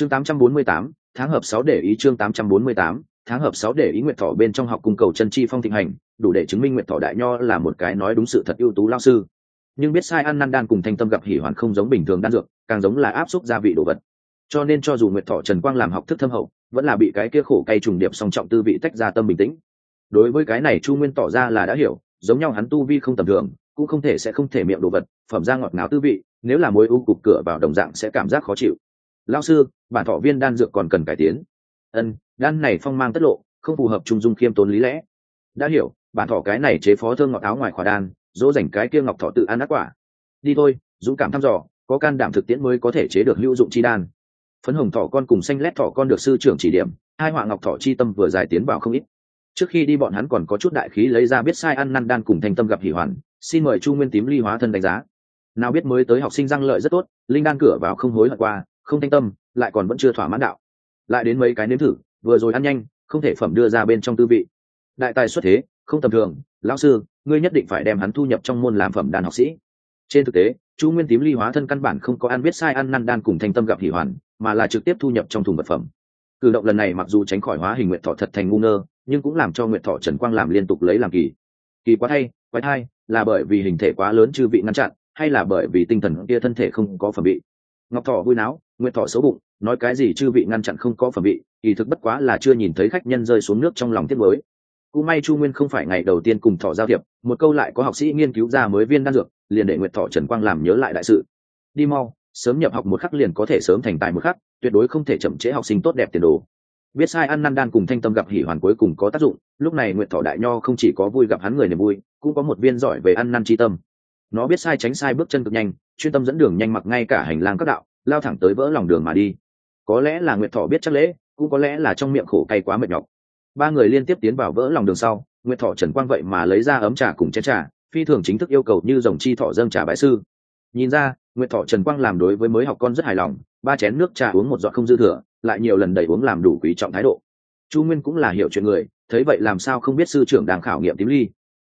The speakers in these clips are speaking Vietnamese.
chương 848, tháng hợp 6 để ý chương 848, tháng hợp 6 để ý nguyệt thọ bên trong học cung cầu chân chi phong thịnh hành đủ để chứng minh nguyệt thọ đại nho là một cái nói đúng sự thật ưu tú lao sư. Nhưng biết sai ăn năn đan cùng thanh tâm gặp hỉ hoàn không giống bình thường đan dược càng giống là áp xúc gia vị đồ vật. Cho nên cho dù nguyệt thọ trần quang làm học thức thâm hậu vẫn là bị cái kia khổ cay trùng điệp song trọng tư vị tách ra tâm bình tĩnh. Đối với cái này chu nguyên tỏ ra là đã hiểu giống nhau hắn tu vi không tầm thường cũng không thể sẽ không thể miệng đồ vật phẩm ra ngọt ngào tư vị nếu là mối u cục cửa vào đồng dạng sẽ cảm giác khó chịu lao sư, bản thọ viên đan dược còn cần cải tiến. Ân, đan này phong mang tất lộ, không phù hợp trung dung khiêm tốn lý lẽ. Đã hiểu, bản thọ cái này chế phó thương ngọc áo ngoài khỏa đan, dỗ dành cái kia ngọc thọ tự ăn ác quả. Đi thôi, dũng cảm thăm dò, có can đảm thực tiễn mới có thể chế được hữu dụng chi đan. Phấn hồng thọ con cùng xanh lét thọ con được sư trưởng chỉ điểm, hai họa ngọc thọ chi tâm vừa giải tiến vào không ít. Trước khi đi bọn hắn còn có chút đại khí lấy ra biết sai ăn năn đan cùng thành tâm gặp hỷ hoàn, xin mời chu nguyên tím ly hóa thân đánh giá. Nào biết mới tới học sinh răng lợi rất tốt, linh đan cửa vào không hối hận qua không thanh tâm, lại còn vẫn chưa thỏa mãn đạo. Lại đến mấy cái nếm thử, vừa rồi ăn nhanh, không thể phẩm đưa ra bên trong tư vị. Đại tài xuất thế, không tầm thường, lão sư, ngươi nhất định phải đem hắn thu nhập trong môn làm phẩm đàn học sĩ. Trên thực tế chú nguyên tím ly hóa thân căn bản không có ăn biết sai ăn năn đan cùng thanh tâm gặp hỉ hoàn, mà là trực tiếp thu nhập trong thùng vật phẩm. Cử động lần này mặc dù tránh khỏi hóa hình nguyện thọ thật thành ngu ngơ, nhưng cũng làm cho nguyện thọ trần quang làm liên tục lấy làm kỳ. Kỳ quá thay quái thai là bởi vì hình thể quá lớn chư vị ngăn chặn, hay là bởi vì tinh thần kia thân thể không có phẩm bị ngọc thọ vui não nguyện thọ xấu bụng nói cái gì chư vị ngăn chặn không có phẩm vị, kỳ thực bất quá là chưa nhìn thấy khách nhân rơi xuống nước trong lòng tiết mới cũng may chu nguyên không phải ngày đầu tiên cùng thọ giao thiệp một câu lại có học sĩ nghiên cứu ra mới viên đan dược liền để nguyệt thọ trần quang làm nhớ lại đại sự. Đi mau sớm nhập học một khắc liền có thể sớm thành tài một khắc tuyệt đối không thể chậm trễ học sinh tốt đẹp tiền đồ. Biết sai ăn năn đan cùng thanh tâm gặp hỉ hoàn cuối cùng có tác dụng lúc này nguyệt thọ đại nho không chỉ có vui gặp hắn người niềm vui cũng có một viên giỏi về ăn năn tri tâm. Nó biết sai tránh sai bước chân cực nhanh chuyên tâm dẫn đường nhanh mặc ngay cả hành lang các đạo, lao thẳng tới vỡ lòng đường mà đi. Có lẽ là nguyệt thọ biết chắc lễ, cũng có lẽ là trong miệng khổ cay quá mệt nhọc. Ba người liên tiếp tiến vào vỡ lòng đường sau, nguyệt thọ trần quang vậy mà lấy ra ấm trà cùng chén trà, phi thường chính thức yêu cầu như dòng chi thọ dâng trà bãi sư. Nhìn ra, nguyệt thọ trần quang làm đối với mới học con rất hài lòng, ba chén nước trà uống một giọt không dư thừa, lại nhiều lần đẩy uống làm đủ quý trọng thái độ. Chu nguyên cũng là hiểu chuyện người, thấy vậy làm sao không biết sư trưởng đang khảo nghiệm tím ly.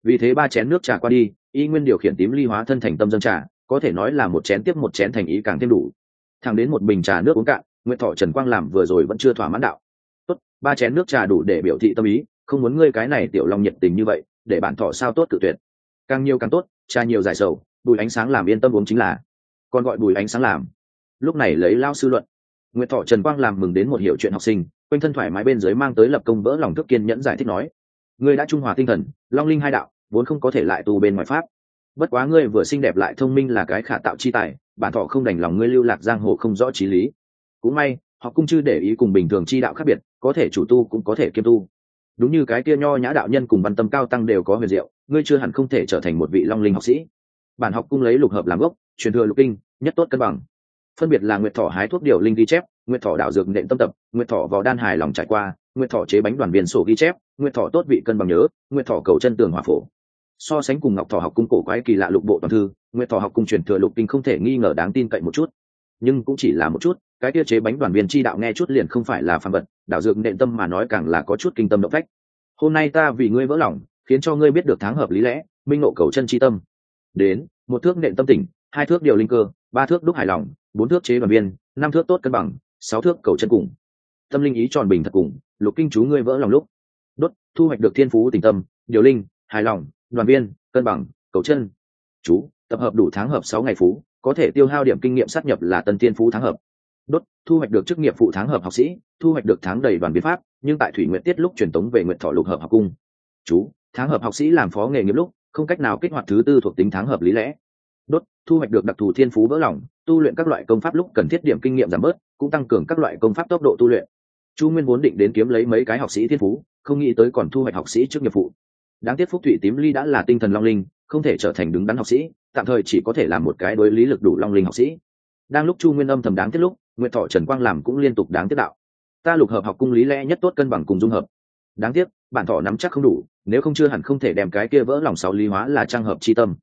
Vì thế ba chén nước trà qua đi, y nguyên điều khiển tím ly hóa thân thành tâm dân trà có thể nói là một chén tiếp một chén thành ý càng thêm đủ. Thẳng đến một bình trà nước uống cạn nguyện thọ trần quang làm vừa rồi vẫn chưa thỏa mãn đạo. Tốt, ba chén nước trà đủ để biểu thị tâm ý, không muốn ngươi cái này tiểu long nhiệt tình như vậy, để bản thọ sao tốt tự tuyệt. Càng nhiều càng tốt, trà nhiều giải sầu, bùi ánh sáng làm yên tâm uống chính là. Còn gọi bùi ánh sáng làm. Lúc này lấy lao sư luận. Nguyện thọ trần quang làm mừng đến một hiệu chuyện học sinh, quanh thân thoải mái bên dưới mang tới lập công vỡ lòng thức kiên nhẫn giải thích nói, ngươi đã trung hòa tinh thần, long linh hai đạo, vốn không có thể lại tù bên ngoài pháp bất quá ngươi vừa xinh đẹp lại thông minh là cái khả tạo chi tài, bản thọ không đành lòng ngươi lưu lạc giang hồ không rõ trí lý. Cũng may, họ cung chư để ý cùng bình thường chi đạo khác biệt, có thể chủ tu cũng có thể kiêm tu. Đúng như cái kia nho nhã đạo nhân cùng văn tâm cao tăng đều có huyền diệu, ngươi chưa hẳn không thể trở thành một vị long linh học sĩ. Bản học cung lấy lục hợp làm gốc, truyền thừa lục kinh, nhất tốt cân bằng. Phân biệt là nguyệt thọ hái thuốc điều linh ghi chép, nguyệt thọ đạo dược nện tâm tập, nguyệt thọ vào đan hài lòng trải qua, nguyệt thọ chế bánh đoàn viên sổ ghi chép, nguyệt thọ tốt vị cân bằng nhớ, nguyệt thọ cầu chân tường hòa phổ so sánh cùng ngọc thọ học cung cổ quái kỳ lạ lục bộ toàn thư, nguyệt thọ học cung truyền thừa lục kinh không thể nghi ngờ đáng tin cậy một chút. Nhưng cũng chỉ là một chút, cái tiêu chế bánh đoàn viên chi đạo nghe chút liền không phải là phàm vật đạo dược nện tâm mà nói càng là có chút kinh tâm động phách. Hôm nay ta vì ngươi vỡ lòng, khiến cho ngươi biết được tháng hợp lý lẽ, minh ngộ cầu chân chi tâm. Đến, một thước nện tâm tỉnh, hai thước điều linh cơ, ba thước đúc hài lòng, bốn thước chế đoàn viên, năm thước tốt cân bằng, sáu thước cầu chân cùng. Tâm linh ý tròn bình thật cùng, lục kinh chú ngươi vỡ lòng lúc. Đốt, thu hoạch được thiên phú tình tâm, điều linh, hài lòng đoàn viên, cân bằng, cầu chân. Chú, tập hợp đủ tháng hợp sáu ngày phú, có thể tiêu hao điểm kinh nghiệm sát nhập là tân tiên phú tháng hợp. Đốt, thu hoạch được chức nghiệp phụ tháng hợp học sĩ, thu hoạch được tháng đầy đoàn biến pháp, nhưng tại thủy nguyện tiết lúc truyền tống về nguyện thọ lục hợp học cung. Chú, tháng hợp học sĩ làm phó nghề nghiệp lúc, không cách nào kích hoạt thứ tư thuộc tính tháng hợp lý lẽ. Đốt, thu hoạch được đặc thù thiên phú vỡ lòng, tu luyện các loại công pháp lúc cần thiết điểm kinh nghiệm giảm bớt, cũng tăng cường các loại công pháp tốc độ tu luyện. Chu nguyên vốn định đến kiếm lấy mấy cái học sĩ thiên phú, không nghĩ tới còn thu hoạch học sĩ trước nghiệp phụ đáng tiếc phúc thụy tím ly đã là tinh thần long linh, không thể trở thành đứng đắn học sĩ, tạm thời chỉ có thể làm một cái đối lý lực đủ long linh học sĩ. Đang lúc chu nguyên âm thầm đáng tiếc lúc nguyện thọ trần quang làm cũng liên tục đáng tiếc đạo. Ta lục hợp học cung lý lẽ nhất tốt cân bằng cùng dung hợp. Đáng tiếc, bản thọ nắm chắc không đủ, nếu không chưa hẳn không thể đem cái kia vỡ lòng sáu lý hóa là trang hợp c h i tâm.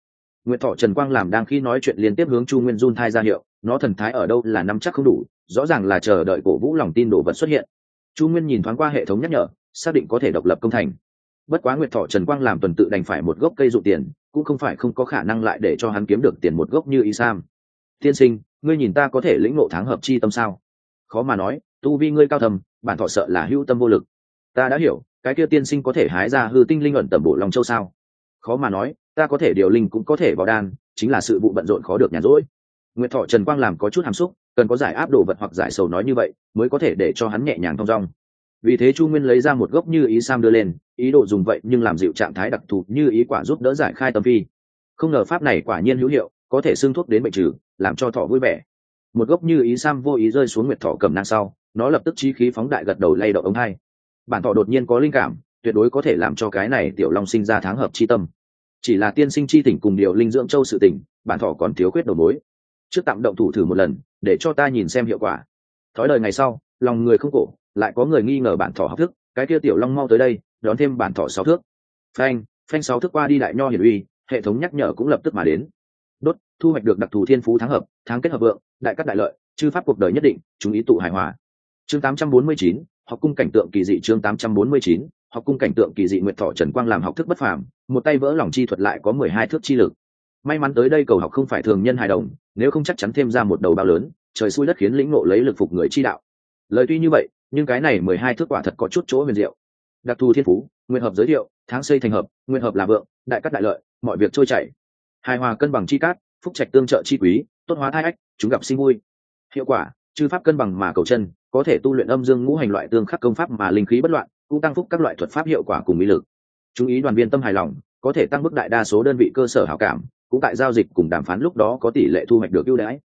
Nguyện thọ trần quang làm đang khi nói chuyện liên tiếp hướng chu nguyên dun thai ra hiệu, nó thần thái ở đâu là nắm chắc không đủ, rõ ràng là chờ đợi cổ vũ lòng tin đồ vật xuất hiện. Chu nguyên nhìn thoáng qua hệ thống nhắc nhở, xác định có thể độc lập công thành bất quá nguyệt thọ trần quang làm tuần tự đành phải một gốc cây dụ tiền, cũng không phải không có khả năng lại để cho hắn kiếm được tiền một gốc như y sam. Tiên sinh, ngươi nhìn ta có thể lĩnh ngộ tháng hợp chi tâm sao? Khó mà nói, tu vi ngươi cao thầm bản thọ sợ là hữu tâm vô lực. Ta đã hiểu, cái kia tiên sinh có thể hái ra hư tinh linh luận tầm bộ lòng châu sao? Khó mà nói, ta có thể điều linh cũng có thể vào đan, chính là sự vụ bận rộn khó được nhàn rỗi. Nguyệt thọ trần quang làm có chút hàm xúc, cần có giải áp đồ vật hoặc giải sầu nói như vậy, mới có thể để cho hắn nhẹ nhàng thong dong vì thế chu nguyên lấy ra một gốc như ý sam đưa lên, ý đồ dùng vậy nhưng làm dịu trạng thái đặc thù như ý quả giúp đỡ giải khai tâm phi. Không ngờ pháp này quả nhiên hữu hiệu, có thể xương thuốc đến bệnh trừ, làm cho thọ vui vẻ. Một gốc như ý sam vô ý rơi xuống nguyệt thọ cầm nang sau, nó lập tức chi khí phóng đại gật đầu lay động ống hai. Bản thọ đột nhiên có linh cảm, tuyệt đối có thể làm cho cái này tiểu long sinh ra tháng hợp chi tâm. Chỉ là tiên sinh chi tỉnh cùng điều linh dưỡng châu sự tỉnh, bản thọ còn thiếu khuyết đầu mối. Trước tạm động thủ thử một lần, để cho ta nhìn xem hiệu quả. Thói lời ngày sau, lòng người không cổ lại có người nghi ngờ bản thọ học thức cái kia tiểu long mau tới đây đón thêm bản thọ sáu thước. Phanh phanh sáu thước qua đi đại nho hiển uy hệ thống nhắc nhở cũng lập tức mà đến. Đốt thu hoạch được đặc thù thiên phú thắng hợp tháng kết hợp vượng đại cắt đại lợi chư pháp cuộc đời nhất định chúng ý tụ hài hòa. Chương 849, học cung cảnh tượng kỳ dị chương 849, học cung cảnh tượng kỳ dị nguyệt thọ trần quang làm học thức bất phàm một tay vỡ lòng chi thuật lại có mười hai thước chi lực. May mắn tới đây cầu học không phải thường nhân hài đồng nếu không chắc chắn thêm ra một đầu bao lớn trời xui đất khiến lĩnh ngộ lấy lực phục người chi đạo. Lời tuy như vậy nhưng cái này mười hai thước quả thật có chút chỗ huyền diệu. Đặc thù thiên phú, nguyện hợp giới thiệu, tháng xây thành hợp, nguyện hợp là vượng, đại cắt đại lợi, mọi việc trôi chảy. Hài hòa cân bằng chi cát, phúc trạch tương trợ chi quý, tốt hóa thai ách, chúng gặp sinh vui. Hiệu quả, chư pháp cân bằng mà cầu chân, có thể tu luyện âm dương ngũ hành loại tương khắc công pháp mà linh khí bất loạn, cũng tăng phúc các loại thuật pháp hiệu quả cùng mỹ lực. Chú ý đoàn viên tâm hài lòng, có thể tăng mức đại đa số đơn vị cơ sở hảo cảm, cũng tại giao dịch cùng đàm phán lúc đó có tỷ lệ thu hoạch được ưu đãi.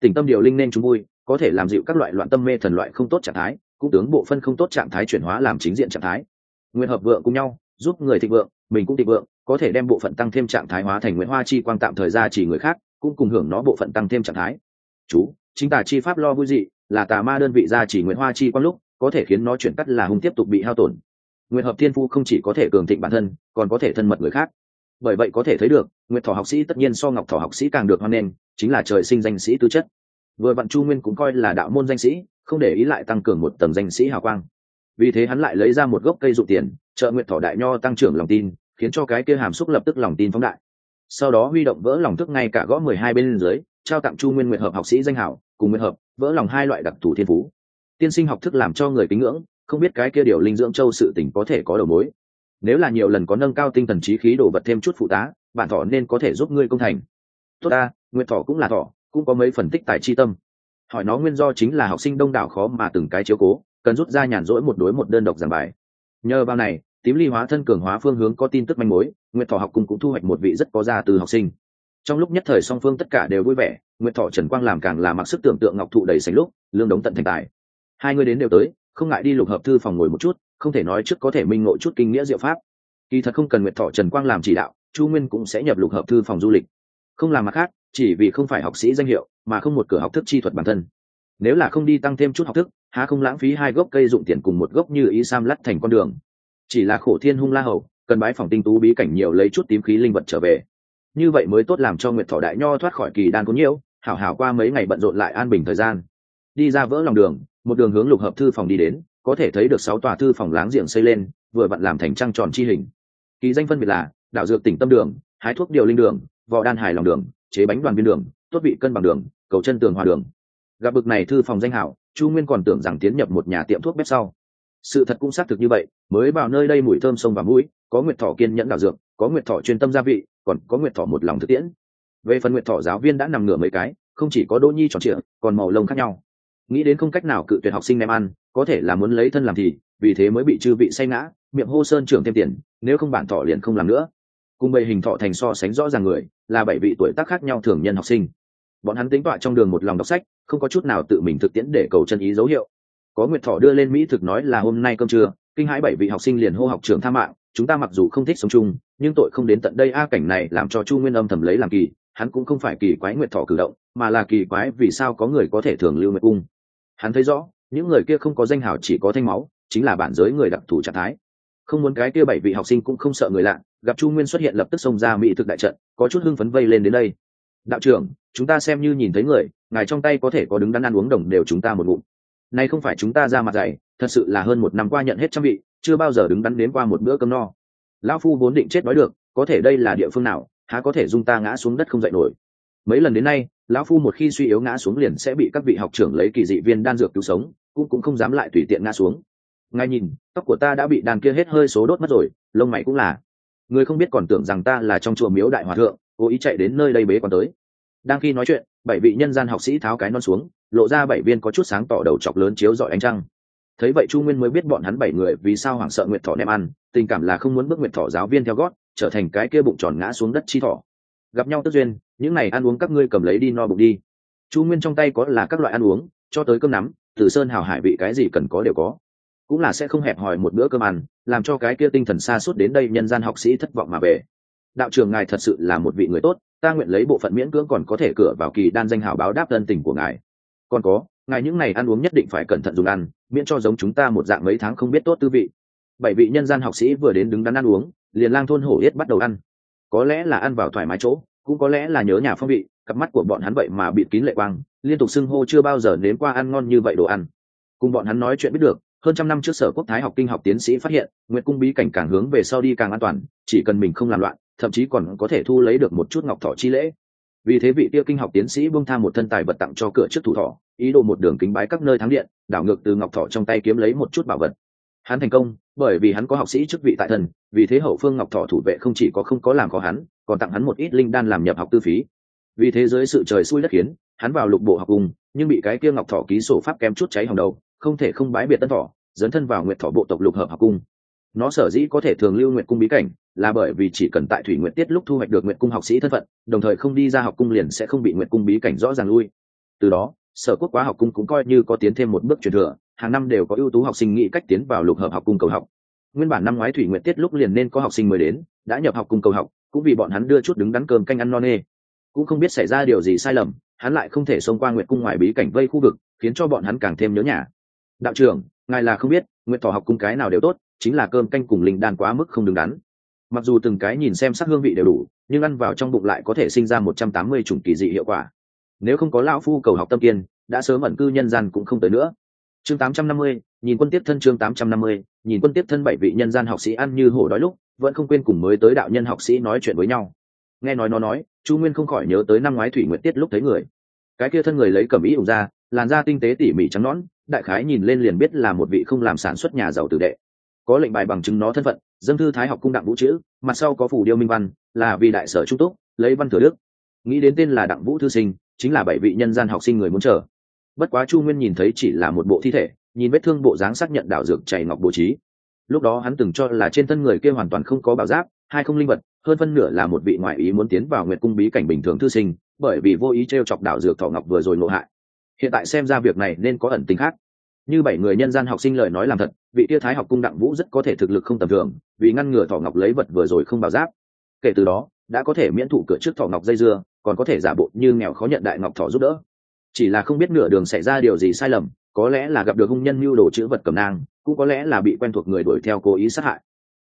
Tình tâm điều linh nên chúng vui, có thể làm dịu các loại loạn tâm mê thần loại không tốt trạng thái cũng tướng bộ phân không tốt trạng thái chuyển hóa làm chính diện trạng thái. Nguyện hợp vượng cùng nhau, giúp người thịnh vượng, mình cũng thịnh vượng, có thể đem bộ phận tăng thêm trạng thái hóa thành nguyễn hoa chi quang tạm thời ra chỉ người khác, cũng cùng hưởng nó bộ phận tăng thêm trạng thái. Chú, chính tà chi pháp lo vui dị, là tà ma đơn vị ra chỉ nguyễn hoa chi quang lúc, có thể khiến nó chuyển cắt là hung tiếp tục bị hao tổn. Nguyện hợp thiên phu không chỉ có thể cường thịnh bản thân, còn có thể thân mật người khác. Bởi vậy có thể thấy được nguyệt thọ học sĩ tất nhiên so ngọc thọ học sĩ càng được hoan nghênh, chính là trời sinh danh sĩ tư chất. Vừa vặn chu nguyên cũng coi là đạo môn danh sĩ không để ý lại tăng cường một tầng danh sĩ hào quang. Vì thế hắn lại lấy ra một gốc cây dụ tiền, trợ nguyện thọ đại nho tăng trưởng lòng tin, khiến cho cái kia hàm xúc lập tức lòng tin phóng đại. Sau đó huy động vỡ lòng thức ngay cả gõ mười hai bên dưới, trao tặng chu nguyên nguyện hợp học sĩ danh hảo, cùng nguyện hợp, vỡ lòng hai loại đặc thù thiên phú. Tiên sinh học thức làm cho người kính ngưỡng, không biết cái kia điều linh dưỡng châu sự tỉnh có thể có đầu mối. Nếu là nhiều lần có nâng cao tinh thần trí khí đổ vật thêm chút phụ tá, bản thọ nên có thể giúp ngươi công thành. Tốt ta nguyện thọ cũng là thọ cũng có mấy phần tích tài chi tâm hỏi nó nguyên do chính là học sinh đông đảo khó mà từng cái chiếu cố, cần rút ra nhàn rỗi một đối một đơn độc giảng bài. Nhờ vào này, tím ly hóa thân cường hóa phương hướng có tin tức manh mối nguyện thọ học cùng cũng thu hoạch một vị rất có ra từ học sinh. Trong lúc nhất thời song phương tất cả đều vui vẻ nguyện thọ trần quang làm càng là mặc sức tưởng tượng ngọc thụ đầy sánh lúc, lương đống tận thành tài. Hai người đến đều tới, không ngại đi lục hợp thư phòng ngồi một chút, không thể nói trước có thể minh ngộ chút kinh nghĩa diệu pháp. Kỳ thật không cần nguyện thọ trần quang làm chỉ đạo, chu nguyên cũng sẽ nhập lục hợp thư phòng du lịch. Không làm mặt khác, chỉ vì không phải học sĩ danh hiệu mà không một cửa học thức chi thuật bản thân. Nếu là không đi tăng thêm chút học thức, há không lãng phí hai gốc cây dụng tiền cùng một gốc như ý sam lắt thành con đường. Chỉ là khổ thiên hung la hầu, cần bái phòng tinh tú bí cảnh nhiều lấy chút tím khí linh vật trở về. Như vậy mới tốt làm cho nguyệt thọ đại nho thoát khỏi kỳ đan có nhiễu, hảo hảo qua mấy ngày bận rộn lại an bình thời gian. Đi ra vỡ lòng đường, một đường hướng lục hợp thư phòng đi đến, có thể thấy được sáu tòa thư phòng láng giềng xây lên, vừa vặn làm thành trăng tròn chi hình. Kỳ danh phân biệt là đạo dược tỉnh tâm đường, hái thuốc điều linh đường vò đan hài lòng đường, chế bánh đoàn viên đường, tốt vị cân bằng đường cầu chân tường hòa đường. Gặp bực này thư phòng danh hảo, chu nguyên còn tưởng rằng tiến nhập một nhà tiệm thuốc bếp sau. Sự thật cũng xác thực như vậy, mới vào nơi đây mùi thơm sông và mũi, có nguyệt thọ kiên nhẫn đảo dược, có nguyệt thọ chuyên tâm gia vị, còn có nguyệt thọ một lòng thực tiễn. Về phần nguyệt thọ giáo viên đã nằm ngửa mấy cái, không chỉ có đỗ nhi tròn trịa, còn màu lông khác nhau. Nghĩ đến không cách nào cự tuyệt học sinh đem ăn, có thể là muốn lấy thân làm thì, vì thế mới bị chư vị say ngã, miệng hô sơn trưởng thêm tiền, nếu không bản thọ liền không làm nữa. Cùng bầy hình thọ thành so sánh rõ ràng người, là bảy vị tuổi tác khác nhau thường nhân học sinh bọn hắn tính tọa trong đường một lòng đọc sách, không có chút nào tự mình thực tiễn để cầu chân ý dấu hiệu. Có nguyệt thọ đưa lên mỹ thực nói là hôm nay cơm trưa, kinh hãi bảy vị học sinh liền hô học trường tha mạng, chúng ta mặc dù không thích sống chung, nhưng tội không đến tận đây a, cảnh này làm cho chu nguyên âm thầm lấy làm kỳ, hắn cũng không phải kỳ quái nguyệt thọ cử động, mà là kỳ quái vì sao có người có thể thường lưu nguyệt cung. Hắn thấy rõ, những người kia không có danh hào, chỉ có thanh máu, chính là bản giới người đặc thù trạng thái. Không muốn cái kia bảy vị học sinh cũng không sợ người lạ, gặp chu nguyên xuất hiện lập tức xông ra mỹ thực đại trận, có chút hưng phấn vây lên đến đây đạo trưởng, chúng ta xem như nhìn thấy người, ngài trong tay có thể có đứng đắn ăn uống đồng đều chúng ta một ngụm. Nay không phải chúng ta ra mặt dày thật sự là hơn một năm qua nhận hết trăm vị, chưa bao giờ đứng đắn đến qua một bữa cơm no. Lão phu vốn định chết nói được, có thể đây là địa phương nào, há có thể dung ta ngã xuống đất không dậy nổi. Mấy lần đến nay, lão phu một khi suy yếu ngã xuống liền sẽ bị các vị học trưởng lấy kỳ dị viên đan dược cứu sống, cũng cũng không dám lại tùy tiện ngã xuống. Ngay nhìn, tóc của ta đã bị đàn kia hết hơi số đốt mất rồi, lông mày cũng là người không biết còn tưởng rằng ta là trong chùa miếu đại hòa thượng, cố ý chạy đến nơi đây bế còn tới. Đang khi nói chuyện, bảy vị nhân gian học sĩ tháo cái non xuống, lộ ra bảy viên có chút sáng tỏ đầu chọc lớn chiếu dọi ánh trăng. Thấy vậy chu nguyên mới biết bọn hắn bảy người vì sao hoảng sợ nguyệt thọ ném ăn, tình cảm là không muốn bước nguyệt thọ giáo viên theo gót, trở thành cái kia bụng tròn ngã xuống đất chi thọ. Gặp nhau tất duyên, những này ăn uống các ngươi cầm lấy đi no bụng đi. Chu nguyên trong tay có là các loại ăn uống, cho tới cơm nắm, từ sơn hào hải vị cái gì cần có đều có cũng là sẽ không hẹp hòi một bữa cơm ăn, làm cho cái kia tinh thần xa suốt đến đây nhân gian học sĩ thất vọng mà về. Đạo trưởng ngài thật sự là một vị người tốt, ta nguyện lấy bộ phận miễn cưỡng còn có thể cửa vào kỳ đan danh hào báo đáp tân tình của ngài. Còn có, ngài những ngày ăn uống nhất định phải cẩn thận dùng ăn, miễn cho giống chúng ta một dạng mấy tháng không biết tốt tư vị. Bảy vị nhân gian học sĩ vừa đến đứng đắn ăn uống, liền lang thôn hổ yết bắt đầu ăn. Có lẽ là ăn vào thoải mái chỗ, cũng có lẽ là nhớ nhà phong vị, cặp mắt của bọn hắn vậy mà bịt kín lệ quang, liên tục xưng hô chưa bao giờ nếm qua ăn ngon như vậy đồ ăn. Cùng bọn hắn nói chuyện biết được hơn trăm năm trước sở quốc thái học kinh học tiến sĩ phát hiện, nguyệt cung bí cảnh càng hướng về sau đi càng an toàn, chỉ cần mình không làm loạn, thậm chí còn có thể thu lấy được một chút ngọc thọ chi lễ. Vì thế vị tiêu kinh học tiến sĩ buông tham một thân tài vật tặng cho cửa trước thủ thọ ý đồ một đường kính bái các nơi thắng điện, đảo ngược từ ngọc thọ trong tay kiếm lấy một chút bảo vật. Hắn thành công, bởi vì hắn có học sĩ chức vị tại thần, vì thế hậu phương ngọc thọ thủ vệ không chỉ có không có làm có hắn, còn tặng hắn một ít linh đan làm nhập học tư phí. Vì thế giới sự trời xui đất khiến, hắn vào lục bộ học cùng, nhưng bị cái kia ngọc thọ ký sổ pháp kém chút cháy hỏng đầu, không thể không bái biệt tân thọ dấn thân vào nguyệt thọ bộ tộc lục hợp học cung. Nó sở dĩ có thể thường lưu nguyệt cung bí cảnh là bởi vì chỉ cần tại thủy nguyệt tiết lúc thu hoạch được nguyệt cung học sĩ thân phận, đồng thời không đi ra học cung liền sẽ không bị nguyệt cung bí cảnh rõ ràng lui. Từ đó, sở quốc quá học cung cũng coi như có tiến thêm một bước truyền thừa, hàng năm đều có ưu tú học sinh nghĩ cách tiến vào lục hợp học cung cầu học. Nguyên bản năm ngoái thủy nguyệt tiết lúc liền nên có học sinh mới đến, đã nhập học cung cầu học, cũng vì bọn hắn đưa chút đứng đắn cơm canh ăn no nê. Cũng không biết xảy ra điều gì sai lầm, hắn lại không thể xông qua nguyệt cung ngoài bí cảnh vây khu vực, khiến cho bọn hắn càng thêm nhớ nhà. Đạo trưởng ngài là không biết, nguyện thọ học cung cái nào đều tốt, chính là cơm canh cùng linh đan quá mức không đứng đắn. Mặc dù từng cái nhìn xem sắc hương vị đều đủ, nhưng ăn vào trong bụng lại có thể sinh ra một trăm tám mươi chủng kỳ dị hiệu quả. Nếu không có lão phu cầu học tâm kiên, đã sớm ẩn cư nhân gian cũng không tới nữa. Chương tám trăm năm mươi, nhìn quân tiếp thân chương tám trăm năm mươi, nhìn quân tiếp thân bảy vị nhân gian học sĩ ăn như hổ đói lúc, vẫn không quên cùng mới tới đạo nhân học sĩ nói chuyện với nhau. Nghe nói nó nói, chu nguyên không khỏi nhớ tới năm ngoái thủy nguyện tiết lúc thấy người. Cái kia thân người lấy cẩm ý ủng ra làn da tinh tế tỉ mỉ trắng nõn, đại khái nhìn lên liền biết là một vị không làm sản xuất nhà giàu tử đệ. Có lệnh bài bằng chứng nó thân phận dâng thư thái học cung đặng vũ chữ, mặt sau có phủ điêu minh văn, là vì đại sở trung túc, lấy văn thừa đức. Nghĩ đến tên là đặng vũ thư sinh, chính là bảy vị nhân gian học sinh người muốn chờ. Bất quá chu nguyên nhìn thấy chỉ là một bộ thi thể, nhìn vết thương bộ dáng xác nhận đạo dược chảy ngọc bố trí. Lúc đó hắn từng cho là trên thân người kia hoàn toàn không có bảo giáp, hai không linh vật, hơn phân nửa là một vị ngoại ý muốn tiến vào nguyệt cung bí cảnh bình thường thư sinh, bởi vì vô ý t r e o chọc đạo dược thọ ngọc vừa rồi ngộ hại hiện tại xem ra việc này nên có ẩn tính khác. Như bảy người nhân gian học sinh lời nói làm thật, vị tia thái học cung đặng vũ rất có thể thực lực không tầm thường, vì ngăn ngừa Thỏ ngọc lấy vật vừa rồi không bảo giáp. Kể từ đó, đã có thể miễn thủ cửa trước Thỏ ngọc dây dưa, còn có thể giả bộ như nghèo khó nhận đại ngọc Thỏ giúp đỡ. Chỉ là không biết nửa đường xảy ra điều gì sai lầm, có lẽ là gặp được hung nhân mưu đồ chữ vật cầm nang, cũng có lẽ là bị quen thuộc người đuổi theo cố ý sát hại.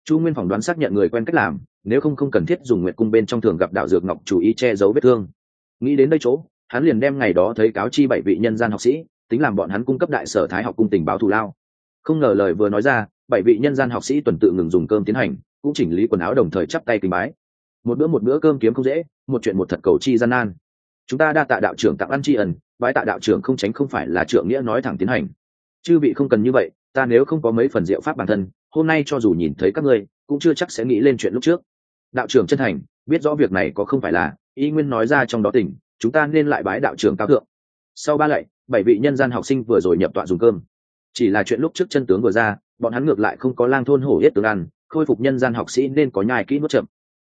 Chu nguyên phỏng đoán xác nhận người quen cách làm, nếu không không cần thiết dùng nguyện cung bên trong thường gặp đạo dược ngọc chủ ý che giấu vết thương. Nghĩ đến đây chỗ hắn liền đem ngày đó thấy cáo chi bảy vị nhân gian học sĩ, tính làm bọn hắn cung cấp đại sở thái học cung tình báo thù lao. Không ngờ lời vừa nói ra, bảy vị nhân gian học sĩ tuần tự ngừng dùng cơm tiến hành, cũng chỉnh lý quần áo đồng thời chắp tay kính bái. Một bữa một bữa cơm kiếm không dễ, một chuyện một thật cầu chi gian nan. Chúng ta đa tạ đạo trưởng tặng ăn tri ẩn bãi tạ đạo trưởng không tránh không phải là trưởng nghĩa nói thẳng tiến hành. Chư vị không cần như vậy, ta nếu không có mấy phần diệu pháp bản thân, hôm nay cho dù nhìn thấy các ngươi, cũng chưa chắc sẽ nghĩ lên chuyện lúc trước. Đạo trưởng chân thành, biết rõ việc này có không phải là y nguyên nói ra trong đó tình chúng ta nên lại bái đạo trưởng cao thượng. Sau ba lạy, bảy vị nhân gian học sinh vừa rồi nhập tọa dùng cơm. Chỉ là chuyện lúc trước chân tướng vừa ra, bọn hắn ngược lại không có lang thôn hổ yết tướng ăn, khôi phục nhân gian học sĩ nên có nhai kỹ nuốt chậm.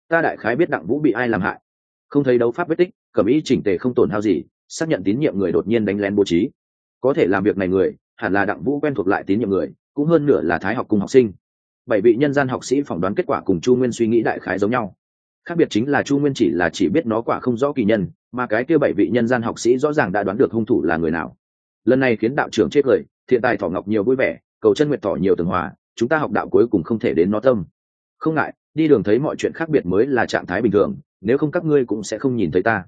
Ta đại khái biết đặng vũ bị ai làm hại. Không thấy đấu pháp vết tích, cẩm ý chỉnh tề không tổn hao gì, xác nhận tín nhiệm người đột nhiên đánh lén bố trí. Có thể làm việc này người, hẳn là đặng vũ quen thuộc lại tín nhiệm người, cũng hơn nửa là thái học cùng học sinh. Bảy vị nhân gian học sĩ phỏng đoán kết quả cùng chu nguyên suy nghĩ đại khái giống nhau. Khác biệt chính là chu nguyên chỉ là chỉ biết nó quả không rõ kỳ nhân mà cái kia bảy vị nhân gian học sĩ rõ ràng đã đoán được hung thủ là người nào. Lần này khiến đạo trưởng chết cười, thiện tài thỏ ngọc nhiều vui vẻ, cầu chân nguyệt thỏ nhiều tường hòa, chúng ta học đạo cuối cùng không thể đến nó tâm. Không ngại, đi đường thấy mọi chuyện khác biệt mới là trạng thái bình thường, nếu không các ngươi cũng sẽ không nhìn thấy ta.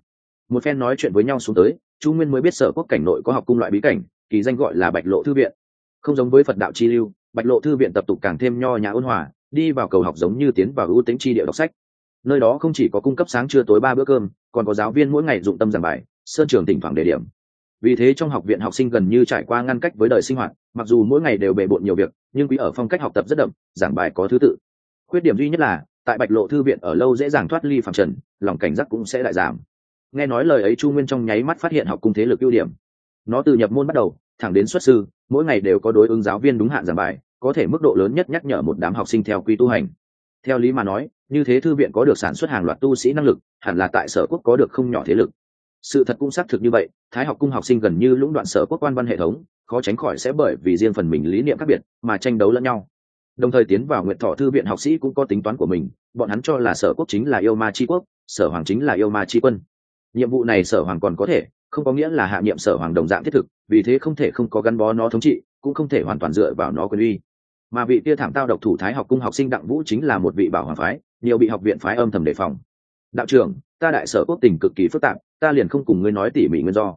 Một phen nói chuyện với nhau xuống tới, chu nguyên mới biết sở quốc cảnh nội có học cung loại bí cảnh, kỳ danh gọi là bạch lộ thư viện. Không giống với phật đạo chi lưu, bạch lộ thư viện tập tục càng thêm nho nhã ôn hòa, đi vào cầu học giống như tiến vào ưu tính chi địa đọc sách. Nơi đó không chỉ có cung cấp sáng trưa tối ba bữa cơm còn có giáo viên mỗi ngày dụng tâm giảng bài sơn trường tỉnh thoảng đề điểm. Vì thế trong học viện học sinh gần như trải qua ngăn cách với đời sinh hoạt, mặc dù mỗi ngày đều bề bộn nhiều việc, nhưng quý ở phong cách học tập rất đậm, giảng bài có thứ tự. Khuyết điểm duy nhất là, tại bạch lộ thư viện ở lâu dễ dàng thoát ly phạm trần, lòng cảnh giác cũng sẽ đại giảm. Nghe nói lời ấy chu nguyên trong nháy mắt phát hiện học cung thế lực ưu điểm. Nó từ nhập môn bắt đầu, thẳng đến xuất sư, mỗi ngày đều có đối ứng giáo viên đúng hạn giảng bài, có thể mức độ lớn nhất nhắc nhở một đám học sinh theo quy tu hành. Theo lý mà nói như thế thư viện có được sản xuất hàng loạt tu sĩ năng lực, hẳn là tại sở quốc có được không nhỏ thế lực. Sự thật cũng xác thực như vậy, thái học cung học sinh gần như lũng đoạn sở quốc quan văn hệ thống, khó tránh khỏi sẽ bởi vì riêng phần mình lý niệm khác biệt mà tranh đấu lẫn nhau. Đồng thời tiến vào nguyện thọ thư viện học sĩ cũng có tính toán của mình, bọn hắn cho là sở quốc chính là yêu ma c quốc, sở hoàng chính là yêu ma c quân. Nhiệm vụ này sở hoàng còn có thể, không có nghĩa là hạ nhiệm sở hoàng đồng dạng thiết thực, vì thế không thể không có gắn bó nó thống trị, cũng không thể hoàn toàn dựa vào nó quyền uy. Mà vị tia thảm tao độc thủ thái học cung học sinh đặng vũ chính là một vị bảo hoàng phái nhiều bị học viện phái âm thầm đề phòng. Đạo trưởng, ta đại sở quốc tình cực kỳ phức tạp, ta liền không cùng ngươi nói tỉ mỉ nguyên do.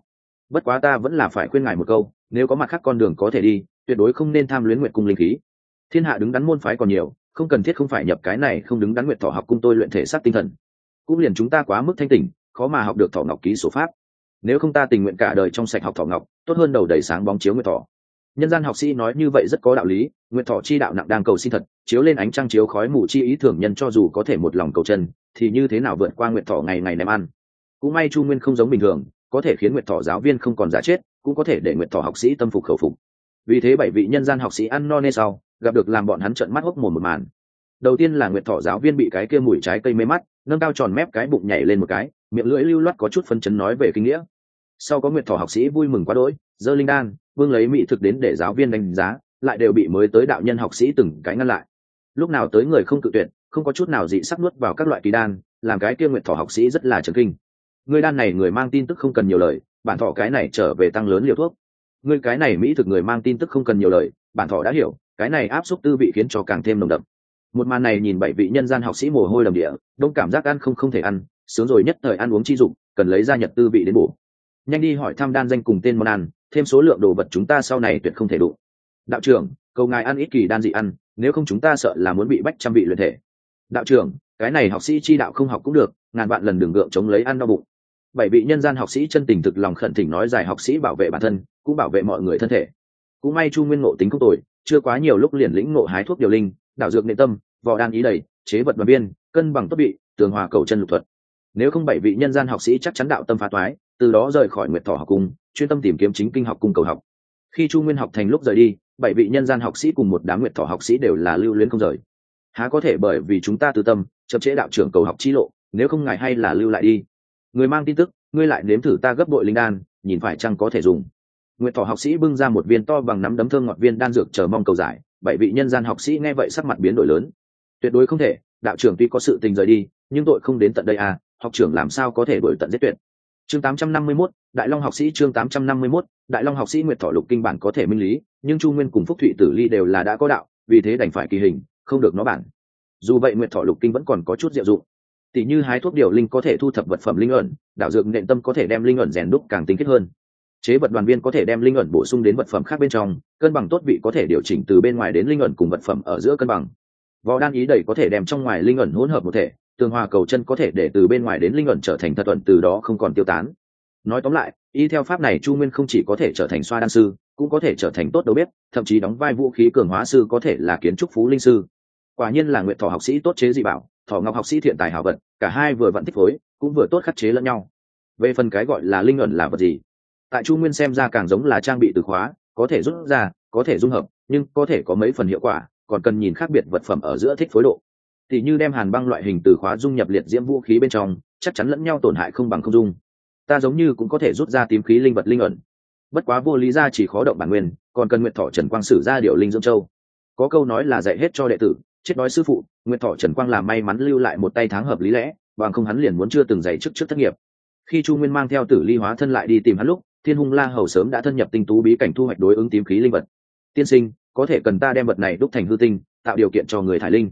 Bất quá ta vẫn là phải khuyên ngài một câu, nếu có mặt khác con đường có thể đi, tuyệt đối không nên tham luyến nguyện cung linh khí. Thiên hạ đứng đắn môn phái còn nhiều, không cần thiết không phải nhập cái này, không đứng đắn nguyện thọ học cung tôi luyện thể xác tinh thần. Cũng liền chúng ta quá mức thanh tỉnh, khó mà học được thọ ngọc ký số pháp. Nếu không ta tình nguyện cả đời trong sạch học thọ ngọc, tốt hơn đầu đầy sáng bóng chiếu nguyện thọ nhân gian học sĩ nói như vậy rất có đạo lý, nguyện thọ chi đạo nặng đang cầu xin thật, chiếu lên ánh trăng chiếu khói mù chi ý thường nhân cho dù có thể một lòng cầu chân, thì như thế nào vượt qua nguyện thọ ngày ngày ném ăn? Cũng may chu nguyên không giống bình thường, có thể khiến nguyện thọ giáo viên không còn giả chết, cũng có thể để nguyện thọ học sĩ tâm phục khẩu phục. Vì thế bảy vị nhân gian học sĩ ăn no nê sau, gặp được làm bọn hắn trợn mắt hốc mồm một màn. Đầu tiên là nguyện thọ giáo viên bị cái kia mùi trái cây mê mắt, nâng cao tròn mép cái bụng nhảy lên một cái, miệng lưỡi lưu loát có chút phân chấn nói về kinh nghĩa. Sau có nguyện thọ học sĩ vui mừng quá đỗi dơ linh đan vương lấy mỹ thực đến để giáo viên đánh giá, lại đều bị mới tới đạo nhân học sĩ từng cái ngăn lại. Lúc nào tới người không cự tuyệt, không có chút nào dị sắc nuốt vào các loại kỳ đan, làm cái kia nguyện thọ học sĩ rất là trần kinh. Người đan này người mang tin tức không cần nhiều lời, bản thọ cái này trở về tăng lớn liều thuốc. Người cái này mỹ thực người mang tin tức không cần nhiều lời, bản thọ đã hiểu, cái này áp suất tư vị khiến cho càng thêm nồng đậm. Một màn này nhìn bảy vị nhân gian học sĩ mồ hôi đầm địa, đông cảm giác ăn không không thể ăn, sướng rồi nhất thời ăn uống chi dụng, cần lấy ra nhật tư vị đến bổ. Nhanh đi hỏi thăm đan danh cùng tên món ăn thêm số lượng đồ vật chúng ta sau này tuyệt không thể đủ đạo trưởng, cầu ngài ăn ít kỳ đan dị ăn, nếu không chúng ta sợ là muốn bị bách trăm vị luyện thể. Đạo trưởng, cái này học sĩ chi đạo không học cũng được, ngàn vạn lần đường gượng chống lấy ăn đau bụng. Bảy vị nhân gian học sĩ chân tình thực lòng khẩn thỉnh nói giải học sĩ bảo vệ bản thân, cũng bảo vệ mọi người thân thể. Cũng may chu nguyên ngộ tính không tồi, chưa quá nhiều lúc liền lĩnh ngộ hái thuốc điều linh, đảo dược niệm tâm, vò đan ý đầy, chế vật và biên, cân bằng tốt bị, tường hòa cầu chân lục thuật. Nếu không bảy vị nhân gian học sĩ chắc chắn đạo tâm phá toái từ đó rời khỏi nguyệt thọ học cung, chuyên tâm tìm kiếm chính kinh học cung cầu học. Khi chu nguyên học thành lúc rời đi, bảy vị nhân gian học sĩ cùng một đám nguyệt thọ học sĩ đều là lưu luyến không rời. Há có thể bởi vì chúng ta tư tâm, chậm chế đạo trưởng cầu học chi lộ, nếu không ngài hay là lưu lại đi. Người mang tin tức, ngươi lại nếm thử ta gấp đội linh đan, nhìn phải chăng có thể dùng. Nguyệt thọ học sĩ bưng ra một viên to bằng nắm đấm thơm ngọt viên đan dược chờ mong cầu giải, bảy vị nhân gian học sĩ nghe vậy sắc mặt biến đổi lớn. Tuyệt đối không thể, đạo trưởng tuy có sự tình rời đi, nhưng tội không đến tận đây à học trưởng làm sao có thể đổi tận giết tuyệt chương 851, đại long học sĩ chương 851, đại long học sĩ nguyệt thọ lục kinh bản có thể minh lý nhưng chu nguyên cùng phúc thụy tử ly đều là đã có đạo vì thế đành phải kỳ hình không được nó bản. Dù vậy nguyệt thọ lục kinh vẫn còn có chút diệu dụng. Tỷ như hái thuốc điều linh có thể thu thập vật phẩm linh ẩn đạo dược nện tâm có thể đem linh ẩn rèn đúc càng tinh kết hơn. Chế vật đoàn viên có thể đem linh ẩn bổ sung đến vật phẩm khác bên trong cân bằng tốt vị có thể điều chỉnh từ bên ngoài đến linh ẩn cùng vật phẩm ở giữa cân bằng. Võ đan ý đầy có thể đem trong ngoài linh ẩn hỗn hợp một thể tường hòa cầu chân có thể để từ bên ngoài đến linh ẩn trở thành thật thuận, từ đó không còn tiêu tán. Nói tóm lại, y theo pháp này chu nguyên không chỉ có thể trở thành xoa đan sư, cũng có thể trở thành tốt đầu bếp, thậm chí đóng vai vũ khí cường hóa sư có thể là kiến trúc phú linh sư. Quả nhiên là nguyện thọ học sĩ tốt chế dị bảo, thọ ngọc học sĩ thiện tài hảo vật, cả hai vừa vặn thích phối, cũng vừa tốt khắc chế lẫn nhau. Về phần cái gọi là linh ẩn là vật gì? Tại chu nguyên xem ra càng giống là trang bị từ khóa, có thể rút ra, có thể dung hợp, nhưng có thể có mấy phần hiệu quả, còn cần nhìn khác biệt vật phẩm ở giữa thích phối độ thì như đem hàn băng loại hình từ khóa dung nhập liệt diễm vũ khí bên trong, chắc chắn lẫn nhau tổn hại không bằng không dung. Ta giống như cũng có thể rút ra tím khí linh vật linh ẩn. Bất quá vô lý ra chỉ khó động bản nguyên, còn cần nguyện thọ trần quang sử ra điệu linh dưỡng châu. Có câu nói là dạy hết cho đệ tử, chết đói sư phụ nguyện thọ trần quang là may mắn lưu lại một tay tháng hợp lý lẽ, bằng không hắn liền muốn chưa từng dạy trước trước thất nghiệp. Khi chu nguyên mang theo tử ly hóa thân lại đi tìm hắn lúc, thiên hung la hầu sớm đã thân nhập tinh tú bí cảnh thu hoạch đối ứng tím khí linh vật. Tiên sinh, có thể cần ta đem vật này đúc thành hư tinh, tạo điều kiện cho người thải linh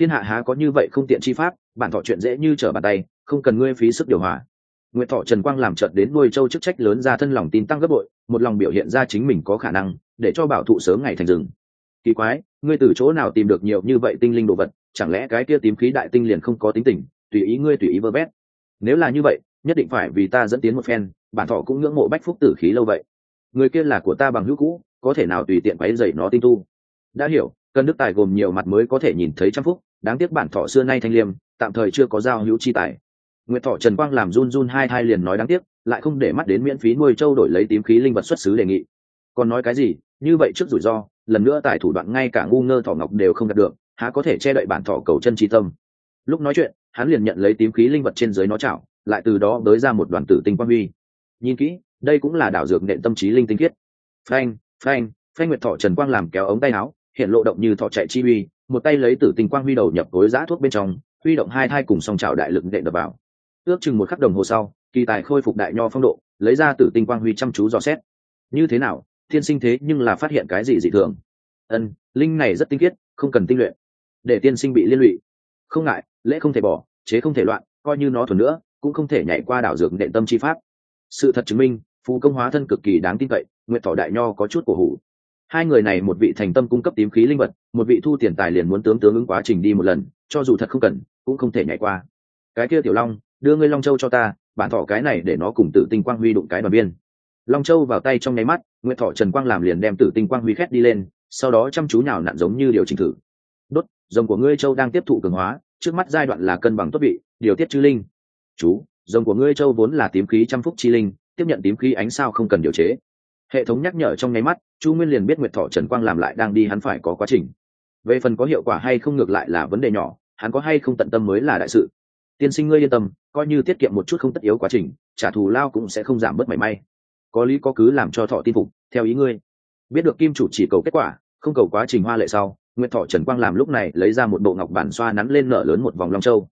thiên hạ há có như vậy không tiện chi pháp, bản thọ chuyện dễ như trở bàn tay, không cần ngươi phí sức điều hòa. Nguyện thọ trần quang làm trận đến nuôi châu chức trách lớn ra thân lòng tin tăng gấp bội, một lòng biểu hiện ra chính mình có khả năng, để cho bảo thụ sớm ngày thành rừng. Kỳ quái, ngươi từ chỗ nào tìm được nhiều như vậy tinh linh đồ vật, chẳng lẽ cái kia tím khí đại tinh liền không có tính tình, tùy ý ngươi tùy ý vơ vét? Nếu là như vậy, nhất định phải vì ta dẫn tiến một phen, bản thọ cũng ngưỡng mộ bách phúc tử khí lâu vậy. Người kia là của ta bằng hữu cũ, có thể nào tùy tiện quấy dậy nó tinh tu? Đã hiểu cần đức tài gồm nhiều mặt mới có thể nhìn thấy trăm phúc đáng tiếc bản thọ xưa nay thanh liêm, tạm thời chưa có giao hữu chi tài. Nguyệt thọ trần quang làm run run hai hai liền nói đáng tiếc, lại không để mắt đến miễn phí nuôi trâu đổi lấy tím khí linh vật xuất xứ đề nghị. Còn nói cái gì, như vậy trước rủi ro, lần nữa tài thủ đoạn ngay cả ngu ngơ thọ ngọc đều không đạt được, há có thể che đậy bản thọ cầu chân tri tâm. Lúc nói chuyện, hắn liền nhận lấy tím khí linh vật trên dưới nó chảo, lại từ đó tới ra một đoàn tử tinh quang huy. Nhìn kỹ, đây cũng là đảo dược nện tâm trí linh tinh khiết. Phanh phanh phanh nguyệt thọ trần quang làm kéo ống tay áo, hiện lộ động như thọ chạy chi uy một tay lấy tử tinh quang huy đầu nhập tối giã thuốc bên trong, huy động hai thai cùng song trào đại lực đệm đập vào. Ước chừng một khắc đồng hồ sau, kỳ tài khôi phục đại nho phong độ, lấy ra tử tinh quang huy chăm chú dò xét. Như thế nào, thiên sinh thế nhưng là phát hiện cái gì dị thường? Ân, linh này rất tinh khiết, không cần tinh luyện. Để tiên sinh bị liên lụy. Không ngại, lễ không thể bỏ, chế không thể loạn, coi như nó thuần nữa, cũng không thể nhảy qua đảo dược nện tâm chi pháp. Sự thật chứng minh phù công hóa thân cực kỳ đáng tin cậy, nguyện thọ đại nho có chút cổ hủ hai người này một vị thành tâm cung cấp tím khí linh vật, một vị thu tiền tài liền muốn tướng tướng ứng quá trình đi một lần, cho dù thật không cần, cũng không thể nhảy qua. Cái kia tiểu long, đưa ngươi long châu cho ta, bản thọ cái này để nó cùng tử tinh quang huy đụng cái đoàn biên. Long châu vào tay trong nháy mắt nguyễn thọ trần quang làm liền đem tử tinh quang huy khét đi lên, sau đó chăm chú nhào nặn giống như điều chỉnh thử. Đốt, rồng của ngươi châu đang tiếp thụ cường hóa, trước mắt giai đoạn là cân bằng tốt vị, điều tiết chư linh. Chú, rồng của ngươi châu vốn là tím khí trăm phúc chi linh, tiếp nhận tím khí ánh sao không cần điều chế hệ thống nhắc nhở trong nháy mắt, chu nguyên liền biết nguyệt thọ trần quang làm lại đang đi hắn phải có quá trình. Về phần có hiệu quả hay không ngược lại là vấn đề nhỏ, hắn có hay không tận tâm mới là đại sự. Tiên sinh ngươi yên tâm, coi như tiết kiệm một chút không tất yếu quá trình, trả thù lao cũng sẽ không giảm bớt mảy may. Có lý có cứ làm cho thọ tin phục, theo ý ngươi. Biết được kim chủ chỉ cầu kết quả, không cầu quá trình hoa lệ sau, nguyệt thọ trần quang làm lúc này lấy ra một bộ ngọc bản xoa nắn lên nở lớn một vòng long châu.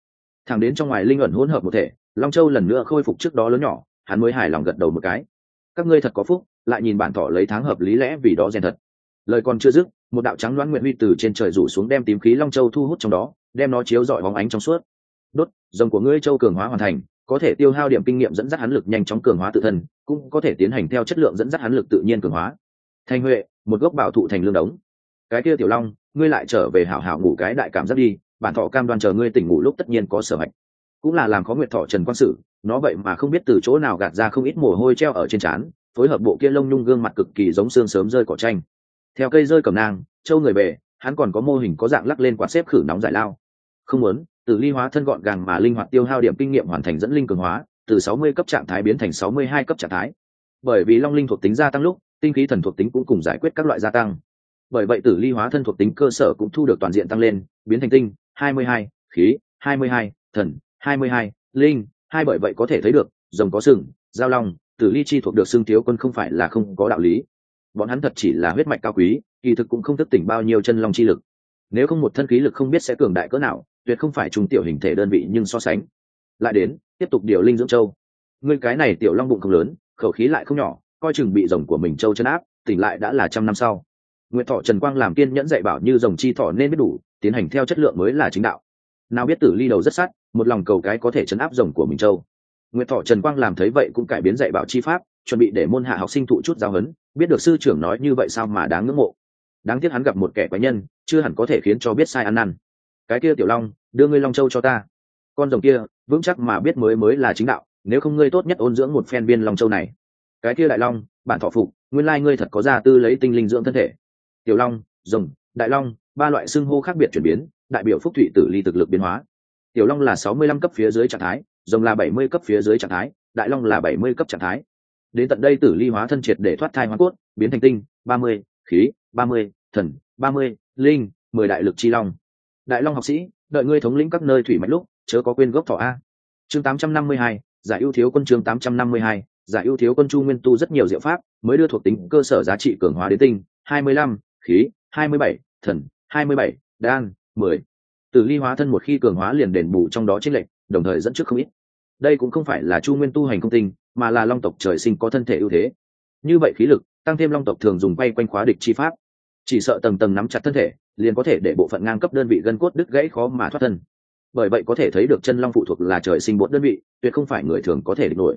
Thẳng đến trong ngoài linh ẩn hỗn hợp một thể, long châu lần nữa khôi phục trước đó lớn nhỏ, hắn mới hài lòng gật đầu một cái. Các ngươi thật có phúc lại nhìn bản thọ lấy tháng hợp lý lẽ vì đó rèn thật. Lời còn chưa dứt, một đạo trắng loãng nguyện huy từ trên trời rủ xuống đem tím khí long châu thu hút trong đó, đem nó chiếu dọi bóng ánh trong suốt. Đốt dòng của ngươi châu cường hóa hoàn thành, có thể tiêu hao điểm kinh nghiệm dẫn dắt hắn lực nhanh chóng cường hóa tự thân, cũng có thể tiến hành theo chất lượng dẫn dắt hắn lực tự nhiên cường hóa. Thanh huệ, một gốc bảo thụ thành lương đống. Cái kia tiểu long, ngươi lại trở về hảo hảo ngủ cái đại cảm giác đi, bản thọ cam đoan chờ ngươi tỉnh ngủ lúc tất nhiên có sở hạch cũng là làm khó nguyệt thọ trần quan sự nó vậy mà không biết từ chỗ nào gạt ra không ít mồ hôi treo ở trên trán phối hợp bộ kia lông nhung gương mặt cực kỳ giống xương sớm rơi cỏ tranh. Theo cây rơi cầm nang châu người về hắn còn có mô hình có dạng lắc lên quạt xếp khử nóng giải lao. Không muốn từ ly hóa thân gọn gàng mà linh hoạt tiêu hao điểm kinh nghiệm hoàn thành dẫn linh cường hóa từ 60 cấp trạng thái biến thành 62 cấp trạng thái. Bởi vì long linh thuộc tính gia tăng lúc tinh khí thần thuộc tính cũng cùng giải quyết các loại gia tăng. Bởi vậy tử ly hóa thân thuộc tính cơ sở cũng thu được toàn diện tăng lên biến thành tinh 22, khí 22, thần 22, linh hai bởi vậy có thể thấy được rồng có sừng giao long tử ly chi thuộc được xưng thiếu quân không phải là không có đạo lý. Bọn hắn thật chỉ là huyết mạch cao quý, kỳ thực cũng không thức tỉnh bao nhiêu chân long chi lực. Nếu không một thân khí lực không biết sẽ cường đại cỡ nào, tuyệt không phải trung tiểu hình thể đơn vị nhưng so sánh. Lại đến, tiếp tục điều linh dưỡng châu. Ngươi cái này tiểu long bụng không lớn, khẩu khí lại không nhỏ, coi chừng bị rồng của mình châu chân áp, tỉnh lại đã là trăm năm sau. Nguyện thọ trần quang làm kiên nhẫn dạy bảo như rồng chi thọ nên biết đủ, tiến hành theo chất lượng mới là chính đạo. Nào biết tử ly đầu rất sát, một lòng cầu cái có thể chấn áp rồng của mình châu Nguyệt thọ trần quang làm thấy vậy cũng cải biến dạy bảo chi pháp, chuẩn bị để môn hạ học sinh thụ chút giáo huấn, biết được sư trưởng nói như vậy sao mà đáng ngưỡng mộ. Đáng tiếc hắn gặp một kẻ quái nhân, chưa hẳn có thể khiến cho biết sai ăn năn. Cái kia tiểu long, đưa ngươi long châu cho ta. Con rồng kia, vững chắc mà biết mới mới là chính đạo, nếu không ngươi tốt nhất ôn dưỡng một phen viên long châu này. Cái kia đại long, bản thọ phục, nguyên lai ngươi thật có gia tư lấy tinh linh dưỡng thân thể. Tiểu long, rồng, đại long, ba loại xưng hô khác biệt chuyển biến, đại biểu phúc thụy tử ly thực lực biến hóa. Tiểu long là sáu mươi lăm cấp phía dưới trạng thái rồng là bảy mươi cấp phía dưới trạng thái, đại long là bảy mươi cấp trạng thái. Đến tận đây tử ly hóa thân triệt để thoát thai hóa cốt, biến thành tinh, ba mươi, khí, ba mươi, thần, ba mươi, linh, mười đại lực chi long. Đại long học sĩ, đợi ngươi thống lĩnh các nơi thủy mạch lúc, chớ có quên gốc thọ a. Chương tám trăm năm mươi hai, giải ưu thiếu quân chương tám trăm năm mươi hai, giải ưu thiếu quân chu nguyên tu rất nhiều diệu pháp, mới đưa thuộc tính cơ sở giá trị cường hóa đến tinh, hai mươi lăm, khí, hai mươi bảy, thần, hai mươi bảy, đan, mười. Tử ly hóa thân một khi cường hóa liền đền bù trong đó trên lệnh đồng thời dẫn trước không ít đây cũng không phải là chu nguyên tu hành công tinh, mà là long tộc trời sinh có thân thể ưu thế. Như vậy khí lực, tăng thêm long tộc thường dùng bay quanh khóa địch chi pháp. Chỉ sợ tầng tầng nắm chặt thân thể, liền có thể để bộ phận ngang cấp đơn vị gân cốt đứt gãy khó mà thoát thân. Bởi vậy có thể thấy được chân long phụ thuộc là trời sinh bột đơn vị, tuyệt không phải người thường có thể địch nổi.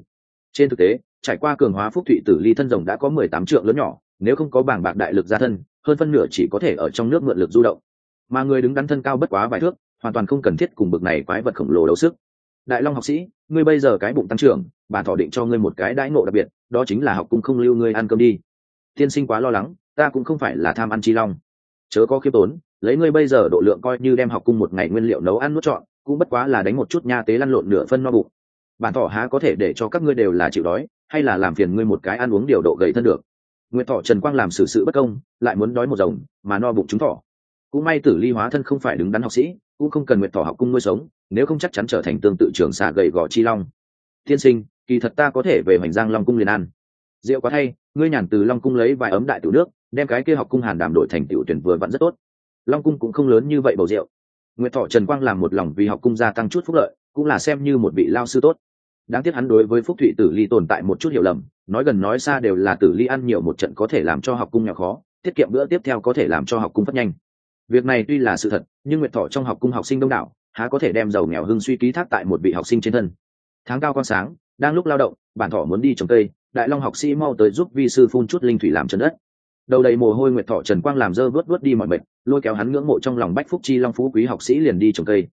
Trên thực tế, trải qua cường hóa phúc thụy tử ly thân rồng đã có mười tám trượng lớn nhỏ, nếu không có bảng bạc đại lực gia thân, hơn phân nửa chỉ có thể ở trong nước mượn lực du động. Mà người đứng đắn thân cao bất quá vài thước, hoàn toàn không cần thiết cùng bực này quái vật khổng lồ đấu sức đại long học sĩ, ngươi bây giờ cái bụng tăng trưởng bản thọ định cho ngươi một cái đãi ngộ đặc biệt, đó chính là học cung không lưu ngươi ăn cơm đi. Tiên sinh quá lo lắng, ta cũng không phải là tham ăn chi long. Chớ có khiêm tốn, lấy ngươi bây giờ độ lượng coi như đem học cung một ngày nguyên liệu nấu ăn nuốt trọn, cũng bất quá là đánh một chút nha tế lăn lộn nửa phân no bụng. Bản thọ há có thể để cho các ngươi đều là chịu đói, hay là làm phiền ngươi một cái ăn uống điều độ gầy thân được. Nguyệt thọ trần quang làm xử sự bất công, lại muốn đói một rồng, mà no bụng chúng thọ cũng may tử ly hóa thân không phải đứng đắn học sĩ cũng không cần nguyệt Thỏ học cung nuôi sống, nếu không chắc chắn trở thành tương tự trường xà gầy gò chi long. Tiên sinh, kỳ thật ta có thể về hoành giang long cung liền ăn. Rượu quá thay ngươi nhàn từ long cung lấy vài ấm đại tiểu nước, đem cái kia học cung hàn đàm đổi thành tiểu tuyển vừa vặn rất tốt. Long cung cũng không lớn như vậy bầu rượu. Nguyệt thọ trần quang làm một lòng vì học cung gia tăng chút phúc lợi, cũng là xem như một vị lao sư tốt. Đáng tiếc hắn đối với phúc thụy tử ly tồn tại một chút hiểu lầm, nói gần nói xa đều là tử ly ăn nhiều một trận có thể làm cho học cung nhỏ khó, tiết kiệm bữa tiếp theo có thể làm cho học cung phát nhanh việc này tuy là sự thật, nhưng nguyệt thọ trong học cung học sinh đông đảo, há có thể đem giàu nghèo hưng suy ký thác tại một vị học sinh trên thân. Tháng cao con sáng, đang lúc lao động, bản thọ muốn đi trồng cây, đại long học sĩ mau tới giúp vi sư phun chút linh thủy làm chân đất. Đầu đầy mồ hôi nguyệt thọ trần quang làm dơ vớt vớt đi mọi mệt, lôi kéo hắn ngưỡng mộ trong lòng bách phúc chi long phú quý học sĩ liền đi trồng cây.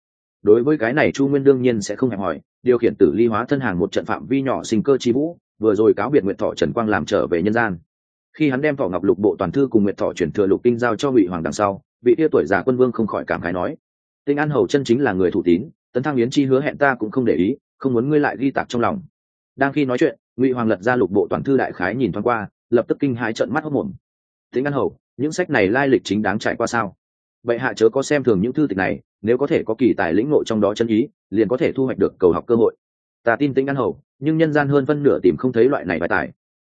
Đối với cái này chu nguyên đương nhiên sẽ không hẹp hỏi, điều khiển tử ly hóa thân hàng một trận phạm vi nhỏ sinh cơ chi vũ, vừa rồi cáo biệt nguyệt thọ trần quang làm trở về nhân gian. Khi hắn đem thọ ngọc lục bộ toàn thư cùng nguyệt thọ chuyển thừa lục kinh giao cho ngụy hoàng đằng sau vị tia tuổi già quân vương không khỏi cảm khái nói, tinh an hầu chân chính là người thủ tín, tấn thăng yến chi hứa hẹn ta cũng không để ý, không muốn ngươi lại ghi tạc trong lòng. Đang khi nói chuyện, ngụy hoàng lật ra lục bộ toàn thư đại khái nhìn thoáng qua, lập tức kinh hái trận mắt hốc mồm. Tinh an hầu, những sách này lai lịch chính đáng trải qua sao? Vậy hạ chớ có xem thường những thư tịch này, nếu có thể có kỳ tài lĩnh ngộ trong đó chân ý, liền có thể thu hoạch được cầu học cơ hội. Ta tin tinh an hầu, nhưng nhân gian hơn phân nửa tìm không thấy loại này bài tài.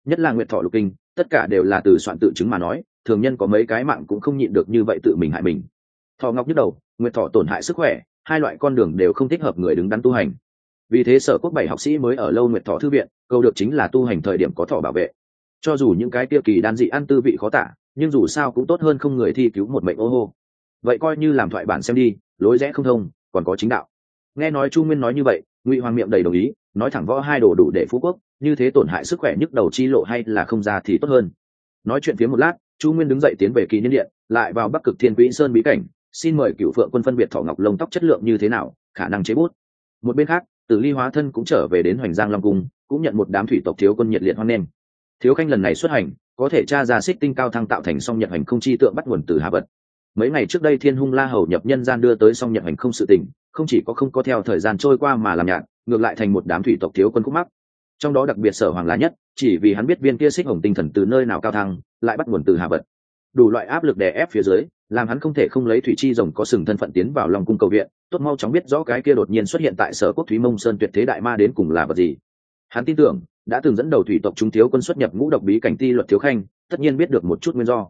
Nhất là nguyệt thọ lục kinh, tất cả đều là từ soạn tự chứng mà nói thường nhân có mấy cái mạng cũng không nhịn được như vậy tự mình hại mình. Thọ ngọc nhức đầu nguyệt thọ tổn hại sức khỏe, hai loại con đường đều không thích hợp người đứng đắn tu hành. Vì thế sở quốc bảy học sĩ mới ở lâu nguyệt thọ thư viện câu được chính là tu hành thời điểm có thọ bảo vệ. Cho dù những cái tiêu kỳ đan dị ăn tư vị khó tả, nhưng dù sao cũng tốt hơn không người thi cứu một mệnh ô hô. Vậy coi như làm thoại bản xem đi, lối rẽ không thông, còn có chính đạo. Nghe nói chu nguyên nói như vậy, ngụy hoàng miệng đầy đồng ý, nói thẳng võ hai đồ đủ để phú quốc, như thế tổn hại sức khỏe nhức đầu chi lộ hay là không ra thì tốt hơn. Nói chuyện phía một lát chu nguyên đứng dậy tiến về kỳ niên điện, lại vào bắc cực thiên quỹ sơn bí cảnh, xin mời cựu phượng quân phân biệt thỏ ngọc lông tóc chất lượng như thế nào, khả năng chế bút. Một bên khác, tử ly hóa thân cũng trở về đến hoành giang long cung, cũng nhận một đám thủy tộc thiếu quân nhiệt liệt hoan nghênh. Thiếu khanh lần này xuất hành, có thể tra ra xích tinh cao thăng tạo thành song nhật hành không chi tượng bắt nguồn từ hà vật mấy ngày trước đây thiên hung la hầu nhập nhân gian đưa tới song nhật hành không sự tình, không chỉ có không có theo thời gian trôi qua mà làm nhạt, ngược lại thành một đám thủy tộc thiếu quân khúc mắc. Trong đó đặc biệt sở hoàng lá nhất chỉ vì hắn biết viên kia xích hồng tinh thần từ nơi nào cao thăng, lại bắt nguồn từ hà vật đủ loại áp lực đè ép phía dưới, làm hắn không thể không lấy thủy chi rồng có sừng thân phận tiến vào lòng cung cầu viện, tốt mau chóng biết rõ cái kia đột nhiên xuất hiện tại sở quốc thúy mông sơn tuyệt thế đại ma đến cùng là vật gì. Hắn tin tưởng, đã từng dẫn đầu thủy tộc trung thiếu quân xuất nhập ngũ độc bí cảnh ti luật thiếu khanh, tất nhiên biết được một chút nguyên do.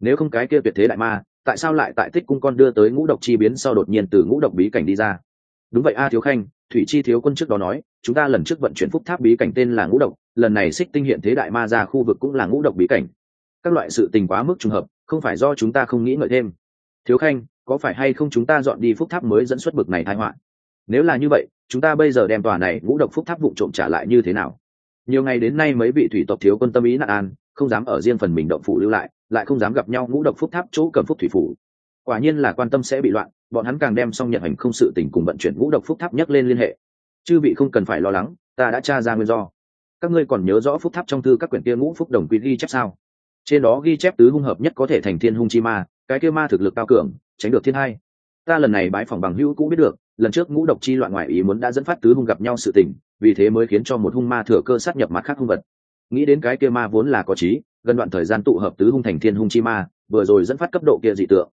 Nếu không cái kia tuyệt thế đại ma, tại sao lại tại tích cung con đưa tới ngũ độc chi biến sau đột nhiên từ ngũ độc bí cảnh đi ra? Đúng vậy a, thiếu khanh thủy chi thiếu quân trước đó nói, chúng ta lần trước vận chuyển phúc tháp bí cảnh tên là ngũ độc, lần này xích tinh hiện thế đại ma ra khu vực cũng là ngũ độc bí cảnh. Các loại sự tình quá mức trùng hợp, không phải do chúng ta không nghĩ ngợi thêm. Thiếu khanh, có phải hay không chúng ta dọn đi phúc tháp mới dẫn xuất bực này thái họa? Nếu là như vậy, chúng ta bây giờ đem tòa này ngũ độc phúc tháp vụ trộm trả lại như thế nào? Nhiều ngày đến nay mấy vị thủy tộc thiếu quân tâm ý nạn an, không dám ở riêng phần mình động phủ lưu lại lại không dám gặp nhau ngũ độc phúc tháp chỗ cầm phúc thủy phủ. Quả nhiên là quan tâm sẽ bị loạn bọn hắn càng đem xong nhận hành không sự tình cùng vận chuyển ngũ độc phúc tháp nhắc lên liên hệ. Chư vị không cần phải lo lắng, ta đã tra ra nguyên do. Các ngươi còn nhớ rõ phúc tháp trong thư các quyển kia ngũ phúc đồng quy ghi chép sao? Trên đó ghi chép tứ hung hợp nhất có thể thành thiên hung chi ma, cái kia ma thực lực cao cường, tránh được thiên hai. Ta lần này bái phòng bằng hữu cũng biết được, lần trước ngũ độc chi loạn ngoại ý muốn đã dẫn phát tứ hung gặp nhau sự tình, vì thế mới khiến cho một hung ma thừa cơ sát nhập mặt khác hung vật. Nghĩ đến cái kia ma vốn là có trí, gần đoạn thời gian tụ hợp tứ hung thành thiên hung chi ma, vừa rồi dẫn phát cấp độ kia dị tượng.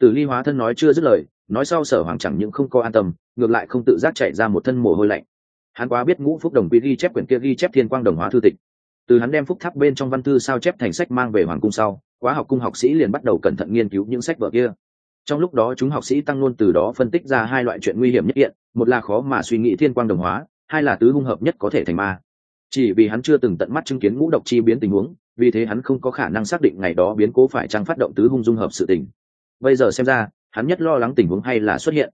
Tử ly hóa thân nói chưa dứt lời nói sau sở hoàng chẳng những không có an tâm, ngược lại không tự giác chạy ra một thân mồ hôi lạnh. Hắn quá biết ngũ phúc đồng quy ghi chép quyển kia ghi chép thiên quang đồng hóa thư tịch. Từ hắn đem phúc tháp bên trong văn thư sao chép thành sách mang về hoàng cung sau, quá học cung học sĩ liền bắt đầu cẩn thận nghiên cứu những sách vở kia. Trong lúc đó chúng học sĩ tăng luôn từ đó phân tích ra hai loại chuyện nguy hiểm nhất hiện một là khó mà suy nghĩ thiên quang đồng hóa, hai là tứ hung hợp nhất có thể thành ma. Chỉ vì hắn chưa từng tận mắt chứng kiến ngũ độc chi biến tình huống, vì thế hắn không có khả năng xác định ngày đó biến cố phải chăng phát động tứ hung dung hợp sự tình. Bây giờ xem ra hắn nhất lo lắng tình huống hay là xuất hiện.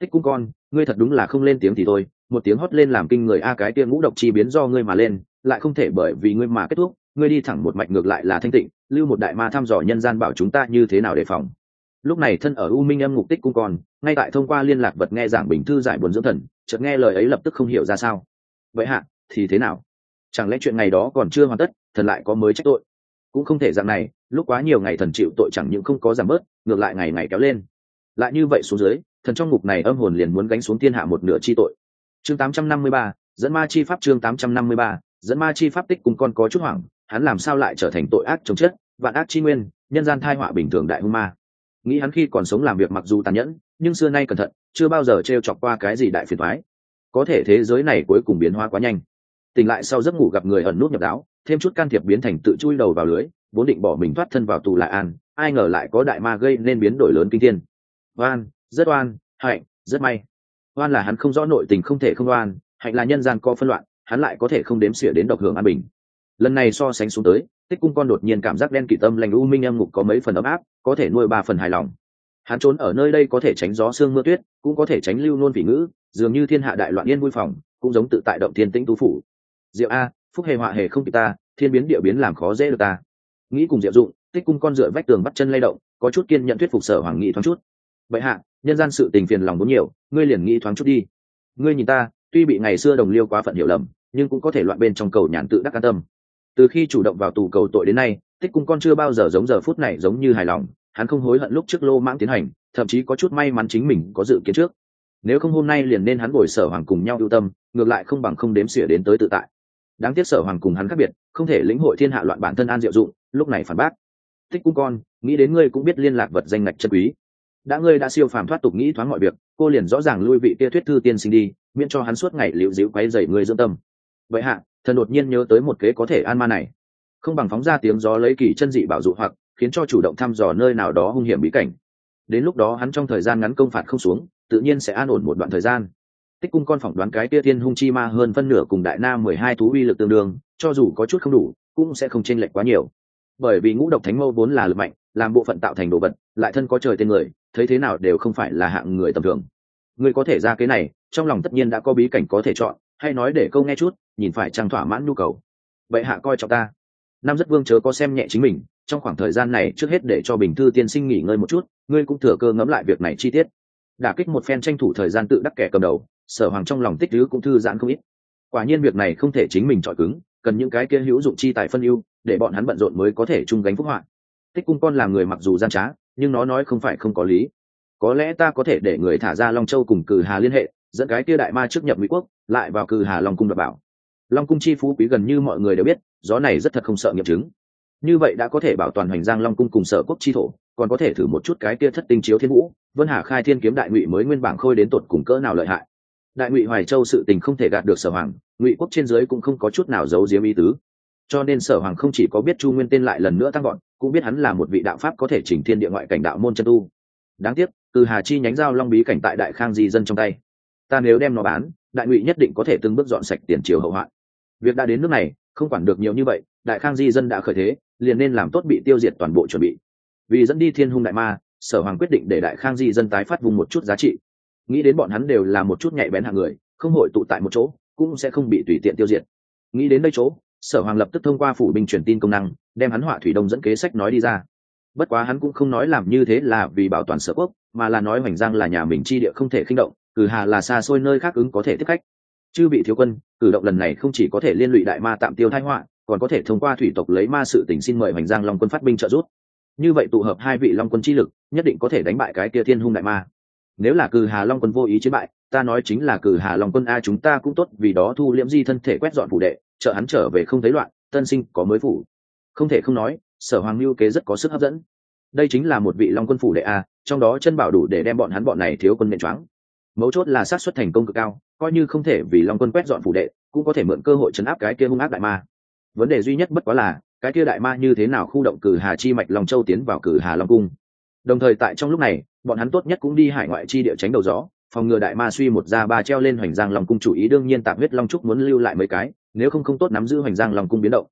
Tích cung con, ngươi thật đúng là không lên tiếng thì thôi, một tiếng hót lên làm kinh người a cái tiên ngũ độc chi biến do ngươi mà lên, lại không thể bởi vì ngươi mà kết thúc, ngươi đi thẳng một mạch ngược lại là thanh tịnh, lưu một đại ma thăm dò nhân gian bảo chúng ta như thế nào đề phòng. Lúc này thân ở u minh âm ngục tích cung còn ngay tại thông qua liên lạc vật nghe giảng bình thư giải buồn dưỡng thần, chợt nghe lời ấy lập tức không hiểu ra sao. Vậy hạ, thì thế nào? Chẳng lẽ chuyện ngày đó còn chưa hoàn tất, thần lại có mới trách tội? Cũng không thể dạng này, lúc quá nhiều ngày thần chịu tội chẳng những không có giảm bớt, ngược lại ngày ngày kéo lên lại như vậy xuống dưới thần trong ngục này âm hồn liền muốn gánh xuống thiên hạ một nửa chi tội. Chương 853, dẫn ma chi pháp chương 853, dẫn ma chi pháp tích cùng con có chút hoảng hắn làm sao lại trở thành tội ác chống chết vạn ác chi nguyên nhân gian thai họa bình thường đại hung ma. Nghĩ hắn khi còn sống làm việc mặc dù tàn nhẫn nhưng xưa nay cẩn thận chưa bao giờ t chọc qua cái gì đại phiền thoái có thể thế giới này cuối cùng biến hóa quá nhanh. Tỉnh lại sau giấc ngủ gặp người ẩn nút nhập đáo thêm chút can thiệp biến thành tự chui đầu vào lưới vốn định bỏ mình thoát thân vào tù lại an ai ngờ lại có đại ma gây nên biến đổi lớn kinh thiên oan, rất oan, hạnh, rất may. Oan là hắn không rõ nội tình không thể không oan, hạnh là nhân gian co phân loạn, hắn lại có thể không đếm xỉa đến độc hưởng an bình. Lần này so sánh xuống tới, tích cung con đột nhiên cảm giác đen kỵ tâm lành u minh âm ngục có mấy phần ấm áp, có thể nuôi ba phần hài lòng. Hắn trốn ở nơi đây có thể tránh gió sương mưa tuyết, cũng có thể tránh lưu nôn vị ngữ, dường như thiên hạ đại loạn yên vui phòng, cũng giống tự tại động thiên tĩnh tú phủ. Diệu a, phúc hề họa hề không kịp ta, thiên biến địa biến làm khó dễ được ta. Nghĩ cùng diệu dụng, tích cung con dựa vách tường bắt chân lay động, có chút kiên nhận thuyết phục sở hoàng nghị thoáng chút vậy hạ, nhân gian sự tình phiền lòng muốn nhiều, ngươi liền nghĩ thoáng chút đi. Ngươi nhìn ta, tuy bị ngày xưa đồng liêu quá phận hiểu lầm, nhưng cũng có thể loạn bên trong cầu nhàn tự đắc an tâm. Từ khi chủ động vào tù cầu tội đến nay, tích cung con chưa bao giờ giống giờ phút này giống như hài lòng, hắn không hối hận lúc trước lô mãng tiến hành, thậm chí có chút may mắn chính mình có dự kiến trước. Nếu không hôm nay liền nên hắn bồi sở hoàng cùng nhau ưu tâm, ngược lại không bằng không đếm xỉa đến tới tự tại. Đáng tiếc sở hoàng cùng hắn khác biệt, không thể lĩnh hội thiên hạ loạn bản thân an diệu dụng, lúc này phản bác. Tích cung con, nghĩ đến ngươi cũng biết liên lạc vật danh ngạch chân quý đã ngươi đã siêu phàm thoát tục nghĩ thoáng mọi việc, cô liền rõ ràng lui vị kia thuyết thư tiên sinh đi, miễn cho hắn suốt ngày liệu dịu quấy dày ngươi dưỡng tâm. Vậy hạ, thần đột nhiên nhớ tới một kế có thể an ma này. Không bằng phóng ra tiếng gió lấy kỳ chân dị bảo dụ hoặc, khiến cho chủ động thăm dò nơi nào đó hung hiểm bí cảnh. Đến lúc đó hắn trong thời gian ngắn công phạt không xuống, tự nhiên sẽ an ổn một đoạn thời gian. Tích cung con phỏng đoán cái tia thiên hung chi ma hơn phân nửa cùng đại nam mười hai thú uy lực tương đương, cho dù có chút không đủ, cũng sẽ không chênh lệch quá nhiều. Bởi vì ngũ độc thánh mâu vốn là lực mạnh làm bộ phận tạo thành đồ vật, lại thân có trời tên người, thấy thế nào đều không phải là hạng người tầm thường. Người có thể ra cái này, trong lòng tất nhiên đã có bí cảnh có thể chọn, hay nói để câu nghe chút, nhìn phải trang thỏa mãn nhu cầu. Vậy hạ coi trọng ta. Nam rất vương chớ có xem nhẹ chính mình, trong khoảng thời gian này trước hết để cho bình thư tiên sinh nghỉ ngơi một chút, ngươi cũng thừa cơ ngẫm lại việc này chi tiết. Đả kích một phen tranh thủ thời gian tự đắc kẻ cầm đầu, sở hoàng trong lòng tích thứ cũng thư giãn không ít. Quả nhiên việc này không thể chính mình chọi cứng, cần những cái kia hữu dụng chi tài phân ưu, để bọn hắn bận rộn mới có thể chung gánh phúc họa tích cung con là người mặc dù gian trá, nhưng nó nói không phải không có lý. Có lẽ ta có thể để người thả ra long châu cùng cử hà liên hệ, dẫn cái kia đại ma trước nhập mỹ quốc, lại vào cử hà long cung đập bảo. Long cung chi phú quý gần như mọi người đều biết, gió này rất thật không sợ nghiệm chứng. Như vậy đã có thể bảo toàn hoành giang long cung cùng sở quốc chi thổ, còn có thể thử một chút cái kia thất tinh chiếu thiên vũ, vân hà khai thiên kiếm đại ngụy mới nguyên bảng khôi đến tột cùng cỡ nào lợi hại. Đại ngụy hoài châu sự tình không thể gạt được sở hoàng, ngụy quốc trên dưới cũng không có chút nào giấu giếm ý tứ cho nên sở hoàng không chỉ có biết chu nguyên tên lại lần nữa tăng gọn cũng biết hắn là một vị đạo pháp có thể chỉnh thiên địa ngoại cảnh đạo môn chân tu. Đáng tiếc, từ hà chi nhánh giao long bí cảnh tại đại khang di dân trong tay, ta nếu đem nó bán, đại ngụy nhất định có thể từng bước dọn sạch tiền triều hậu hoạn. Việc đã đến nước này, không quản được nhiều như vậy, đại khang di dân đã khởi thế, liền nên làm tốt bị tiêu diệt toàn bộ chuẩn bị. Vì dẫn đi thiên hung đại ma, sở hoàng quyết định để đại khang di dân tái phát vùng một chút giá trị. Nghĩ đến bọn hắn đều là một chút nhạy bén hạng người, không hội tụ tại một chỗ, cũng sẽ không bị tùy tiện tiêu diệt. Nghĩ đến đây chỗ sở hoàng lập tức thông qua phủ binh truyền tin công năng, đem hắn họa thủy đông dẫn kế sách nói đi ra. Bất quá hắn cũng không nói làm như thế là vì bảo toàn sở quốc, mà là nói hoành giang là nhà mình chi địa không thể khinh động, cử hà là xa xôi nơi khác ứng có thể tiếp khách. Chư bị thiếu quân, cử động lần này không chỉ có thể liên lụy đại ma tạm tiêu thái họa, còn có thể thông qua thủy tộc lấy ma sự tình xin mời hoành giang long quân phát binh trợ giúp. Như vậy tụ hợp hai vị long quân chi lực, nhất định có thể đánh bại cái kia thiên hung đại ma. Nếu là cử hà long quân vô ý chiến bại, ta nói chính là cử hà long quân a chúng ta cũng tốt, vì đó thu liễm di thân thể quét dọn phủ đệ chợ hắn trở về không thấy loạn, tân sinh có mới phủ. Không thể không nói, sở hoàng lưu kế rất có sức hấp dẫn. Đây chính là một vị long quân phủ đệ a, trong đó chân bảo đủ để đem bọn hắn bọn này thiếu quân nện choáng. Mấu chốt là xác suất thành công cực cao, coi như không thể vì long quân quét dọn phủ đệ, cũng có thể mượn cơ hội chấn áp cái kia hung ác đại ma. Vấn đề duy nhất bất quá là, cái kia đại ma như thế nào khu động cử hà chi mạch long châu tiến vào cử hà long cung. Đồng thời tại trong lúc này, bọn hắn tốt nhất cũng đi hải ngoại chi địa tránh đầu gió, phòng ngừa đại ma suy một ra ba treo lên hoành giang long cung chủ ý đương nhiên tạm huyết long trúc muốn lưu lại mấy cái nếu không không tốt nắm giữ hoành giang long cung biến động.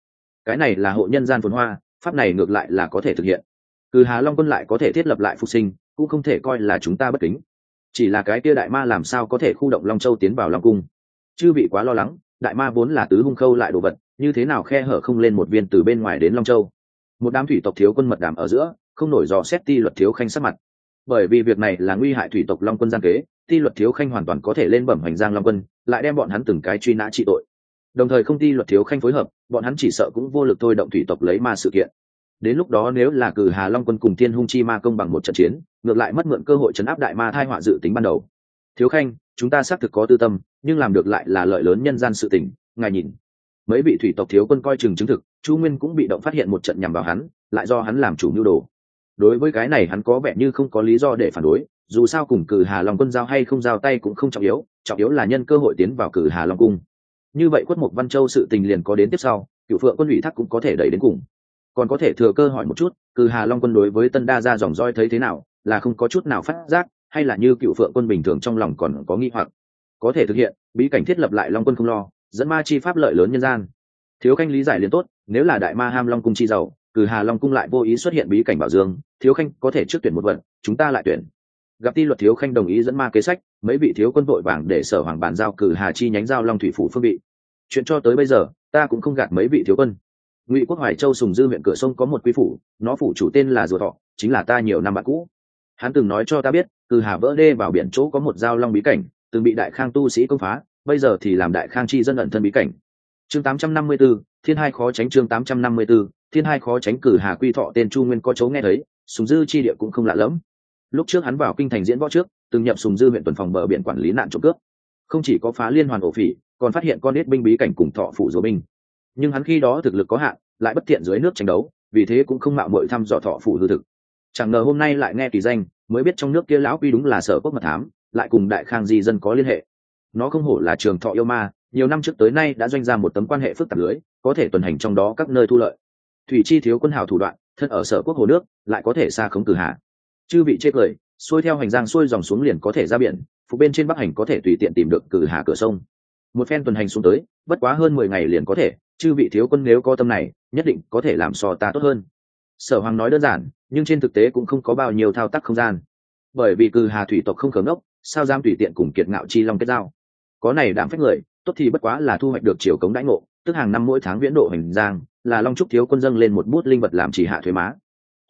Cái này là hộ nhân gian phồn hoa, pháp này ngược lại là có thể thực hiện. Cừ hà long quân lại có thể thiết lập lại phục sinh, cũng không thể coi là chúng ta bất kính. Chỉ là cái kia đại ma làm sao có thể khu động long châu tiến vào long cung? Chư vị quá lo lắng, đại ma vốn là tứ hung khâu lại đồ vật, như thế nào khe hở không lên một viên từ bên ngoài đến long châu? Một đám thủy tộc thiếu quân mật đàm ở giữa, không nổi dò xét ti luật thiếu khanh sắc mặt. Bởi vì việc này là nguy hại thủy tộc long quân gian kế, ti luật thiếu khanh hoàn toàn có thể lên bẩm hành giang long quân, lại đem bọn hắn từng cái truy nã trị tội đồng thời không ty luật thiếu khanh phối hợp, bọn hắn chỉ sợ cũng vô lực thôi động thủy tộc lấy ma sự kiện. Đến lúc đó nếu là cử hà long quân cùng thiên hung chi ma công bằng một trận chiến, ngược lại mất mượn cơ hội chấn áp đại ma thai họa dự tính ban đầu. Thiếu khanh, chúng ta xác thực có tư tâm, nhưng làm được lại là lợi lớn nhân gian sự tình, ngài nhìn. Mấy vị thủy tộc thiếu quân coi chừng chứng thực, chu nguyên cũng bị động phát hiện một trận nhằm vào hắn, lại do hắn làm chủ mưu đồ. Đối với cái này hắn có vẻ như không có lý do để phản đối, dù sao cùng cử hà long quân giao hay không giao tay cũng không trọng yếu trọng yếu là nhân cơ hội tiến vào cử hà long cung như vậy quất mục văn châu sự tình liền có đến tiếp sau cựu phượng quân ủy thác cũng có thể đẩy đến cùng. Còn có thể thừa cơ hỏi một chút cử hà long quân đối với tân đa ra dòng roi thấy thế nào, là không có chút nào phát giác, hay là như cựu phượng quân bình thường trong lòng còn có nghi hoặc. Có thể thực hiện, bí cảnh thiết lập lại long quân không lo, dẫn ma chi pháp lợi lớn nhân gian. Thiếu khanh lý giải liền tốt, nếu là đại ma ham long cung chi giàu cử hà long cung lại vô ý xuất hiện bí cảnh bảo dương, thiếu khanh có thể trước tuyển một vận, chúng ta lại tuyển gặp ti luật thiếu khanh đồng ý dẫn ma kế sách mấy vị thiếu quân vội vàng để sở hoàng bàn giao cử hà chi nhánh giao long thủy phủ phương bị chuyện cho tới bây giờ ta cũng không gạt mấy vị thiếu quân. Ngụy quốc hoài châu sùng dư huyện cửa sông có một quý phủ nó phủ chủ tên là rùa thọ chính là ta nhiều năm bạn cũ. Hắn từng nói cho ta biết cử hà vỡ đê vào biển chỗ có một giao long bí cảnh từng bị đại khang tu sĩ công phá bây giờ thì làm đại khang chi dân ẩn thân bí cảnh. Chương 854, thiên hai khó tránh chương 854, thiên hai khó tránh cử hà quy thọ tên chu nguyên có chấu nghe thấy sùng dư chi địa cũng không lạ lẫm lúc trước hắn vào kinh thành diễn võ trước, từng nhập sùng dư huyện tuần phòng bờ biển quản lý nạn trộm cướp. Không chỉ có phá liên hoàn ổ phỉ, còn phát hiện con ít binh bí cảnh cùng thọ phủ dỗ binh. Nhưng hắn khi đó thực lực có hạn, lại bất tiện dưới nước tranh đấu, vì thế cũng không mạo mội thăm dò thọ phủ hư thực. Chẳng ngờ hôm nay lại nghe kỳ danh, mới biết trong nước kia lão quy đúng là sở quốc mật thám, lại cùng đại khang di dân có liên hệ. Nó không hổ là trường thọ yêu ma, nhiều năm trước tới nay đã doanh ra một tấm quan hệ phức tạp lưới, có thể tuần hành trong đó các nơi thu lợi. Thủy chi thiếu quân hào thủ đoạn, thân ở sở quốc hồ nước, lại có thể xa khống cử hạ chư vị chê cười, xuôi theo hành giang xuôi dòng xuống liền có thể ra biển, phục bên trên bắc hành có thể tùy tiện tìm được cử hà cửa sông. Một phen tuần hành xuống tới, bất quá hơn mười ngày liền có thể, chư vị thiếu quân nếu có tâm này, nhất định có thể làm so ta tốt hơn. Sở hoàng nói đơn giản, nhưng trên thực tế cũng không có bao nhiêu thao tác không gian. Bởi vì cử hà thủy tộc không khởi ngốc, sao giam tùy tiện cùng kiệt ngạo chi long kết giao? Có này đảm phách người, tốt thì bất quá là thu hoạch được chiều cống đãi ngộ, tức hàng năm mỗi tháng viễn độ hành giang, là long trúc thiếu quân dâng lên một bút linh vật làm chỉ hạ thuế má.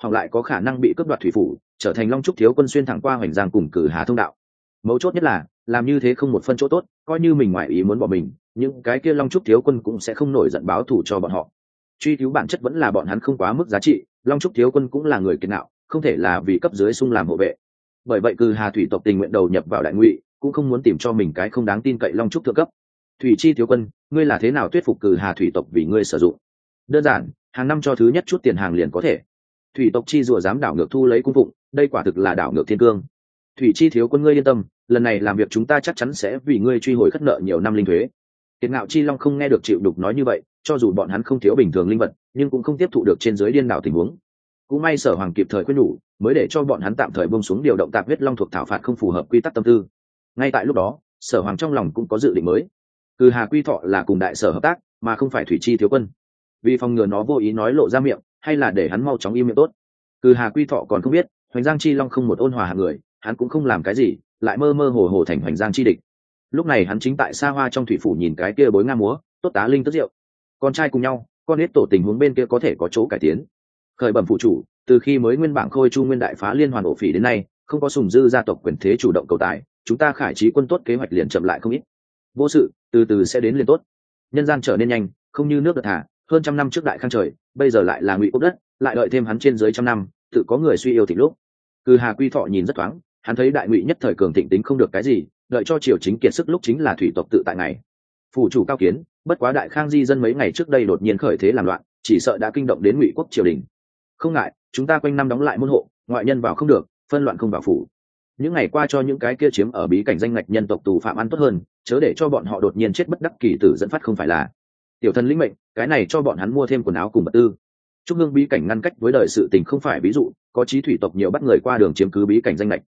Hoặc lại có khả năng bị cướp đoạt thủy phủ trở thành long trúc thiếu quân xuyên thẳng qua hoành giang cùng cử hà thông đạo. Mấu chốt nhất là, làm như thế không một phân chỗ tốt, coi như mình ngoại ý muốn bỏ mình, những cái kia long trúc thiếu quân cũng sẽ không nổi giận báo thù cho bọn họ. Truy cứu bản chất vẫn là bọn hắn không quá mức giá trị, long trúc thiếu quân cũng là người kiệt nạo, không thể là vì cấp dưới sung làm hộ vệ. Bởi vậy cử hà thủy tộc tình nguyện đầu nhập vào đại ngụy, cũng không muốn tìm cho mình cái không đáng tin cậy long trúc thượng cấp. Thủy chi thiếu quân, ngươi là thế nào thuyết phục cử hà thủy tộc vì ngươi sử dụng? Đơn giản, hàng năm cho thứ nhất chút tiền hàng liền có thể thủy tộc chi rùa dám đảo ngược thu lấy cung phụng, đây quả thực là đảo ngược thiên cương. Thủy chi thiếu quân ngươi yên tâm, lần này làm việc chúng ta chắc chắn sẽ vì ngươi truy hồi khất nợ nhiều năm linh thuế. Kiệt ngạo chi long không nghe được chịu đục nói như vậy, cho dù bọn hắn không thiếu bình thường linh vật, nhưng cũng không tiếp thụ được trên dưới điên đảo tình huống. Cũng may sở hoàng kịp thời khuyên nhủ, mới để cho bọn hắn tạm thời bông xuống điều động tạp huyết long thuộc thảo phạt không phù hợp quy tắc tâm tư. Ngay tại lúc đó, sở hoàng trong lòng cũng có dự định mới. Cừ hà quy thọ là cùng đại sở hợp tác, mà không phải thủy chi thiếu quân. Vì phòng ngừa nó vô ý nói lộ ra miệng hay là để hắn mau chóng im miệng tốt. Cừ hà quy thọ còn không biết, hoành giang chi long không một ôn hòa hạng người, hắn cũng không làm cái gì, lại mơ mơ hồ hồ thành hoành giang chi địch. Lúc này hắn chính tại xa hoa trong thủy phủ nhìn cái kia bối nga múa, tốt tá linh tức rượu. Con trai cùng nhau, con hết tổ tình huống bên kia có thể có chỗ cải tiến. Khởi bẩm phụ chủ, từ khi mới nguyên bảng khôi chu nguyên đại phá liên hoàn ổ phỉ đến nay, không có sùng dư gia tộc quyền thế chủ động cầu tài, chúng ta khải trí quân tốt kế hoạch liền chậm lại không ít. Vô sự, từ từ sẽ đến liền tốt. Nhân gian trở nên nhanh, không như nước đợt thả hơn trăm năm trước đại khang trời, bây giờ lại là ngụy quốc đất, lại đợi thêm hắn trên dưới trăm năm, tự có người suy yêu thịnh lúc. Cư hà quy thọ nhìn rất thoáng, hắn thấy đại ngụy nhất thời cường thịnh tính không được cái gì, đợi cho triều chính kiệt sức lúc chính là thủy tộc tự tại ngày. Phủ chủ cao kiến, bất quá đại khang di dân mấy ngày trước đây đột nhiên khởi thế làm loạn, chỉ sợ đã kinh động đến ngụy quốc triều đình. Không ngại, chúng ta quanh năm đóng lại môn hộ, ngoại nhân vào không được, phân loạn không vào phủ. Những ngày qua cho những cái kia chiếm ở bí cảnh danh ngạch nhân tộc tù phạm ăn tốt hơn, chớ để cho bọn họ đột nhiên chết bất đắc kỳ tử dẫn phát không phải là tiểu thân lĩnh mệnh, cái này cho bọn hắn mua thêm quần áo cùng vật tư. Chúc hương bí cảnh ngăn cách với đời sự tình không phải ví dụ, có trí thủy tộc nhiều bắt người qua đường chiếm cứ bí cảnh danh lệch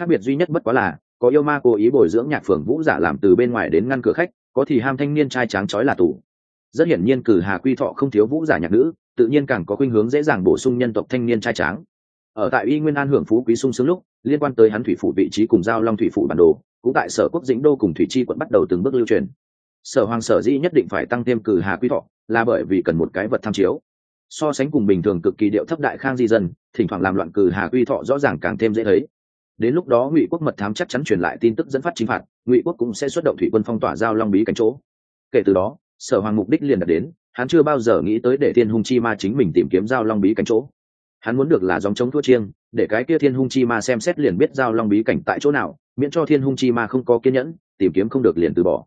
khác biệt duy nhất bất quá là, có yêu ma cố ý bồi dưỡng nhạc phường vũ giả làm từ bên ngoài đến ngăn cửa khách, có thì ham thanh niên trai tráng trói là tù. Rất hiển nhiên cử hà quy thọ không thiếu vũ giả nhạc nữ, tự nhiên càng có khuynh hướng dễ dàng bổ sung nhân tộc thanh niên trai tráng. Ở tại y nguyên an hưởng phú quý sung sướng lúc, liên quan tới hắn thủy phủ vị trí cùng giao long thủy phủ bản đồ, cũng tại sở quốc dĩnh đô cùng thủy chi quận bắt đầu từng bước lưu truyền sở hoàng sở dĩ nhất định phải tăng thêm cử hà quy thọ là bởi vì cần một cái vật tham chiếu. So sánh cùng bình thường cực kỳ điệu thấp đại khang di dân, thỉnh thoảng làm loạn cử hà quy thọ rõ ràng càng thêm dễ thấy. Đến lúc đó ngụy quốc mật thám chắc chắn truyền lại tin tức dẫn phát chính phạt, ngụy quốc cũng sẽ xuất động thủy quân phong tỏa giao long bí cảnh chỗ. Kể từ đó, sở hoàng mục đích liền đạt đến, hắn chưa bao giờ nghĩ tới để thiên hung chi ma chính mình tìm kiếm giao long bí cảnh chỗ. Hắn muốn được là dòng chống thua chiêng, để cái kia thiên hung chi ma xem xét liền biết giao long bí cảnh tại chỗ nào, miễn cho thiên hung chi ma không có kiên nhẫn, tìm kiếm không được liền từ bỏ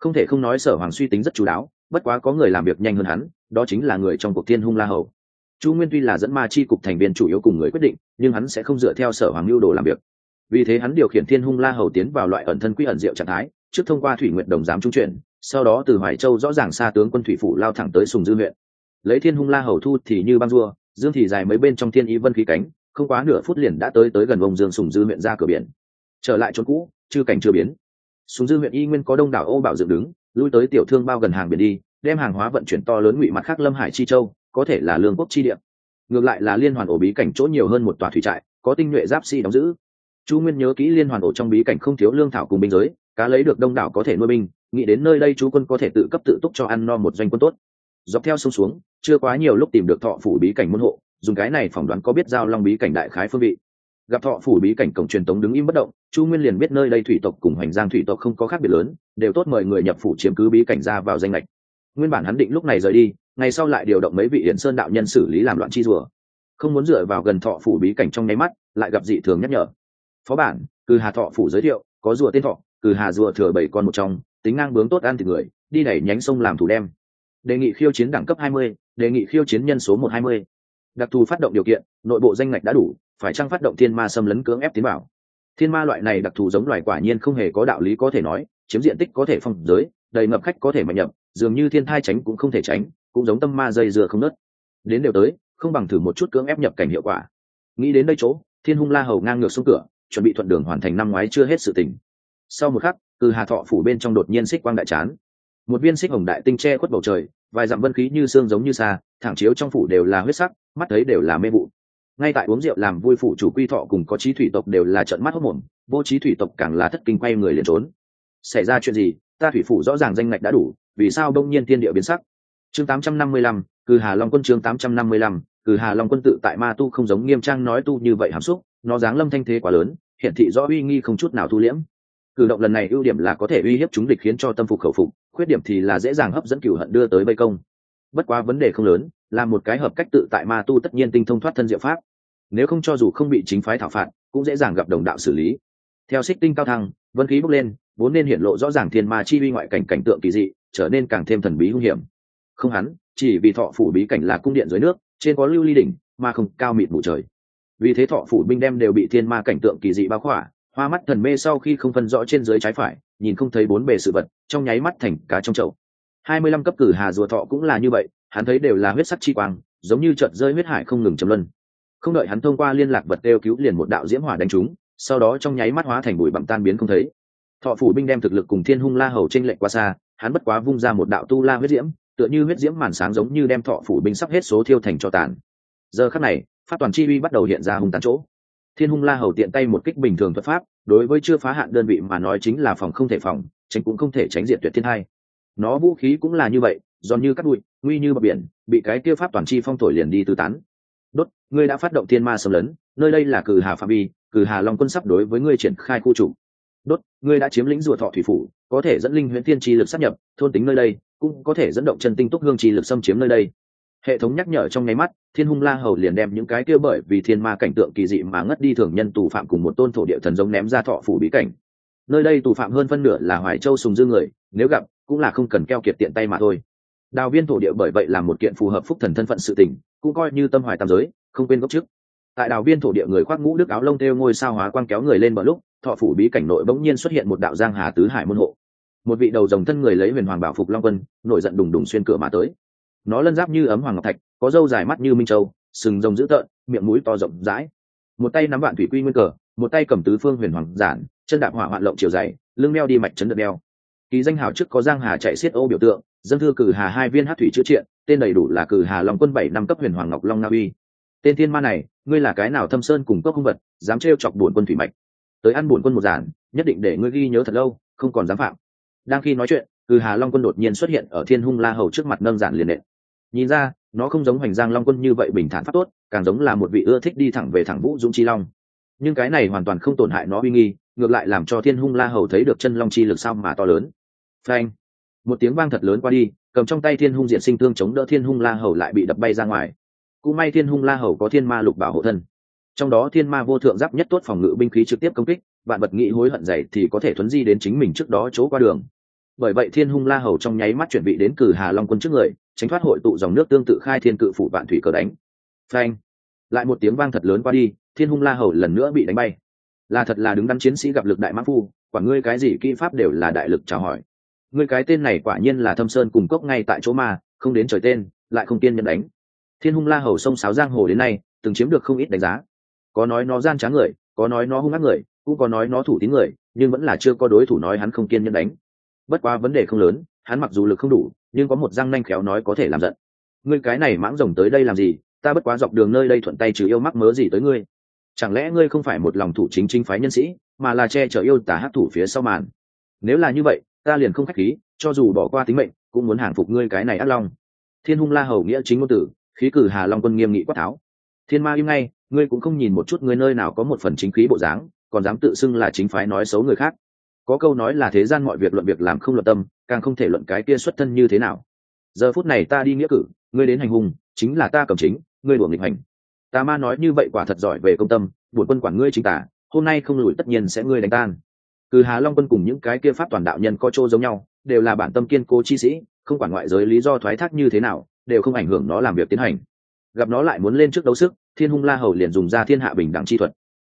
không thể không nói sở hoàng suy tính rất chú đáo, bất quá có người làm việc nhanh hơn hắn, đó chính là người trong cuộc thiên hung la hầu. Chu nguyên tuy là dẫn ma chi cục thành viên chủ yếu cùng người quyết định, nhưng hắn sẽ không dựa theo sở hoàng mưu đồ làm việc. Vì thế hắn điều khiển thiên hung la hầu tiến vào loại ẩn thân quy ẩn diệu trạng thái, trước thông qua thủy nguyện đồng giám trung chuyển, sau đó từ hoài châu rõ ràng xa tướng quân thủy phủ lao thẳng tới sùng dư huyện. Lấy thiên hung la hầu thu thì như băng dua dương thì dài mấy bên trong thiên y vân khí cánh, không quá nửa phút liền đã tới tới gần ông dương sùng dư huyện ra cửa biển. Trở lại chỗ cũ, chư cảnh chưa biến súng dư huyện y nguyên có đông đảo ô bảo dựng đứng, lui tới tiểu thương bao gần hàng biển đi, đem hàng hóa vận chuyển to lớn ngụy mặt khác lâm hải chi châu, có thể là lương quốc chi địa. Ngược lại là liên hoàn ổ bí cảnh chỗ nhiều hơn một tòa thủy trại, có tinh nhuệ giáp si đóng giữ. Chu nguyên nhớ kỹ liên hoàn ổ trong bí cảnh không thiếu lương thảo cùng binh giới, cá lấy được đông đảo có thể nuôi binh, nghĩ đến nơi đây chú quân có thể tự cấp tự túc cho ăn no một doanh quân tốt. Dọc theo sông xuống, chưa quá nhiều lúc tìm được thọ phủ bí cảnh môn hộ, dùng cái này phỏng đoán có biết giao long bí cảnh đại khái phương vị gặp thọ phủ bí cảnh cổng truyền tống đứng im bất động chu nguyên liền biết nơi đây thủy tộc cùng hoành giang thủy tộc không có khác biệt lớn đều tốt mời người nhập phủ chiếm cứ bí cảnh ra vào danh lệch nguyên bản hắn định lúc này rời đi ngày sau lại điều động mấy vị hiển sơn đạo nhân xử lý làm loạn chi rùa. Không muốn dựa vào gần thọ phủ bí cảnh trong nháy mắt lại gặp dị thường nhắc nhở. Phó bản cừ hà thọ phủ giới thiệu có rùa tên thọ cừ hà rùa thừa bảy con một trong tính ngang bướng tốt ăn thịt người đi đẩy nhánh sông làm thủ đem. Đề nghị khiêu chiến đẳng cấp 20, đề nghị khiêu chiến nhân số 120. đặc thù phát động điều kiện nội bộ danh ngạch đã đủ phải chăng phát động thiên ma xâm lấn cưỡng ép tiến bảo? Thiên ma loại này đặc thù giống loài quả nhiên không hề có đạo lý có thể nói, chiếm diện tích có thể phong giới, đầy ngập khách có thể mạnh nhập, dường như thiên thai tránh cũng không thể tránh, cũng giống tâm ma dây dừa không nớt đến đều tới, không bằng thử một chút cưỡng ép nhập cảnh hiệu quả. Nghĩ đến đây chỗ, thiên hung la hầu ngang ngược xuống cửa, chuẩn bị thuận đường hoàn thành năm ngoái chưa hết sự tình. Sau một khắc, từ hà thọ phủ bên trong đột nhiên xích quang đại chán. Một viên xích hồng đại tinh che khuất bầu trời, vài dặm vân khí như xương giống như xa, thẳng chiếu trong phủ đều là huyết sắc, mắt thấy đều là mê vụ ngay tại uống rượu làm vui phủ chủ quy thọ cùng có trí thủy tộc đều là trận mắt hốc mồm vô trí thủy tộc càng là thất kinh quay người liền trốn. Xảy ra chuyện gì? Ta thủy phủ rõ ràng danh ngạch đã đủ vì sao đông nhiên thiên địa biến sắc? Chương tám trăm năm mươi lăm cử hà long quân chương 855, cừ hà long quân tự tại ma tu không giống nghiêm trang nói tu như vậy hàm xúc nó dáng lâm thanh thế quá lớn hiện thị rõ uy nghi không chút nào thu liễm. Cử động lần này ưu điểm là có thể uy hiếp chúng địch khiến cho tâm phục khẩu phục khuyết điểm thì là dễ dàng hấp dẫn cửu hận đưa tới vây công. Bất quá vấn đề không lớn là một cái hợp cách tự tại ma tu tất nhiên tinh thông thoát thân diệu pháp nếu không cho dù không bị chính phái thảo phạt, cũng dễ dàng gặp đồng đạo xử lý. Theo xích tinh cao thăng, vân khí bốc lên, vốn nên hiện lộ rõ ràng thiên ma chi uy ngoại cảnh cảnh tượng kỳ dị, trở nên càng thêm thần bí hung hiểm. Không hắn, chỉ vì thọ phủ bí cảnh là cung điện dưới nước, trên có lưu ly đỉnh, mà không cao mịt mù trời. Vì thế thọ phủ binh đem đều bị thiên ma cảnh tượng kỳ dị bao khỏa, hoa mắt thần mê sau khi không phân rõ trên dưới trái phải, nhìn không thấy bốn bề sự vật, trong nháy mắt thành cá trong chậu. Hai mươi lăm cấp cử hà rùa thọ cũng là như vậy, hắn thấy đều là huyết sắc chi quang, giống như trợt rơi huyết hải không ngừng chấm luân không đợi hắn thông qua liên lạc vật đều cứu liền một đạo diễm hỏa đánh trúng, sau đó trong nháy mắt hóa thành bụi bặm tan biến không thấy. Thọ phủ binh đem thực lực cùng thiên hung la hầu tranh lệch qua xa, hắn bất quá vung ra một đạo tu la huyết diễm, tựa như huyết diễm màn sáng giống như đem thọ phủ binh sắp hết số thiêu thành cho tàn. Giờ khắc này, pháp toàn chi uy bắt đầu hiện ra hung tàn chỗ. Thiên hung la hầu tiện tay một kích bình thường thuật pháp, đối với chưa phá hạn đơn vị mà nói chính là phòng không thể phòng, tránh cũng không thể tránh diệt tuyệt thiên hai. Nó vũ khí cũng là như vậy, giòn như cắt bụi, nguy như bờ biển, bị cái kia pháp toàn chi phong thổi liền đi tư tán đốt, ngươi đã phát động thiên ma xâm lấn, nơi đây là cử hà phạm vi, cử hà long quân sắp đối với ngươi triển khai khu chủ. Đốt, ngươi đã chiếm lĩnh rùa thọ thủy phủ, có thể dẫn linh huyễn thiên chi lực sắp nhập, thôn tính nơi đây, cũng có thể dẫn động chân tinh túc hương chi lực xâm chiếm nơi đây. Hệ thống nhắc nhở trong nháy mắt, thiên hung la hầu liền đem những cái kia bởi vì thiên ma cảnh tượng kỳ dị mà ngất đi thường nhân tù phạm cùng một tôn thổ địa thần giống ném ra thọ phủ bí cảnh. Nơi đây tù phạm hơn phân nửa là hoài châu sùng dương người, nếu gặp, cũng là không cần keo kiệt tiện tay mà thôi đào viên thổ địa bởi vậy là một kiện phù hợp phúc thần thân phận sự tình, cũng coi như tâm hoài tam giới, không quên gốc trước. Tại đào viên thổ địa người khoác ngũ đức áo lông theo ngôi sao hóa quang kéo người lên bờ lúc, thọ phủ bí cảnh nội bỗng nhiên xuất hiện một đạo giang hà tứ hải môn hộ. Một vị đầu rồng thân người lấy huyền hoàng bảo phục long quân, nổi giận đùng đùng xuyên cửa mà tới. Nó lân giáp như ấm hoàng ngọc thạch, có râu dài mắt như minh châu, sừng rồng dữ tợn, miệng mũi to rộng rãi. Một tay nắm vạn thủy quy nguyên cờ, một tay cầm tứ phương huyền hoàng giản, chân đạp hỏa hoạn lộng chiều dày, lưng meo đi mạch chấn đợt đeo ký danh hào trước có giang hà chạy xiết ô biểu tượng, dân thư cử hà hai viên hát thủy chữa triện, tên đầy đủ là cử hà long quân bảy năm cấp huyền hoàng ngọc long na uy. Tên thiên ma này, ngươi là cái nào thâm sơn cùng cấp hung vật, dám trêu chọc bổn quân thủy mạch? Tới ăn bổn quân một giản nhất định để ngươi ghi nhớ thật lâu, không còn dám phạm. Đang khi nói chuyện, cử hà long quân đột nhiên xuất hiện ở thiên hung la hầu trước mặt nâng giản liền nện. Nhìn ra, nó không giống hoành giang long quân như vậy bình thản pháp tốt, càng giống là một vị ưa thích đi thẳng về thẳng vũ dũng chi long. Nhưng cái này hoàn toàn không tổn hại nó uy nghi, ngược lại làm cho thiên hung la hầu thấy được chân long chi lực sao mà to lớn phanh. Một tiếng vang thật lớn qua đi, cầm trong tay thiên hung diện sinh thương chống đỡ thiên hung la hầu lại bị đập bay ra ngoài. Cũng may thiên hung la hầu có thiên ma lục bảo hộ thân. Trong đó thiên ma vô thượng giáp nhất tốt phòng ngự binh khí trực tiếp công kích bạn bật nghĩ hối hận dày thì có thể thuấn di đến chính mình trước đó chỗ qua đường. Bởi vậy thiên hung la hầu trong nháy mắt chuẩn bị đến cử hà long quân trước người, tránh thoát hội tụ dòng nước tương tự khai thiên cự phủ vạn thủy cờ đánh. Phanh. Lại một tiếng vang thật lớn qua đi, thiên hung la hầu lần nữa bị đánh bay. Là thật là đứng đắn chiến sĩ gặp lực đại mã phu, quả ngươi cái gì kỹ pháp đều là đại lực chào hỏi người cái tên này quả nhiên là thâm sơn cùng cốc ngay tại chỗ mà, không đến trời tên, lại không tiên nhận đánh. Thiên hung la hầu sông sáo giang hồ đến nay, từng chiếm được không ít đánh giá. Có nói nó gian tráng người, có nói nó hung ác người, cũng có nói nó thủ tín người, nhưng vẫn là chưa có đối thủ nói hắn không kiên nhẫn đánh. Bất quá vấn đề không lớn, hắn mặc dù lực không đủ, nhưng có một răng nanh khéo nói có thể làm giận. Ngươi cái này mãng rồng tới đây làm gì? Ta bất quá dọc đường nơi đây thuận tay trừ yêu mắc mớ gì tới ngươi. Chẳng lẽ ngươi không phải một lòng thủ chính chính phái nhân sĩ, mà là che chở yêu tả hát thủ phía sau màn? Nếu là như vậy ta liền không khách khí, cho dù bỏ qua tính mệnh, cũng muốn hàng phục ngươi cái này ác long. Thiên hung la hầu nghĩa chính ngôn tử, khí cử hà long quân nghiêm nghị quát tháo. Thiên ma im ngay, ngươi cũng không nhìn một chút ngươi nơi nào có một phần chính khí bộ dáng, còn dám tự xưng là chính phái nói xấu người khác. Có câu nói là thế gian mọi việc luận việc làm không luận tâm, càng không thể luận cái kia xuất thân như thế nào. Giờ phút này ta đi nghĩa cử, ngươi đến hành hung, chính là ta cầm chính, ngươi đuổi nghịch hành. Ta ma nói như vậy quả thật giỏi về công tâm buồn quân quản ngươi chính tả, hôm nay không lùi tất nhiên sẽ ngươi đánh tan cừ hà long quân cùng những cái kia pháp toàn đạo nhân có chỗ giống nhau, đều là bản tâm kiên cố chi sĩ, không quản ngoại giới lý do thoái thác như thế nào, đều không ảnh hưởng nó làm việc tiến hành. Gặp nó lại muốn lên trước đấu sức, thiên hung la hầu liền dùng ra thiên hạ bình đẳng chi thuật.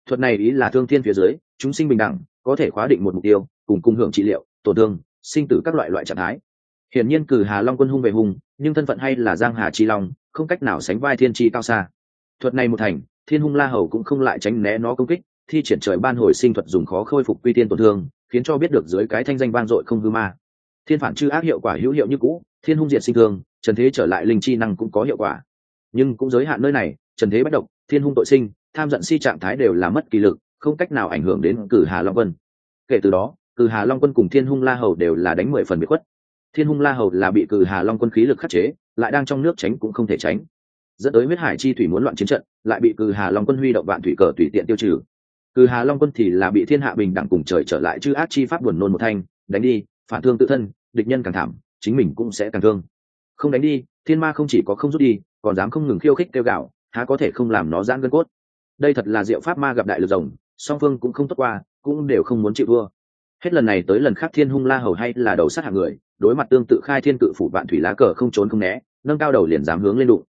Thuật này ý là thương thiên phía dưới, chúng sinh bình đẳng, có thể khóa định một mục tiêu, cùng cung hưởng trị liệu, tổn thương, sinh tử các loại loại trạng thái. Hiển nhiên cử hà long quân hung về hung, nhưng thân phận hay là giang hà chi long, không cách nào sánh vai thiên chi cao xa. Thuật này một thành, thiên hung la hầu cũng không lại tránh né nó công kích thi triển trời ban hồi sinh thuật dùng khó khôi phục quy tiên tổn thương, khiến cho biết được dưới cái thanh danh vang dội không hư ma. Thiên phản chư ác hiệu quả hữu hiệu như cũ, thiên hung diện sinh thương, trần thế trở lại linh chi năng cũng có hiệu quả. Nhưng cũng giới hạn nơi này, trần thế bất động thiên hung tội sinh, tham giận si trạng thái đều là mất kỳ lực, không cách nào ảnh hưởng đến cử hà long quân. Kể từ đó, cử hà long quân cùng thiên hung la hầu đều là đánh mười phần bị khuất. Thiên hung la hầu là bị cử hà long quân khí lực khắc chế, lại đang trong nước tránh cũng không thể tránh. Dẫn tới huyết hải chi thủy muốn loạn chiến trận, lại bị cử hà long quân huy động vạn thủy cờ tùy tiện tiêu trừ cừ hà long quân thì là bị thiên hạ bình đẳng cùng trời trở lại chư ác chi pháp buồn nôn một thanh, đánh đi, phản thương tự thân, địch nhân càng thảm, chính mình cũng sẽ càng thương. Không đánh đi, thiên ma không chỉ có không rút đi, còn dám không ngừng khiêu khích kêu gạo, há có thể không làm nó giãn gân cốt. Đây thật là diệu pháp ma gặp đại lực rồng, song phương cũng không tốt qua, cũng đều không muốn chịu thua. Hết lần này tới lần khác thiên hung la hầu hay là đầu sát hạng người, đối mặt tương tự khai thiên cự phủ vạn thủy lá cờ không trốn không né, nâng cao đầu liền dám hướng lên đụng.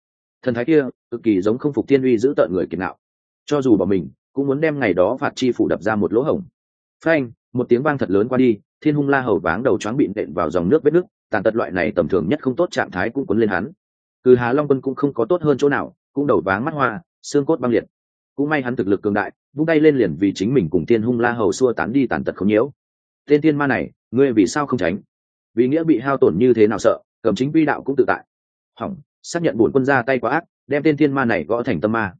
Thần thái kia, cực kỳ giống không phục thiên uy giữ tợn người kiệt nạo cho dù bỏ mình cũng muốn đem ngày đó phạt chi phủ đập ra một lỗ hổng. Phanh một tiếng vang thật lớn qua đi thiên hung la hầu váng đầu choáng bị nện vào dòng nước vết nước tàn tật loại này tầm thường nhất không tốt trạng thái cũng cuốn lên hắn. Cừ hà long quân cũng không có tốt hơn chỗ nào cũng đầu váng mắt hoa xương cốt băng liệt. Cũng may hắn thực lực cường đại vung tay lên liền vì chính mình cùng thiên hung la hầu xua tán đi tàn tật không nhiễu. Tên tiên ma này ngươi vì sao không tránh? Vì nghĩa bị hao tổn như thế nào sợ cầm chính vi đạo cũng tự tại. Hỏng xác nhận bổn quân ra tay quá ác đem tên tiên ma này gõ thành tâm ma.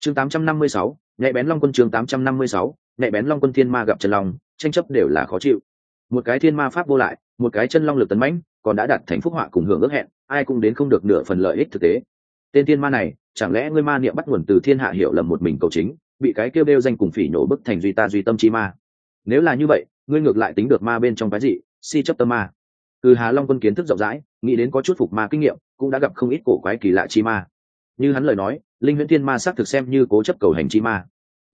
Chương 856, nhạy bén long quân chương 856, nhạy bén long quân thiên ma gặp trần long tranh chấp đều là khó chịu. Một cái thiên ma pháp vô lại một cái chân long lực tấn mãnh còn đã đặt thành phúc họa cùng hưởng ước hẹn ai cũng đến không được nửa phần lợi ích thực tế. Tên thiên ma này chẳng lẽ ngươi ma niệm bắt nguồn từ thiên hạ hiểu lầm một mình cầu chính bị cái kêu đeo danh cùng phỉ nổ bức thành duy ta duy tâm chi ma? Nếu là như vậy ngươi ngược lại tính được ma bên trong cái gì si chấp tâm ma. Từ hà long quân kiến thức rộng rãi nghĩ đến có chút phục ma kinh nghiệm cũng đã gặp không ít cổ quái kỳ lạ chi ma như hắn lời nói, linh huyễn thiên ma xác thực xem như cố chấp cầu hành chi ma.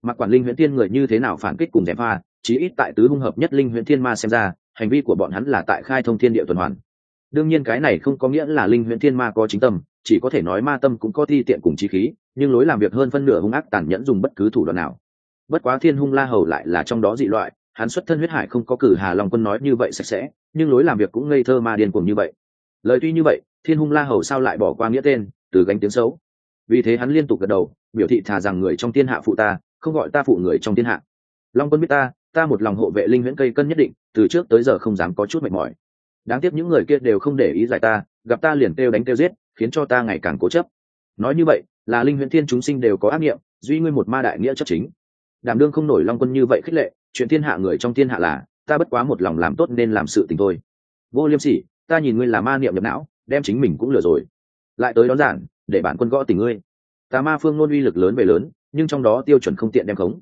Mặc quản linh huyễn thiên người như thế nào phản kích cùng dẹp pha, chí ít tại tứ hung hợp nhất linh huyễn thiên ma xem ra, hành vi của bọn hắn là tại khai thông thiên địa tuần hoàn. Đương nhiên cái này không có nghĩa là linh huyễn thiên ma có chính tâm, chỉ có thể nói ma tâm cũng có thi tiện cùng trí khí, nhưng lối làm việc hơn phân nửa hung ác tàn nhẫn dùng bất cứ thủ đoạn nào. Bất quá thiên hung la hầu lại là trong đó dị loại, hắn xuất thân huyết hải không có cử hà long quân nói như vậy sạch sẽ, nhưng lối làm việc cũng ngây thơ ma điên cuồng như vậy. Lời tuy như vậy, thiên hung la hầu sao lại bỏ qua nghĩa tên, từ gánh tiếng xấu? Vì thế hắn liên tục gật đầu, biểu thị thà rằng người trong thiên hạ phụ ta, không gọi ta phụ người trong thiên hạ. Long quân biết ta ta một lòng hộ vệ linh huyễn cây cân nhất định, từ trước tới giờ không dám có chút mệt mỏi. Đáng tiếc những người kia đều không để ý giải ta, gặp ta liền kêu đánh kêu giết, khiến cho ta ngày càng cố chấp. Nói như vậy, là linh huyễn thiên chúng sinh đều có ác nghiệm, duy ngươi một ma đại nghĩa chấp chính. Đảm đương không nổi long quân như vậy khích lệ, chuyện thiên hạ người trong thiên hạ là, ta bất quá một lòng làm tốt nên làm sự tình thôi. Vô liêm sỉ, ta nhìn ngươi là ma niệm nhập não, đem chính mình cũng lừa rồi. Lại tới đón giản để bản quân gõ tình ngươi. Tà ma phương nôn uy lực lớn về lớn, nhưng trong đó tiêu chuẩn không tiện đem khống.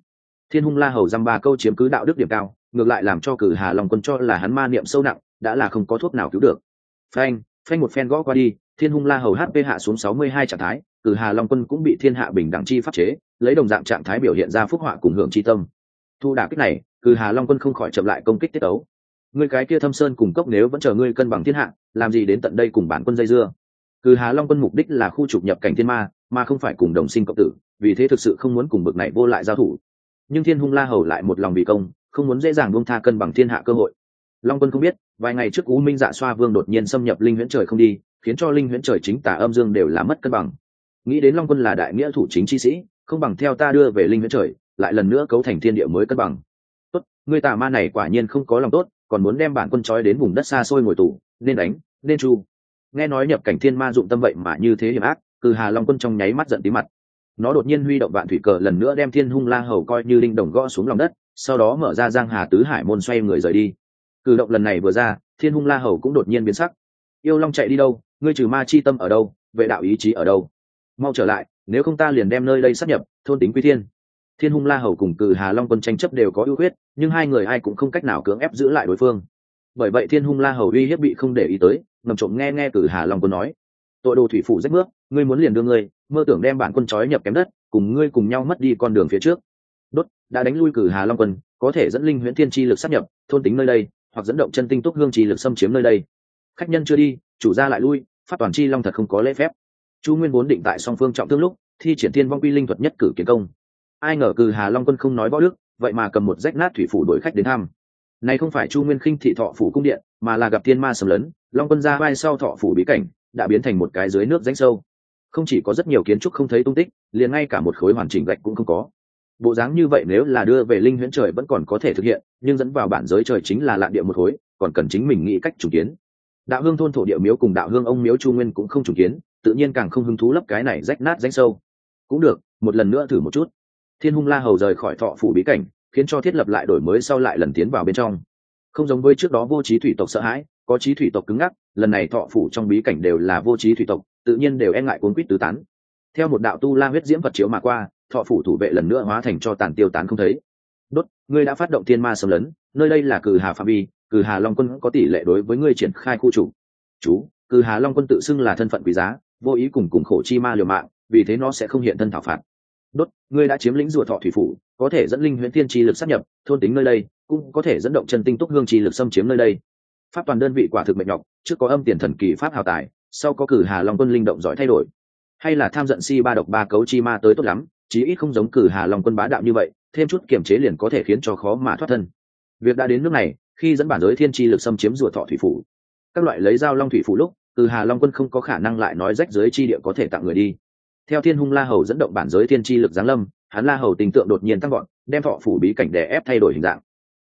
Thiên hung la hầu dăm ba câu chiếm cứ đạo đức điểm cao, ngược lại làm cho cử hà long quân cho là hắn ma niệm sâu nặng, đã là không có thuốc nào cứu được. Phanh phanh một phen gõ qua đi, thiên hung la hầu hp hạ xuống sáu mươi hai trạng thái, cử hà long quân cũng bị thiên hạ bình đẳng chi pháp chế, lấy đồng dạng trạng thái biểu hiện ra phúc họa cùng hưởng chi tâm. Thu đả kích này, cử hà long quân không khỏi chậm lại công kích tiết ấu người cái kia thâm sơn cùng cốc nếu vẫn chờ ngươi cân bằng thiên hạ, làm gì đến tận đây cùng bản quân dây dưa? Cừ hà long quân mục đích là khu trục nhập cảnh thiên ma, mà không phải cùng đồng sinh cộng tử, vì thế thực sự không muốn cùng bực này vô lại giao thủ. Nhưng thiên hung la hầu lại một lòng vì công, không muốn dễ dàng buông tha cân bằng thiên hạ cơ hội. Long quân không biết, vài ngày trước u minh dạ xoa vương đột nhiên xâm nhập linh huyễn trời không đi, khiến cho linh huyễn trời chính tả âm dương đều là mất cân bằng. Nghĩ đến long quân là đại nghĩa thủ chính chi sĩ, không bằng theo ta đưa về linh huyễn trời, lại lần nữa cấu thành thiên địa mới cân bằng. Tốt, người tà ma này quả nhiên không có lòng tốt, còn muốn đem bản quân trói đến vùng đất xa xôi ngồi tù, nên đánh, nên chu nghe nói nhập cảnh thiên ma dụng tâm vậy mà như thế hiểm ác, cừ hà long quân trong nháy mắt giận tí mặt. Nó đột nhiên huy động vạn thủy cờ lần nữa đem thiên hung la hầu coi như linh đồng gõ xuống lòng đất, sau đó mở ra giang hà tứ hải môn xoay người rời đi. Cử động lần này vừa ra, thiên hung la hầu cũng đột nhiên biến sắc. Yêu long chạy đi đâu, ngươi trừ ma chi tâm ở đâu, vệ đạo ý chí ở đâu? Mau trở lại, nếu không ta liền đem nơi đây sắp nhập, thôn tính quy thiên. Thiên hung la hầu cùng cử hà long quân tranh chấp đều có ưu huyết nhưng hai người ai cũng không cách nào cưỡng ép giữ lại đối phương bởi vậy thiên hung la hầu uy hiếp bị không để ý tới, ngầm trộm nghe nghe cử hà long quân nói. Tội đồ thủy phủ rách bước ngươi muốn liền đưa ngươi, mơ tưởng đem bản quân trói nhập kém đất, cùng ngươi cùng nhau mất đi con đường phía trước. Đốt, đã đánh lui cử hà long quân, có thể dẫn linh huyễn thiên chi lực sắp nhập, thôn tính nơi đây, hoặc dẫn động chân tinh túc hương chi lực xâm chiếm nơi đây. Khách nhân chưa đi, chủ gia lại lui phát toàn chi long thật không có lễ phép. Chu nguyên vốn định tại song phương trọng thương lúc, thi triển thiên vong quy linh thuật nhất cử kiến công. Ai ngờ cử hà long quân không nói võ đức, vậy mà cầm một rách nát thủy phủ đổi khách đến thăm này không phải chu nguyên khinh thị thọ phủ cung điện, mà là gặp thiên ma sầm lớn long quân ra vai sau thọ phủ bí cảnh, đã biến thành một cái dưới nước rãnh sâu. Không chỉ có rất nhiều kiến trúc không thấy tung tích, liền ngay cả một khối hoàn chỉnh gạch cũng không có. Bộ dáng như vậy nếu là đưa về linh huyễn trời vẫn còn có thể thực hiện, nhưng dẫn vào bản giới trời chính là lạ địa một khối, còn cần chính mình nghĩ cách chủ kiến. Đạo hương thôn thổ địa miếu cùng đạo hương ông miếu chu nguyên cũng không chủ kiến, tự nhiên càng không hứng thú lấp cái này rách nát rãnh sâu. Cũng được, một lần nữa thử một chút. Thiên hung la hầu rời khỏi thọ phủ bí cảnh khiến cho thiết lập lại đổi mới sau lại lần tiến vào bên trong. Không giống với trước đó vô trí thủy tộc sợ hãi, có trí thủy tộc cứng ngắc, lần này thọ phủ trong bí cảnh đều là vô trí thủy tộc, tự nhiên đều e ngại cuốn quýt tứ tán. Theo một đạo tu la huyết diễm vật chiếu mà qua, thọ phủ thủ vệ lần nữa hóa thành cho tàn tiêu tán không thấy. Đốt, ngươi đã phát động thiên ma xâm lấn, nơi đây là cử hà phạm vi cử hà long quân có tỷ lệ đối với ngươi triển khai khu chủ chú cử hà long quân tự xưng là thân phận quý giá, vô ý cùng cùng khổ chi ma liều mạng, vì thế nó sẽ không hiện thân thảo phạt đốt, ngươi đã chiếm lĩnh rùa thọ thủy phủ, có thể dẫn linh huyễn tiên chi lực sát nhập, thôn tính nơi đây, cũng có thể dẫn động chân tinh túc hương chi lực xâm chiếm nơi đây. Pháp toàn đơn vị quả thực mệnh nhọc, trước có âm tiền thần kỳ pháp hào tài, sau có cử hà long quân linh động giỏi thay đổi. Hay là tham giận si ba độc ba cấu chi ma tới tốt lắm, chí ít không giống cử hà long quân bá đạo như vậy, thêm chút kiểm chế liền có thể khiến cho khó mà thoát thân. Việc đã đến nước này, khi dẫn bản giới thiên chi lực xâm chiếm rùa thọ thủy phủ, các loại lấy dao long thủy phủ lúc, cử hà long quân không có khả năng lại nói rách giới chi địa có thể tặng người đi theo thiên hung la hầu dẫn động bản giới thiên chi lực giáng lâm, hắn la hầu tình tượng đột nhiên tăng gọn đem thọ phủ bí cảnh đè ép thay đổi hình dạng.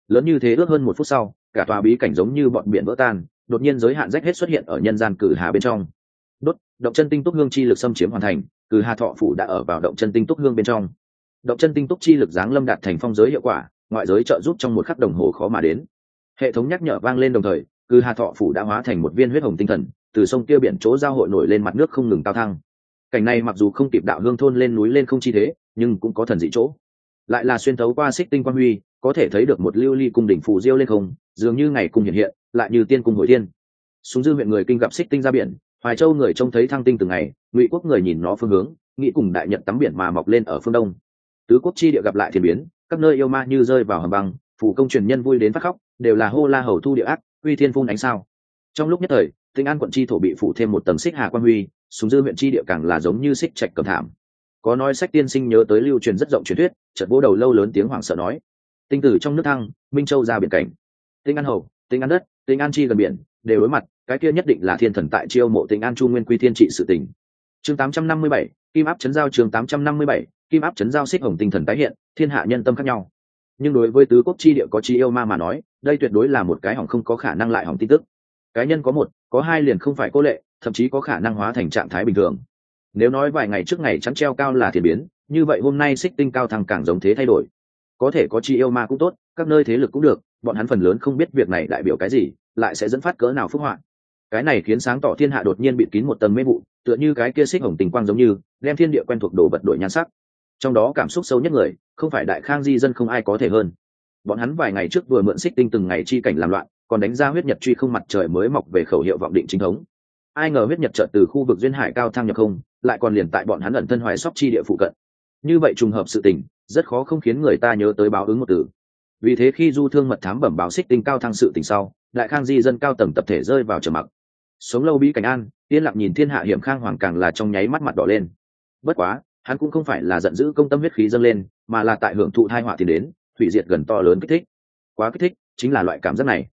Lớn như thế ước hơn một phút sau, cả tòa bí cảnh giống như bọn biển vỡ tan, đột nhiên giới hạn rách hết xuất hiện ở nhân gian cử hà bên trong. Đốt, động chân tinh túc hương chi lực xâm chiếm hoàn thành, cử hà thọ phủ đã ở vào động chân tinh túc hương bên trong. Động chân tinh túc chi lực giáng lâm đạt thành phong giới hiệu quả, ngoại giới trợ giúp trong một khắc đồng hồ khó mà đến. Hệ thống nhắc nhở vang lên đồng thời, cử hà thọ phủ đã hóa thành một viên huyết hồng tinh thần, từ sông kia biển chỗ giao hội nổi lên mặt nước không ngừng cao thăng cảnh này mặc dù không kịp đạo hương thôn lên núi lên không chi thế, nhưng cũng có thần dị chỗ. Lại là xuyên thấu qua xích tinh quan huy, có thể thấy được một lưu ly cung đỉnh phù diêu lên không, dường như ngày cung hiện hiện, lại như tiên cung hội tiên súng dư huyện người kinh gặp xích tinh ra biển, hoài châu người trông thấy thăng tinh từng ngày, ngụy quốc người nhìn nó phương hướng, nghĩ cùng đại nhật tắm biển mà mọc lên ở phương đông. Tứ quốc chi địa gặp lại thiên biến, các nơi yêu ma như rơi vào hầm băng phủ công truyền nhân vui đến phát khóc, đều là hô la hầu thu địa ác, uy thiên phun ánh sao. Trong lúc nhất thời tinh an quận chi thổ bị phủ thêm một tầng xích hà quan huy súng dư huyện chi địa càng là giống như xích trạch cầm thảm. Có nói sách tiên sinh nhớ tới lưu truyền rất rộng truyền thuyết chợt vỗ đầu lâu lớn tiếng hoảng sợ nói. Tinh tử trong nước thăng minh châu ra biển cảnh. Tinh an hầu tinh an đất tinh an chi gần biển đều đối mặt cái kia nhất định là thiên thần tại chiêu mộ tinh an chu nguyên quy thiên trị sự tình. Chương 857, kim áp chấn giao chương 857, kim áp chấn giao xích hồng tinh thần tái hiện thiên hạ nhân tâm khác nhau. Nhưng đối với tứ quốc chi địa có chi yêu ma mà nói đây tuyệt đối là một cái hỏng không có khả năng lại hỏng tin tức cái nhân có một, có hai liền không phải cô lệ, thậm chí có khả năng hóa thành trạng thái bình thường. Nếu nói vài ngày trước ngày chắn treo cao là thiền biến, như vậy hôm nay xích tinh cao thăng càng giống thế thay đổi. Có thể có chi yêu ma cũng tốt, các nơi thế lực cũng được, bọn hắn phần lớn không biết việc này đại biểu cái gì, lại sẽ dẫn phát cỡ nào phức họa. Cái này khiến sáng tỏ thiên hạ đột nhiên bị kín một tầng mê vụ, tựa như cái kia xích hồng tình quang giống như, đem thiên địa quen thuộc đồ vật đổi nhan sắc. Trong đó cảm xúc sâu nhất người, không phải đại khang di dân không ai có thể hơn. Bọn hắn vài ngày trước vừa mượn xích tinh từng ngày chi cảnh làm loạn còn đánh ra huyết nhật truy không mặt trời mới mọc về khẩu hiệu vọng định chính thống. Ai ngờ huyết nhật trợt từ khu vực duyên hải cao thăng nhập không, lại còn liền tại bọn hắn ẩn thân hoài sóc chi địa phụ cận. Như vậy trùng hợp sự tình, rất khó không khiến người ta nhớ tới báo ứng một từ. Vì thế khi du thương mật thám bẩm báo xích tinh cao thăng sự tình sau, đại khang di dân cao tầng tập thể rơi vào trầm mặc. Sống lâu bí cảnh an, yên lặng nhìn thiên hạ hiểm khang hoàng càng là trong nháy mắt mặt đỏ lên. Bất quá, hắn cũng không phải là giận dữ công tâm huyết khí dâng lên, mà là tại hưởng thụ thai họa thì đến, hủy diệt gần to lớn kích thích. Quá kích thích chính là loại cảm giác này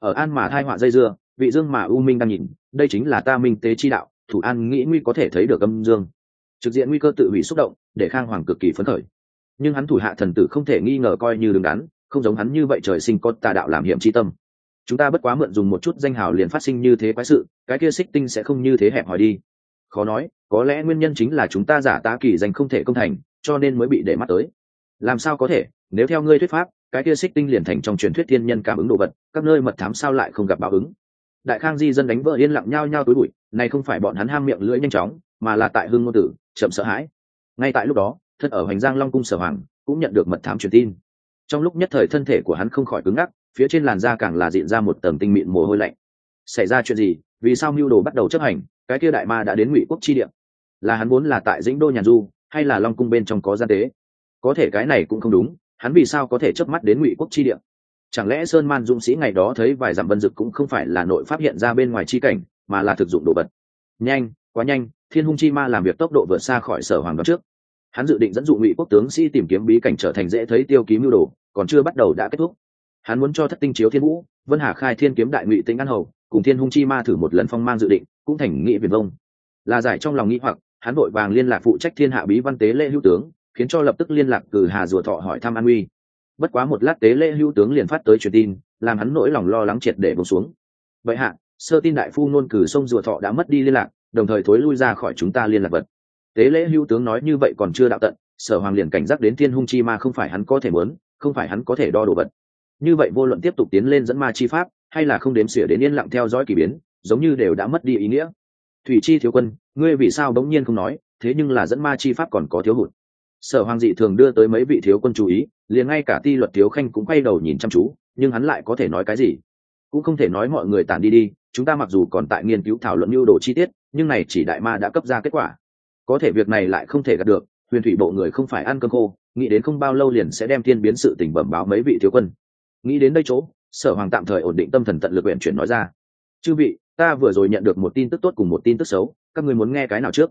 ở an mà thai họa dây dưa, vị dương mà u minh đang nhìn, đây chính là ta minh tế chi đạo, thủ an nghĩ nguy có thể thấy được âm dương. Trực diện nguy cơ tự hủy xúc động, để khang hoàng cực kỳ phấn khởi. Nhưng hắn thủ hạ thần tử không thể nghi ngờ coi như đứng đắn, không giống hắn như vậy trời sinh có tà đạo làm hiểm chi tâm. Chúng ta bất quá mượn dùng một chút danh hào liền phát sinh như thế quái sự, cái kia xích tinh sẽ không như thế hẹp hỏi đi. Khó nói, có lẽ nguyên nhân chính là chúng ta giả tá kỳ danh không thể công thành, cho nên mới bị để mắt tới. Làm sao có thể, nếu theo ngươi thuyết pháp cái kia xích tinh liền thành trong truyền thuyết thiên nhân cảm ứng đồ vật, các nơi mật thám sao lại không gặp báo ứng. Đại khang di dân đánh vợ yên lặng nhao nhao túi bụi, này không phải bọn hắn ham miệng lưỡi nhanh chóng, mà là tại hưng ngôn tử, chậm sợ hãi. Ngay tại lúc đó thân ở hoành giang long cung sở hoàng cũng nhận được mật thám truyền tin. Trong lúc nhất thời thân thể của hắn không khỏi cứng ngắc, phía trên làn da càng là diện ra một tầng tinh mịn mồ hôi lạnh. Xảy ra chuyện gì? Vì sao mưu đồ bắt đầu chấp hành? Cái kia đại ma đã đến ngụy quốc chi địa. Là hắn muốn là tại dĩnh đô nhàn du, hay là long cung bên trong có gian tế? Có thể cái này cũng không đúng hắn vì sao có thể chớp mắt đến ngụy quốc chi địa? Chẳng lẽ sơn man dũng sĩ ngày đó thấy vài dặm vân dực cũng không phải là nội phát hiện ra bên ngoài chi cảnh, mà là thực dụng đồ vật? Nhanh, quá nhanh, thiên hung chi ma làm việc tốc độ vượt xa khỏi sở hoàng đoán trước. Hắn dự định dẫn dụ ngụy quốc tướng sĩ tìm kiếm bí cảnh trở thành dễ thấy tiêu ký mưu đồ, còn chưa bắt đầu đã kết thúc. Hắn muốn cho thất tinh chiếu thiên vũ, vân hà khai thiên kiếm đại ngụy tinh an hầu, cùng thiên hung chi ma thử một lần phong mang dự định, cũng thành nghị viền vông. Là giải trong lòng nghĩ hoặc, hắn vội vàng liên lạc phụ trách thiên hạ bí văn tế lễ hữu tướng khiến cho lập tức liên lạc cử hà rùa thọ hỏi thăm an uy. Bất quá một lát tế lễ hữu tướng liền phát tới truyền tin, làm hắn nỗi lòng lo lắng triệt để bông xuống. Vậy hạ, sơ tin đại phu nôn cử sông rùa thọ đã mất đi liên lạc, đồng thời thối lui ra khỏi chúng ta liên lạc vật. Tế lễ hữu tướng nói như vậy còn chưa đạo tận, sở hoàng liền cảnh giác đến thiên hung chi ma không phải hắn có thể muốn, không phải hắn có thể đo đồ vật. Như vậy vô luận tiếp tục tiến lên dẫn ma chi pháp, hay là không đếm xỉa đến yên lặng theo dõi kỳ biến, giống như đều đã mất đi ý nghĩa. Thủy chi thiếu quân, ngươi vì sao bỗng nhiên không nói, thế nhưng là dẫn ma chi pháp còn có thiếu hụt sở hoàng dị thường đưa tới mấy vị thiếu quân chú ý, liền ngay cả ti luật thiếu khanh cũng quay đầu nhìn chăm chú, nhưng hắn lại có thể nói cái gì? Cũng không thể nói mọi người tản đi đi, chúng ta mặc dù còn tại nghiên cứu thảo luận mưu đồ chi tiết, nhưng này chỉ đại ma đã cấp ra kết quả. Có thể việc này lại không thể gạt được, huyền thủy bộ người không phải ăn cơm khô, nghĩ đến không bao lâu liền sẽ đem thiên biến sự tình bẩm báo mấy vị thiếu quân. Nghĩ đến đây chỗ, sở hoàng tạm thời ổn định tâm thần tận lực huyện chuyển nói ra. Chư vị, ta vừa rồi nhận được một tin tức tốt cùng một tin tức xấu, các người muốn nghe cái nào trước?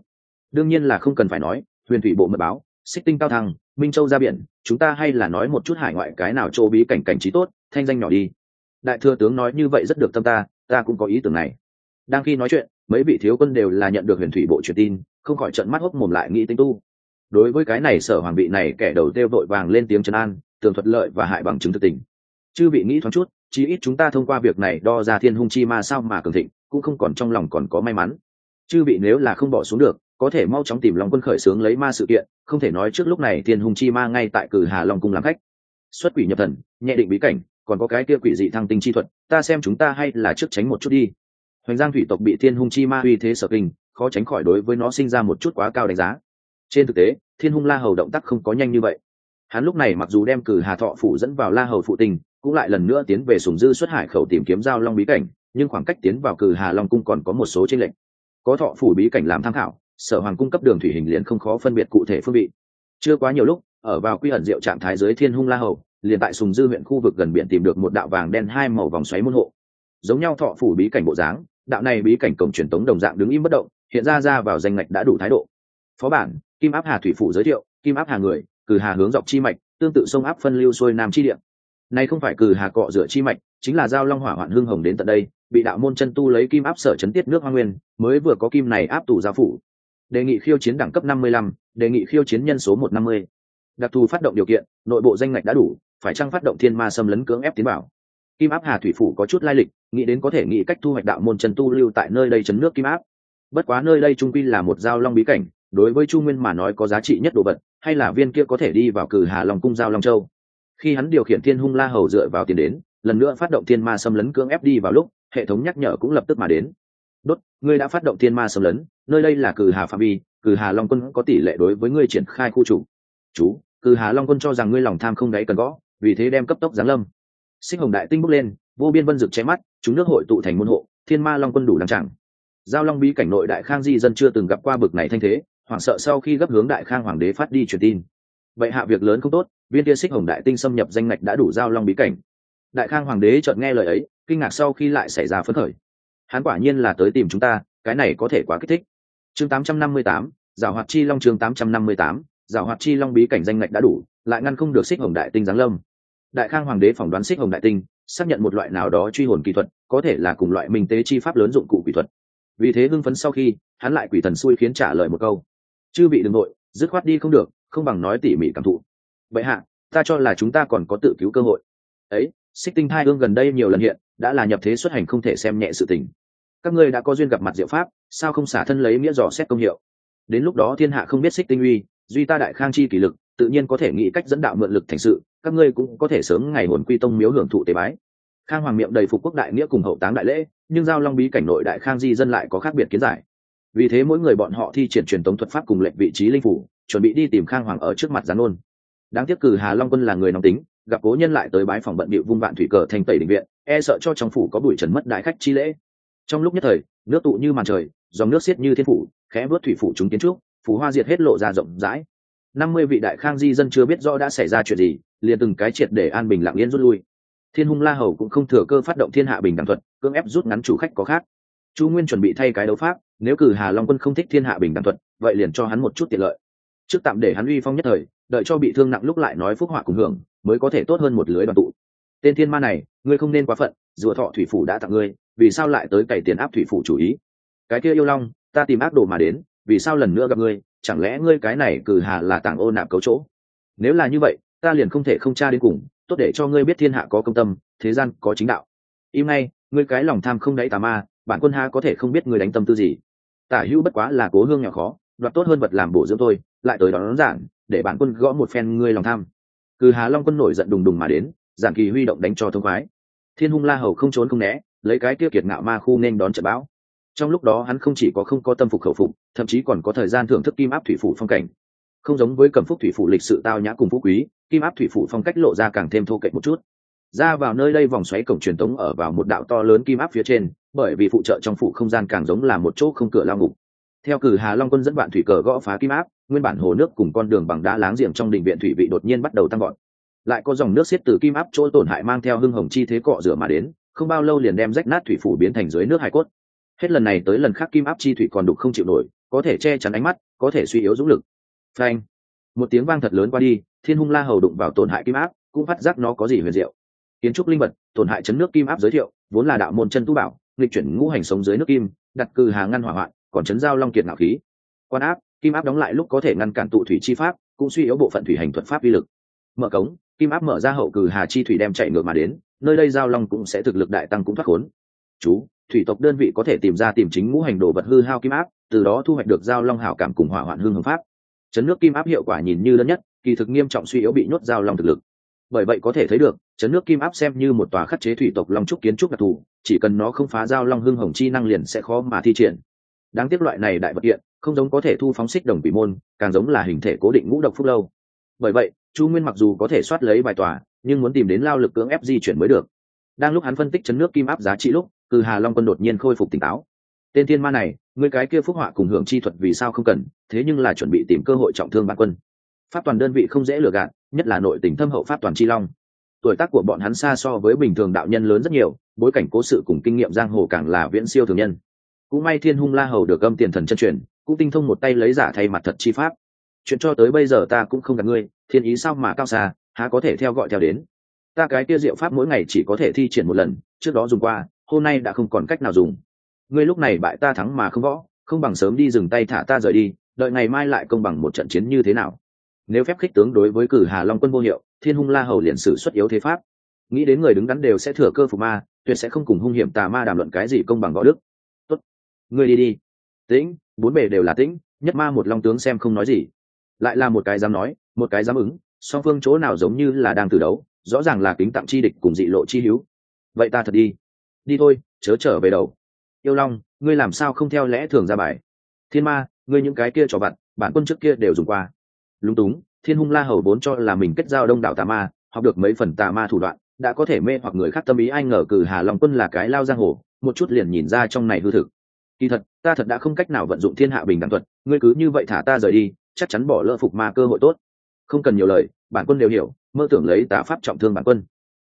Đương nhiên là không cần phải nói, huyền thủy bộ mật báo xích tinh cao thăng, minh châu ra biển, chúng ta hay là nói một chút hải ngoại cái nào châu bí cảnh cảnh trí tốt, thanh danh nhỏ đi. Đại thừa tướng nói như vậy rất được tâm ta ta cũng có ý tưởng này. Đang khi nói chuyện, mấy vị thiếu quân đều là nhận được huyền thủy bộ truyền tin, không khỏi trận mắt hốc mồm lại nghĩ tinh tu. Đối với cái này sở hoàng vị này, kẻ đầu tiêu vội vàng lên tiếng trấn an, tường thuật lợi và hại bằng chứng thực tình. Chư vị nghĩ thoáng chút, chí ít chúng ta thông qua việc này đo ra thiên hung chi ma sao mà cường thịnh, cũng không còn trong lòng còn có may mắn. Chư vị nếu là không bỏ xuống được có thể mau chóng tìm lòng quân khởi sướng lấy ma sự kiện, không thể nói trước lúc này thiên hung chi ma ngay tại cử hà long cung làm khách. Xuất quỷ nhập thần, nhẹ định bí cảnh, còn có cái kia quỷ dị thăng tinh chi thuật, ta xem chúng ta hay là trước tránh một chút đi. Hoành giang thủy tộc bị thiên hung chi ma uy thế sở kinh, khó tránh khỏi đối với nó sinh ra một chút quá cao đánh giá. Trên thực tế, thiên hung la hầu động tác không có nhanh như vậy. Hắn lúc này mặc dù đem cử hà thọ phủ dẫn vào la hầu phụ tình, cũng lại lần nữa tiến về sùng dư xuất hải khẩu tìm kiếm giao long bí cảnh, nhưng khoảng cách tiến vào cử hà long cung còn có một số tranh lệch. Có thọ phủ bí cảnh làm tham khảo sở hoàng cung cấp đường thủy hình liền không khó phân biệt cụ thể phương vị. Chưa quá nhiều lúc, ở vào quy ẩn diệu trạng thái dưới thiên hung la hầu, liền tại sùng dư huyện khu vực gần biển tìm được một đạo vàng đen hai màu vòng xoáy môn hộ. Giống nhau thọ phủ bí cảnh bộ dáng, đạo này bí cảnh cổng truyền tống đồng dạng đứng im bất động, hiện ra ra vào danh ngạch đã đủ thái độ. Phó bản, kim áp hà thủy phủ giới thiệu, kim áp hà người, cử hà hướng dọc chi mạch, tương tự sông áp phân lưu xuôi nam chi địa. Này không phải cử hà cọ rửa chi mạch, chính là giao long hỏa hoạn hương hồng đến tận đây, bị đạo môn chân tu lấy kim áp sở chấn tiết nước hoa nguyên, mới vừa có kim này áp tù gia phủ đề nghị khiêu chiến đẳng cấp 55, đề nghị khiêu chiến nhân số 150. đặc thù phát động điều kiện nội bộ danh ngạch đã đủ phải chăng phát động thiên ma xâm lấn cưỡng ép tiến bảo? Kim áp hà thủy phủ có chút lai lịch nghĩ đến có thể nghĩ cách thu hoạch đạo môn chân tu lưu tại nơi đây chấn nước kim áp. Bất quá nơi đây trung quy là một giao long bí cảnh đối với chu nguyên mà nói có giá trị nhất đồ vật hay là viên kia có thể đi vào cử hà long cung giao long châu. Khi hắn điều khiển thiên hung la hầu dựa vào tiền đến lần nữa phát động thiên ma xâm lấn cưỡng ép đi vào lúc hệ thống nhắc nhở cũng lập tức mà đến đốt, ngươi đã phát động thiên ma xâm lấn, nơi đây là cử hà phạm vi, cử hà long quân có tỷ lệ đối với ngươi triển khai khu chủ. Chú, cử hà long quân cho rằng ngươi lòng tham không đáy cần gõ, vì thế đem cấp tốc giáng lâm. Sinh hồng đại tinh bốc lên, vô biên vân rực che mắt, chúng nước hội tụ thành môn hộ, thiên ma long quân đủ đăng chẳng. Giao long bí cảnh nội đại khang di dân chưa từng gặp qua bực này thanh thế, hoảng sợ sau khi gấp hướng đại khang hoàng đế phát đi truyền tin. Vậy hạ việc lớn không tốt, viên tia xích hồng đại tinh xâm nhập danh ngạch đã đủ giao long bí cảnh. Đại khang hoàng đế chợt nghe lời ấy, kinh ngạc sau khi lại xảy ra phấn khởi hắn quả nhiên là tới tìm chúng ta cái này có thể quá kích thích. Chương 858, giảo hoạt chi long chương 858, giảo hoạt chi long bí cảnh danh ngạch đã đủ lại ngăn không được xích hồng đại tinh giáng lâm. Đại khang hoàng đế phỏng đoán xích hồng đại tinh xác nhận một loại nào đó truy hồn kỹ thuật có thể là cùng loại minh tế chi pháp lớn dụng cụ kỹ thuật. Vì thế hưng phấn sau khi hắn lại quỷ thần xui khiến trả lời một câu. Chư vị đừng nội dứt khoát đi không được không bằng nói tỉ mỉ cảm thụ. Vậy hạ ta cho là chúng ta còn có tự cứu cơ hội. Ấy xích tinh thai hương gần đây nhiều lần hiện đã là nhập thế xuất hành không thể xem nhẹ sự tình các ngươi đã có duyên gặp mặt diệu pháp, sao không xả thân lấy nghĩa dò xét công hiệu? Đến lúc đó thiên hạ không biết xích tinh uy, duy ta đại khang chi kỷ lực, tự nhiên có thể nghĩ cách dẫn đạo mượn lực thành sự, các ngươi cũng có thể sớm ngày hồn quy tông miếu hưởng thụ tế bái. Khang hoàng miệng đầy phục quốc đại nghĩa cùng hậu táng đại lễ, nhưng giao long bí cảnh nội đại khang di dân lại có khác biệt kiến giải. Vì thế mỗi người bọn họ thi triển truyền tống thuật pháp cùng lệnh vị trí linh phủ, chuẩn bị đi tìm khang hoàng ở trước mặt gián ôn. Đáng tiếc cử hà long quân là người nóng tính, gặp cố nhân lại tới bái phòng bận bịu vung vạn thủy cờ thành tẩy định viện e sợ cho trong phủ có bụi trần mất đại khách chi lễ trong lúc nhất thời, nước tụ như màn trời, dòng nước xiết như thiên phủ, khẽ vớt thủy phủ chúng kiến trúc, phủ hoa diệt hết lộ ra rộng rãi. Năm mươi vị đại khang di dân chưa biết rõ đã xảy ra chuyện gì, liền từng cái triệt để an bình lặng yên rút lui. Thiên hung la hầu cũng không thừa cơ phát động thiên hạ bình đẳng thuật, cưỡng ép rút ngắn chủ khách có khác. Chu nguyên chuẩn bị thay cái đấu pháp, nếu cử hà long quân không thích thiên hạ bình đẳng thuật, vậy liền cho hắn một chút tiện lợi. Trước tạm để hắn uy phong nhất thời, đợi cho bị thương nặng lúc lại nói phúc họa cùng hưởng, mới có thể tốt hơn một lưới đoàn tụ. Tên thiên ma này, ngươi không nên quá phận, rùa thọ thủy phủ đã tặng ngươi vì sao lại tới cày tiền áp thủy phủ chủ ý? Cái kia yêu long, ta tìm ác đồ mà đến, vì sao lần nữa gặp ngươi? Chẳng lẽ ngươi cái này cử hà là tảng ô nạp cấu chỗ? Nếu là như vậy, ta liền không thể không tra đến cùng, tốt để cho ngươi biết thiên hạ có công tâm, thế gian có chính đạo. Im ngay, ngươi cái lòng tham không đáy tà ma, bản quân ha có thể không biết ngươi đánh tâm tư gì. Tả hữu bất quá là cố hương nhỏ khó, đoạt tốt hơn vật làm bổ dưỡng thôi lại tới đón giản để bản quân gõ một phen ngươi lòng tham. Cử hà long quân nổi giận đùng đùng mà đến giản kỳ huy động đánh cho thông khoái. Thiên hung la hầu không trốn không né lấy cái tiêu kiệt ngạo ma khu nên đón trận bão. Trong lúc đó hắn không chỉ có không có tâm phục khẩu phục, thậm chí còn có thời gian thưởng thức kim áp thủy phủ phong cảnh. Không giống với cẩm phúc thủy phủ lịch sự tao nhã cùng phú quý, kim áp thủy phủ phong cách lộ ra càng thêm thô kệch một chút. Ra vào nơi đây vòng xoáy cổng truyền tống ở vào một đạo to lớn kim áp phía trên, bởi vì phụ trợ trong phủ không gian càng giống là một chỗ không cửa lao ngục. Theo cử hà long quân dẫn bạn thủy cờ gõ phá kim áp, nguyên bản hồ nước cùng con đường bằng đá láng giềng trong đình viện thủy vị đột nhiên bắt đầu tăng gọn lại có dòng nước xiết từ kim áp chỗ tổn hại mang theo hưng hồng chi thế cọ rửa mà đến không bao lâu liền đem rách nát thủy phủ biến thành dưới nước hải cốt. Hết lần này tới lần khác kim áp chi thủy còn đục không chịu nổi, có thể che chắn ánh mắt, có thể suy yếu dũng lực. Phanh! Một tiếng vang thật lớn qua đi, thiên hung la hầu đụng vào tổn hại kim áp, cũng phát giác nó có gì huyền diệu. Kiến trúc linh vật, tổn hại chấn nước kim áp giới thiệu, vốn là đạo môn chân tu bảo, nghịch chuyển ngũ hành sống dưới nước kim, đặt cư hà ngăn hỏa hoạn, còn chấn giao long kiệt ngạo khí. Quan áp, kim áp đóng lại lúc có thể ngăn cản tụ thủy chi pháp, cũng suy yếu bộ phận thủy hành thuật pháp vi lực. Mở cống, kim áp mở ra hậu cừ hà chi thủy đem chạy ngược mà đến nơi đây giao long cũng sẽ thực lực đại tăng cũng thoát khốn. Chú, thủy tộc đơn vị có thể tìm ra tìm chính ngũ hành đồ vật hư hao kim áp, từ đó thu hoạch được giao long hảo cảm cùng hỏa hoạn hương hương pháp. Chấn nước kim áp hiệu quả nhìn như lớn nhất, kỳ thực nghiêm trọng suy yếu bị nhốt giao long thực lực. Bởi vậy có thể thấy được, chấn nước kim áp xem như một tòa khắc chế thủy tộc long trúc kiến trúc đặc thù, chỉ cần nó không phá giao long hưng hồng chi năng liền sẽ khó mà thi triển. Đáng tiếc loại này đại vật kiện, không giống có thể thu phóng xích đồng bị môn, càng giống là hình thể cố định ngũ độc phúc lâu. Bởi vậy chu nguyên mặc dù có thể soát lấy bài tòa nhưng muốn tìm đến lao lực cưỡng ép di chuyển mới được. Đang lúc hắn phân tích chấn nước kim áp giá trị lúc từ hà long quân đột nhiên khôi phục tỉnh táo. Tên thiên ma này người cái kia phúc họa cùng hưởng chi thuật vì sao không cần, thế nhưng là chuẩn bị tìm cơ hội trọng thương bản quân. Pháp toàn đơn vị không dễ lừa gạt, nhất là nội tình thâm hậu pháp toàn chi long. Tuổi tác của bọn hắn xa so với bình thường đạo nhân lớn rất nhiều, bối cảnh cố sự cùng kinh nghiệm giang hồ càng là viễn siêu thường nhân. Cũng may thiên hung la hầu được âm tiền thần chân truyền, cũng tinh thông một tay lấy giả thay mặt thật chi pháp. Chuyện cho tới bây giờ ta cũng không gặp ngươi, thiên ý sao mà cao xa há có thể theo gọi theo đến. Ta cái kia diệu pháp mỗi ngày chỉ có thể thi triển một lần, trước đó dùng qua, hôm nay đã không còn cách nào dùng. Ngươi lúc này bại ta thắng mà không võ không bằng sớm đi dừng tay thả ta rời đi, đợi ngày mai lại công bằng một trận chiến như thế nào? Nếu phép khích tướng đối với cử hà long quân vô hiệu, thiên hung la hầu liền sử xuất yếu thế pháp. Nghĩ đến người đứng đắn đều sẽ thừa cơ phục ma, tuyệt sẽ không cùng hung hiểm tà ma đàm luận cái gì công bằng võ đức. Tốt. Ngươi đi đi. Tĩnh, bốn bề đều là tĩnh, nhất ma một long tướng xem không nói gì. Lại là một cái dám nói, một cái dám ứng song phương chỗ nào giống như là đang từ đấu, rõ ràng là kính tặng chi địch cùng dị lộ chi hữu. Vậy ta thật đi. Đi thôi, chớ trở về đầu. Yêu long, ngươi làm sao không theo lẽ thường ra bài? Thiên ma, ngươi những cái kia trò vặt, bản quân trước kia đều dùng qua. Lúng túng, thiên hung la hầu vốn cho là mình kết giao đông đảo tà ma, học được mấy phần tà ma thủ đoạn, đã có thể mê hoặc người khác tâm ý ai ngờ cử hà long quân là cái lao giang hồ, một chút liền nhìn ra trong này hư thực. Kỳ thật, ta thật đã không cách nào vận dụng thiên hạ bình đẳng thuật, ngươi cứ như vậy thả ta rời đi, chắc chắn bỏ lỡ phục ma cơ hội tốt không cần nhiều lời, bản quân đều hiểu, mơ tưởng lấy tà pháp trọng thương bản quân.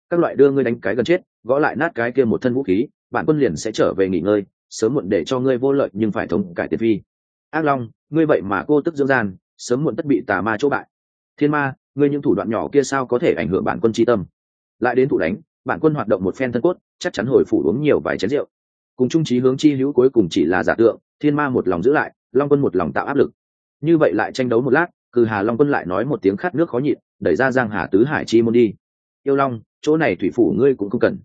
Các loại đưa ngươi đánh cái gần chết, gõ lại nát cái kia một thân vũ khí, bản quân liền sẽ trở về nghỉ ngơi, sớm muộn để cho ngươi vô lợi nhưng phải thống cải tiệt vi ác long, ngươi vậy mà cô tức dưỡng gian, sớm muộn tất bị tà ma chỗ bại. Thiên ma, ngươi những thủ đoạn nhỏ kia sao có thể ảnh hưởng bản quân tri tâm? Lại đến thủ đánh, bản quân hoạt động một phen thân cốt, chắc chắn hồi phủ uống nhiều vài chén rượu. Cùng trung trí hướng chi hữu cuối cùng chỉ là giả tượng, thiên ma một lòng giữ lại, long quân một lòng tạo áp lực. Như vậy lại tranh đấu một lát cừ hà long quân lại nói một tiếng khát nước khó nhịn, đẩy ra giang hà tứ hải chi môn đi. Yêu long, chỗ này thủy phủ ngươi cũng không cần.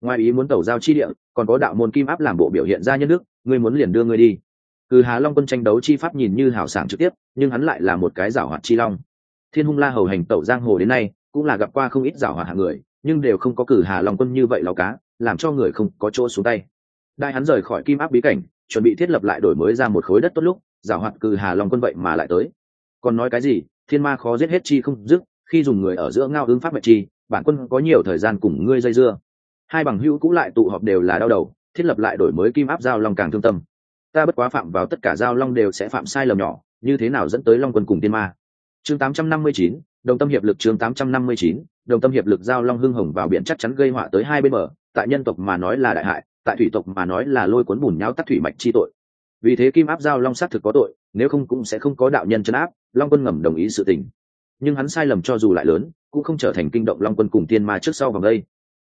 Ngoài ý muốn tẩu giao chi địa, còn có đạo môn kim áp làm bộ biểu hiện ra nhân đức, ngươi muốn liền đưa ngươi đi. Cừ hà long quân tranh đấu chi pháp nhìn như hào sảng trực tiếp, nhưng hắn lại là một cái giảo hoạt chi long. Thiên hung la hầu hành tẩu giang hồ đến nay, cũng là gặp qua không ít giảo hoạt hạng người, nhưng đều không có cử hà long quân như vậy lao cá, làm cho người không có chỗ xuống tay. Đại hắn rời khỏi kim áp bí cảnh, chuẩn bị thiết lập lại đổi mới ra một khối đất tốt lúc, giảo hoạt cử hà long quân vậy mà lại tới còn nói cái gì thiên ma khó giết hết chi không dứt khi dùng người ở giữa ngao ứng pháp mệnh chi bản quân có nhiều thời gian cùng ngươi dây dưa. Hai bằng hữu cũng lại tụ họp đều là đau đầu thiết lập lại đổi mới kim áp giao long càng thương tâm. Ta bất quá phạm vào tất cả giao long đều sẽ phạm sai lầm nhỏ như thế nào dẫn tới long quân cùng tiên ma? Chương 859, đồng tâm hiệp lực chương 859, đồng tâm hiệp lực giao long hưng hồng vào biển chắc chắn gây họa tới hai bên bờ tại nhân tộc mà nói là đại hại tại thủy tộc mà nói là lôi cuốn bùn nháo tắt thủy mạch chi tội vì thế kim áp giao long xác thực có tội, nếu không cũng sẽ không có đạo nhân chấn áp, long quân ngầm đồng ý sự tình. Nhưng hắn sai lầm cho dù lại lớn, cũng không trở thành kinh động long quân cùng tiên ma trước sau vòng đây.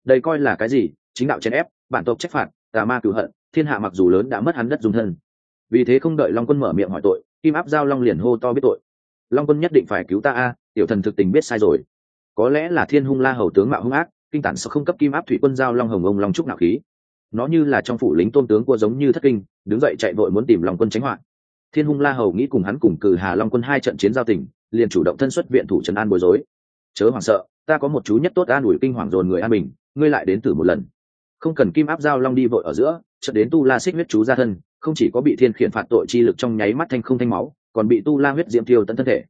Đây coi là cái gì? Chính đạo chèn ép, bản tộc trách phạt, tà ma cửu hận, thiên hạ mặc dù lớn đã mất hắn đất dung thân. Vì thế không đợi long quân mở miệng hỏi tội, kim áp giao long liền hô to biết tội. Long quân nhất định phải cứu ta a, tiểu thần thực tình biết sai rồi. Có lẽ là thiên hung la hầu tướng mạo hung ác, kinh tản sao không cấp kim áp thủy quân giao long hồng ông long trúc nạo khí nó như là trong phủ lính tôn tướng cua giống như thất kinh, đứng dậy chạy vội muốn tìm long quân tránh họa. Thiên hung la hầu nghĩ cùng hắn cùng cử hà long quân hai trận chiến giao tình, liền chủ động thân xuất viện thủ trấn an bối rối. Chớ hoảng sợ, ta có một chú nhất tốt an ủi kinh hoàng dồn người an bình, ngươi lại đến tử một lần. Không cần kim áp giao long đi vội ở giữa trận đến tu la xích huyết chú ra thân, không chỉ có bị thiên khiển phạt tội chi lực trong nháy mắt thanh không thanh máu, còn bị tu la huyết diễm tiêu tận thân thể.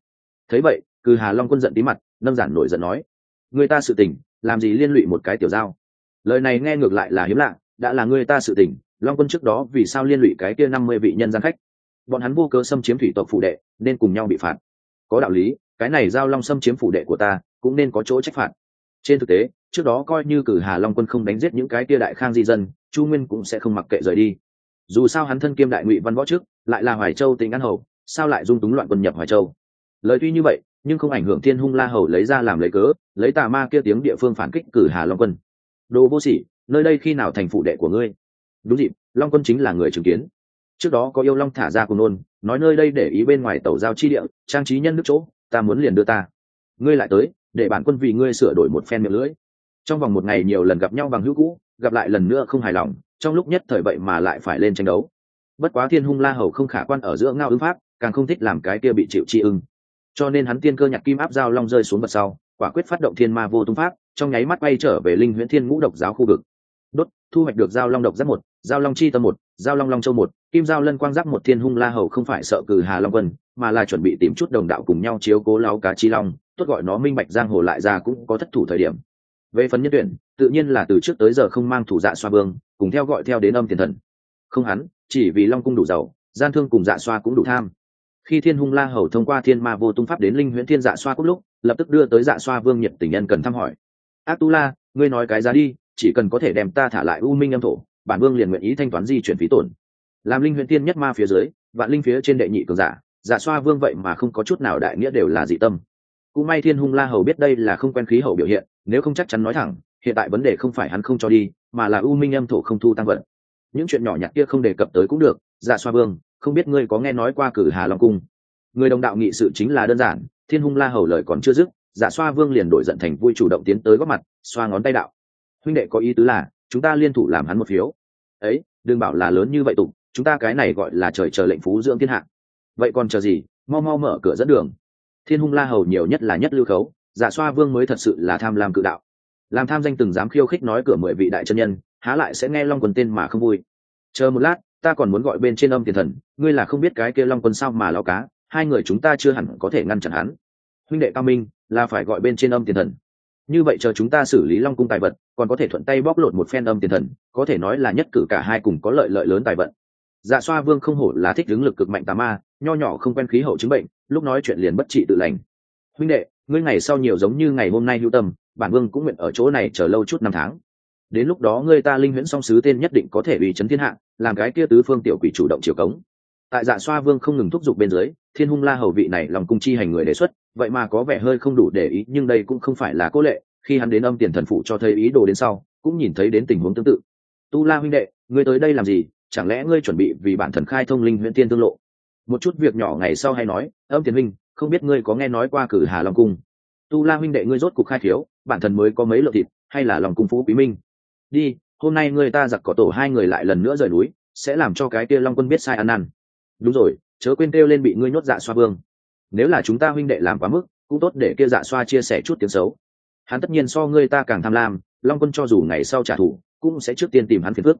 Thấy vậy, cử hà long quân giận tí mặt, nâng giản nổi giận nói, người ta sự tình, làm gì liên lụy một cái tiểu giao? Lời này nghe ngược lại là hiếm lạ đã là người ta sự tình, long quân trước đó vì sao liên lụy cái kia năm mươi vị nhân gian khách? Bọn hắn vô cơ xâm chiếm thủy tộc phụ đệ, nên cùng nhau bị phạt. Có đạo lý, cái này giao long xâm chiếm phụ đệ của ta, cũng nên có chỗ trách phạt. Trên thực tế, trước đó coi như cử hà long quân không đánh giết những cái kia đại khang di dân, chu nguyên cũng sẽ không mặc kệ rời đi. Dù sao hắn thân kiêm đại ngụy văn võ trước, lại là hoài châu tỉnh an hầu, sao lại dung túng loạn quân nhập hoài châu? Lời tuy như vậy, nhưng không ảnh hưởng thiên hung la hầu lấy ra làm lấy cớ, lấy tà ma kia tiếng địa phương phản kích cử hà long quân. Đồ vô sỉ nơi đây khi nào thành phụ đệ của ngươi? Đúng dịp, long quân chính là người chứng kiến. Trước đó có yêu long thả ra cùng nôn, nói nơi đây để ý bên ngoài tàu giao chi địa, trang trí nhân nước chỗ, ta muốn liền đưa ta. Ngươi lại tới, để bản quân vì ngươi sửa đổi một phen miệng lưỡi. Trong vòng một ngày nhiều lần gặp nhau bằng hữu cũ, gặp lại lần nữa không hài lòng, trong lúc nhất thời vậy mà lại phải lên tranh đấu. Bất quá thiên hung la hầu không khả quan ở giữa ngao ứng pháp, càng không thích làm cái kia bị chịu tri ưng. Cho nên hắn tiên cơ nhặt kim áp giao long rơi xuống vật sau, quả quyết phát động thiên ma vô tung pháp, trong nháy mắt bay trở về linh huyễn thiên ngũ độc giáo khu vực đốt, thu hoạch được giao long độc giáp một, giao long chi tâm một, giao long long châu một, kim giao lân quang giáp một thiên hung la hầu không phải sợ cử hà long vân mà là chuẩn bị tìm chút đồng đạo cùng nhau chiếu cố láo cá chi long, tốt gọi nó minh bạch giang hồ lại ra cũng có thất thủ thời điểm. Về phần nhân tuyển, tự nhiên là từ trước tới giờ không mang thủ dạ xoa vương cùng theo gọi theo đến âm tiền thần. Không hắn, chỉ vì long cung đủ giàu, gian thương cùng dạ xoa cũng đủ tham. Khi thiên hung la hầu thông qua thiên ma vô tung pháp đến linh huyễn thiên dạ xoa cúc lúc, lập tức đưa tới dạ xoa vương nhiệt tình nhân cần thăm hỏi. Ác tu la, ngươi nói cái giá đi chỉ cần có thể đem ta thả lại u minh âm thổ, bản vương liền nguyện ý thanh toán di chuyển phí tổn. Làm linh huyện tiên nhất ma phía dưới, vạn linh phía trên đệ nhị cường giả giả xoa vương vậy mà không có chút nào đại nghĩa đều là dị tâm. Cũng may thiên hung la hầu biết đây là không quen khí hậu biểu hiện, nếu không chắc chắn nói thẳng, hiện tại vấn đề không phải hắn không cho đi, mà là u minh âm thổ không thu tăng vận. Những chuyện nhỏ nhặt kia không đề cập tới cũng được, giả xoa vương, không biết ngươi có nghe nói qua cử hà long cung? Người đồng đạo nghị sự chính là đơn giản, thiên hung la hầu lời còn chưa dứt, giả xoa vương liền đổi giận thành vui chủ động tiến tới góp mặt, xoa ngón tay đạo huynh đệ có ý tứ là, chúng ta liên thủ làm hắn một phiếu. Ấy, đừng bảo là lớn như vậy tụng chúng ta cái này gọi là trời chờ lệnh phú dưỡng thiên hạ. Vậy còn chờ gì? Mau mau mở cửa dẫn đường. Thiên hung la hầu nhiều nhất là nhất lưu khấu giả xoa vương mới thật sự là tham lam cự đạo. Làm tham danh từng dám khiêu khích nói cửa mười vị đại chân nhân, há lại sẽ nghe long quần tên mà không vui. Chờ một lát, ta còn muốn gọi bên trên âm tiền thần, ngươi là không biết cái kia long quân sao mà lao cá, hai người chúng ta chưa hẳn có thể ngăn chặn hắn. Huynh đệ cao minh, là phải gọi bên trên âm tiền thần. Như vậy chờ chúng ta xử lý long cung tài vật còn có thể thuận tay bóc lột một phen âm tiền thần, có thể nói là nhất cử cả hai cùng có lợi lợi lớn tài vận. Dạ xoa vương không hổ là thích đứng lực cực mạnh tà ma, nho nhỏ không quen khí hậu chứng bệnh, lúc nói chuyện liền bất trị tự lành. Huynh đệ, ngươi ngày sau nhiều giống như ngày hôm nay hữu tâm, bản vương cũng nguyện ở chỗ này chờ lâu chút năm tháng. Đến lúc đó ngươi ta linh huyễn song sứ tên nhất định có thể ủy chấn thiên hạ, làm cái kia tứ phương tiểu quỷ chủ động chiều cống. Tại dạ xoa vương không ngừng thúc giục bên dưới, thiên hung la hầu vị này lòng cung chi hành người đề xuất, vậy mà có vẻ hơi không đủ để ý, nhưng đây cũng không phải là cố lệ khi hắn đến âm tiền thần phụ cho thấy ý đồ đến sau, cũng nhìn thấy đến tình huống tương tự. Tu la huynh đệ, ngươi tới đây làm gì? Chẳng lẽ ngươi chuẩn bị vì bản thần khai thông linh huyện tiên tương lộ? Một chút việc nhỏ ngày sau hay nói, âm tiền huynh, không biết ngươi có nghe nói qua cử hà long cung? Tu la huynh đệ, ngươi rốt cục khai thiếu, bản thần mới có mấy lượng thịt, hay là lòng cung phú quý minh? Đi, hôm nay ngươi ta giặc cỏ tổ hai người lại lần nữa rời núi, sẽ làm cho cái kia long quân biết sai ăn năn. Đúng rồi, chớ quên kêu lên bị ngươi nhốt dạ xoa vương. Nếu là chúng ta huynh đệ làm quá mức, cũng tốt để kia dạ xoa chia sẻ chút tiếng xấu hắn tất nhiên so ngươi ta càng tham lam, long quân cho dù ngày sau trả thù, cũng sẽ trước tiên tìm hắn phiền phức.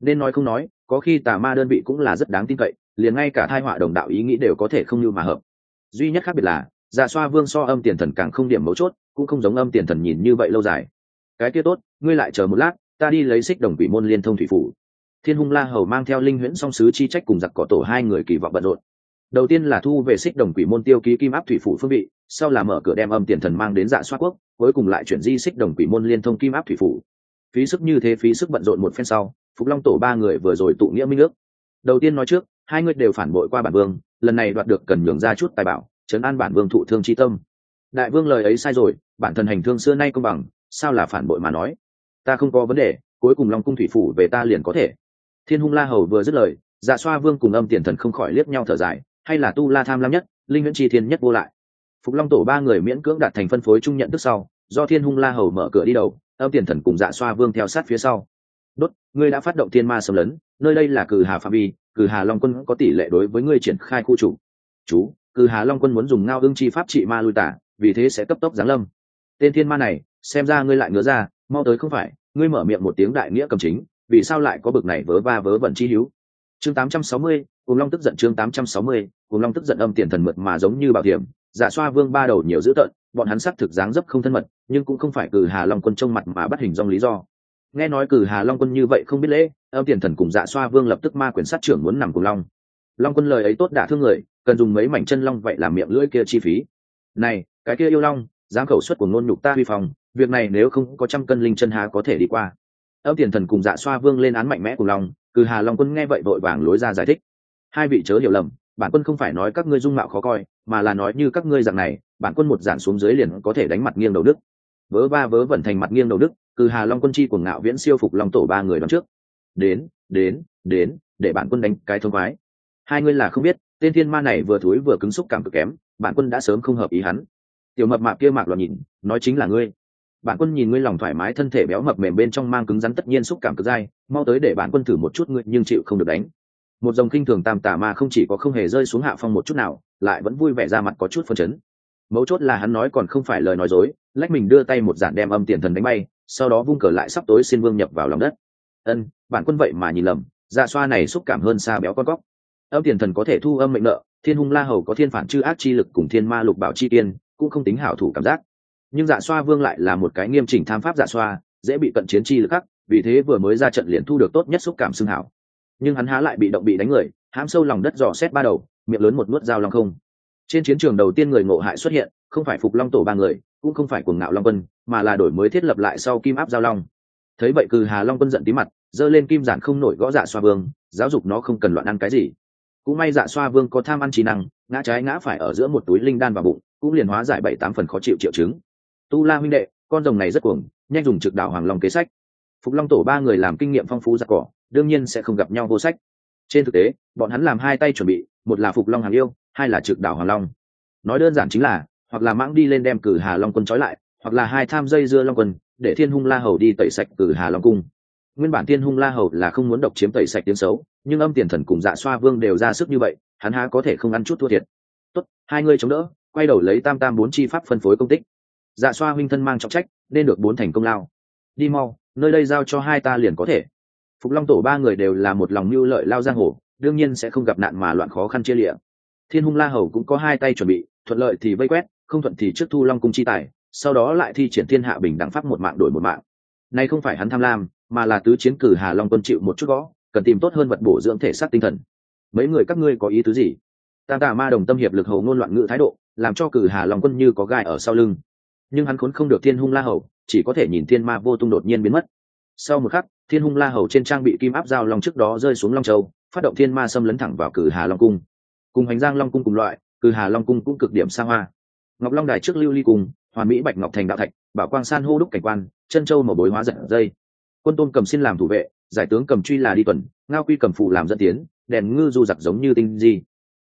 Nên nói không nói, có khi tà ma đơn vị cũng là rất đáng tin cậy, liền ngay cả thai họa đồng đạo ý nghĩ đều có thể không như mà hợp. Duy nhất khác biệt là dạ xoa vương so âm tiền thần càng không điểm mấu chốt, cũng không giống âm tiền thần nhìn như vậy lâu dài. Cái kia tốt, ngươi lại chờ một lát, ta đi lấy xích đồng quỷ môn liên thông thủy phủ. Thiên hung la hầu mang theo linh huyễn song sứ chi trách cùng giặc cỏ tổ hai người kỳ vọng bận rộn. Đầu tiên là thu về xích đồng quỷ môn tiêu ký kim áp thủy phủ phương vị sau là mở cửa đem âm tiền thần mang đến dạ xoa quốc, cuối cùng lại chuyển di xích đồng quỷ môn liên thông kim áp thủy phủ. Phí sức như thế phí sức bận rộn một phen sau, phục long tổ ba người vừa rồi tụ nghĩa minh ước. Đầu tiên nói trước, hai người đều phản bội qua bản vương, lần này đoạt được cần nhường ra chút tài bảo chấn an bản vương thụ thương chi tâm. Đại vương lời ấy sai rồi, bản thân hành thương xưa nay công bằng, sao là phản bội mà nói? Ta không có vấn đề, cuối cùng long cung thủy phủ về ta liền có thể. Thiên hung la hầu vừa dứt lời dạ xoa vương cùng âm tiền thần không khỏi liếc nhau thở dài, hay là tu la tham lam nhất, linh nguyễn tri thiên nhất vô lại phục long tổ ba người miễn cưỡng đạt thành phân phối chung nhận tức sau do thiên hung la hầu mở cửa đi đầu âm tiền thần cùng dạ xoa vương theo sát phía sau. Đốt ngươi đã phát động thiên ma xâm lấn nơi đây là cử hà phạm vi cử hà long quân có tỷ lệ đối với ngươi triển khai khu chủ. Chú cử hà long quân muốn dùng ngao ương chi pháp trị ma lui tả vì thế sẽ cấp tốc giáng lâm. Tên thiên ma này xem ra ngươi lại ngứa ra mau tới không phải ngươi mở miệng một tiếng đại nghĩa cầm chính vì sao lại có bực này vớ va vớ vẩn chi hữu? Chương 860, cùng long tức giận chương 860, cùng long tức giận âm tiền thần mượt mà giống như bảo hiểm dạ xoa vương ba đầu nhiều dữ tợn, bọn hắn xác thực dáng dấp không thân mật, nhưng cũng không phải cử hà long quân trông mặt mà bắt hình dong lý do. Nghe nói cử hà long quân như vậy không biết lễ, âm tiền thần cùng dạ xoa vương lập tức ma quyền sát trưởng muốn nằm cùng long. Long quân lời ấy tốt đả thương người, cần dùng mấy mảnh chân long vậy làm miệng lưỡi kia chi phí. Này, cái kia yêu long dám khẩu suất của ngôn nhục ta huy phòng việc này nếu không có trăm cân linh chân há có thể đi qua. Âm tiền thần cùng dạ xoa vương lên án mạnh mẽ cùng long, cử hà long quân nghe vậy vội vàng lối ra giải thích. Hai vị chớ hiểu lầm bản quân không phải nói các ngươi dung mạo khó coi, mà là nói như các ngươi dạng này, bản quân một giản xuống dưới liền có thể đánh mặt nghiêng đầu đức. Vớ ba vớ vẩn thành mặt nghiêng đầu đức cừ hà long quân chi của ngạo viễn siêu phục long tổ ba người đón trước. Đến đến đến, để bản quân đánh cái thông khoái. Hai ngươi là không biết, tên thiên ma này vừa thúi vừa cứng xúc cảm cực kém, bản quân đã sớm không hợp ý hắn. Tiểu mập mạp kia mạc loạn nhìn, nói chính là ngươi. Bản quân nhìn ngươi lòng thoải mái thân thể béo mập mềm bên trong mang cứng rắn tất nhiên xúc cảm cực dai, mau tới để bản quân thử một chút ngươi, nhưng chịu không được đánh một dòng kinh thường tam tà ma không chỉ có không hề rơi xuống hạ phong một chút nào, lại vẫn vui vẻ ra mặt có chút phân chấn. Mấu chốt là hắn nói còn không phải lời nói dối, lách mình đưa tay một giản đem âm tiền thần đánh bay, sau đó vung cờ lại sắp tối xin vương nhập vào lòng đất. Ân, bản quân vậy mà nhìn lầm dạ xoa này xúc cảm hơn xa béo con cóc. Âm tiền thần có thể thu âm mệnh nợ, thiên hung la hầu có thiên phản chư ác chi lực cùng thiên ma lục bảo chi tiên, cũng không tính hảo thủ cảm giác. Nhưng dạ xoa vương lại là một cái nghiêm chỉnh tham pháp dạ xoa, dễ bị cận chiến chi lực khắc, vì thế vừa mới ra trận liền thu được tốt nhất xúc cảm xưng hảo nhưng hắn há lại bị động bị đánh người, hãm sâu lòng đất dò xét ba đầu, miệng lớn một nuốt dao long không. Trên chiến trường đầu tiên người ngộ hại xuất hiện, không phải phục long tổ ba người, cũng không phải cuồng ngạo long quân, mà là đổi mới thiết lập lại sau kim áp giao long. Thấy vậy cừ hà long quân giận tí mặt, giơ lên kim giản không nổi gõ dạ xoa vương, giáo dục nó không cần loạn ăn cái gì. Cũng may dạ xoa vương có tham ăn trí năng, ngã trái ngã phải ở giữa một túi linh đan vào bụng, cũng liền hóa giải bảy tám phần khó chịu triệu chứng. Tu la huynh đệ, con rồng này rất cuồng, nhanh dùng trực đạo hoàng long kế sách. Phục long tổ ba người làm kinh nghiệm phong phú giặc cỏ đương nhiên sẽ không gặp nhau vô sách. Trên thực tế, bọn hắn làm hai tay chuẩn bị, một là phục long hàng yêu, hai là trực đảo hoàng long. Nói đơn giản chính là, hoặc là mãng đi lên đem cử hà long quân trói lại, hoặc là hai tham dây dưa long quân, để thiên hung la hầu đi tẩy sạch cử hà long cung. Nguyên bản thiên hung la hầu là không muốn độc chiếm tẩy sạch tiếng xấu, nhưng âm tiền thần cùng dạ xoa vương đều ra sức như vậy, hắn há có thể không ăn chút thua thiệt. Tốt, hai người chống đỡ, quay đầu lấy tam tam bốn chi pháp phân phối công tích. Dạ xoa huynh thân mang trọng trách, nên được bốn thành công lao. Đi mau, nơi đây giao cho hai ta liền có thể phục long tổ ba người đều là một lòng mưu lợi lao giang hồ, đương nhiên sẽ không gặp nạn mà loạn khó khăn chia lịa. Thiên hung la hầu cũng có hai tay chuẩn bị, thuận lợi thì vây quét, không thuận thì trước thu long cung chi tài, sau đó lại thi triển thiên hạ bình đẳng pháp một mạng đổi một mạng. Nay không phải hắn tham lam, mà là tứ chiến cử hà long quân chịu một chút gõ, cần tìm tốt hơn vật bổ dưỡng thể xác tinh thần. Mấy người các ngươi có ý tứ gì? Tam tà ma đồng tâm hiệp lực hầu ngôn loạn ngữ thái độ, làm cho cử hà long quân như có gai ở sau lưng. Nhưng hắn khốn không được thiên hung la hầu, chỉ có thể nhìn thiên ma vô tung đột nhiên biến mất. Sau một khắc thiên hung la hầu trên trang bị kim áp dao long trước đó rơi xuống long châu, phát động thiên ma xâm lấn thẳng vào cử hà long cung. Cùng hành giang long cung cùng loại, cử hà long cung cũng cực điểm xa hoa. Ngọc long đài trước lưu ly cung hoàn mỹ bạch ngọc thành đạo thạch, bảo quang san hô đúc cảnh quan, chân châu màu bối hóa giật dây. Quân tôn cầm xin làm thủ vệ, giải tướng cầm truy là đi tuần, ngao quy cầm phụ làm dẫn tiến, đèn ngư du giặc giống như tinh di.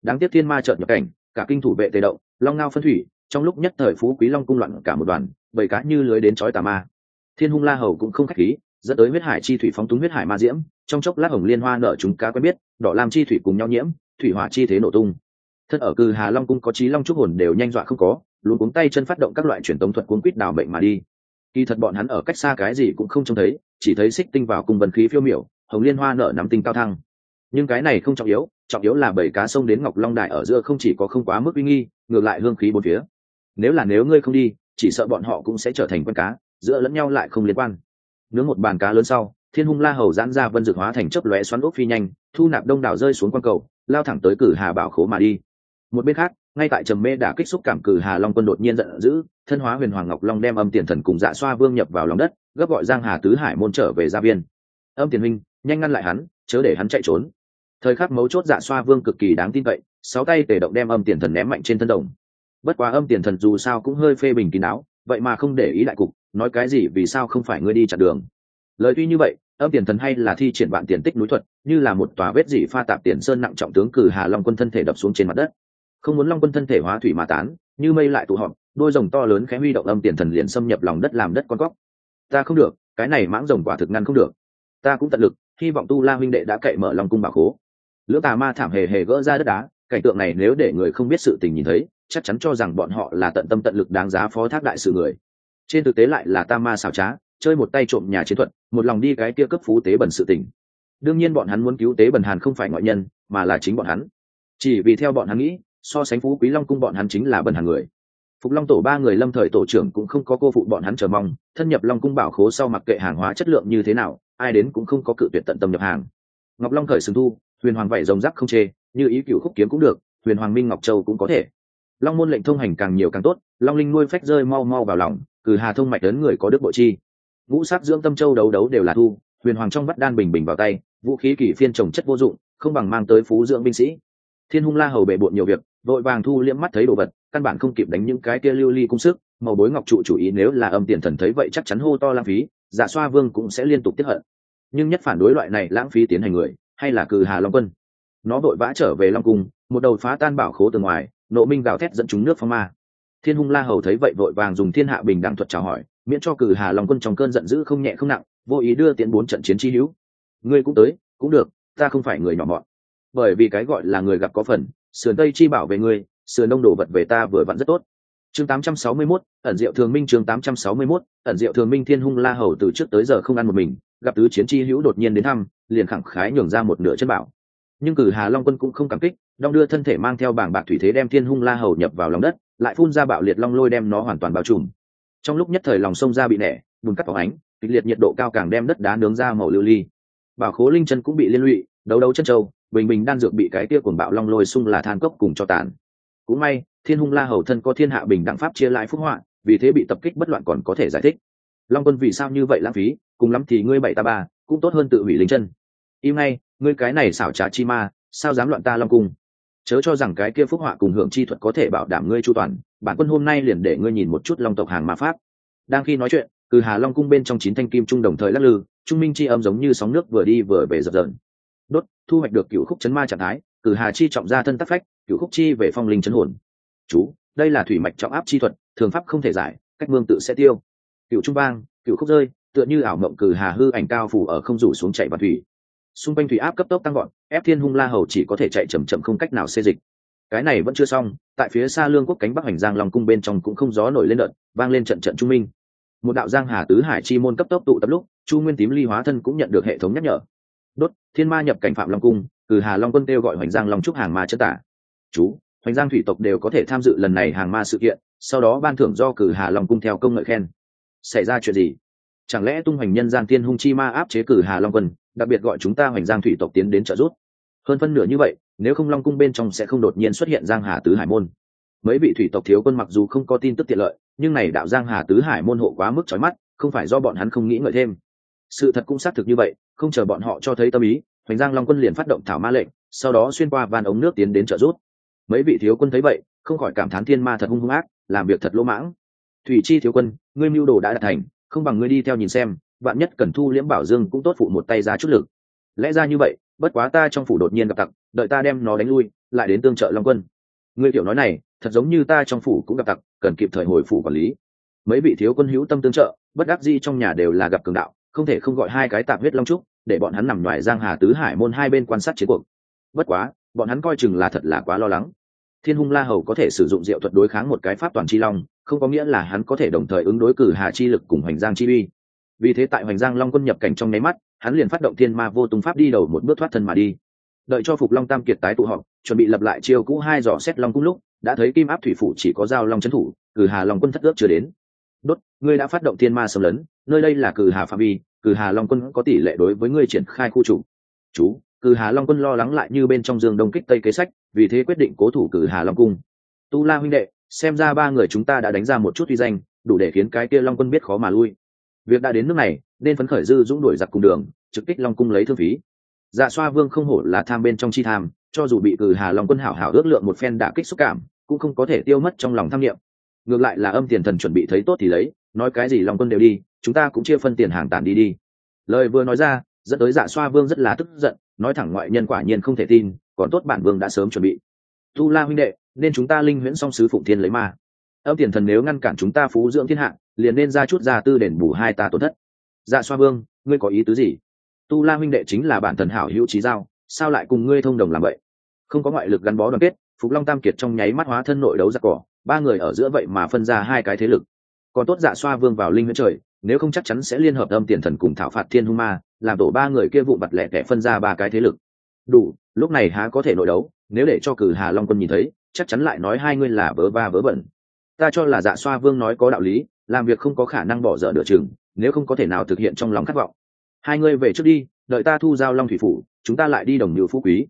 Đáng tiếc thiên ma trợn nhập cảnh, cả kinh thủ vệ tề động, long ngao phân thủy, trong lúc nhất thời phú quý long cung loạn cả một đoàn, bầy cá như lưới đến chói tà ma. Thiên hung la hầu cũng không khách khí dẫn tới huyết hải chi thủy phóng túng huyết hải ma diễm, trong chốc lát hồng liên hoa nở chúng cá quen biết, đỏ làm chi thủy cùng nhau nhiễm, thủy hỏa chi thế nổ tung. Thân ở cư hà long cung có trí long trúc hồn đều nhanh dọa không có, luôn cuống tay chân phát động các loại truyền tống thuật cuốn quýt đào bệnh mà đi. Kỳ thật bọn hắn ở cách xa cái gì cũng không trông thấy, chỉ thấy xích tinh vào cùng vần khí phiêu miểu, hồng liên hoa nở nắm tinh cao thăng. Nhưng cái này không trọng yếu trọng yếu là bảy cá sông đến ngọc long đại ở giữa không chỉ có không quá mức uy nghi, ngược lại hương khí bốn phía. Nếu là nếu ngươi không đi, chỉ sợ bọn họ cũng sẽ trở thành quân cá, giữa lẫn nhau lại không liên quan nướng một bàn cá lớn sau, thiên hung la hầu giãn ra vân dược hóa thành chớp lóe xoắn ốc phi nhanh, thu nạp đông đảo rơi xuống quan cầu, lao thẳng tới cử hà bảo khố mà đi. Một bên khác, ngay tại trầm mê đã kích xúc cảm cử hà long quân đột nhiên giận dữ, thân hóa huyền hoàng ngọc long đem âm tiền thần cùng dạ xoa vương nhập vào lòng đất, gấp gọi giang hà tứ hải môn trở về gia viên. Âm tiền minh nhanh ngăn lại hắn, chớ để hắn chạy trốn. Thời khắc mấu chốt dạ xoa vương cực kỳ đáng tin cậy, sáu tay tề động đem âm tiền thần ném mạnh trên thân đồng. Bất quá âm tiền thần dù sao cũng hơi phê bình kín áo vậy mà không để ý đại cục nói cái gì, vì sao không phải ngươi đi chặn đường? Lời tuy như vậy, âm tiền thần hay là thi triển vạn tiền tích núi thuật, như là một tòa vết dỉ pha tạp tiền sơn nặng trọng tướng cử hà long quân thân thể đập xuống trên mặt đất. Không muốn long quân thân thể hóa thủy mà tán, như mây lại tụ họp, đôi rồng to lớn khẽ huy động âm tiền thần liền xâm nhập lòng đất làm đất con góc ta không được, cái này mãng rồng quả thực ngăn không được. Ta cũng tận lực, hy vọng tu la huynh đệ đã cậy mở lòng cung bảo khố. Lưỡng tà ma thảm hề hề gỡ ra đất đá, cảnh tượng này nếu để người không biết sự tình nhìn thấy, chắc chắn cho rằng bọn họ là tận tâm tận lực đáng giá phó thác đại sự người trên thực tế lại là ta ma xảo trá, chơi một tay trộm nhà chiến thuật, một lòng đi cái kia cấp phú tế bẩn sự tình. Đương nhiên bọn hắn muốn cứu tế bẩn hàn không phải ngoại nhân, mà là chính bọn hắn. Chỉ vì theo bọn hắn nghĩ, so sánh phú quý long cung bọn hắn chính là bẩn Hàn người. Phục long tổ ba người lâm thời tổ trưởng cũng không có cô phụ bọn hắn chờ mong, thân nhập long cung bảo khố sau mặc kệ hàng hóa chất lượng như thế nào, ai đến cũng không có cự tuyệt tận tâm nhập hàng. Ngọc long khởi sừng thu, huyền hoàng vảy rồng rắc không chê, như ý cựu khúc kiếm cũng được, huyền hoàng minh ngọc châu cũng có thể. Long môn lệnh thông hành càng nhiều càng tốt, long linh nuôi phách rơi mau mau vào lòng cử hà thông mạch đến người có đức bộ chi. Ngũ sát dưỡng tâm châu đấu đấu đều là thu, huyền hoàng trong bắt đan bình bình vào tay, vũ khí kỷ phiên trồng chất vô dụng, không bằng mang tới phú dưỡng binh sĩ. Thiên hung la hầu bệ bộn nhiều việc, vội vàng thu liễm mắt thấy đồ vật, căn bản không kịp đánh những cái kia lưu ly cung sức, màu bối ngọc trụ chủ ý nếu là âm tiền thần thấy vậy chắc chắn hô to lãng phí giả xoa vương cũng sẽ liên tục tiếp hận. Nhưng nhất phản đối loại này lãng phí tiến hành người, hay là cử hà long quân. Nó vội vã trở về long cung, một đầu phá tan bảo khố từ ngoài, nộ minh gào thét dẫn chúng nước phong ma thiên hung la hầu thấy vậy vội vàng dùng thiên hạ bình đẳng thuật chào hỏi miễn cho cử hà long quân trong cơn giận dữ không nhẹ không nặng vô ý đưa tiến bốn trận chiến chi hữu. Ngươi cũng tới cũng được ta không phải người nhỏ mọn. Bởi vì cái gọi là người gặp có phần sườn tây chi bảo về ngươi sườn đông đổ vật về ta vừa vặn rất tốt. Chương 861, ẩn diệu thường minh chương 861, ẩn diệu thường minh thiên hung la hầu từ trước tới giờ không ăn một mình gặp tứ chiến chi hữu đột nhiên đến thăm liền khẳng khái nhường ra một nửa chân bảo nhưng cử hà long quân cũng không cảm kích, đong đưa thân thể mang theo bảng bạc thủy thế đem thiên hung la hầu nhập vào lòng đất, lại phun ra bạo liệt long lôi đem nó hoàn toàn bao trùm. Trong lúc nhất thời lòng sông ra bị nẻ, bùn cắt phóng ánh, kịch liệt nhiệt độ cao càng đem đất đá nướng ra màu lưu ly. Bảo khố linh chân cũng bị liên lụy, đấu đấu chân trâu bình bình đan dược bị cái tia cuồng bạo long lôi xung là than cốc cùng cho tàn. Cũng may, thiên hung la hầu thân có thiên hạ bình đẳng pháp chia lại phúc họa, vì thế bị tập kích bất loạn còn có thể giải thích. Long quân vì sao như vậy lãng phí, cùng lắm thì ngươi bảy ta ba, cũng tốt hơn tự hủy linh chân. Im ngay ngươi cái này xảo trá chi ma, sao dám loạn ta long cung? Chớ cho rằng cái kia phúc họa cùng hưởng chi thuật có thể bảo đảm ngươi chu toàn, bản quân hôm nay liền để ngươi nhìn một chút long tộc hàng ma pháp. Đang khi nói chuyện, từ hà long cung bên trong chín thanh kim trung đồng thời lắc lư, trung minh chi âm giống như sóng nước vừa đi vừa về dập dờn. Đốt, thu hoạch được cựu khúc chấn ma trạng thái, từ hà chi trọng ra thân tắc phách cựu khúc chi về phong linh chấn hồn. Chú, đây là thủy mạch trọng áp chi thuật, thường pháp không thể giải, cách mương tự sẽ tiêu. Cựu trung vang cựu khúc rơi, tựa như ảo mộng cử hà hư ảnh cao phủ ở không rủ xuống chạy và thủy xung quanh thủy áp cấp tốc tăng gọn ép thiên hung la hầu chỉ có thể chạy chậm chậm không cách nào xê dịch. Cái này vẫn chưa xong, tại phía xa lương quốc cánh bắc hành giang lòng cung bên trong cũng không gió nổi lên đợt, vang lên trận trận trung minh. Một đạo giang hà tứ hải chi môn cấp tốc tụ tập lúc, chu nguyên tím ly hóa thân cũng nhận được hệ thống nhắc nhở. Đốt, thiên ma nhập cảnh phạm long cung, từ hà long quân kêu gọi hoành giang long trúc hàng ma chất tả. Chú, hoành giang thủy tộc đều có thể tham dự lần này hàng ma sự kiện, sau đó ban thưởng do cử hà long cung theo công ngợi khen. Xảy ra chuyện gì? Chẳng lẽ tung hoành nhân gian tiên hung chi ma áp chế cử hà long quân đặc biệt gọi chúng ta hoành giang thủy tộc tiến đến trợ giúp. Hơn phân nửa như vậy, nếu không long cung bên trong sẽ không đột nhiên xuất hiện giang hà tứ hải môn. Mấy vị thủy tộc thiếu quân mặc dù không có tin tức tiện lợi, nhưng này đạo giang hà tứ hải môn hộ quá mức trói mắt, không phải do bọn hắn không nghĩ ngợi thêm. Sự thật cũng xác thực như vậy, không chờ bọn họ cho thấy tâm ý, hoành giang long quân liền phát động thảo ma lệnh, sau đó xuyên qua van ống nước tiến đến trợ giúp. Mấy vị thiếu quân thấy vậy, không khỏi cảm thán thiên ma thật hung hung ác, làm việc thật lỗ mãng. Thủy chi thiếu quân, ngươi mưu đồ đã đạt thành, không bằng ngươi đi theo nhìn xem bạn nhất cần thu liễm bảo dương cũng tốt phụ một tay ra chút lực. Lẽ ra như vậy, bất quá ta trong phủ đột nhiên gặp tặc, đợi ta đem nó đánh lui, lại đến tương trợ long quân. Ngươi kiểu nói này, thật giống như ta trong phủ cũng gặp tặc, cần kịp thời hồi phủ quản lý. Mấy vị thiếu quân hữu tâm tương trợ, bất đắc di trong nhà đều là gặp cường đạo, không thể không gọi hai cái tạp huyết long trúc, để bọn hắn nằm ngoài giang hà tứ hải môn hai bên quan sát chiến cuộc. Bất quá, bọn hắn coi chừng là thật là quá lo lắng. Thiên hung la hầu có thể sử dụng diệu thuật đối kháng một cái pháp toàn chi long, không có nghĩa là hắn có thể đồng thời ứng đối cử hà chi lực cùng hoành giang chi uy vì thế tại hoành giang long quân nhập cảnh trong nháy mắt, hắn liền phát động thiên ma vô tung pháp đi đầu một bước thoát thân mà đi. Đợi cho phục long tam kiệt tái tụ họp, chuẩn bị lập lại chiêu cũ hai dò xét long cung lúc, đã thấy kim áp thủy phủ chỉ có giao long trấn thủ, cử hà long quân thất ước chưa đến. Đốt, ngươi đã phát động thiên ma xâm lấn, nơi đây là cử hà phạm vi, cử hà long quân có tỷ lệ đối với ngươi triển khai khu chủ. Chú, cử hà long quân lo lắng lại như bên trong dương đông kích tây kế sách, vì thế quyết định cố thủ cử hà long cung. Tu la huynh đệ, xem ra ba người chúng ta đã đánh ra một chút uy danh, đủ để khiến cái kia long quân biết khó mà lui việc đã đến nước này, nên phấn khởi dư dũng đuổi giặc cùng đường, trực kích long cung lấy thương phí. Dạ xoa vương không hổ là tham bên trong chi tham, cho dù bị cử hà long quân hảo hảo ước lượng một phen đả kích xúc cảm, cũng không có thể tiêu mất trong lòng tham nghiệm ngược lại là âm tiền thần chuẩn bị thấy tốt thì lấy, nói cái gì long quân đều đi, chúng ta cũng chia phân tiền hàng tản đi đi. Lời vừa nói ra, dẫn tới dạ xoa vương rất là tức giận, nói thẳng ngoại nhân quả nhiên không thể tin, còn tốt bản vương đã sớm chuẩn bị. Tu la huynh đệ, nên chúng ta linh huyễn song sứ phụng thiên lấy mà. âm tiền thần nếu ngăn cản chúng ta phú dưỡng thiên hạ liền nên ra chút gia tư đền bù hai ta tổn thất. Dạ xoa vương, ngươi có ý tứ gì? Tu la huynh đệ chính là bản thần hảo hữu trí giao, sao lại cùng ngươi thông đồng làm vậy? Không có ngoại lực gắn bó đoàn kết, phục long tam kiệt trong nháy mắt hóa thân nội đấu giặc cỏ, ba người ở giữa vậy mà phân ra hai cái thế lực. Còn tốt dạ xoa vương vào linh huyễn trời, nếu không chắc chắn sẽ liên hợp âm tiền thần cùng thảo phạt thiên hung ma, làm tổ ba người kia vụ bặt lẻ tẻ phân ra ba cái thế lực. Đủ, lúc này há có thể nội đấu, nếu để cho cử hà long quân nhìn thấy, chắc chắn lại nói hai ngươi là vớ va vớ bẩn. Ta cho là dạ xoa vương nói có đạo lý làm việc không có khả năng bỏ dở nửa chừng, nếu không có thể nào thực hiện trong lòng khát vọng. Hai ngươi về trước đi, đợi ta thu giao long thủy phủ, chúng ta lại đi đồng nhự phú quý.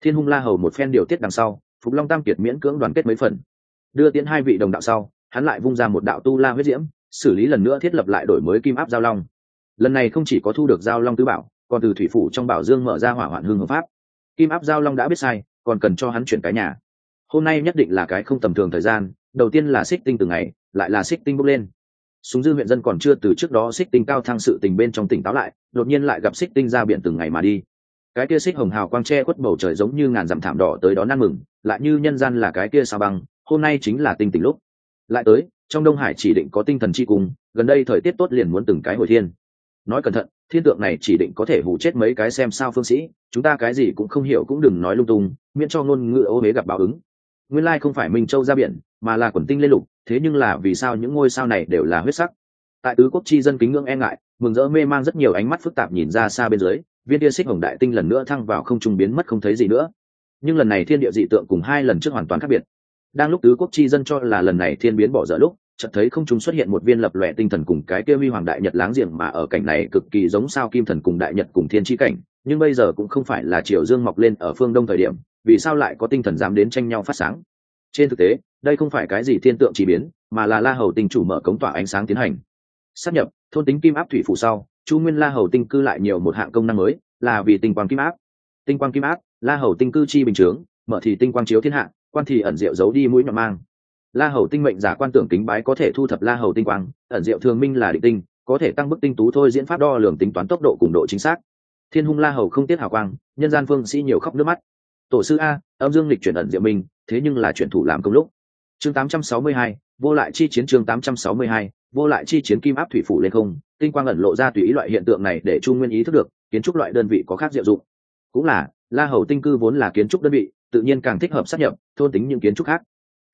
Thiên hung la hầu một phen điều tiết đằng sau, phục long tam kiệt miễn cưỡng đoàn kết mấy phần. Đưa tiến hai vị đồng đạo sau, hắn lại vung ra một đạo tu la huyết diễm, xử lý lần nữa thiết lập lại đổi mới kim áp giao long. Lần này không chỉ có thu được giao long tứ bảo, còn từ thủy phủ trong bảo dương mở ra hỏa hoạn hương hợp pháp. Kim áp giao long đã biết sai, còn cần cho hắn chuyển cái nhà. Hôm nay nhất định là cái không tầm thường thời gian, đầu tiên là xích tinh từng ngày lại là xích tinh bốc lên. Súng dư huyện dân còn chưa từ trước đó xích tinh cao thăng sự tình bên trong tỉnh táo lại đột nhiên lại gặp xích tinh ra biển từng ngày mà đi. Cái kia xích hồng hào quang tre khuất bầu trời giống như ngàn dặm thảm đỏ tới đó năn mừng lại như nhân gian là cái kia sao băng hôm nay chính là tinh tỉnh lúc. Lại tới trong đông hải chỉ định có tinh thần chi cung, gần đây thời tiết tốt liền muốn từng cái hồi thiên. Nói cẩn thận thiên tượng này chỉ định có thể hủ chết mấy cái xem sao phương sĩ chúng ta cái gì cũng không hiểu cũng đừng nói lung tung miễn cho ngôn ngữ ô huế gặp báo ứng. Nguyên lai không phải minh châu ra biển mà là quần tinh lên lục, thế nhưng là vì sao những ngôi sao này đều là huyết sắc? Tại tứ quốc chi dân kính ngưỡng e ngại, mừng rỡ mê mang rất nhiều ánh mắt phức tạp nhìn ra xa bên dưới, viên tia xích hồng đại tinh lần nữa thăng vào không trung biến mất không thấy gì nữa. Nhưng lần này thiên địa dị tượng cùng hai lần trước hoàn toàn khác biệt. Đang lúc tứ quốc chi dân cho là lần này thiên biến bỏ dở lúc, chợt thấy không trung xuất hiện một viên lập lòe tinh thần cùng cái kia huy hoàng đại nhật láng giềng mà ở cảnh này cực kỳ giống sao kim thần cùng đại nhật cùng thiên chi cảnh, nhưng bây giờ cũng không phải là triều dương mọc lên ở phương đông thời điểm, vì sao lại có tinh thần dám đến tranh nhau phát sáng? Trên thực tế đây không phải cái gì thiên tượng chỉ biến, mà là la hầu tinh chủ mở cống tỏa ánh sáng tiến hành. Sắp nhập, thôn tính kim áp thủy phủ sau, chu nguyên la hầu tinh cư lại nhiều một hạng công năng mới, là vì tinh quang kim áp. Tinh quang kim áp, la hầu tinh cư chi bình chướng, mở thì tinh quang chiếu thiên hạ, quan thì ẩn diệu giấu đi mũi nhọn mang. La hầu tinh mệnh giả quan tưởng kính bái có thể thu thập la hầu tinh quang, ẩn diệu thường minh là định tinh, có thể tăng bức tinh tú thôi diễn pháp đo lường tính toán tốc độ cùng độ chính xác. Thiên hung la hầu không tiết hào quang, nhân gian phương sĩ nhiều khóc nước mắt. Tổ sư a, âm dương lịch chuyển ẩn diệu minh thế nhưng là chuyển thủ làm công lúc chương 862, vô lại chi chiến chương 862, vô lại chi chiến kim áp thủy phủ lên không tinh quang ẩn lộ ra tùy ý loại hiện tượng này để chu nguyên ý thức được kiến trúc loại đơn vị có khác diệu dụng. Cũng là la hầu tinh cư vốn là kiến trúc đơn vị tự nhiên càng thích hợp sát nhập thôn tính những kiến trúc khác.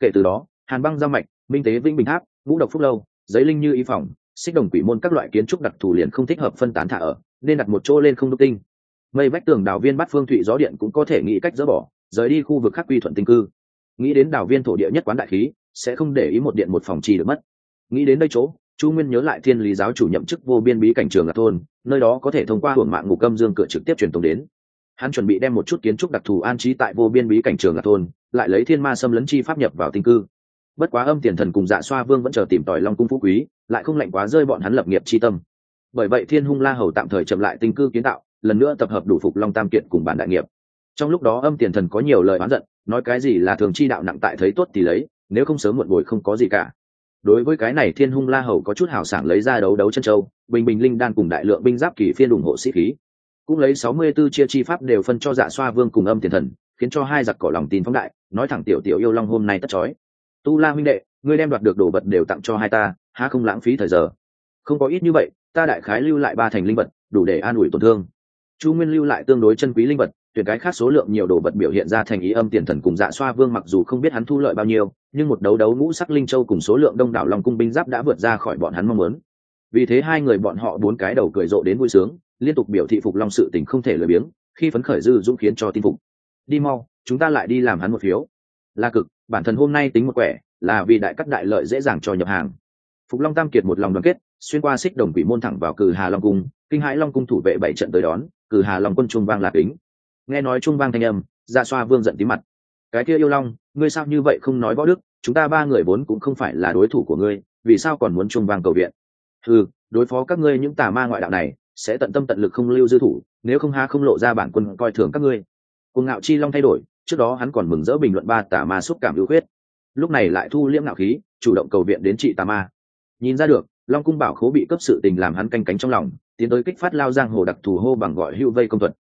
Kể từ đó hàn băng giao mạch minh tế vĩnh bình tháp ngũ độc phúc lâu giấy linh như y phòng xích đồng quỷ môn các loại kiến trúc đặc thù liền không thích hợp phân tán thả ở nên đặt một chỗ lên không đúc tinh. Mây vách tường đào viên bắt phương thụy gió điện cũng có thể nghĩ cách dỡ bỏ rời đi khu vực khác quy thuận tinh cư nghĩ đến đảo viên thổ địa nhất quán đại khí, sẽ không để ý một điện một phòng chi được mất. Nghĩ đến đây chỗ, chu nguyên nhớ lại thiên lý giáo chủ nhậm chức vô biên bí cảnh trường lạc thôn, nơi đó có thể thông qua hưởng mạng ngục âm dương cửa trực tiếp truyền tống đến. Hắn chuẩn bị đem một chút kiến trúc đặc thù an trí tại vô biên bí cảnh trường lạc thôn, lại lấy thiên ma xâm lấn chi pháp nhập vào tinh cư. Bất quá âm tiền thần cùng dạ xoa vương vẫn chờ tìm tòi long cung phú quý, lại không lạnh quá rơi bọn hắn lập nghiệp chi tâm. Bởi vậy thiên hung la hầu tạm thời chậm lại tinh cư kiến tạo, lần nữa tập hợp đủ phục long tam kiện cùng bản đại nghiệp. Trong lúc đó âm tiền thần có nhiều lời oán giận nói cái gì là thường chi đạo nặng tại thấy tốt thì lấy, nếu không sớm muộn bồi không có gì cả. Đối với cái này thiên hung la hầu có chút hào sảng lấy ra đấu đấu chân châu, bình bình linh đan cùng đại lượng binh giáp kỳ phiên ủng hộ sĩ khí. Cũng lấy sáu mươi 64 chia chi pháp đều phân cho dạ xoa vương cùng âm tiền thần, khiến cho hai giặc cỏ lòng tin phóng đại, nói thẳng tiểu tiểu yêu long hôm nay tất chói tu la huynh đệ, ngươi đem đoạt được đồ vật đều tặng cho hai ta, há không lãng phí thời giờ? Không có ít như vậy, ta đại khái lưu lại ba thành linh vật, đủ để an ủi tổn thương. Chu nguyên lưu lại tương đối chân quý linh vật tuyển cái khác số lượng nhiều đồ vật biểu hiện ra thành ý âm tiền thần cùng dạ xoa vương mặc dù không biết hắn thu lợi bao nhiêu, nhưng một đấu đấu ngũ sắc linh châu cùng số lượng đông đảo long cung binh giáp đã vượt ra khỏi bọn hắn mong muốn. Vì thế hai người bọn họ bốn cái đầu cười rộ đến vui sướng, liên tục biểu thị phục long sự tình không thể lười biếng, khi phấn khởi dư dũng khiến cho tin phục. Đi mau, chúng ta lại đi làm hắn một phiếu. Là cực, bản thân hôm nay tính một quẻ, là vì đại cắt đại lợi dễ dàng cho nhập hàng. Phục long tam kiệt một lòng đoàn kết, xuyên qua xích đồng quỷ môn thẳng vào cử hà long cung, kinh hãi long cung thủ vệ bảy trận tới đón cử hà long quân trung vang lạc kính nghe nói trung vang thanh âm ra xoa vương giận tí mặt. Cái kia yêu long, ngươi sao như vậy không nói võ đức, chúng ta ba người vốn cũng không phải là đối thủ của ngươi, vì sao còn muốn trung vang cầu viện? Ừ đối phó các ngươi những tà ma ngoại đạo này, sẽ tận tâm tận lực không lưu dư thủ, nếu không ha không lộ ra bản quân coi thường các ngươi. Cuồng ngạo chi long thay đổi, trước đó hắn còn mừng rỡ bình luận ba tà ma xúc cảm ưu khuyết. Lúc này lại thu liễm ngạo khí, chủ động cầu viện đến trị tà ma. Nhìn ra được, long cung bảo khố bị cấp sự tình làm hắn canh cánh trong lòng, tiến tới kích phát lao giang hồ đặc thù hô bằng gọi hưu vây công thuật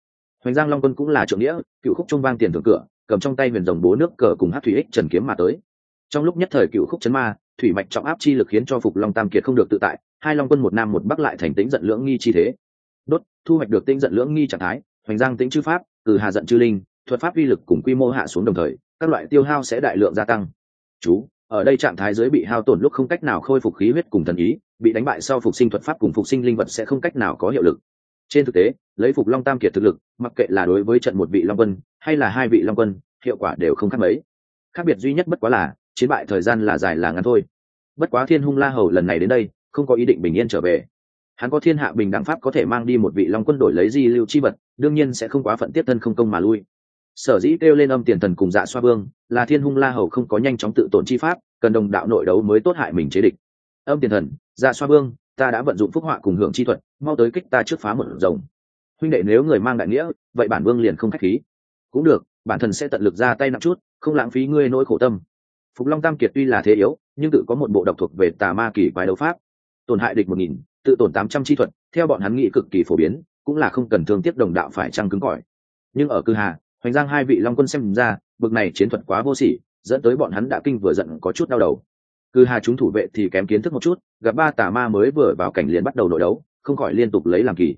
hoành giang long quân cũng là trượng nghĩa, cựu khúc trung vang tiền thượng cửa, cầm trong tay huyền rồng bố nước cờ cùng hát thủy ích trần kiếm mà tới. Trong lúc nhất thời cựu khúc chấn ma, thủy mạch trọng áp chi lực khiến cho phục long tam kiệt không được tự tại, hai long quân một nam một bắc lại thành tính giận lưỡng nghi chi thế. Đốt, thu hoạch được tinh giận lưỡng nghi trạng thái, hoành giang tính chư pháp, từ hà giận chư linh, thuật pháp uy lực cùng quy mô hạ xuống đồng thời, các loại tiêu hao sẽ đại lượng gia tăng. Chú, ở đây trạng thái dưới bị hao tổn lúc không cách nào khôi phục khí huyết cùng thần ý, bị đánh bại sau phục sinh thuật pháp cùng phục sinh linh vật sẽ không cách nào có hiệu lực trên thực tế, lấy phục long tam kiệt thực lực, mặc kệ là đối với trận một vị long quân, hay là hai vị long quân, hiệu quả đều không khác mấy. Khác biệt duy nhất bất quá là, chiến bại thời gian là dài là ngắn thôi. Bất quá thiên hung la hầu lần này đến đây, không có ý định bình yên trở về. Hắn có thiên hạ bình đẳng pháp có thể mang đi một vị long quân đổi lấy di lưu chi vật, đương nhiên sẽ không quá phận tiếp thân không công mà lui. Sở dĩ kêu lên âm tiền thần cùng dạ xoa vương, là thiên hung la hầu không có nhanh chóng tự tổn chi pháp, cần đồng đạo nội đấu mới tốt hại mình chế địch. Âm tiền thần dạ xoa vương ta đã vận dụng phúc họa cùng hưởng chi thuật, mau tới kích ta trước phá một rồng. Huynh đệ nếu người mang đại nghĩa, vậy bản vương liền không khách khí. Cũng được, bản thân sẽ tận lực ra tay nặng chút, không lãng phí ngươi nỗi khổ tâm. Phục long tam kiệt tuy là thế yếu, nhưng tự có một bộ độc thuộc về tà ma kỳ quái đấu pháp. Tổn hại địch một nghìn, tự tổn tám trăm chi thuật, theo bọn hắn nghĩ cực kỳ phổ biến, cũng là không cần thương tiếc đồng đạo phải trăng cứng cỏi. Nhưng ở cư hà, hoành giang hai vị long quân xem ra, bực này chiến thuật quá vô sỉ, dẫn tới bọn hắn đã kinh vừa giận, có chút đau đầu cư hà chúng thủ vệ thì kém kiến thức một chút, gặp ba tà ma mới vừa vào cảnh liền bắt đầu nội đấu, không khỏi liên tục lấy làm kỳ.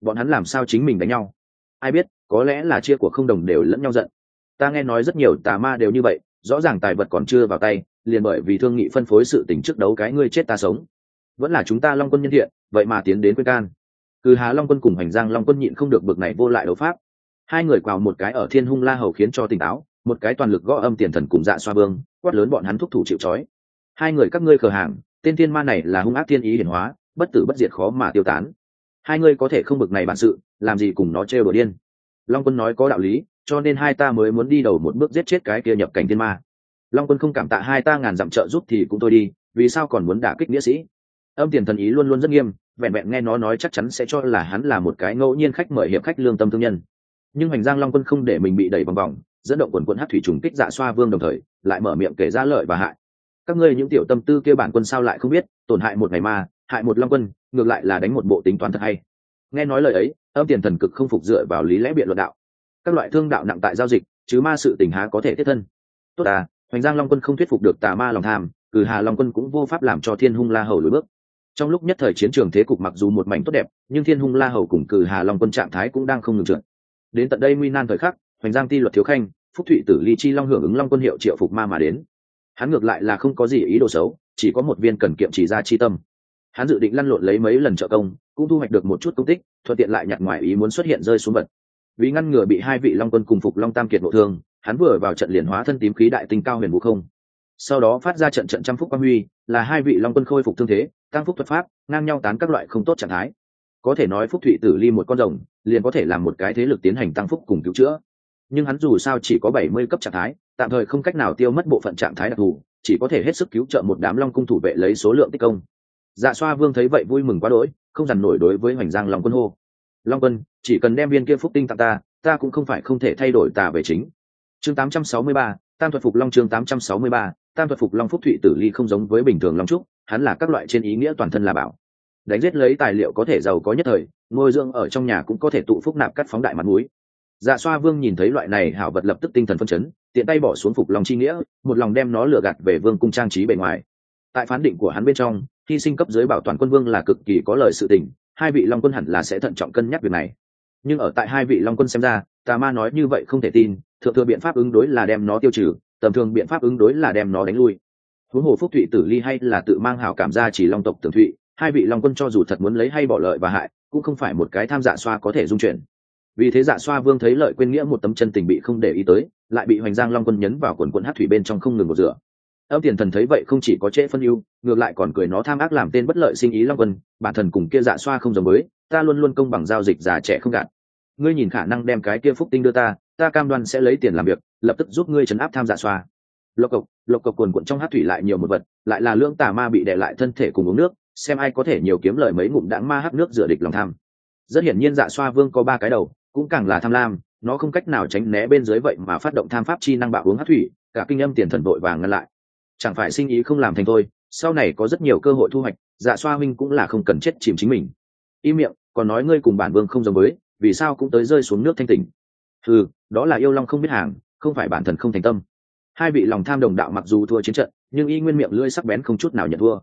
Bọn hắn làm sao chính mình đánh nhau? Ai biết, có lẽ là chia của không đồng đều lẫn nhau giận. Ta nghe nói rất nhiều tà ma đều như vậy, rõ ràng tài vật còn chưa vào tay, liền bởi vì thương nghị phân phối sự tình trước đấu cái ngươi chết ta sống. Vẫn là chúng ta long quân nhân thiện, vậy mà tiến đến quê can. Cư hà long quân cùng hành giang long quân nhịn không được bực này vô lại đấu pháp. Hai người quào một cái ở thiên hung la hầu khiến cho tỉnh táo, một cái toàn lực gõ âm tiền thần cùng dạ xoa vương, quát lớn bọn hắn thúc thủ chịu trói hai người các ngươi khờ hàng, tên thiên ma này là hung ác thiên ý hiển hóa, bất tử bất diệt khó mà tiêu tán. Hai ngươi có thể không bực này bản sự, làm gì cùng nó trêu bờ điên. Long quân nói có đạo lý, cho nên hai ta mới muốn đi đầu một bước giết chết cái kia nhập cảnh thiên ma. Long quân không cảm tạ hai ta ngàn dặm trợ giúp thì cũng thôi đi, vì sao còn muốn đả kích nghĩa sĩ? Âm tiền thần ý luôn luôn rất nghiêm, vẹn vẹn nghe nó nói chắc chắn sẽ cho là hắn là một cái ngẫu nhiên khách mời hiệp khách lương tâm thương nhân. Nhưng hoành giang long quân không để mình bị đẩy vòng vòng, dẫn động quần quân hát thủy trùng kích dạ xoa vương đồng thời, lại mở miệng kể ra lợi và hại các ngươi những tiểu tâm tư kia bản quân sao lại không biết tổn hại một ngày mà, hại một long quân ngược lại là đánh một bộ tính toán thật hay. Nghe nói lời ấy âm tiền thần cực không phục dựa vào lý lẽ biện luận đạo. Các loại thương đạo nặng tại giao dịch chứ ma sự tình há có thể thiết thân. Tốt à hoành giang long quân không thuyết phục được tà ma lòng tham cử hà long quân cũng vô pháp làm cho thiên hung la hầu lùi bước. Trong lúc nhất thời chiến trường thế cục mặc dù một mảnh tốt đẹp nhưng thiên hung la hầu cùng cử hà long quân trạng thái cũng đang không ngừng trượt. Đến tận đây nguy nan thời khắc hoành giang ti luật thiếu khanh phúc thụy tử ly chi long hưởng ứng long quân hiệu triệu phục ma mà đến hắn ngược lại là không có gì ý đồ xấu, chỉ có một viên cần kiệm chỉ ra chi tâm. Hắn dự định lăn lộn lấy mấy lần trợ công, cũng thu hoạch được một chút công tích, thuận tiện lại nhặt ngoài ý muốn xuất hiện rơi xuống vật. Vì ngăn ngừa bị hai vị long quân cùng phục long tam kiệt nội thương, hắn vừa vào trận liền hóa thân tím khí đại tinh cao huyền vũ không. Sau đó phát ra trận trận trăm phúc quang huy, là hai vị long quân khôi phục thương thế, tăng phúc thuật pháp, ngang nhau tán các loại không tốt trạng thái. Có thể nói phúc thụy tử ly một con rồng, liền có thể làm một cái thế lực tiến hành tăng phúc cùng cứu chữa. Nhưng hắn dù sao chỉ có bảy mươi cấp trạng thái tạm thời không cách nào tiêu mất bộ phận trạng thái đặc thù chỉ có thể hết sức cứu trợ một đám long cung thủ vệ lấy số lượng tích công. Dạ xoa vương thấy vậy vui mừng quá đỗi không dằn nổi đối với hoành giang long quân hô. Long quân chỉ cần đem viên kia phúc tinh tặng ta ta cũng không phải không thể thay đổi tà về chính. Chương 863, tam thuật phục long chương 863, tam thuật phục long phúc thụy tử ly không giống với bình thường long trúc hắn là các loại trên ý nghĩa toàn thân là bảo. Đánh giết lấy tài liệu có thể giàu có nhất thời ngôi dưỡng ở trong nhà cũng có thể tụ phúc nạp cắt phóng đại mặt mũi dạ xoa vương nhìn thấy loại này hảo vật lập tức tinh thần phân chấn, tiện tay bỏ xuống phục lòng chi nghĩa, một lòng đem nó lừa gạt về vương cung trang trí bề ngoài. Tại phán định của hắn bên trong, hy sinh cấp dưới bảo toàn quân vương là cực kỳ có lời sự tình, hai vị long quân hẳn là sẽ thận trọng cân nhắc việc này. Nhưng ở tại hai vị long quân xem ra, tà ma nói như vậy không thể tin, thượng thừa biện pháp ứng đối là đem nó tiêu trừ, tầm thường biện pháp ứng đối là đem nó đánh lui. Huống hồ phúc thụy tử ly hay là tự mang hảo cảm ra chỉ long tộc tường thụy, hai vị long quân cho dù thật muốn lấy hay bỏ lợi và hại, cũng không phải một cái tham dạ xoa có thể dung chuyển vì thế dạ xoa vương thấy lợi quên nghĩa một tấm chân tình bị không để ý tới, lại bị hoành giang long quân nhấn vào quần quận hát thủy bên trong không ngừng một rửa. Âm tiền thần thấy vậy không chỉ có trễ phân ưu, ngược lại còn cười nó tham ác làm tên bất lợi sinh ý long quân, bản thần cùng kia dạ xoa không giống mới ta luôn luôn công bằng giao dịch già trẻ không gạt. Ngươi nhìn khả năng đem cái kia phúc tinh đưa ta ta cam đoan sẽ lấy tiền làm việc, lập tức giúp ngươi chấn áp tham dạ xoa. Lộc cộc lộc cộc quần quận trong hát thủy lại nhiều một vật, lại là lưỡng tà ma bị đè lại thân thể cùng uống nước, xem ai có thể nhiều kiếm lời mấy ngụm đãng ma hắc nước rửa địch lòng tham. Rất hiển nhiên dạ xoa vương có ba cái đầu cũng càng là tham lam, nó không cách nào tránh né bên dưới vậy mà phát động tham pháp chi năng bạo uống hát thủy, cả kinh âm tiền thần vội vàng ngăn lại. Chẳng phải sinh ý không làm thành thôi, sau này có rất nhiều cơ hội thu hoạch dạ xoa minh cũng là không cần chết chìm chính mình. Y miệng, còn nói ngươi cùng bản vương không giống với, vì sao cũng tới rơi xuống nước thanh tỉnh. Ừ đó là yêu long không biết hàng, không phải bản thần không thành tâm. Hai vị lòng tham đồng đạo mặc dù thua chiến trận, nhưng y nguyên miệng lưỡi sắc bén không chút nào nhận thua.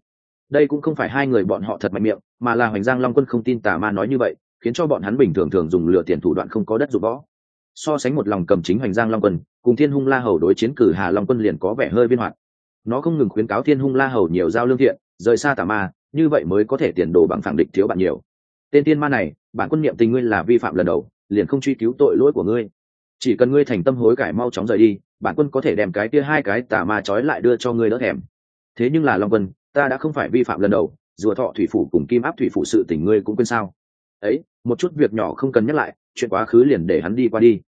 Đây cũng không phải hai người bọn họ thật mạnh miệng, mà là hoành giang long quân không tin tà ma nói như vậy khiến cho bọn hắn bình thường thường dùng lừa tiền thủ đoạn không có đất dụng võ. So sánh một lòng cầm chính hoành giang long quân, cùng thiên hung la hầu đối chiến cử hà long quân liền có vẻ hơi biên hoạt. Nó không ngừng khuyến cáo thiên hung la hầu nhiều giao lương thiện, rời xa tà ma, như vậy mới có thể tiền đồ bằng phẳng địch thiếu bạn nhiều. Tên tiên ma này, bản quân niệm tình ngươi là vi phạm lần đầu, liền không truy cứu tội lỗi của ngươi. Chỉ cần ngươi thành tâm hối cải mau chóng rời đi, bản quân có thể đem cái kia hai cái tà ma trói lại đưa cho ngươi đỡ thèm. Thế nhưng là long quân, ta đã không phải vi phạm lần đầu, rùa thọ thủy phủ cùng kim áp thủy phủ sự tình ngươi cũng quên sao? Ấy, một chút việc nhỏ không cần nhắc lại, chuyện quá khứ liền để hắn đi qua đi.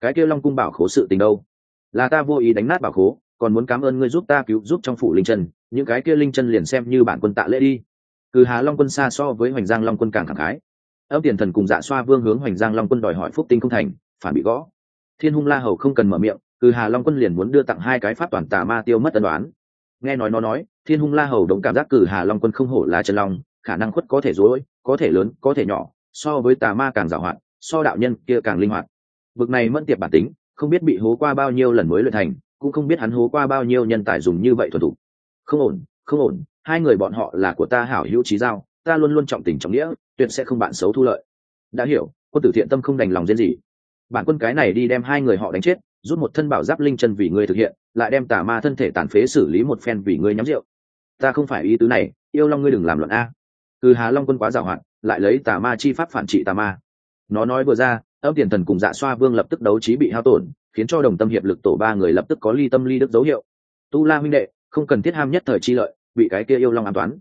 Cái kia long cung bảo khố sự tình đâu? Là ta vô ý đánh nát bảo khố, còn muốn cảm ơn ngươi giúp ta cứu giúp trong phủ linh chân, những cái kia linh chân liền xem như bản quân tạ lễ đi. Cừ hà long quân xa so với hoành giang long quân càng thẳng khái. Âm tiền thần cùng dạ xoa vương hướng hoành giang long quân đòi hỏi phúc tinh không thành, phản bị gõ. Thiên hung la hầu không cần mở miệng cừ hà long quân liền muốn đưa tặng hai cái pháp toàn tà ma tiêu mất tân đoán nghe nói nó nói, thiên hung la hầu đống cảm giác cử hà long quân không hổ là chân long, khả năng khuất có thể dối có thể lớn, có thể nhỏ so với tà ma càng giảo hoạt, so đạo nhân kia càng linh hoạt. Bực này mẫn tiệp bản tính, không biết bị hố qua bao nhiêu lần mới luyện thành, cũng không biết hắn hố qua bao nhiêu nhân tài dùng như vậy thuần thủ không ổn không ổn, hai người bọn họ là của ta hảo hữu trí giao, ta luôn luôn trọng tình trọng nghĩa, tuyệt sẽ không bạn xấu thu lợi. Đã hiểu, quân tử thiện tâm không đành lòng riêng gì. Bản quân cái này đi đem hai người họ đánh chết, rút một thân bảo giáp linh chân vì ngươi thực hiện, lại đem tà ma thân thể tàn phế xử lý một phen vì ngươi nhắm rượu. Ta không phải ý tứ này, yêu long ngươi đừng làm loạn a hư hà long quân quá giàu hạn, lại lấy tà ma chi pháp phản trị tà ma. Nó nói vừa ra, âm tiền thần cùng dạ xoa vương lập tức đấu trí bị hao tổn, khiến cho đồng tâm hiệp lực tổ ba người lập tức có ly tâm ly đức dấu hiệu. Tu la huynh đệ, không cần thiết ham nhất thời chi lợi, bị cái kia yêu long an toán.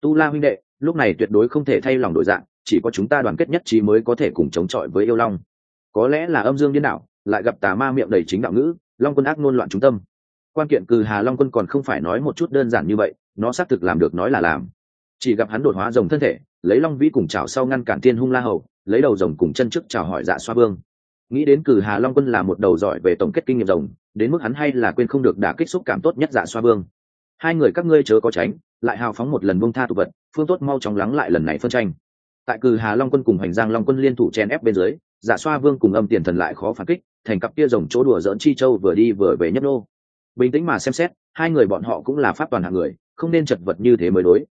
Tu la huynh đệ, lúc này tuyệt đối không thể thay lòng đổi dạng, chỉ có chúng ta đoàn kết nhất trí mới có thể cùng chống chọi với yêu long. Có lẽ là âm dương điên đảo, lại gặp tà ma miệng đầy chính đạo ngữ, long quân ác nôn loạn trung tâm. Quan kiện cừ hà long quân còn không phải nói một chút đơn giản như vậy, nó xác thực làm được nói là làm chỉ gặp hắn đột hóa rồng thân thể, lấy long vĩ cùng chảo sau ngăn cản thiên hung la hầu, lấy đầu rồng cùng chân trước chào hỏi dạ xoa vương. Nghĩ đến cử hà long quân là một đầu giỏi về tổng kết kinh nghiệm rồng, đến mức hắn hay là quên không được đả kích xúc cảm tốt nhất dạ xoa vương. Hai người các ngươi chớ có tránh, lại hào phóng một lần bông tha tụ vật, phương tốt mau chóng lắng lại lần này phân tranh. Tại cử hà long quân cùng hành giang long quân liên thủ chen ép bên dưới dạ xoa vương cùng âm tiền thần lại khó phản kích, thành cặp kia rồng chỗ đùa dỡn chi châu vừa đi vừa về nhấp nô. Bình tĩnh mà xem xét, hai người bọn họ cũng là pháp toàn hạng người, không nên chật vật như thế mới đối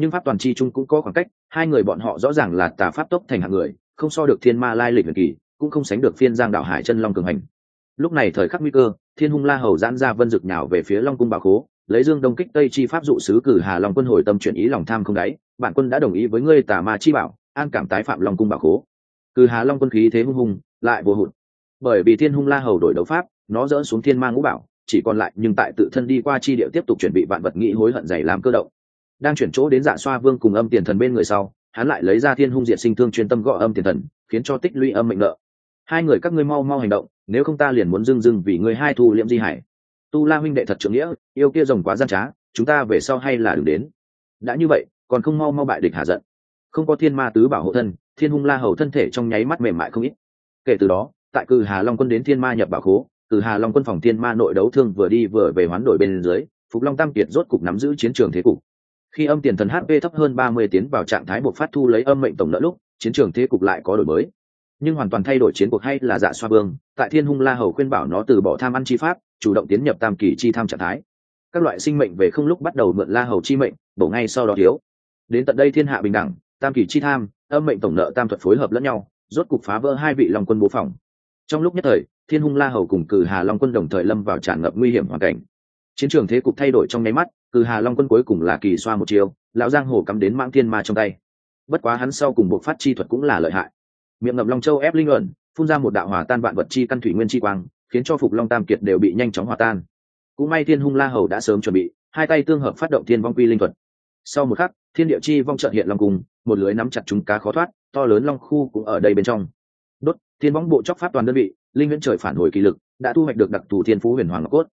nhưng pháp toàn chi trung cũng có khoảng cách, hai người bọn họ rõ ràng là tà pháp tốc thành hạng người, không so được thiên ma lai lịch huyền kỳ, cũng không sánh được phiên giang đạo hải chân long cường hành. Lúc này thời khắc nguy cơ, thiên hung la hầu giãn ra vân rực nhào về phía long cung bảo khố, lấy dương đông kích tây chi pháp dụ sứ cử hà long quân hồi tâm chuyển ý lòng tham không đáy, bản quân đã đồng ý với ngươi tà ma chi bảo, an cảm tái phạm long cung bảo khố. Cử hà long quân khí thế hung hùng lại vô hụt. Bởi vì thiên hung la hầu đổi đấu pháp, nó dỡ xuống thiên ma ngũ bảo, chỉ còn lại nhưng tại tự thân đi qua chi địa tiếp tục chuẩn bị vạn vật nghĩ hối hận dày làm cơ động đang chuyển chỗ đến dạ xoa vương cùng âm tiền thần bên người sau, hắn lại lấy ra thiên hung diện sinh thương chuyên tâm gõ âm tiền thần, khiến cho tích lũy âm mệnh nợ. Hai người các ngươi mau mau hành động, nếu không ta liền muốn dưng dưng vì người hai thu liễm di hải. Tu la huynh đệ thật trưởng nghĩa, yêu kia rồng quá gian trá, chúng ta về sau hay là đừng đến. Đã như vậy, còn không mau mau bại địch hạ giận. Không có thiên ma tứ bảo hộ thân, thiên hung la hầu thân thể trong nháy mắt mềm mại không ít. Kể từ đó, tại cử hà long quân đến thiên ma nhập bảo khố, cử hà long quân phòng thiên ma nội đấu thương vừa đi vừa về hoán đổi bên dưới, phục long tam kiệt rốt cục nắm giữ chiến trường thế cục khi âm tiền thần hp thấp hơn ba mươi tiến vào trạng thái buộc phát thu lấy âm mệnh tổng nợ lúc, chiến trường thế cục lại có đổi mới. Nhưng hoàn toàn thay đổi chiến cuộc hay là dạ xoa vương tại thiên hung la hầu khuyên bảo nó từ bỏ tham ăn chi pháp, chủ động tiến nhập tam kỳ chi tham trạng thái. Các loại sinh mệnh về không lúc bắt đầu mượn la hầu chi mệnh, bổ ngay sau đó thiếu. Đến tận đây thiên hạ bình đẳng, tam kỳ chi tham, âm mệnh tổng nợ tam thuật phối hợp lẫn nhau, rốt cục phá vỡ hai vị long quân bố phòng. Trong lúc nhất thời, thiên hung la hầu cùng cử hà long quân đồng thời lâm vào tràn ngập nguy hiểm hoàn cảnh. Chiến trường thế cục thay đổi trong nháy mắt cử hà long quân cuối cùng là kỳ xoa một chiều lão giang hồ cắm đến mãng thiên ma trong tay. Bất quá hắn sau cùng buộc phát chi thuật cũng là lợi hại. Miệng ngậm long châu ép linh luận phun ra một đạo hòa tan vạn vật chi căn thủy nguyên chi quang, khiến cho phục long tam kiệt đều bị nhanh chóng hòa tan. Cũng may thiên hung la hầu đã sớm chuẩn bị, hai tay tương hợp phát động thiên vong quy linh thuật. Sau một khắc, thiên địa chi vong trợ hiện long cùng, một lưới nắm chặt chúng cá khó thoát, to lớn long khu cũng ở đây bên trong. Đốt, thiên Vong bộ chóc pháp toàn đơn vị, linh viễn trời phản hồi kỳ lực, đã thu hoạch được đặc thù thiên phú huyền hoàng ngọc cốt.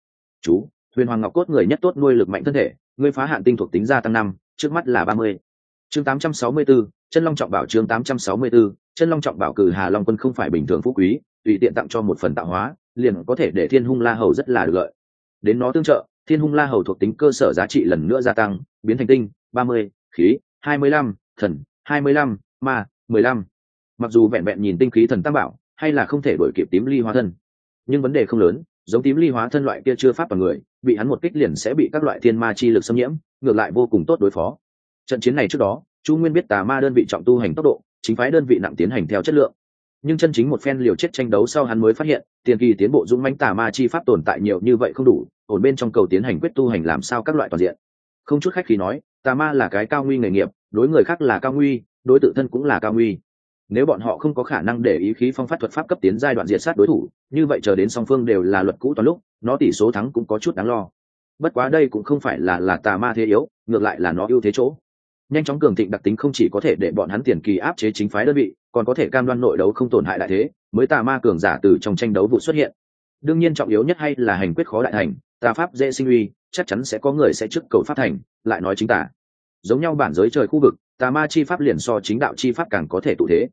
Chú huyền hoàng ngọc cốt người nhất tốt nuôi lực mạnh thân thể người phá hạn tinh thuộc tính gia tăng năm, trước mắt là ba mươi. Chương tám trăm sáu mươi bốn chân long trọng bảo chương tám trăm sáu mươi bốn chân long trọng bảo cử hà long quân không phải bình thường phú quý, tùy tiện tặng cho một phần tạo hóa, liền có thể để thiên hung la hầu rất là được lợi. Đến nó tương trợ, thiên hung la hầu thuộc tính cơ sở giá trị lần nữa gia tăng, biến thành tinh, ba mươi, khí, hai mươi lăm, thần, hai mươi lăm, ma, mười lăm. Mặc dù vẹn vẹn nhìn tinh khí thần tam bảo, hay là không thể đổi kịp tím ly hóa thân, nhưng vấn đề không lớn, giống tím ly hóa thân loại kia chưa pháp vào người bị hắn một kích liền sẽ bị các loại thiên ma chi lực xâm nhiễm, ngược lại vô cùng tốt đối phó. Trận chiến này trước đó, chu nguyên biết tà ma đơn vị trọng tu hành tốc độ, chính phái đơn vị nặng tiến hành theo chất lượng. Nhưng chân chính một phen liều chết tranh đấu sau hắn mới phát hiện, tiền kỳ tiến bộ dũng mãnh tà ma chi pháp tồn tại nhiều như vậy không đủ, ổn bên trong cầu tiến hành quyết tu hành làm sao các loại toàn diện. Không chút khách khi nói, tà ma là cái cao nguy nghề nghiệp, đối người khác là cao nguy, đối tự thân cũng là cao nguy nếu bọn họ không có khả năng để ý khí phong phát thuật pháp cấp tiến giai đoạn diệt sát đối thủ, như vậy chờ đến song phương đều là luật cũ toàn lúc, nó tỷ số thắng cũng có chút đáng lo. Bất quá đây cũng không phải là là tà ma thế yếu, ngược lại là nó ưu thế chỗ. Nhanh chóng cường thịnh đặc tính không chỉ có thể để bọn hắn tiền kỳ áp chế chính phái đơn vị, còn có thể cam đoan nội đấu không tổn hại đại thế, mới tà ma cường giả từ trong tranh đấu vụ xuất hiện. Đương nhiên trọng yếu nhất hay là hành quyết khó đại thành, tà pháp dễ sinh uy, chắc chắn sẽ có người sẽ trước cầu pháp thành, lại nói chính tả giống nhau bản giới trời khu vực, tà ma chi pháp liền so chính đạo chi pháp càng có thể tụ thế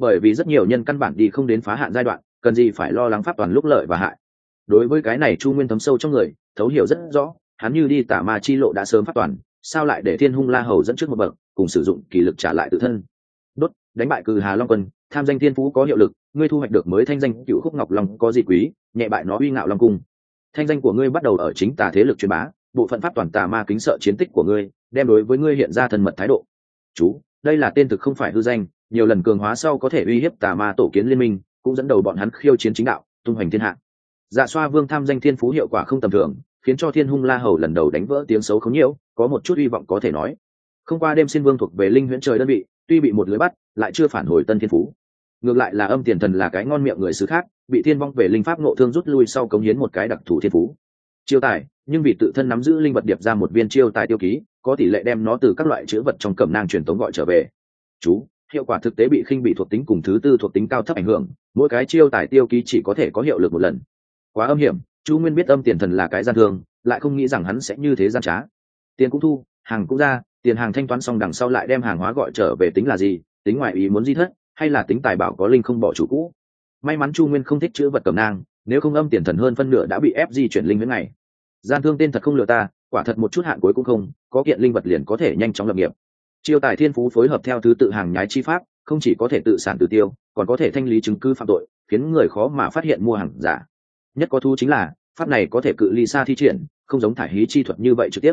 bởi vì rất nhiều nhân căn bản đi không đến phá hạn giai đoạn, cần gì phải lo lắng pháp toàn lúc lợi và hại. Đối với cái này chu nguyên thấm sâu trong người, thấu hiểu rất rõ, hắn như đi tà ma chi lộ đã sớm pháp toàn, sao lại để thiên hung la hầu dẫn trước một bậc, cùng sử dụng kỳ lực trả lại tự thân? Đốt, đánh bại cừ hà long quân, tham danh thiên phú có hiệu lực, ngươi thu hoạch được mới thanh danh cựu khúc ngọc long có gì quý, nhẹ bại nó uy ngạo long cung. Thanh danh của ngươi bắt đầu ở chính tà thế lực truyền bá, bộ phận pháp toàn tà ma kính sợ chiến tích của ngươi, đem đối với ngươi hiện ra thân mật thái độ. Chú, đây là tên thực không phải hư danh nhiều lần cường hóa sau có thể uy hiếp tà ma tổ kiến liên minh, cũng dẫn đầu bọn hắn khiêu chiến chính đạo, tung hoành thiên hạ. Dạ xoa vương tham danh thiên phú hiệu quả không tầm thường, khiến cho thiên hung la hầu lần đầu đánh vỡ tiếng xấu không nhiều có một chút hy vọng có thể nói. Không qua đêm xin vương thuộc về linh huyễn trời đơn vị, tuy bị một lưới bắt, lại chưa phản hồi tân thiên phú. Ngược lại là âm tiền thần là cái ngon miệng người xứ khác, bị thiên vong về linh pháp ngộ thương rút lui sau cống hiến một cái đặc thù thiên phú. Chiêu tài, nhưng vì tự thân nắm giữ linh vật điệp ra một viên chiêu tài tiêu ký, có tỷ lệ đem nó từ các loại chữ vật trong cẩm nang truyền tống gọi trở về. Chú hiệu quả thực tế bị khinh bị thuộc tính cùng thứ tư thuộc tính cao thấp ảnh hưởng, mỗi cái chiêu tài tiêu ký chỉ có thể có hiệu lực một lần. Quá âm hiểm, chu nguyên biết âm tiền thần là cái gian thương, lại không nghĩ rằng hắn sẽ như thế gian trá. Tiền cũng thu, hàng cũng ra, tiền hàng thanh toán xong đằng sau lại đem hàng hóa gọi trở về tính là gì, tính ngoại ý muốn di thất, hay là tính tài bảo có linh không bỏ chủ cũ. May mắn chu nguyên không thích chữ vật cầm nang, nếu không âm tiền thần hơn phân nửa đã bị ép di chuyển linh với ngày. Gian thương tên thật không lừa ta, quả thật một chút hạn cuối cũng không, có kiện linh vật liền có thể nhanh chóng lập nghiệp chiêu tài thiên phú phối hợp theo thứ tự hàng nhái chi pháp, không chỉ có thể tự sản tự tiêu, còn có thể thanh lý chứng cứ phạm tội, khiến người khó mà phát hiện mua hàng giả. Nhất có thu chính là, pháp này có thể cự ly xa thi triển, không giống thải hí chi thuật như vậy trực tiếp.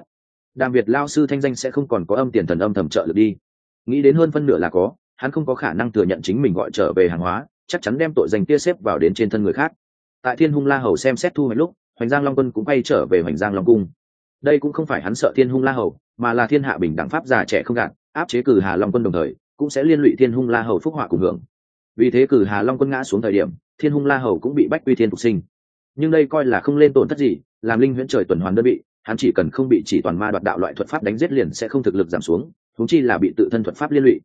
Đàm việt lao sư thanh danh sẽ không còn có âm tiền thần âm thầm trợ lực đi. Nghĩ đến hơn phân nửa là có, hắn không có khả năng thừa nhận chính mình gọi trở về hàng hóa, chắc chắn đem tội danh tia xếp vào đến trên thân người khác. Tại thiên hung la hầu xem xét thu hoạch lúc, hoành giang long quân cũng bay trở về hoành giang long cung đây cũng không phải hắn sợ thiên hung la hầu, mà là thiên hạ bình đẳng pháp già trẻ không gạt, áp chế cử hà long quân đồng thời, cũng sẽ liên lụy thiên hung la hầu phúc họa cùng hưởng. Vì thế cử hà long quân ngã xuống thời điểm, thiên hung la hầu cũng bị bách quy thiên phục sinh. Nhưng đây coi là không lên tổn thất gì, làm linh huyễn trời tuần hoàn đơn vị, hắn chỉ cần không bị chỉ toàn ma đoạt đạo loại thuật pháp đánh giết liền sẽ không thực lực giảm xuống thúng chi là bị tự thân thuật pháp liên lụy.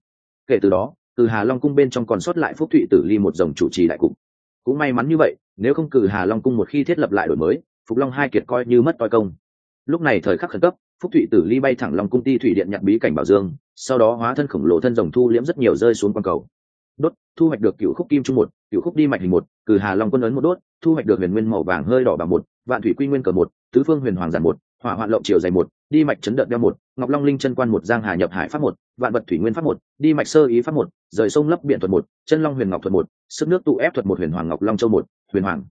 Kể từ đó từ hà long cung bên trong còn sót lại phúc thụy tử ly một dòng chủ trì đại cục. Cũng may mắn như vậy, nếu không cử hà long cung một khi thiết lập lại đổi mới, phục long hai kiệt coi như mất toi công lúc này thời khắc khẩn cấp, phúc thụy tử ly bay thẳng long cung ti thủy điện nhặt bí cảnh bảo dương, sau đó hóa thân khổng lồ thân rồng thu liễm rất nhiều rơi xuống quang cầu. Đốt, thu hoạch được cựu khúc kim trung một, cựu khúc đi mạch hình một cử hà long quân ấn một đốt, thu hoạch được huyền nguyên màu vàng hơi đỏ bằng một, vạn thủy quy nguyên cờ một, tứ phương huyền hoàng giản một, hỏa hoạn lộng triều dày một, đi mạch chấn đợt đeo một, ngọc long linh chân quan một, giang hà nhập hải pháp một, vạn vật thủy nguyên pháp một, đi mạch sơ ý pháp một, rời sông lấp biển thuật một, chân long huyền ngọc thuật một, sức nước tụ ép thuật một, huyền hoàng ngọc long châu một, huyền hoàng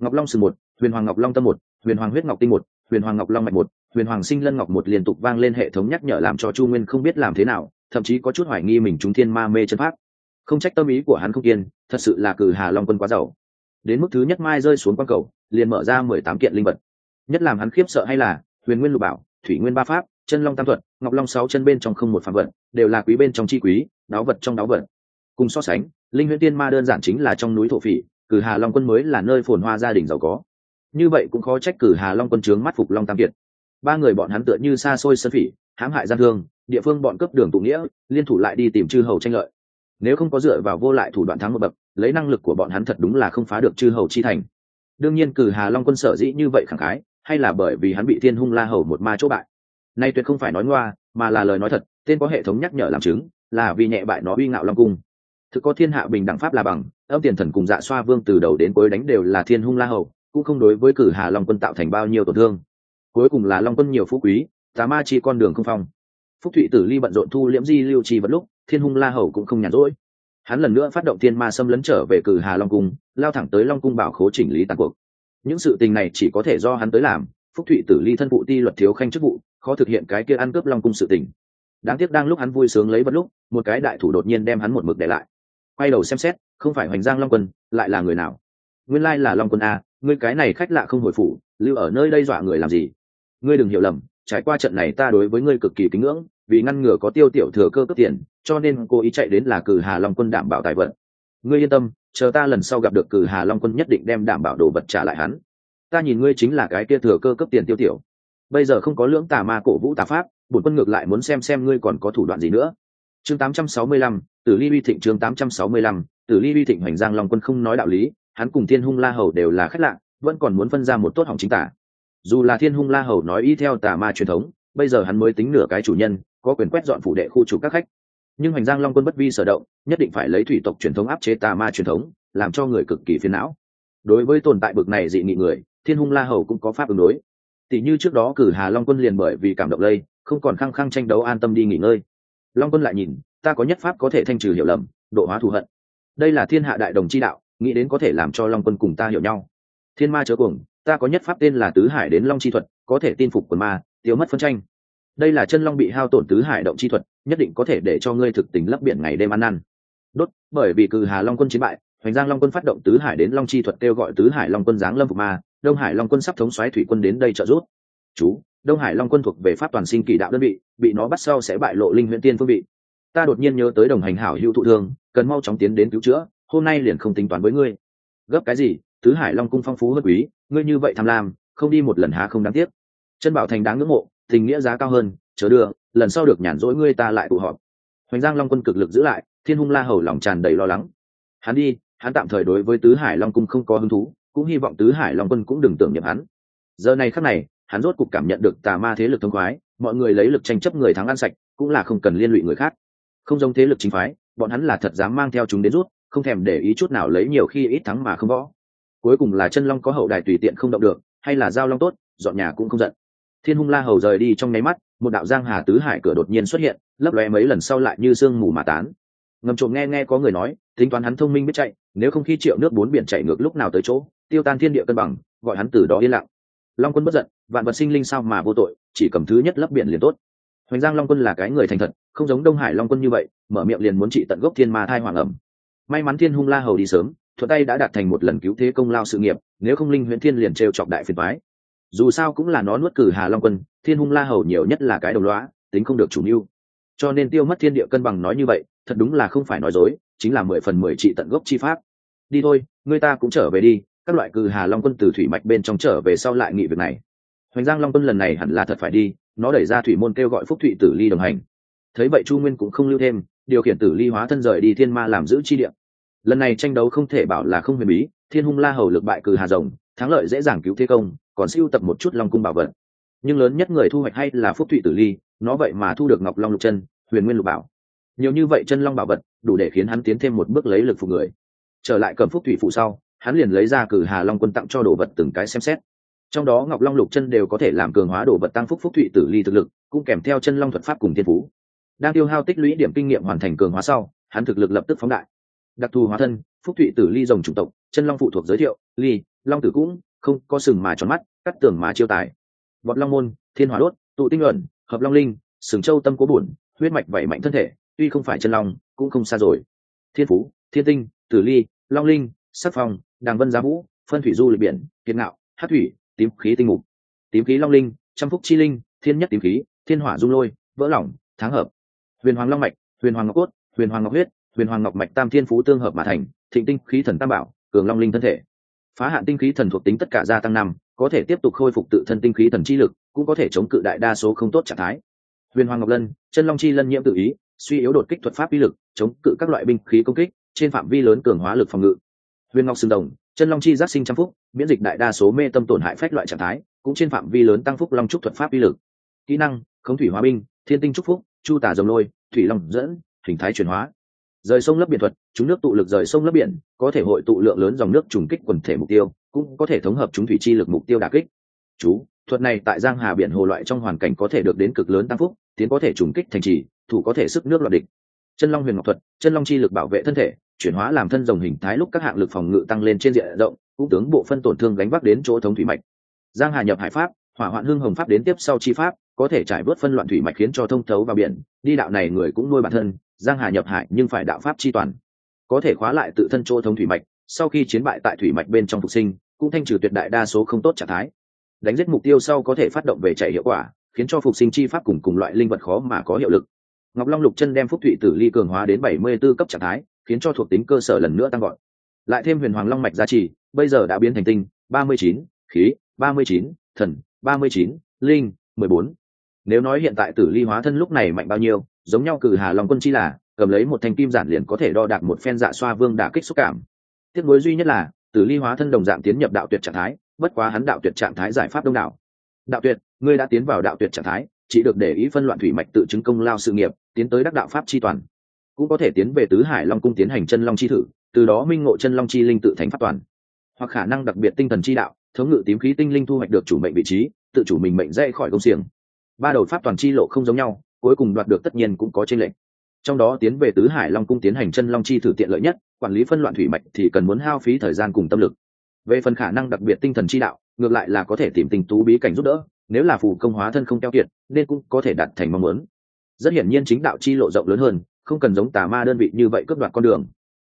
ngọc long sừng một, huyền hoàng ngọc long tâm một, huyền hoàng huyết ngọc tinh một huyền hoàng ngọc long mạch một, huyền hoàng sinh lân ngọc một liên tục vang lên hệ thống nhắc nhở làm cho chu nguyên không biết làm thế nào, thậm chí có chút hoài nghi mình chúng thiên ma mê chân pháp. Không trách tâm ý của hắn không kiên, thật sự là cử hà long quân quá giàu. Đến mức thứ nhất mai rơi xuống quang cầu, liền mở ra mười tám kiện linh vật. Nhất làm hắn khiếp sợ hay là, huyền nguyên lục bảo, thủy nguyên ba pháp, chân long tam thuật, ngọc long sáu chân bên trong không một phạm vật, đều là quý bên trong chi quý, đáo vật trong đáo vật. Cùng so sánh, linh huyễn tiên ma đơn giản chính là trong núi thổ phỉ, cử hà long quân mới là nơi phồn hoa gia đình giàu có như vậy cũng khó trách cử hà long quân trướng mắt phục long tam kiệt. Ba người bọn hắn tựa như xa xôi sân phỉ, hãm hại gian thương, địa phương bọn cấp đường tụ nghĩa, liên thủ lại đi tìm chư hầu tranh lợi. Nếu không có dựa vào vô lại thủ đoạn thắng một bậc, lấy năng lực của bọn hắn thật đúng là không phá được chư hầu chi thành. Đương nhiên cử hà long quân sở dĩ như vậy khẳng khái, hay là bởi vì hắn bị thiên hung la hầu một ma chỗ bại. Nay tuyệt không phải nói ngoa, mà là lời nói thật, tên có hệ thống nhắc nhở làm chứng, là vì nhẹ bại nó uy ngạo long cung. Thực có thiên hạ bình đẳng pháp là bằng, âm tiền thần cùng dạ xoa vương từ đầu đến cuối đánh đều là thiên hung la hầu cũng không đối với cử hà long quân tạo thành bao nhiêu tổn thương. Cuối cùng là long quân nhiều phú quý tà ma chi con đường không phong. Phúc thụy tử ly bận rộn thu liễm di lưu trì vật lúc, thiên hung la hầu cũng không nhàn rỗi. Hắn lần nữa phát động thiên ma xâm lấn trở về cử hà long cung, lao thẳng tới long cung bảo khố chỉnh lý tàn cuộc. Những sự tình này chỉ có thể do hắn tới làm, phúc thụy tử ly thân vụ ti luật thiếu khanh chức vụ, khó thực hiện cái kia ăn cướp long cung sự tình. Đáng tiếc đang lúc hắn vui sướng lấy vật lúc, một cái đại thủ đột nhiên đem hắn một mực để lại. Quay đầu xem xét, không phải hoành giang long quân, lại là người nào? Nguyên lai là long quân a ngươi cái này khách lạ không hồi phủ lưu ở nơi đây dọa người làm gì? Ngươi đừng hiểu lầm trải qua trận này ta đối với ngươi cực kỳ kính ngưỡng vì ngăn ngừa có tiêu tiểu thừa cơ cướp tiền cho nên cô ý chạy đến là cử hà long quân đảm bảo tài vận. Ngươi yên tâm chờ ta lần sau gặp được cử hà long quân nhất định đem đảm bảo đồ vật trả lại hắn. Ta nhìn ngươi chính là cái kia thừa cơ cấp tiền tiêu tiểu. Bây giờ không có lưỡng tà ma cổ vũ tà pháp bổn quân ngược lại muốn xem xem ngươi còn có thủ đoạn gì nữa. Chương 865, tử ly uy thịnh chương 865, tử ly uy thịnh hoành giang long quân không nói đạo lý hắn cùng thiên hung la hầu đều là khách lạ, vẫn còn muốn phân ra một tốt hỏng chính tả. Dù là thiên hung la hầu nói y theo tà ma truyền thống, bây giờ hắn mới tính nửa cái chủ nhân, có quyền quét dọn phủ đệ khu chủ các khách. Nhưng hoành giang long quân bất vi sở động, nhất định phải lấy thủy tộc truyền thống áp chế tà ma truyền thống, làm cho người cực kỳ phiền não. Đối với tồn tại bực này dị nghị người, thiên hung la hầu cũng có pháp ứng đối. Tỷ như trước đó cử hà long quân liền bởi vì cảm động lây, không còn khăng khăng tranh đấu an tâm đi nghỉ ngơi. Long quân lại nhìn, ta có nhất pháp có thể thanh trừ hiểu lầm, độ hóa thù hận. Đây là thiên hạ đại đồng chi đạo nghĩ đến có thể làm cho long quân cùng ta hiểu nhau. Thiên ma chớ cùng ta có nhất pháp tên là tứ hải đến long chi thuật, có thể tin phục quần ma, tiêu mất phân tranh. Đây là chân long bị hao tổn tứ hải động chi thuật, nhất định có thể để cho ngươi thực tình lấp biển ngày đêm ăn năn. Đốt, bởi vì cử hà long quân chiến bại, hoành giang long quân phát động tứ hải đến long chi thuật kêu gọi tứ hải long quân giáng lâm phục ma, đông hải long quân sắp thống xoáy thủy quân đến đây trợ giúp. Chú, đông hải long quân thuộc về pháp toàn sinh kỳ đạo đơn vị, bị nó bắt sau sẽ bại lộ linh huyện tiên phương vị. Ta đột nhiên nhớ tới đồng hành hảo hữu thụ thương, cần mau chóng tiến đến cứu chữa hôm nay liền không tính toán với ngươi. Gấp cái gì? Tứ hải long cung phong phú hơn quý, ngươi như vậy tham lam, không đi một lần há không đáng tiếc. Chân bảo thành đáng ngưỡng mộ, tình nghĩa giá cao hơn chớ đưa, lần sau được nhàn rỗi ngươi ta lại tụ họp. Hoành giang long quân cực lực giữ lại, thiên hung la hầu lòng tràn đầy lo lắng. Hắn đi, hắn tạm thời đối với tứ hải long cung không có hứng thú, cũng hy vọng tứ hải long quân cũng đừng tưởng niệm hắn. Giờ này khắc này, hắn rốt cục cảm nhận được tà ma thế lực thông khoái, mọi người lấy lực tranh chấp người thắng ăn sạch, cũng là không cần liên lụy người khác. Không giống thế lực chính phái, bọn hắn là thật dám mang theo chúng đến rút không thèm để ý chút nào lấy nhiều khi ít thắng mà không võ. Cuối cùng là chân long có hậu đài tùy tiện không động được, hay là giao long tốt, dọn nhà cũng không giận. Thiên hung la hầu rời đi trong nháy mắt, một đạo giang hà tứ hải cửa đột nhiên xuất hiện, lấp lóe mấy lần sau lại như sương mù mà tán. Ngầm trộm nghe nghe có người nói, tính toán hắn thông minh biết chạy, nếu không khi triệu nước bốn biển chạy ngược lúc nào tới chỗ, tiêu tan thiên địa cân bằng, gọi hắn từ đó yên lặng. Long quân bất giận, vạn vật sinh linh sao mà vô tội, chỉ cầm thứ nhất lấp biển liền tốt. Hoành giang long quân là cái người thành thật, không giống đông hải long quân như vậy, mở miệng liền muốn trị tận gốc thiên ma thai hoàng ẩm may mắn thiên hung la hầu đi sớm, thuận tay đã đạt thành một lần cứu thế công lao sự nghiệp, nếu không linh Huyễn thiên liền trêu chọc đại phiền phái dù sao cũng là nó nuốt cử hà long quân, thiên hung la hầu nhiều nhất là cái đồng loá tính không được chủ mưu. Cho nên tiêu mất thiên địa cân bằng nói như vậy, thật đúng là không phải nói dối, chính là mười phần mười trị tận gốc chi pháp. Đi thôi, người ta cũng trở về đi, các loại cử hà long quân từ thủy mạch bên trong trở về sau lại nghị việc này. Hoành giang long quân lần này hẳn là thật phải đi, nó đẩy ra thủy môn kêu gọi phúc thụy tử ly đồng hành. Thấy vậy chu nguyên cũng không lưu thêm điều khiển tử ly hóa thân rời đi thiên ma làm giữ chi địa. Lần này tranh đấu không thể bảo là không huyền bí, thiên hung la hầu lực bại cừ hà rồng, thắng lợi dễ dàng cứu thế công, còn siêu tập một chút long cung bảo vật. Nhưng lớn nhất người thu hoạch hay là phúc thụy tử ly, nó vậy mà thu được ngọc long lục chân, huyền nguyên lục bảo. Nhiều như vậy chân long bảo vật, đủ để khiến hắn tiến thêm một bước lấy lực phục người. Trở lại cầm phúc thủy phụ sau, hắn liền lấy ra cử hà long quân tặng cho đồ vật từng cái xem xét. Trong đó ngọc long lục chân đều có thể làm cường hóa đồ vật tăng phúc phúc thụy tử ly thực lực, cũng kèm theo chân long thuật pháp cùng thiên phú đang tiêu hao tích lũy điểm kinh nghiệm hoàn thành cường hóa sau, hắn thực lực lập tức phóng đại. Đặc thù hóa thân, phúc thụy tử ly rồng chủng tộc, chân long phụ thuộc giới thiệu, ly, long tử cũng, không, có sừng mà tròn mắt, cắt tường mà chiêu tài. Vọt long môn, thiên hỏa đốt, tụ tinh luận, hợp long linh, sừng châu tâm cố bổn, huyết mạch vẩy mạnh thân thể, tuy không phải chân long, cũng không xa rồi. Thiên phú, thiên tinh, tử ly, long linh, sắc phong, đàng vân giá vũ, phân thủy du lịch biển, kiệt ngạo hát thủy, tím khí tinh mục. Tím khí long linh, trăm phúc chi linh, thiên nhất tím khí, thiên hỏa dung lôi, vỡ lỏng tháng hợp huyền hoàng long mạch, huyền hoàng ngọc cốt, huyền hoàng ngọc huyết, huyền hoàng ngọc mạch tam thiên phú tương hợp mà thành, thịnh tinh khí thần tam bảo, cường long linh thân thể. Phá hạn tinh khí thần thuộc tính tất cả gia tăng năm, có thể tiếp tục khôi phục tự thân tinh khí thần chi lực, cũng có thể chống cự đại đa số không tốt trạng thái. Huyền hoàng ngọc lân, chân long chi lân nhiễm tự ý, suy yếu đột kích thuật pháp uy lực, chống cự các loại binh khí công kích, trên phạm vi lớn cường hóa lực phòng ngự. Huyền ngọc sừng đồng, chân long chi giác sinh trăm phúc, miễn dịch đại đa số mê tâm tổn hại phách loại trạng thái, cũng trên phạm vi lớn tăng phúc long trúc thuật pháp uy lực. Kỹ năng, khống thủy hóa binh, thiên tinh trúc phúc chu tả dòng lôi, thủy long dẫn, hình thái chuyển hóa. Rời sông lấp biển thuật, chúng nước tụ lực rời sông lấp biển, có thể hội tụ lượng lớn dòng nước trùng kích quần thể mục tiêu, cũng có thể thống hợp chúng thủy chi lực mục tiêu đà kích. Chú, thuật này tại giang hà biển hồ loại trong hoàn cảnh có thể được đến cực lớn tăng phúc, tiến có thể trùng kích thành trì, thủ có thể sức nước loạt địch. Chân long huyền ngọc thuật, chân long chi lực bảo vệ thân thể, chuyển hóa làm thân rồng hình thái lúc các hạng lực phòng ngự tăng lên trên diện rộng, cũng tướng bộ phân tổn thương gánh vác đến chỗ thống thủy mạch. Giang hà nhập hải pháp, hỏa hoạn hương hồng pháp đến tiếp sau chi pháp có thể trải bớt phân loạn thủy mạch khiến cho thông thấu vào biển, đi đạo này người cũng nuôi bản thân, giang hà nhập hải nhưng phải đạo pháp chi toàn. Có thể khóa lại tự thân chỗ thông thủy mạch, sau khi chiến bại tại thủy mạch bên trong phục sinh, cũng thanh trừ tuyệt đại đa số không tốt trạng thái. Đánh giết mục tiêu sau có thể phát động về chạy hiệu quả, khiến cho phục sinh chi pháp cùng cùng loại linh vật khó mà có hiệu lực. Ngọc long lục chân đem phúc thụy tử ly cường hóa đến bảy mươi 74 cấp trạng thái, khiến cho thuộc tính cơ sở lần nữa tăng gọn lại thêm huyền hoàng long mạch gia trì, bây giờ đã biến thành tinh, ba mươi chín, khí, ba mươi chín, thần, ba mươi chín, linh, mười bốn nếu nói hiện tại tử ly hóa thân lúc này mạnh bao nhiêu, giống nhau cử hà long quân chi là, cầm lấy một thanh kim giản liền có thể đo đạc một phen dạ xoa vương đả kích xúc cảm. Tiếc nối duy nhất là, tử ly hóa thân đồng dạng tiến nhập đạo tuyệt trạng thái, bất quá hắn đạo tuyệt trạng thái giải pháp đông đảo. Đạo tuyệt, ngươi đã tiến vào đạo tuyệt trạng thái, chỉ được để ý phân loạn thủy mạch tự chứng công lao sự nghiệp, tiến tới đắc đạo pháp chi toàn. Cũng có thể tiến về tứ hải long cung tiến hành chân long chi thử, từ đó minh ngộ chân long chi linh tự thành pháp toàn. Hoặc khả năng đặc biệt tinh thần chi đạo, thống ngự tím khí tinh linh thu hoạch được chủ mệnh vị trí, tự chủ mình mệnh dễ khỏi công xiềng ba đầu pháp toàn chi lộ không giống nhau, cuối cùng đoạt được tất nhiên cũng có trên lệnh trong đó tiến về tứ hải long cung tiến hành chân long chi thử tiện lợi nhất, quản lý phân loạn thủy mạch thì cần muốn hao phí thời gian cùng tâm lực. Về phần khả năng đặc biệt tinh thần chi đạo, ngược lại là có thể tìm tình tú bí cảnh giúp đỡ, nếu là phù công hóa thân không keo kiệt, nên cũng có thể đạt thành mong muốn. Rất hiển nhiên chính đạo chi lộ rộng lớn hơn, không cần giống tà ma đơn vị như vậy cướp đoạt con đường.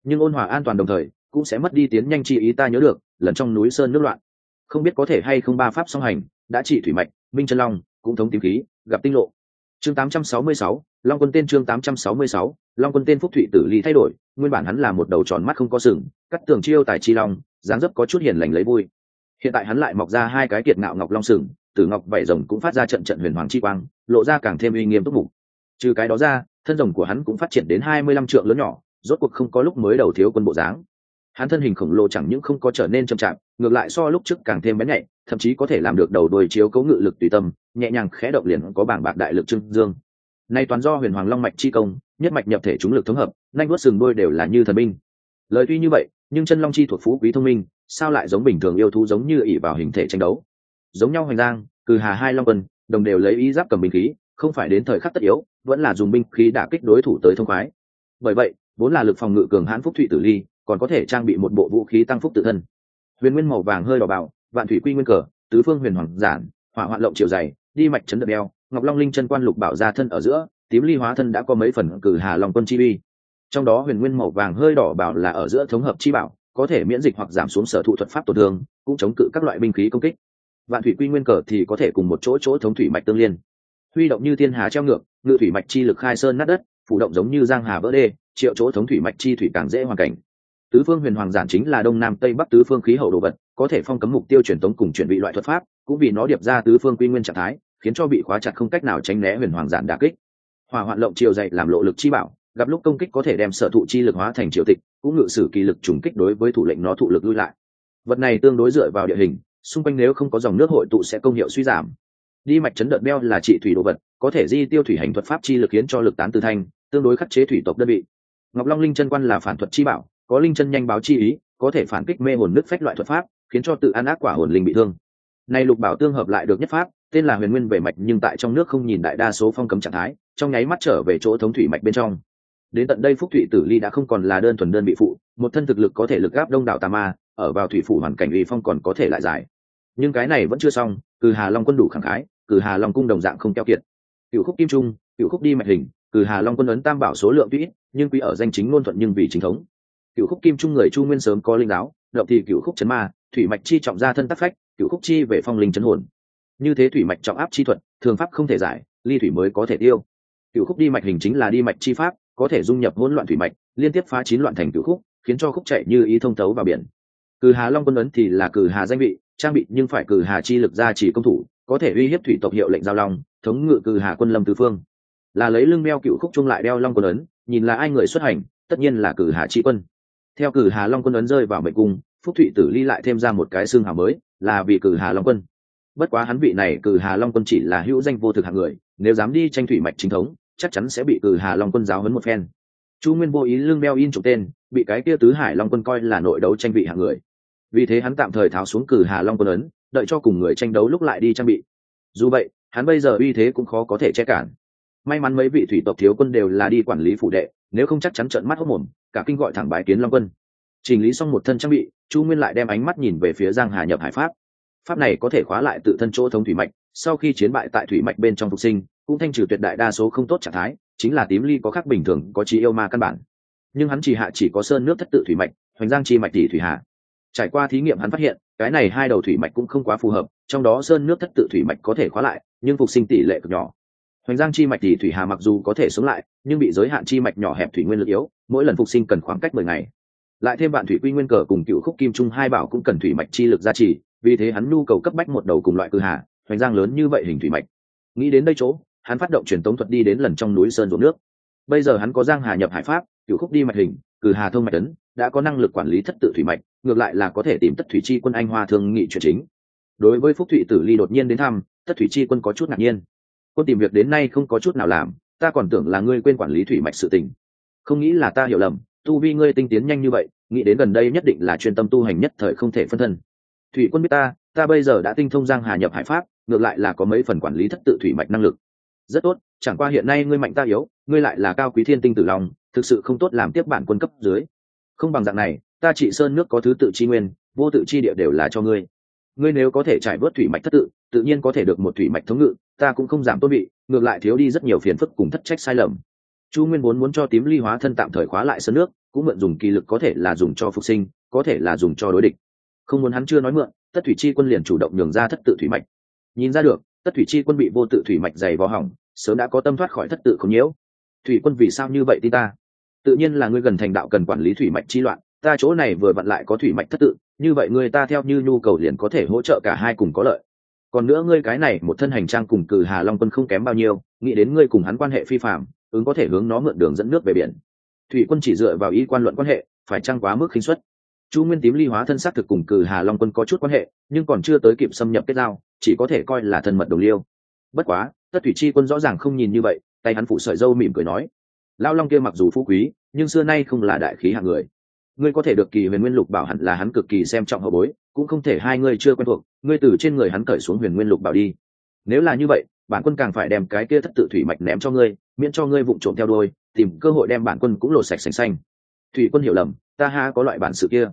Nhưng ôn hòa an toàn đồng thời, cũng sẽ mất đi tiến nhanh chi ý ta nhớ được, lần trong núi sơn nước loạn. Không biết có thể hay không ba pháp song hành, đã trị thủy mạch, minh chân long cũng thống tím khí gặp tinh lộ. Chương 866, long quân tên chương 866, long quân tên phúc thụy tử ly thay đổi nguyên bản hắn là một đầu tròn mắt không có sừng cắt tường chiêu tài chi long dáng dấp có chút hiền lành lấy vui. Hiện tại hắn lại mọc ra hai cái kiệt ngạo ngọc long sừng tử ngọc vảy rồng cũng phát ra trận trận huyền hoàng chi quang lộ ra càng thêm uy nghiêm túc mục. Trừ cái đó ra thân rồng của hắn cũng phát triển đến hai mươi lăm trượng lớn nhỏ rốt cuộc không có lúc mới đầu thiếu quân bộ dáng. Hắn thân hình khổng lồ chẳng những không có trở nên chậm chạp ngược lại so lúc trước càng thêm bén nhạy thậm chí có thể làm được đầu đuôi chiếu cấu ngự lực tùy tâm, nhẹ nhàng khẽ động liền có bảng bạc đại lực trưng dương. Nay toàn do huyền hoàng long mạch chi công, nhất mạch nhập thể chúng lực thống hợp, nhanh vuốt sừng đôi đều là như thần binh. Lời tuy như vậy, nhưng chân long chi thuộc phú quý thông minh, sao lại giống bình thường yêu thú giống như ỷ vào hình thể tranh đấu? Giống nhau hoành giang, cừ hà hai long quân, đồng đều lấy ý giáp cầm binh khí, không phải đến thời khắc tất yếu, vẫn là dùng binh khí đả kích đối thủ tới thông khoái. Bởi vậy, vốn là lực phòng ngự cường hãn phúc thụy tử ly, còn có thể trang bị một bộ vũ khí tăng phúc tự thân. Huyền nguyên màu vàng hơi đỏ bạo vạn thủy quy nguyên cờ, tứ phương huyền hoàng giản, hỏa hoạn lộng chiều dày, đi mạch chấn đập đeo ngọc long linh chân quan lục bảo ra thân ở giữa, tím ly hóa thân đã có mấy phần cử hà long quân chi bi trong đó huyền nguyên màu vàng hơi đỏ bảo là ở giữa thống hợp chi bảo, có thể miễn dịch hoặc giảm xuống sở thụ thuật pháp tổn thương, cũng chống cự các loại binh khí công kích. Vạn thủy quy nguyên cờ thì có thể cùng một chỗ chỗ thống thủy mạch tương liên. Huy động như thiên hà treo ngược, ngự thủy mạch chi lực khai sơn nát đất, phủ động giống như giang hà vỡ đê, triệu chỗ thống thủy mạch chi thủy càng dễ hoàn cảnh. Tứ phương huyền hoàng giản chính là đông nam tây bắc tứ phương khí hậu đồ vật có thể phong cấm mục tiêu truyền tống cùng chuẩn bị loại thuật pháp, cũng vì nó điệp ra tứ phương quy nguyên trạng thái, khiến cho bị khóa chặt không cách nào tránh né huyền hoàng giản đà kích. Hỏa hoạn lộng chiều dậy làm lộ lực chi bảo, gặp lúc công kích có thể đem sở thụ chi lực hóa thành triều tịch, cũng ngự sử kỳ lực trùng kích đối với thủ lệnh nó thụ lực lui lại. Vật này tương đối dựa vào địa hình, xung quanh nếu không có dòng nước hội tụ sẽ công hiệu suy giảm. Đi mạch chấn đợt beo là trị thủy đồ vật, có thể di tiêu thủy hành thuật pháp chi lực khiến cho lực tán từ thanh, tương đối khắc chế thủy tộc đơn vị. Ngọc long linh chân quan là phản thuật chi bảo, có linh chân nhanh báo chi ý, có thể phản kích mê hồn nước phách loại thuật pháp khiến cho tự an ác quả hồn linh bị thương. Nay lục bảo tương hợp lại được nhất pháp, tên là huyền nguyên về mạch nhưng tại trong nước không nhìn đại đa số phong cấm trạng thái, trong nháy mắt trở về chỗ thống thủy mạch bên trong. Đến tận đây phúc thụy tử ly đã không còn là đơn thuần đơn bị phụ, một thân thực lực có thể lực gáp đông đảo tà ma, ở vào thủy phủ hoàn cảnh uy phong còn có thể lại giải nhưng cái này vẫn chưa xong, cử hà long quân đủ khẳng khái, cử hà long cung đồng dạng không keo kiệt. Cựu khúc kim trung cựu khúc đi mạch hình, cử hà long quân ấn tam bảo số lượng tuy nhưng quý ở danh chính ngôn thuận nhưng vì chính thống. Cựu khúc kim trung người chu nguyên sớm có linh giáo động thì cựu khúc chấn ma thủy mạch chi trọng ra thân tác phách cựu khúc chi về phong linh chấn hồn. Như thế thủy mạch trọng áp chi thuật, thường pháp không thể giải, ly thủy mới có thể tiêu. Cựu khúc đi mạch hình chính là đi mạch chi pháp, có thể dung nhập hỗn loạn thủy mạch, liên tiếp phá chín loạn thành cựu khúc, khiến cho khúc chạy như ý thông thấu vào biển. Cử hà long quân ấn thì là cử hà danh vị, trang bị nhưng phải cử hà chi lực ra chỉ công thủ, có thể uy hiếp thủy tộc hiệu lệnh giao long, thống ngự cử hà quân lâm tứ phương. Là lấy lưng đeo cựu khúc chung lại đeo long quân ấn, nhìn là ai người xuất hành, tất nhiên là cử hà chi quân. Theo cử hà long quân ấn rơi vào mệnh cung phúc thụy tử ly lại thêm ra một cái xương hào mới, là vì cử hà long quân. Bất quá hắn vị này cử hà long quân chỉ là hữu danh vô thực hạng người, nếu dám đi tranh thủy mạch chính thống, chắc chắn sẽ bị cử hà long quân giáo hấn một phen. Chu nguyên vô ý lương beo in trục tên, bị cái kia tứ hải long quân coi là nội đấu tranh vị hạng người. Vì thế hắn tạm thời tháo xuống cử hà long quân ấn, đợi cho cùng người tranh đấu lúc lại đi trang bị. Dù vậy, hắn bây giờ uy thế cũng khó có thể che cản. May mắn mấy vị thủy tộc thiếu quân đều là đi quản lý phủ đệ, nếu không chắc chắn trợn mắt hốc mồm, cả kinh gọi thẳng bài kiến long quân chỉnh lý xong một thân trang bị, chu nguyên lại đem ánh mắt nhìn về phía giang hà nhập hải pháp. Pháp này có thể khóa lại tự thân chỗ thống thủy mạch, sau khi chiến bại tại thủy mạch bên trong phục sinh, cũng thanh trừ tuyệt đại đa số không tốt trạng thái, chính là tím ly có khác bình thường, có trí yêu ma căn bản. Nhưng hắn chỉ hạ chỉ có sơn nước thất tự thủy mạch, hoành giang chi mạch tỷ thủy hạ. Trải qua thí nghiệm hắn phát hiện, cái này hai đầu thủy mạch cũng không quá phù hợp, trong đó sơn nước thất tự thủy mạch có thể khóa lại, nhưng phục sinh tỷ lệ cực nhỏ. Hoành giang chi mạch tỷ thủy hà mặc dù có thể sống lại, nhưng bị giới hạn chi mạch nhỏ hẹp thủy nguyên lực yếu, mỗi lần phục sinh cần khoảng cách mười ngày lại thêm bạn thủy quy nguyên cờ cùng cựu khúc kim trung hai bảo cũng cần thủy mạch chi lực gia trì, vì thế hắn nhu cầu cấp bách một đầu cùng loại cư hà hoành giang lớn như vậy hình thủy mạch. Nghĩ đến đây chỗ, hắn phát động truyền tống thuật đi đến lần trong núi sơn ruộng nước. Bây giờ hắn có giang hà nhập hải pháp, cựu khúc đi mạch hình cử hà thông mạch tấn đã có năng lực quản lý thất tự thủy mạch, ngược lại là có thể tìm tất thủy chi quân anh hoa thương nghị chuyện chính. Đối với phúc thụy tử ly đột nhiên đến thăm, tất thủy chi quân có chút ngạc nhiên. Quân tìm việc đến nay không có chút nào làm, ta còn tưởng là ngươi quên quản lý thủy mạch sự tình. Không nghĩ là ta hiểu lầm tu vi ngươi tinh tiến nhanh như vậy, nghĩ đến gần đây nhất định là chuyên tâm tu hành nhất thời không thể phân thân. Thủy quân biết ta ta bây giờ đã tinh thông giang hà nhập hải pháp, ngược lại là có mấy phần quản lý thất tự thủy mạch năng lực. Rất tốt, chẳng qua hiện nay ngươi mạnh ta yếu, ngươi lại là cao quý thiên tinh tử long, thực sự không tốt làm tiếp bản quân cấp dưới. Không bằng dạng này, ta trị sơn nước có thứ tự chi nguyên, vô tự chi địa đều là cho ngươi. Ngươi nếu có thể trải bớt thủy mạch thất tự tự nhiên có thể được một thủy mạch thống ngự, ta cũng không giảm tôn bị, ngược lại thiếu đi rất nhiều phiền phức cùng thất trách sai lầm chu nguyên vốn muốn cho tím ly hóa thân tạm thời khóa lại sơn nước, cũng mượn dùng kỳ lực có thể là dùng cho phục sinh, có thể là dùng cho đối địch. Không muốn hắn chưa nói mượn, tất thủy chi quân liền chủ động nhường ra thất tự thủy mạch. Nhìn ra được, tất thủy chi quân bị vô tự thủy mạch dày vào hỏng, sớm đã có tâm thoát khỏi thất tự không nhiễu. Thủy quân vì sao như vậy tin ta? Tự nhiên là ngươi gần thành đạo cần quản lý thủy mạch chi loạn, ta chỗ này vừa vặn lại có thủy mạch thất tự, như vậy người ta theo như nhu cầu liền có thể hỗ trợ cả hai cùng có lợi. Còn nữa ngươi cái này một thân hành trang cùng cử hà long quân không kém bao nhiêu, nghĩ đến ngươi cùng hắn quan hệ phi phạm ứng có thể hướng nó mượn đường dẫn nước về biển. Thủy quân chỉ dựa vào ý quan luận quan hệ, phải trăng quá mức khinh suất? Chu nguyên tím ly hóa thân xác thực cùng cử hà long quân có chút quan hệ, nhưng còn chưa tới kịp xâm nhập kết giao, chỉ có thể coi là thân mật đồng liêu. Bất quá, tất thủy chi quân rõ ràng không nhìn như vậy, tay hắn phụ sợi dâu mỉm cười nói lao long kia mặc dù phú quý, nhưng xưa nay không là đại khí hạng người. Ngươi có thể được kỳ huyền nguyên lục bảo hẳn là hắn cực kỳ xem trọng hậu bối, cũng không thể hai ngươi chưa quen thuộc, ngươi từ trên người hắn cởi xuống huyền nguyên lục bảo đi. Nếu là như vậy, bản quân càng phải đem cái kia thất tự thủy mạch ném cho ngươi miễn cho ngươi vụng trộm theo đôi tìm cơ hội đem bản quân cũng lột sạch sành xanh. Thủy quân hiểu lầm ta ha có loại bản sự kia.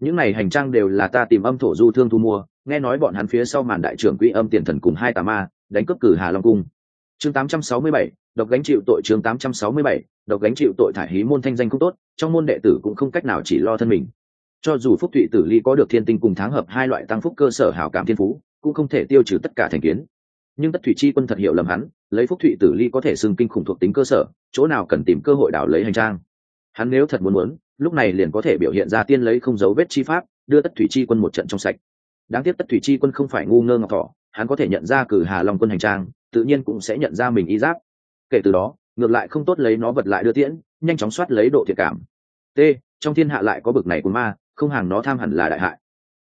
Những này hành trang đều là ta tìm âm thổ du thương thu mua nghe nói bọn hắn phía sau màn đại trưởng quỹ âm tiền thần cùng hai tà ma đánh cướp cử hà long cung. Chương 867, độc gánh chịu tội chương 867, độc gánh chịu tội thải hí môn thanh danh không tốt trong môn đệ tử cũng không cách nào chỉ lo thân mình. Cho dù phúc thụy tử ly có được thiên tinh cùng tháng hợp hai loại tăng phúc cơ sở hảo cảm thiên phú cũng không thể tiêu trừ tất cả thành kiến nhưng tất thủy chi quân thật hiểu lầm hắn, lấy phúc thụy tử ly có thể xưng kinh khủng thuộc tính cơ sở, chỗ nào cần tìm cơ hội đảo lấy hành trang. Hắn nếu thật muốn muốn, lúc này liền có thể biểu hiện ra tiên lấy không dấu vết chi pháp, đưa tất thủy chi quân một trận trong sạch. Đáng tiếc tất thủy chi quân không phải ngu ngơ ngọc thỏ hắn có thể nhận ra cử hà long quân hành trang, tự nhiên cũng sẽ nhận ra mình y giáp. Kể từ đó, ngược lại không tốt lấy nó vật lại đưa tiễn, nhanh chóng soát lấy độ thiệt cảm. T, trong thiên hạ lại có bực này của ma, không hàng nó tham hẳn là đại hại.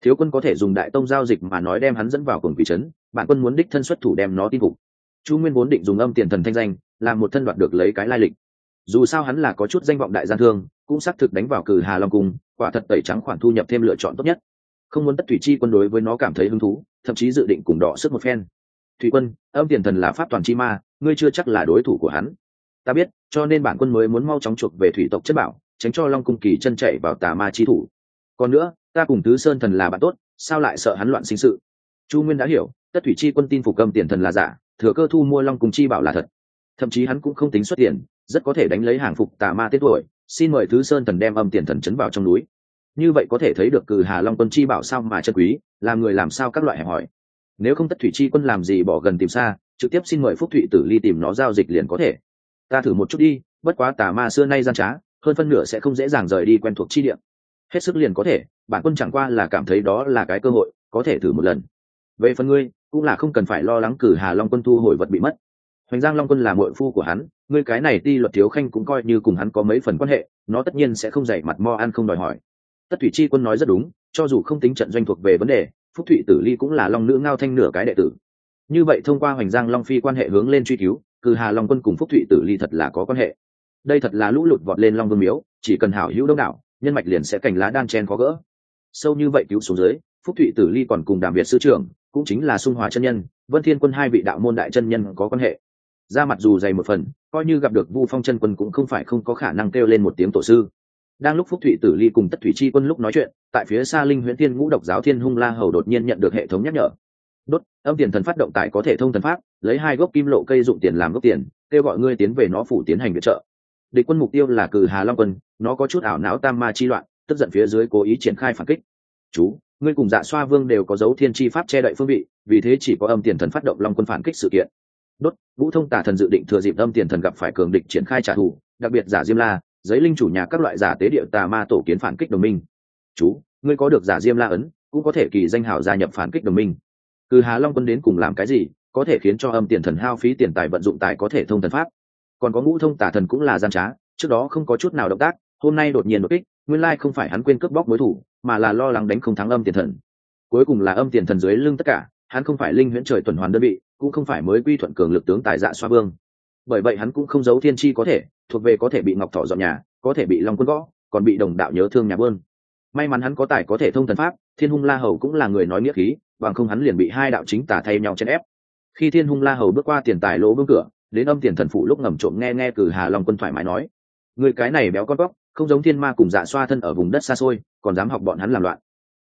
Thiếu quân có thể dùng đại tông giao dịch mà nói đem hắn dẫn vào cùng quỷ trấn bản quân muốn đích thân xuất thủ đem nó tin phục. Chu nguyên vốn định dùng âm tiền thần thanh danh, làm một thân đoạt được lấy cái lai lịch. Dù sao hắn là có chút danh vọng đại gian thương, cũng xác thực đánh vào cử hà long cung quả thật tẩy trắng khoản thu nhập thêm lựa chọn tốt nhất. Không muốn tất thủy chi quân đối với nó cảm thấy hứng thú, thậm chí dự định cùng đỏ sức một phen. Thủy quân, âm tiền thần là pháp toàn chi ma, ngươi chưa chắc là đối thủ của hắn. Ta biết, cho nên bản quân mới muốn mau chóng chuộc về thủy tộc chất bảo, tránh cho long cung kỳ chân chạy vào tà ma chi thủ. Còn nữa, ta cùng tứ sơn thần là bạn tốt, sao lại sợ hắn loạn sinh sự? Chu nguyên đã hiểu, tất thủy chi quân tin phục cầm tiền thần là giả, thừa cơ thu mua long cung chi bảo là thật. Thậm chí hắn cũng không tính xuất tiền, rất có thể đánh lấy hàng phục tà ma tết tuổi, xin mời thứ sơn thần đem âm tiền thần chấn vào trong núi. Như vậy có thể thấy được cử hà long quân chi bảo sao mà chân quý làm người làm sao các loại hẹp hỏi. Nếu không tất thủy chi quân làm gì bỏ gần tìm xa, trực tiếp xin mời phúc thụy tử ly tìm nó giao dịch liền có thể. Ta thử một chút đi, bất quá tà ma xưa nay gian trá, hơn phân nửa sẽ không dễ dàng rời đi quen thuộc chi điểm hết sức liền có thể, bản quân chẳng qua là cảm thấy đó là cái cơ hội, có thể thử một lần về phần ngươi, cũng là không cần phải lo lắng cử hà long quân thu hồi vật bị mất. Hoành giang long quân là mội phu của hắn, ngươi cái này ti luật thiếu khanh cũng coi như cùng hắn có mấy phần quan hệ, nó tất nhiên sẽ không dạy mặt mo ăn không đòi hỏi. Tất thủy chi quân nói rất đúng, cho dù không tính trận doanh thuộc về vấn đề, phúc thụy tử ly cũng là long nữ ngao thanh nửa cái đệ tử. Như vậy thông qua hoành giang long phi quan hệ hướng lên truy cứu, cử hà long quân cùng phúc thụy tử ly thật là có quan hệ. Đây thật là lũ lụt vọt lên long vương miếu, chỉ cần hảo hữu đông đảo, nhân mạch liền sẽ cành lá đan chen khó gỡ. Sâu như vậy cứu xuống dưới, phúc thụy tử ly còn cùng đàm việt sư trưởng cũng chính là sung hòa chân nhân, vân thiên quân hai vị đạo môn đại chân nhân có quan hệ. Ra mặt dù dày một phần, coi như gặp được vu phong chân quân cũng không phải không có khả năng kêu lên một tiếng tổ sư. Đang lúc phúc thụy tử ly cùng tất thủy chi quân lúc nói chuyện, tại phía xa linh huyễn thiên ngũ độc giáo thiên hung la hầu đột nhiên nhận được hệ thống nhắc nhở. Đốt, âm tiền thần phát động tại có thể thông thần pháp, lấy hai gốc kim lộ cây dụng tiền làm gốc tiền, kêu gọi ngươi tiến về nó phủ tiến hành viện trợ. Địch quân mục tiêu là cử hà long quân, nó có chút ảo não tam ma chi loạn, tức giận phía dưới cố ý triển khai phản kích. Chú ngươi cùng dạ xoa vương đều có dấu thiên tri pháp che đậy phương vị, vì thế chỉ có âm tiền thần phát động long quân phản kích sự kiện. Đốt, vũ thông tả thần dự định thừa dịp âm tiền thần gặp phải cường địch triển khai trả thù, đặc biệt giả diêm la, giấy linh chủ nhà các loại giả tế địa tà ma tổ kiến phản kích đồng minh. Chú, ngươi có được giả diêm la ấn, cũng có thể kỳ danh hào gia nhập phản kích đồng minh. Cứ hà long quân đến cùng làm cái gì, có thể khiến cho âm tiền thần hao phí tiền tài vận dụng tài có thể thông thần pháp. Còn có ngũ thông tả thần cũng là gian trá, trước đó không có chút nào động tác, hôm nay đột nhiên đột kích, nguyên lai không phải hắn quên cướp bóc mối thủ mà là lo lắng đánh không thắng âm tiền thần. Cuối cùng là âm tiền thần dưới lưng tất cả, hắn không phải linh huyễn trời tuần hoàn đơn vị, cũng không phải mới quy thuận cường lực tướng tài dạ xoa vương. Bởi vậy hắn cũng không giấu thiên chi có thể, thuộc về có thể bị ngọc thỏ dọn nhà, có thể bị long quân gõ, còn bị đồng đạo nhớ thương nhà bơn. May mắn hắn có tài có thể thông thần pháp, thiên hung la hầu cũng là người nói nghĩa khí, bằng không hắn liền bị hai đạo chính tả thay nhau chen ép. Khi thiên hung la hầu bước qua tiền tài lỗ vương cửa, đến âm tiền thần phụ lúc ngầm trộm nghe nghe cử hà long quân thoải mái nói, người cái này béo con góc không giống thiên ma cùng dạ xoa thân ở vùng đất xa xôi còn dám học bọn hắn làm loạn.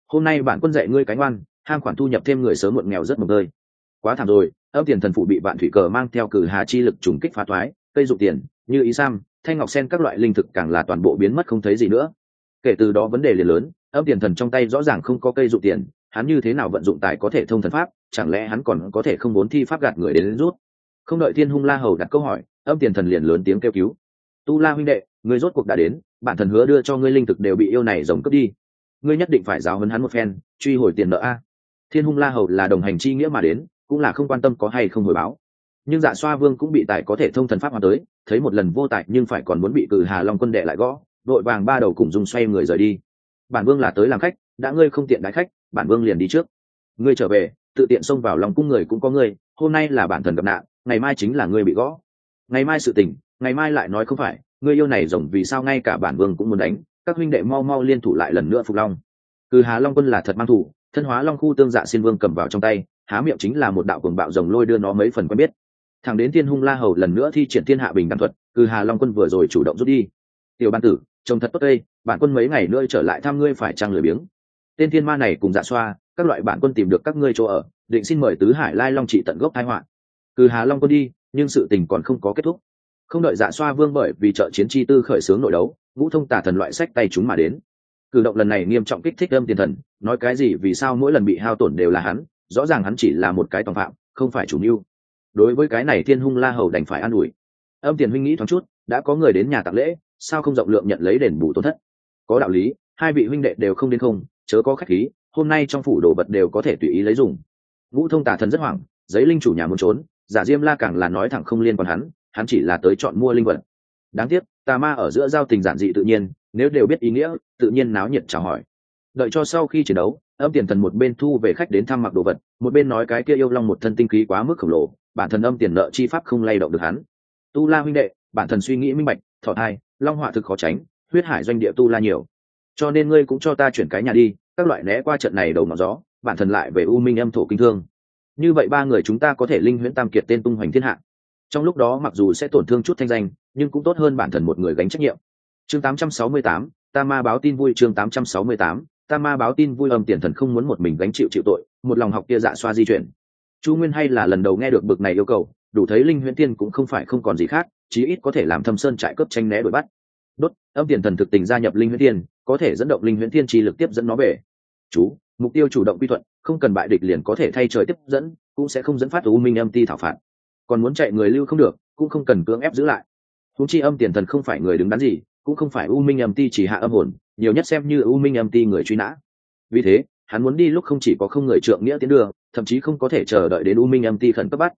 Hôm nay bản quân dạy ngươi cánh oan ham khoản thu nhập thêm người sớm muộn nghèo rất mồng tơi. Quá thảm rồi âm tiền thần phụ bị bạn thủy cờ mang theo cử hà chi lực trùng kích phá thoái cây dụng tiền như ý sam thanh ngọc sen các loại linh thực càng là toàn bộ biến mất không thấy gì nữa. Kể từ đó vấn đề liền lớn âm tiền thần trong tay rõ ràng không có cây dụng tiền hắn như thế nào vận dụng tài có thể thông thần pháp chẳng lẽ hắn còn có thể không muốn thi pháp gạt người đến, đến rút? Không đợi thiên hung la hầu đặt câu hỏi âm tiền thần liền lớn tiếng kêu cứu. Tu la huynh đệ người rốt cuộc đã đến bản thần hứa đưa cho ngươi linh thực đều bị yêu này rồng cướp đi. Ngươi nhất định phải giáo hấn hắn một phen, truy hồi tiền nợ a. Thiên hung la hầu là đồng hành chi nghĩa mà đến, cũng là không quan tâm có hay không hồi báo. Nhưng dạ xoa vương cũng bị tài có thể thông thần pháp mà tới, thấy một lần vô tại nhưng phải còn muốn bị cử hà long quân đệ lại gõ, đội vàng ba đầu cùng dùng xoay người rời đi. Bản vương là tới làm khách, đã ngươi không tiện đái khách, bản vương liền đi trước. Ngươi trở về, tự tiện xông vào lòng cung người cũng có ngươi, hôm nay là bản thần gặp nạn, ngày mai chính là ngươi bị gõ. Ngày mai sự tình, ngày mai lại nói không phải ngươi yêu này rồng vì sao ngay cả bản vương cũng muốn đánh, các huynh đệ mau mau liên thủ lại lần nữa phục long. Cừ hà long quân là thật mang thủ, thân hóa long khu tương dạ xin vương cầm vào trong tay, há miệng chính là một đạo cuồng bạo rồng lôi đưa nó mấy phần quen biết. Thằng đến thiên hung la hầu lần nữa thi triển thiên hạ bình đẳng thuật, cừ hà long quân vừa rồi chủ động rút đi. Tiểu ban tử, trông thật tốt đây, bản quân mấy ngày nữa trở lại thăm ngươi phải trăng lười biếng? Tên thiên ma này cùng dạ xoa, các loại bản quân tìm được các ngươi chỗ ở, định xin mời tứ hải lai long trị tận gốc thái họa. Cừ hà long quân đi, nhưng sự tình còn không có kết thúc không đợi dạ xoa vương bởi vì trợ chiến chi tư khởi xướng nội đấu vũ thông tả thần loại sách tay chúng mà đến. Cử động lần này nghiêm trọng kích thích âm tiền thần, nói cái gì vì sao mỗi lần bị hao tổn đều là hắn, rõ ràng hắn chỉ là một cái tòng phạm, không phải chủ mưu. Đối với cái này thiên hung la hầu đành phải an ủi. Âm tiền huynh nghĩ thoáng chút, đã có người đến nhà tặng lễ, sao không rộng lượng nhận lấy đền bù tổn thất? Có đạo lý, hai vị huynh đệ đều không đến không, chớ có khách khí, hôm nay trong phủ đồ vật đều có thể tùy ý lấy dùng. Ngũ thông tả thần rất hoảng, giấy linh chủ nhà muốn trốn, giả diêm la càng là nói thẳng không liên quan hắn hắn chỉ là tới chọn mua linh vật. Đáng tiếc, tà ma ở giữa giao tình giản dị tự nhiên, nếu đều biết ý nghĩa, tự nhiên náo nhiệt chào hỏi. Đợi cho sau khi chiến đấu, âm tiền thần một bên thu về khách đến thăm mặc đồ vật, một bên nói cái kia yêu long một thân tinh khí quá mức khổng lồ, bản thân âm tiền nợ chi pháp không lay động được hắn. Tu la huynh đệ, bản thân suy nghĩ minh bạch, thọ thai, long họa thực khó tránh, huyết hải doanh địa tu la nhiều. Cho nên ngươi cũng cho ta chuyển cái nhà đi, các loại né qua trận này đầu ngọn gió, bản thân lại về u minh âm thổ kinh thương. Như vậy ba người chúng ta có thể linh huyễn tam kiệt tên tung hoành thiên hạ trong lúc đó mặc dù sẽ tổn thương chút thanh danh nhưng cũng tốt hơn bản thân một người gánh trách nhiệm. Chương 868, ta ma báo tin vui chương 868, ta ma báo tin vui âm tiền thần không muốn một mình gánh chịu chịu tội một lòng học kia dạ xoa di chuyển. Chu nguyên hay là lần đầu nghe được bực này yêu cầu đủ thấy linh huyễn tiên cũng không phải không còn gì khác chí ít có thể làm thâm sơn trại cướp tranh né đuổi bắt. Đốt âm tiền thần thực tình gia nhập linh huyễn tiên có thể dẫn động linh huyễn tiên chi lực tiếp dẫn nó về. Chú mục tiêu chủ động quy thuận không cần bại địch liền có thể thay trời tiếp dẫn cũng sẽ không dẫn phát u minh âm ti thảo phạt còn muốn chạy người lưu không được, cũng không cần cưỡng ép giữ lại. Húng chi âm tiền thần không phải người đứng đắn gì, cũng không phải u minh âm ti chỉ hạ âm hồn, nhiều nhất xem như u minh âm ti người truy nã. Vì thế, hắn muốn đi lúc không chỉ có không người trượng nghĩa tiến đường, thậm chí không có thể chờ đợi đến u minh âm ti khẩn cấp bắt.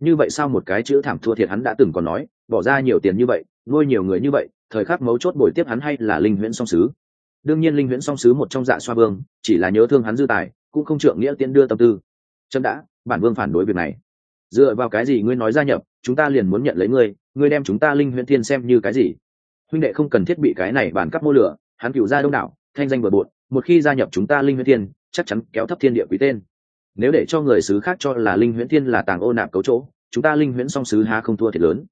Như vậy sao một cái chữ thảm thua thiệt hắn đã từng còn nói, bỏ ra nhiều tiền như vậy, nuôi nhiều người như vậy, thời khắc mấu chốt bồi tiếp hắn hay là linh huyễn song sứ. Đương nhiên linh huyễn song sứ một trong dạ xoa vương, chỉ là nhớ thương hắn dư tài, cũng không trượng nghĩa tiến đưa tâm tư. Chấm đã, bản vương phản đối việc này dựa vào cái gì ngươi nói gia nhập, chúng ta liền muốn nhận lấy ngươi ngươi đem chúng ta linh huyễn thiên xem như cái gì? Huynh đệ không cần thiết bị cái này bản cắp mô lửa, hắn cựu ra đông đảo, thanh danh bừa bộn, một khi gia nhập chúng ta linh huyễn thiên, chắc chắn kéo thấp thiên địa quý tên. Nếu để cho người xứ khác cho là linh huyễn thiên là tàng ô nạp cấu chỗ, chúng ta linh huyễn song xứ há không thua thiệt lớn.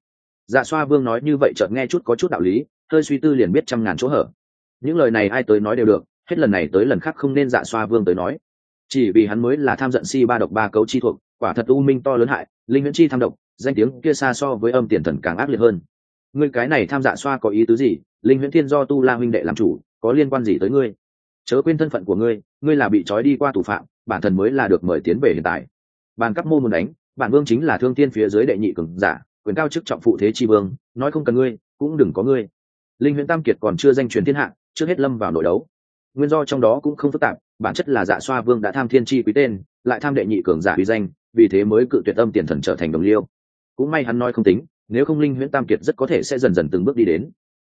Dạ xoa vương nói như vậy chợt nghe chút có chút đạo lý, hơi suy tư liền biết trăm ngàn chỗ hở. Những lời này ai tới nói đều được, hết lần này tới lần khác không nên dạ xoa vương tới nói. Chỉ vì hắn mới là tham giận si ba độc ba cấu chi thuộc quả thật u minh to lớn hại, linh huyễn chi tham độc danh tiếng kia xa so với âm tiền thần càng ác liệt hơn. Ngươi cái này tham dạ xoa có ý tứ gì? Linh huyễn thiên do tu la huynh đệ làm chủ, có liên quan gì tới ngươi? Chớ quên thân phận của ngươi ngươi là bị trói đi qua thủ phạm, bản thân mới là được mời tiến về hiện tại. Bàn cấp mô muốn đánh, bản vương chính là thương tiên phía dưới đệ nhị cường giả, quyền cao chức trọng phụ thế chi vương, nói không cần ngươi, cũng đừng có ngươi. Linh huyễn tam kiệt còn chưa danh truyền thiên hạ, trước hết lâm vào nội đấu. Nguyên do trong đó cũng không phức tạp, bản chất là dạ xoa vương đã tham thiên chi quý tên, lại tham đệ nhị cường giả uy danh vì thế mới cự tuyệt âm tiền thần trở thành đồng liêu. Cũng may hắn nói không tính, nếu không linh huyễn tam kiệt rất có thể sẽ dần dần từng bước đi đến.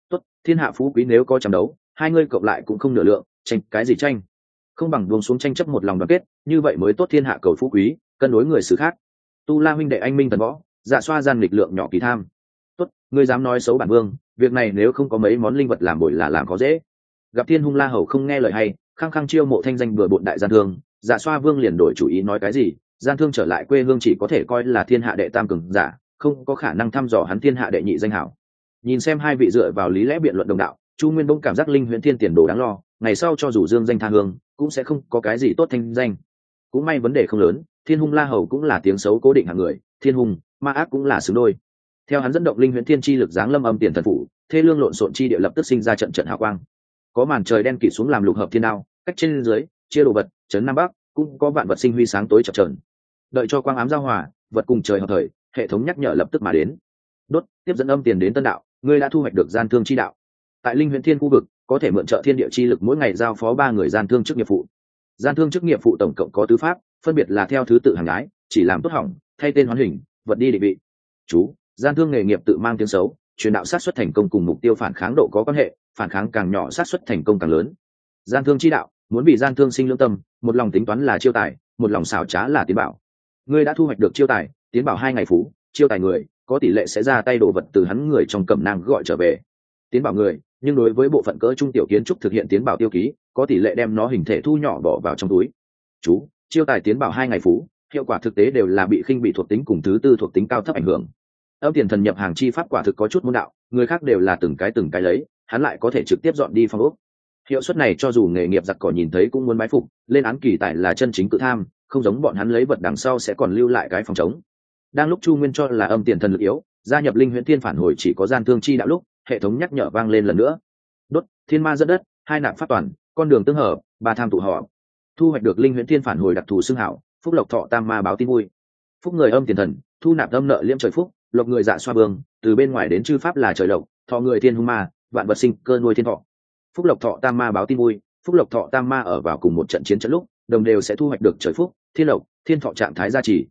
Tốt, thiên hạ phú quý nếu có tranh đấu, hai ngươi cộng lại cũng không nửa lượng, tranh cái gì tranh? Không bằng buông xuống tranh chấp một lòng đoàn kết, như vậy mới tốt thiên hạ cầu phú quý, cân đối người xứ khác. Tu la huynh đệ anh minh tần võ dạ xoa gian lịch lượng nhỏ kỳ tham. Tốt, ngươi dám nói xấu bản vương, việc này nếu không có mấy món linh vật làm bội là làm có dễ. Gặp thiên hung la hầu không nghe lời hay, khăng khăng chiêu mộ thanh danh bừa bộn đại gian thương dạ xoa vương liền đổi chủ ý nói cái gì? Gian thương trở lại quê hương chỉ có thể coi là thiên hạ đệ tam cường giả, không có khả năng thăm dò hắn thiên hạ đệ nhị danh hảo. Nhìn xem hai vị dựa vào lý lẽ biện luận đồng đạo, chu nguyên bỗng cảm giác linh huyễn thiên tiền đồ đáng lo, ngày sau cho dù dương danh tha hương, cũng sẽ không có cái gì tốt thanh danh. Cũng may vấn đề không lớn, thiên hung la hầu cũng là tiếng xấu cố định hàng người, thiên hung, ma ác cũng là xứng đôi. Theo hắn dẫn động linh huyễn thiên chi lực giáng lâm âm tiền thần phủ, thê lương lộn xộn chi địa lập tức sinh ra trận trận hào quang. Có màn trời đen kịt xuống làm lục hợp thiên đao, cách trên dưới, chia đồ vật chấn nam bắc, cũng có vạn vật sinh huy sáng tối chập trờn đợi cho quang ám giao hòa, vật cùng trời hợp thời, hệ thống nhắc nhở lập tức mà đến. Đốt, tiếp dẫn âm tiền đến tân đạo, ngươi đã thu hoạch được gian thương chi đạo. Tại linh huyện thiên khu vực, có thể mượn trợ thiên địa chi lực mỗi ngày giao phó ba người gian thương chức nghiệp phụ. Gian thương chức nghiệp phụ tổng cộng có tứ pháp, phân biệt là theo thứ tự hàng gái chỉ làm tốt hỏng, thay tên hoán hình, vật đi định vị. Chú, gian thương nghề nghiệp tự mang tiếng xấu, truyền đạo sát xuất thành công cùng mục tiêu phản kháng độ có quan hệ, phản kháng càng nhỏ sát xuất thành công càng lớn. Gian thương chi đạo, muốn bị gian thương sinh lương tâm, một lòng tính toán là chiêu tài, một lòng xảo trá là tiến bảo ngươi đã thu hoạch được chiêu tài, tiến bảo hai ngày phú, chiêu tài người, có tỷ lệ sẽ ra tay đồ vật từ hắn người trong cẩm nang gọi trở về. Tiến bảo người, nhưng đối với bộ phận cỡ trung tiểu kiến trúc thực hiện tiến bảo tiêu ký, có tỷ lệ đem nó hình thể thu nhỏ bỏ vào trong túi. Chú, chiêu tài tiến bảo hai ngày phú, hiệu quả thực tế đều là bị khinh bị thuộc tính cùng thứ tư thuộc tính cao thấp ảnh hưởng. Âm tiền thần nhập hàng chi pháp quả thực có chút môn đạo, người khác đều là từng cái từng cái lấy, hắn lại có thể trực tiếp dọn đi phong ốc. Hiệu suất này cho dù nghề nghiệp giặc cỏ nhìn thấy cũng muốn bái phục, lên án kỳ tài là chân chính cự tham không giống bọn hắn lấy vật đằng sau sẽ còn lưu lại cái phòng chống đang lúc chu nguyên cho là âm tiền thần lực yếu, gia nhập linh huyễn thiên phản hồi chỉ có gian thương chi đạo lúc, hệ thống nhắc nhở vang lên lần nữa. Đốt, thiên ma dẫn đất, hai nạp phát toàn, con đường tương hợp, ba tham tụ họ. Thu hoạch được linh huyễn thiên phản hồi đặc thù xưng hảo, phúc lộc thọ tam ma báo tin vui. Phúc người âm tiền thần, thu nạp âm nợ liêm trời phúc, lộc người dạ xoa bương từ bên ngoài đến chư pháp là trời lộc, thọ người thiên hung ma, vạn vật sinh cơ nuôi thiên thọ. Phúc lộc thọ tam ma báo tin vui, phúc lộc thọ tam ma ở vào cùng một trận chiến trận lúc, đồng đều sẽ thu hoạch được trời phúc thiên lộc, thiên thọ trạng thái gia trì.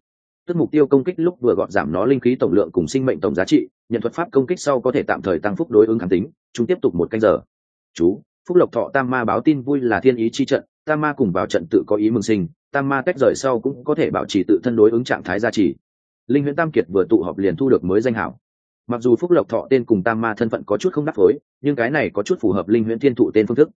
Tức mục tiêu công kích lúc vừa gọn giảm nó linh khí tổng lượng cùng sinh mệnh tổng giá trị, nhận thuật pháp công kích sau có thể tạm thời tăng phúc đối ứng kháng tính, chúng tiếp tục một canh giờ. Chú, phúc lộc thọ tam ma báo tin vui là thiên ý chi trận, tam ma cùng vào trận tự có ý mừng sinh, tam ma tách rời sau cũng có thể bảo trì tự thân đối ứng trạng thái gia trì. Linh huyễn tam kiệt vừa tụ họp liền thu được mới danh hảo. Mặc dù phúc lộc thọ tên cùng tam ma thân phận có chút không đắc phối, nhưng cái này có chút phù hợp linh huyễn thiên thụ tên phương thức.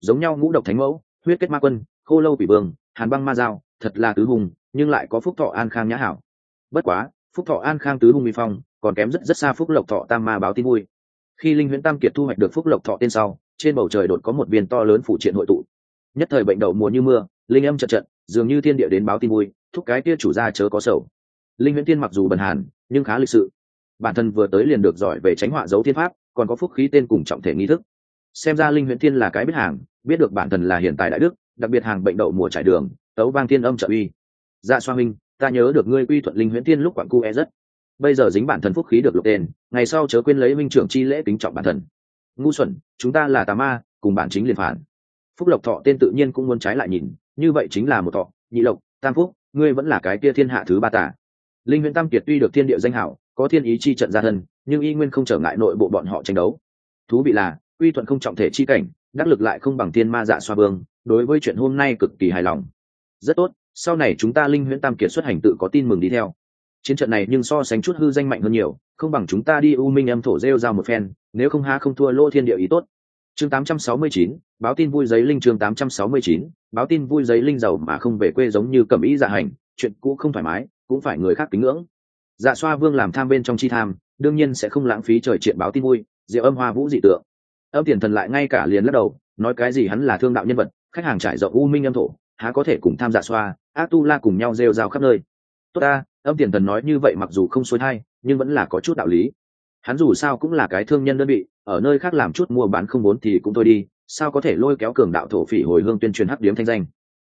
Giống nhau ngũ độc thánh mẫu, huyết kết ma quân, khô lâu bị vương hàn băng ma dao thật là tứ hùng nhưng lại có phúc thọ an khang nhã hảo. Bất quá, phúc thọ an khang tứ hùng mỹ phong, còn kém rất rất xa phúc lộc thọ tam ma báo tin vui. Khi linh huyễn tam kiệt thu hoạch được phúc lộc thọ tên sau, trên bầu trời đột có một viên to lớn phụ triện hội tụ. Nhất thời bệnh đậu mùa như mưa, linh âm chật trận, dường như thiên địa đến báo tin vui, thúc cái kia chủ gia chớ có sầu. Linh huyễn tiên mặc dù bần hàn, nhưng khá lịch sự. Bản thân vừa tới liền được giỏi về tránh họa dấu thiên pháp, còn có phúc khí tên cùng trọng thể nghi thức. Xem ra linh huyễn tiên là cái biết hàng, biết được bản thân là hiện tại đại đức đặc biệt hàng bệnh đậu mùa trải đường, tấu vang thiên âm trợ uy. Dạ xoa minh, ta nhớ được ngươi quy thuận linh huyễn tiên lúc quảng cu e rất. Bây giờ dính bản thân phúc khí được lục tên ngày sau chớ quên lấy minh trưởng chi lễ kính trọng bản thân ngu xuẩn, chúng ta là tà ma, cùng bản chính liền phản. Phúc lộc thọ tên tự nhiên cũng muốn trái lại nhìn, như vậy chính là một thọ, nhị lộc, tam phúc, ngươi vẫn là cái kia thiên hạ thứ ba tả linh huyễn tam kiệt tuy được thiên địa danh hảo, có thiên ý chi trận gia thân, nhưng y nguyên không trở ngại nội bộ bọn họ tranh đấu. Thú vị là uy thuận không trọng thể chi cảnh, đắc lực lại không bằng thiên ma dạ xoa vương đối với chuyện hôm nay cực kỳ hài lòng. Rất tốt sau này chúng ta linh huyễn tam kiệt xuất hành tự có tin mừng đi theo. Chiến trận này nhưng so sánh chút hư danh mạnh hơn nhiều không bằng chúng ta đi u minh âm thổ rêu ra một phen nếu không ha không thua lô thiên địa ý tốt. Chương 869, báo tin vui giấy linh chương 869, báo tin vui giấy linh giàu mà không về quê giống như cẩm ý dạ hành chuyện cũ không thoải mái cũng phải người khác kính ngưỡng. Dạ xoa vương làm tham bên trong chi tham đương nhiên sẽ không lãng phí trời chuyện báo tin vui diệu âm hoa vũ dị tượng. Âm tiền thần lại ngay cả liền lắc đầu nói cái gì hắn là thương đạo nhân vật khách hàng trải rộng u minh âm thổ, há có thể cùng tham gia xoa ác tu la cùng nhau rêu rao khắp nơi. Tốt ta, âm tiền thần nói như vậy mặc dù không xuôi hay nhưng vẫn là có chút đạo lý. Hắn dù sao cũng là cái thương nhân đơn vị, ở nơi khác làm chút mua bán không vốn thì cũng thôi đi, sao có thể lôi kéo cường đạo thổ phỉ hồi hương tuyên truyền hắc điếm thanh danh.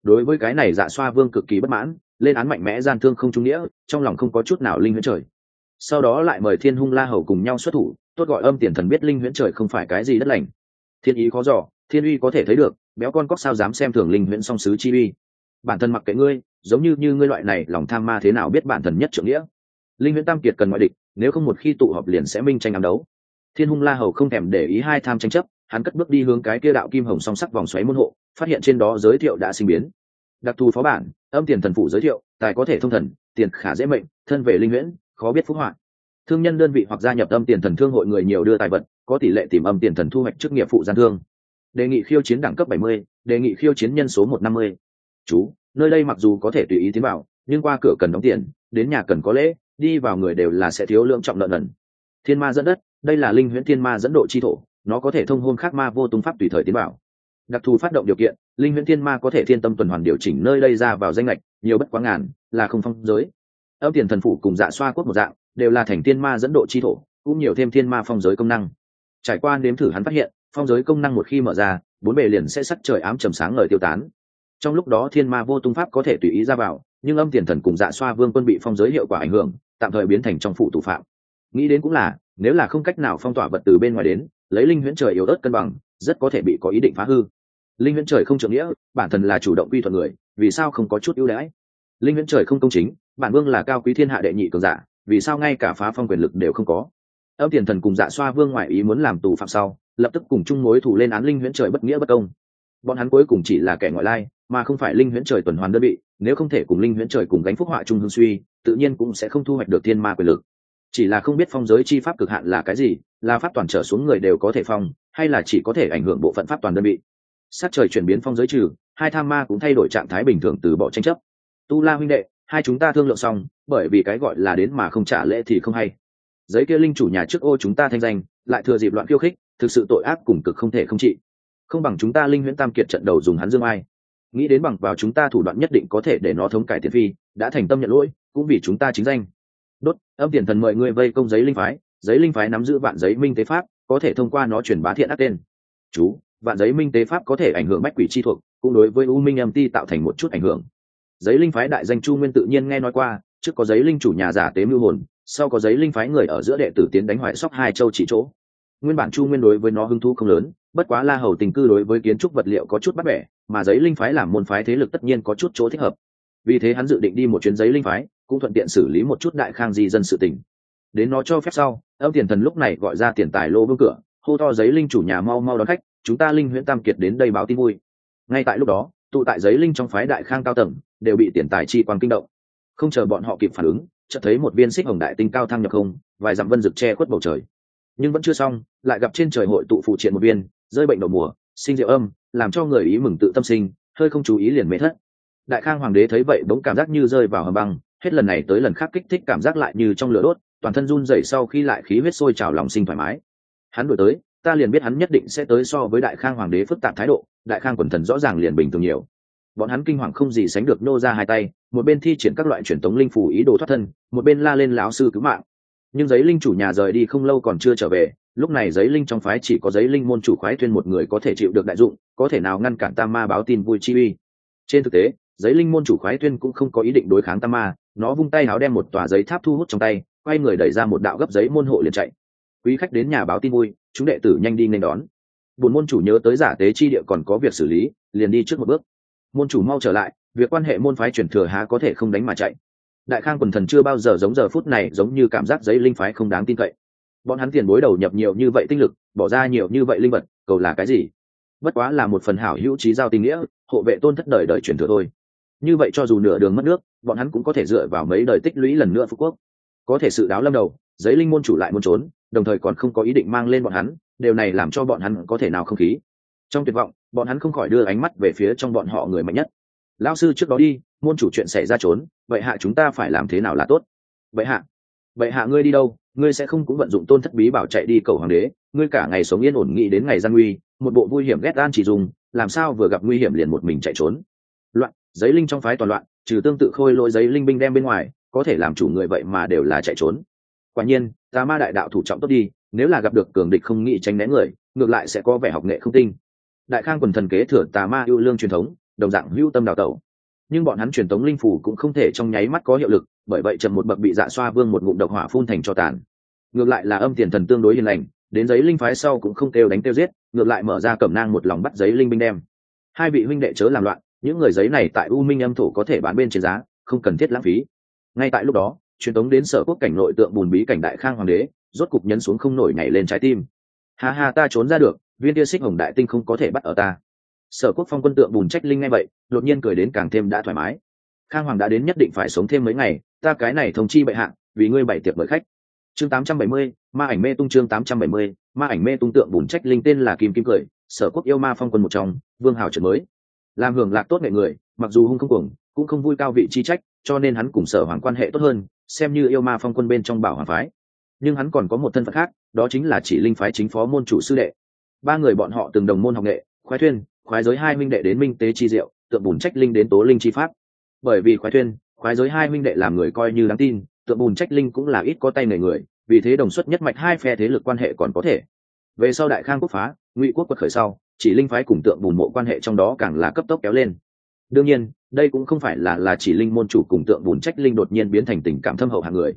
Đối với cái này dạ xoa vương cực kỳ bất mãn, lên án mạnh mẽ gian thương không trung nghĩa, trong lòng không có chút nào linh huyễn trời. Sau đó lại mời thiên hung la hầu cùng nhau xuất thủ, tốt gọi âm tiền thần biết linh huyễn trời không phải cái gì đất lành. Thiên ý khó dò, thiên uy có thể thấy được béo con cóc sao dám xem thường linh huyễn song sứ chi uy? Bản thân mặc kệ ngươi, giống như như ngươi loại này lòng tham ma thế nào biết bản thân nhất trưởng nghĩa? Linh huyễn tam kiệt cần ngoại địch, nếu không một khi tụ họp liền sẽ minh tranh ám đấu. Thiên hung la hầu không thèm để ý hai tham tranh chấp, hắn cất bước đi hướng cái kia đạo kim hồng song sắc vòng xoáy môn hộ, phát hiện trên đó giới thiệu đã sinh biến. Đặc thù phó bản, âm tiền thần phụ giới thiệu, tài có thể thông thần, tiền khả dễ mệnh, thân về linh huyễn, khó biết phúc họa. Thương nhân đơn vị hoặc gia nhập âm tiền thần thương hội người nhiều đưa tài vật, có tỷ lệ tìm âm tiền thần thu hoạch chức nghiệp phụ gian thương đề nghị khiêu chiến đẳng cấp 70, đề nghị khiêu chiến nhân số 150. chú nơi đây mặc dù có thể tùy ý tiến vào nhưng qua cửa cần đóng tiền đến nhà cần có lễ đi vào người đều là sẽ thiếu lượng trọng lợn ẩn thiên ma dẫn đất đây là linh huyễn thiên ma dẫn độ chi thổ nó có thể thông hôn khác ma vô tung pháp tùy thời tiến vào. Đặc thù phát động điều kiện linh huyễn thiên ma có thể thiên tâm tuần hoàn điều chỉnh nơi đây ra vào danh lệch nhiều bất quá ngàn là không phong giới. Âm tiền thần phủ cùng dạ xoa quốc một dạng đều là thành thiên ma dẫn độ chi thổ cũng nhiều thêm thiên ma phong giới công năng. Trải qua nếm thử hắn phát hiện phong giới công năng một khi mở ra, bốn bề liền sẽ sắc trời ám trầm sáng ngời tiêu tán. Trong lúc đó thiên ma vô tung pháp có thể tùy ý ra vào, nhưng âm tiền thần cùng dạ xoa vương quân bị phong giới hiệu quả ảnh hưởng, tạm thời biến thành trong phủ tù phạm. Nghĩ đến cũng là, nếu là không cách nào phong tỏa vật từ bên ngoài đến, lấy linh huyễn trời yếu ớt cân bằng, rất có thể bị có ý định phá hư. Linh huyễn trời không trưởng nghĩa, bản thân là chủ động quy thuận người, vì sao không có chút ưu đãi? Linh huyễn trời không công chính, bản vương là cao quý thiên hạ đệ nhị cường giả, vì sao ngay cả phá phong quyền lực đều không có? Âm tiền thần cùng dạ xoa vương ngoại ý muốn làm tù phạm sau lập tức cùng chung mối thủ lên án linh huyễn trời bất nghĩa bất công. Bọn hắn cuối cùng chỉ là kẻ ngoại lai, mà không phải linh huyễn trời tuần hoàn đơn vị, nếu không thể cùng linh huyễn trời cùng gánh phúc họa trung hương suy, tự nhiên cũng sẽ không thu hoạch được thiên ma quyền lực. Chỉ là không biết phong giới chi pháp cực hạn là cái gì, là pháp toàn trở xuống người đều có thể phong, hay là chỉ có thể ảnh hưởng bộ phận pháp toàn đơn vị. Sát trời chuyển biến phong giới trừ, hai tham ma cũng thay đổi trạng thái bình thường từ bỏ tranh chấp. Tu la huynh đệ, hai chúng ta thương lượng xong, bởi vì cái gọi là đến mà không trả lễ thì không hay giấy kia linh chủ nhà trước ô chúng ta thanh danh, lại thừa dịp loạn khiêu khích, thực sự tội ác cùng cực không thể không trị. Không bằng chúng ta linh huyễn tam kiệt trận đầu dùng hắn dương ai. Nghĩ đến bằng vào chúng ta thủ đoạn nhất định có thể để nó thống cải tiền phi, đã thành tâm nhận lỗi, cũng vì chúng ta chính danh. Đốt, âm tiền thần mời ngươi vây công giấy linh phái, giấy linh phái nắm giữ vạn giấy minh tế pháp, có thể thông qua nó truyền bá thiện ác tên. Chú, vạn giấy minh tế pháp có thể ảnh hưởng bách quỷ chi thuộc, cũng đối với u minh âm ti tạo thành một chút ảnh hưởng. Giấy linh phái đại danh chu nguyên tự nhiên nghe nói qua, trước có giấy linh chủ nhà giả tế mưu hồn sau có giấy linh phái người ở giữa đệ tử tiến đánh hoại sóc hai châu chỉ chỗ. Nguyên bản chu nguyên đối với nó hứng thú không lớn, bất quá la hầu tình cư đối với kiến trúc vật liệu có chút bắt bẻ, mà giấy linh phái làm môn phái thế lực tất nhiên có chút chỗ thích hợp. Vì thế hắn dự định đi một chuyến giấy linh phái, cũng thuận tiện xử lý một chút đại khang di dân sự tình. Đến nó cho phép sau, âm tiền thần lúc này gọi ra tiền tài lô vương cửa, hô to giấy linh chủ nhà mau mau đón khách, chúng ta linh huyện tam kiệt đến đây báo tin vui. Ngay tại lúc đó, tụ tại giấy linh trong phái đại khang cao tầng, đều bị tiền tài chi quan kinh động. Không chờ bọn họ kịp phản ứng chợt thấy một viên xích hồng đại tinh cao thăng nhập không, vài dặm vân rực che khuất bầu trời. Nhưng vẫn chưa xong, lại gặp trên trời hội tụ phụ triện một viên, rơi bệnh đầu mùa, sinh diệu âm, làm cho người ý mừng tự tâm sinh, hơi không chú ý liền mê thất. Đại khang hoàng đế thấy vậy bỗng cảm giác như rơi vào hầm băng, hết lần này tới lần khác kích thích cảm giác lại như trong lửa đốt, toàn thân run rẩy sau khi lại khí huyết sôi trào lòng sinh thoải mái. Hắn đổi tới, ta liền biết hắn nhất định sẽ tới so với đại khang hoàng đế phức tạp thái độ, đại khang quần thần rõ ràng liền bình thường nhiều bọn hắn kinh hoàng không gì sánh được nô ra hai tay, một bên thi triển các loại truyền tống linh phủ ý đồ thoát thân, một bên la lên lão sư cứu mạng. Nhưng giấy linh chủ nhà rời đi không lâu còn chưa trở về, lúc này giấy linh trong phái chỉ có giấy linh môn chủ khoái thuyên một người có thể chịu được đại dụng, có thể nào ngăn cản tam ma báo tin vui chi uy. Trên thực tế, giấy linh môn chủ khoái thuyên cũng không có ý định đối kháng tam ma, nó vung tay áo đem một tòa giấy tháp thu hút trong tay, quay người đẩy ra một đạo gấp giấy môn hộ liền chạy. Quý khách đến nhà báo tin vui, chúng đệ tử nhanh đi nên đón. Buồn môn chủ nhớ tới giả tế chi địa còn có việc xử lý, liền đi trước một bước môn chủ mau trở lại, việc quan hệ môn phái chuyển thừa há có thể không đánh mà chạy. Đại khang quần thần chưa bao giờ giống giờ phút này giống như cảm giác giấy linh phái không đáng tin cậy. Bọn hắn tiền bối đầu nhập nhiều như vậy tinh lực, bỏ ra nhiều như vậy linh vật, cầu là cái gì? Bất quá là một phần hảo hữu trí giao tình nghĩa, hộ vệ tôn thất đời đời chuyển thừa thôi. Như vậy cho dù nửa đường mất nước, bọn hắn cũng có thể dựa vào mấy đời tích lũy lần nữa phú quốc. Có thể sự đáo lâm đầu, giấy linh môn chủ lại muốn trốn, đồng thời còn không có ý định mang lên bọn hắn, điều này làm cho bọn hắn có thể nào không khí. Trong tuyệt vọng bọn hắn không khỏi đưa ánh mắt về phía trong bọn họ người mạnh nhất. Lao sư trước đó đi, môn chủ chuyện xảy ra trốn, vậy hạ chúng ta phải làm thế nào là tốt? Vậy hạ vậy hạ ngươi đi đâu? Ngươi sẽ không cũng vận dụng tôn thất bí bảo chạy đi cầu hoàng đế. Ngươi cả ngày sống yên ổn nghĩ đến ngày gian nguy, một bộ vui hiểm ghét an chỉ dùng, làm sao vừa gặp nguy hiểm liền một mình chạy trốn? Loạn, giấy linh trong phái toàn loạn, trừ tương tự khôi lỗi giấy linh binh đem bên ngoài, có thể làm chủ người vậy mà đều là chạy trốn. Quả nhiên tà ma đại đạo thủ trọng tốt đi, nếu là gặp được cường địch không nghĩ tránh né người, ngược lại sẽ có vẻ học nghệ không tinh đại khang quần thần kế thừa tà ma yêu lương truyền thống, đồng dạng hữu tâm đào tẩu. Nhưng bọn hắn truyền thống linh phủ cũng không thể trong nháy mắt có hiệu lực, bởi vậy trầm một bậc bị dạ xoa vương một ngụm độc hỏa phun thành cho tàn. Ngược lại là âm tiền thần tương đối hiền lành, đến giấy linh phái sau cũng không kêu đánh tiêu giết, ngược lại mở ra cẩm nang một lòng bắt giấy linh binh đem. Hai vị huynh đệ chớ làm loạn, những người giấy này tại u minh âm thổ có thể bán bên trên giá, không cần thiết lãng phí. Ngay tại lúc đó, truyền tống đến sở quốc cảnh nội tượng bùn bí cảnh đại khang hoàng đế, rốt cục nhấn xuống không nổi nhảy lên trái tim. Ha ha, ta trốn ra được viên tia xích hồng đại tinh không có thể bắt ở ta. Sở quốc phong quân tượng bùn trách linh ngay vậy đột nhiên cười đến càng thêm đã thoải mái. Khang hoàng đã đến nhất định phải sống thêm mấy ngày ta cái này thông chi bệ hạ vì ngươi bảy tiệc mời khách. Chương 870, ma ảnh mê tung chương 870, ma ảnh mê tung tượng bùn trách linh tên là kim kim cười sở quốc yêu ma phong quân một trong vương hào trần mới. Làm hưởng lạc tốt nghệ người mặc dù hung không cuồng cũng không vui cao vị chi trách cho nên hắn cùng sở hoàng quan hệ tốt hơn xem như yêu ma phong quân bên trong bảo hoàng phái. Nhưng hắn còn có một thân phận khác đó chính là chỉ linh phái chính phó môn chủ sư đệ ba người bọn họ từng đồng môn học nghệ, khoái thuyên, khoái giới hai minh đệ đến minh tế chi diệu, tượng bùn trách linh đến tố linh chi pháp. Bởi vì khoái thuyên, khoái giới hai minh đệ làm người coi như đáng tin, tượng bùn trách linh cũng là ít có tay người người, vì thế đồng xuất nhất mạch hai phe thế lực quan hệ còn có thể. Về sau đại khang quốc phá, ngụy quốc quật khởi sau, chỉ linh phái cùng tượng bùn mộ quan hệ trong đó càng là cấp tốc kéo lên. Đương nhiên, đây cũng không phải là là chỉ linh môn chủ cùng tượng bùn trách linh đột nhiên biến thành tình cảm thâm hậu hàng người,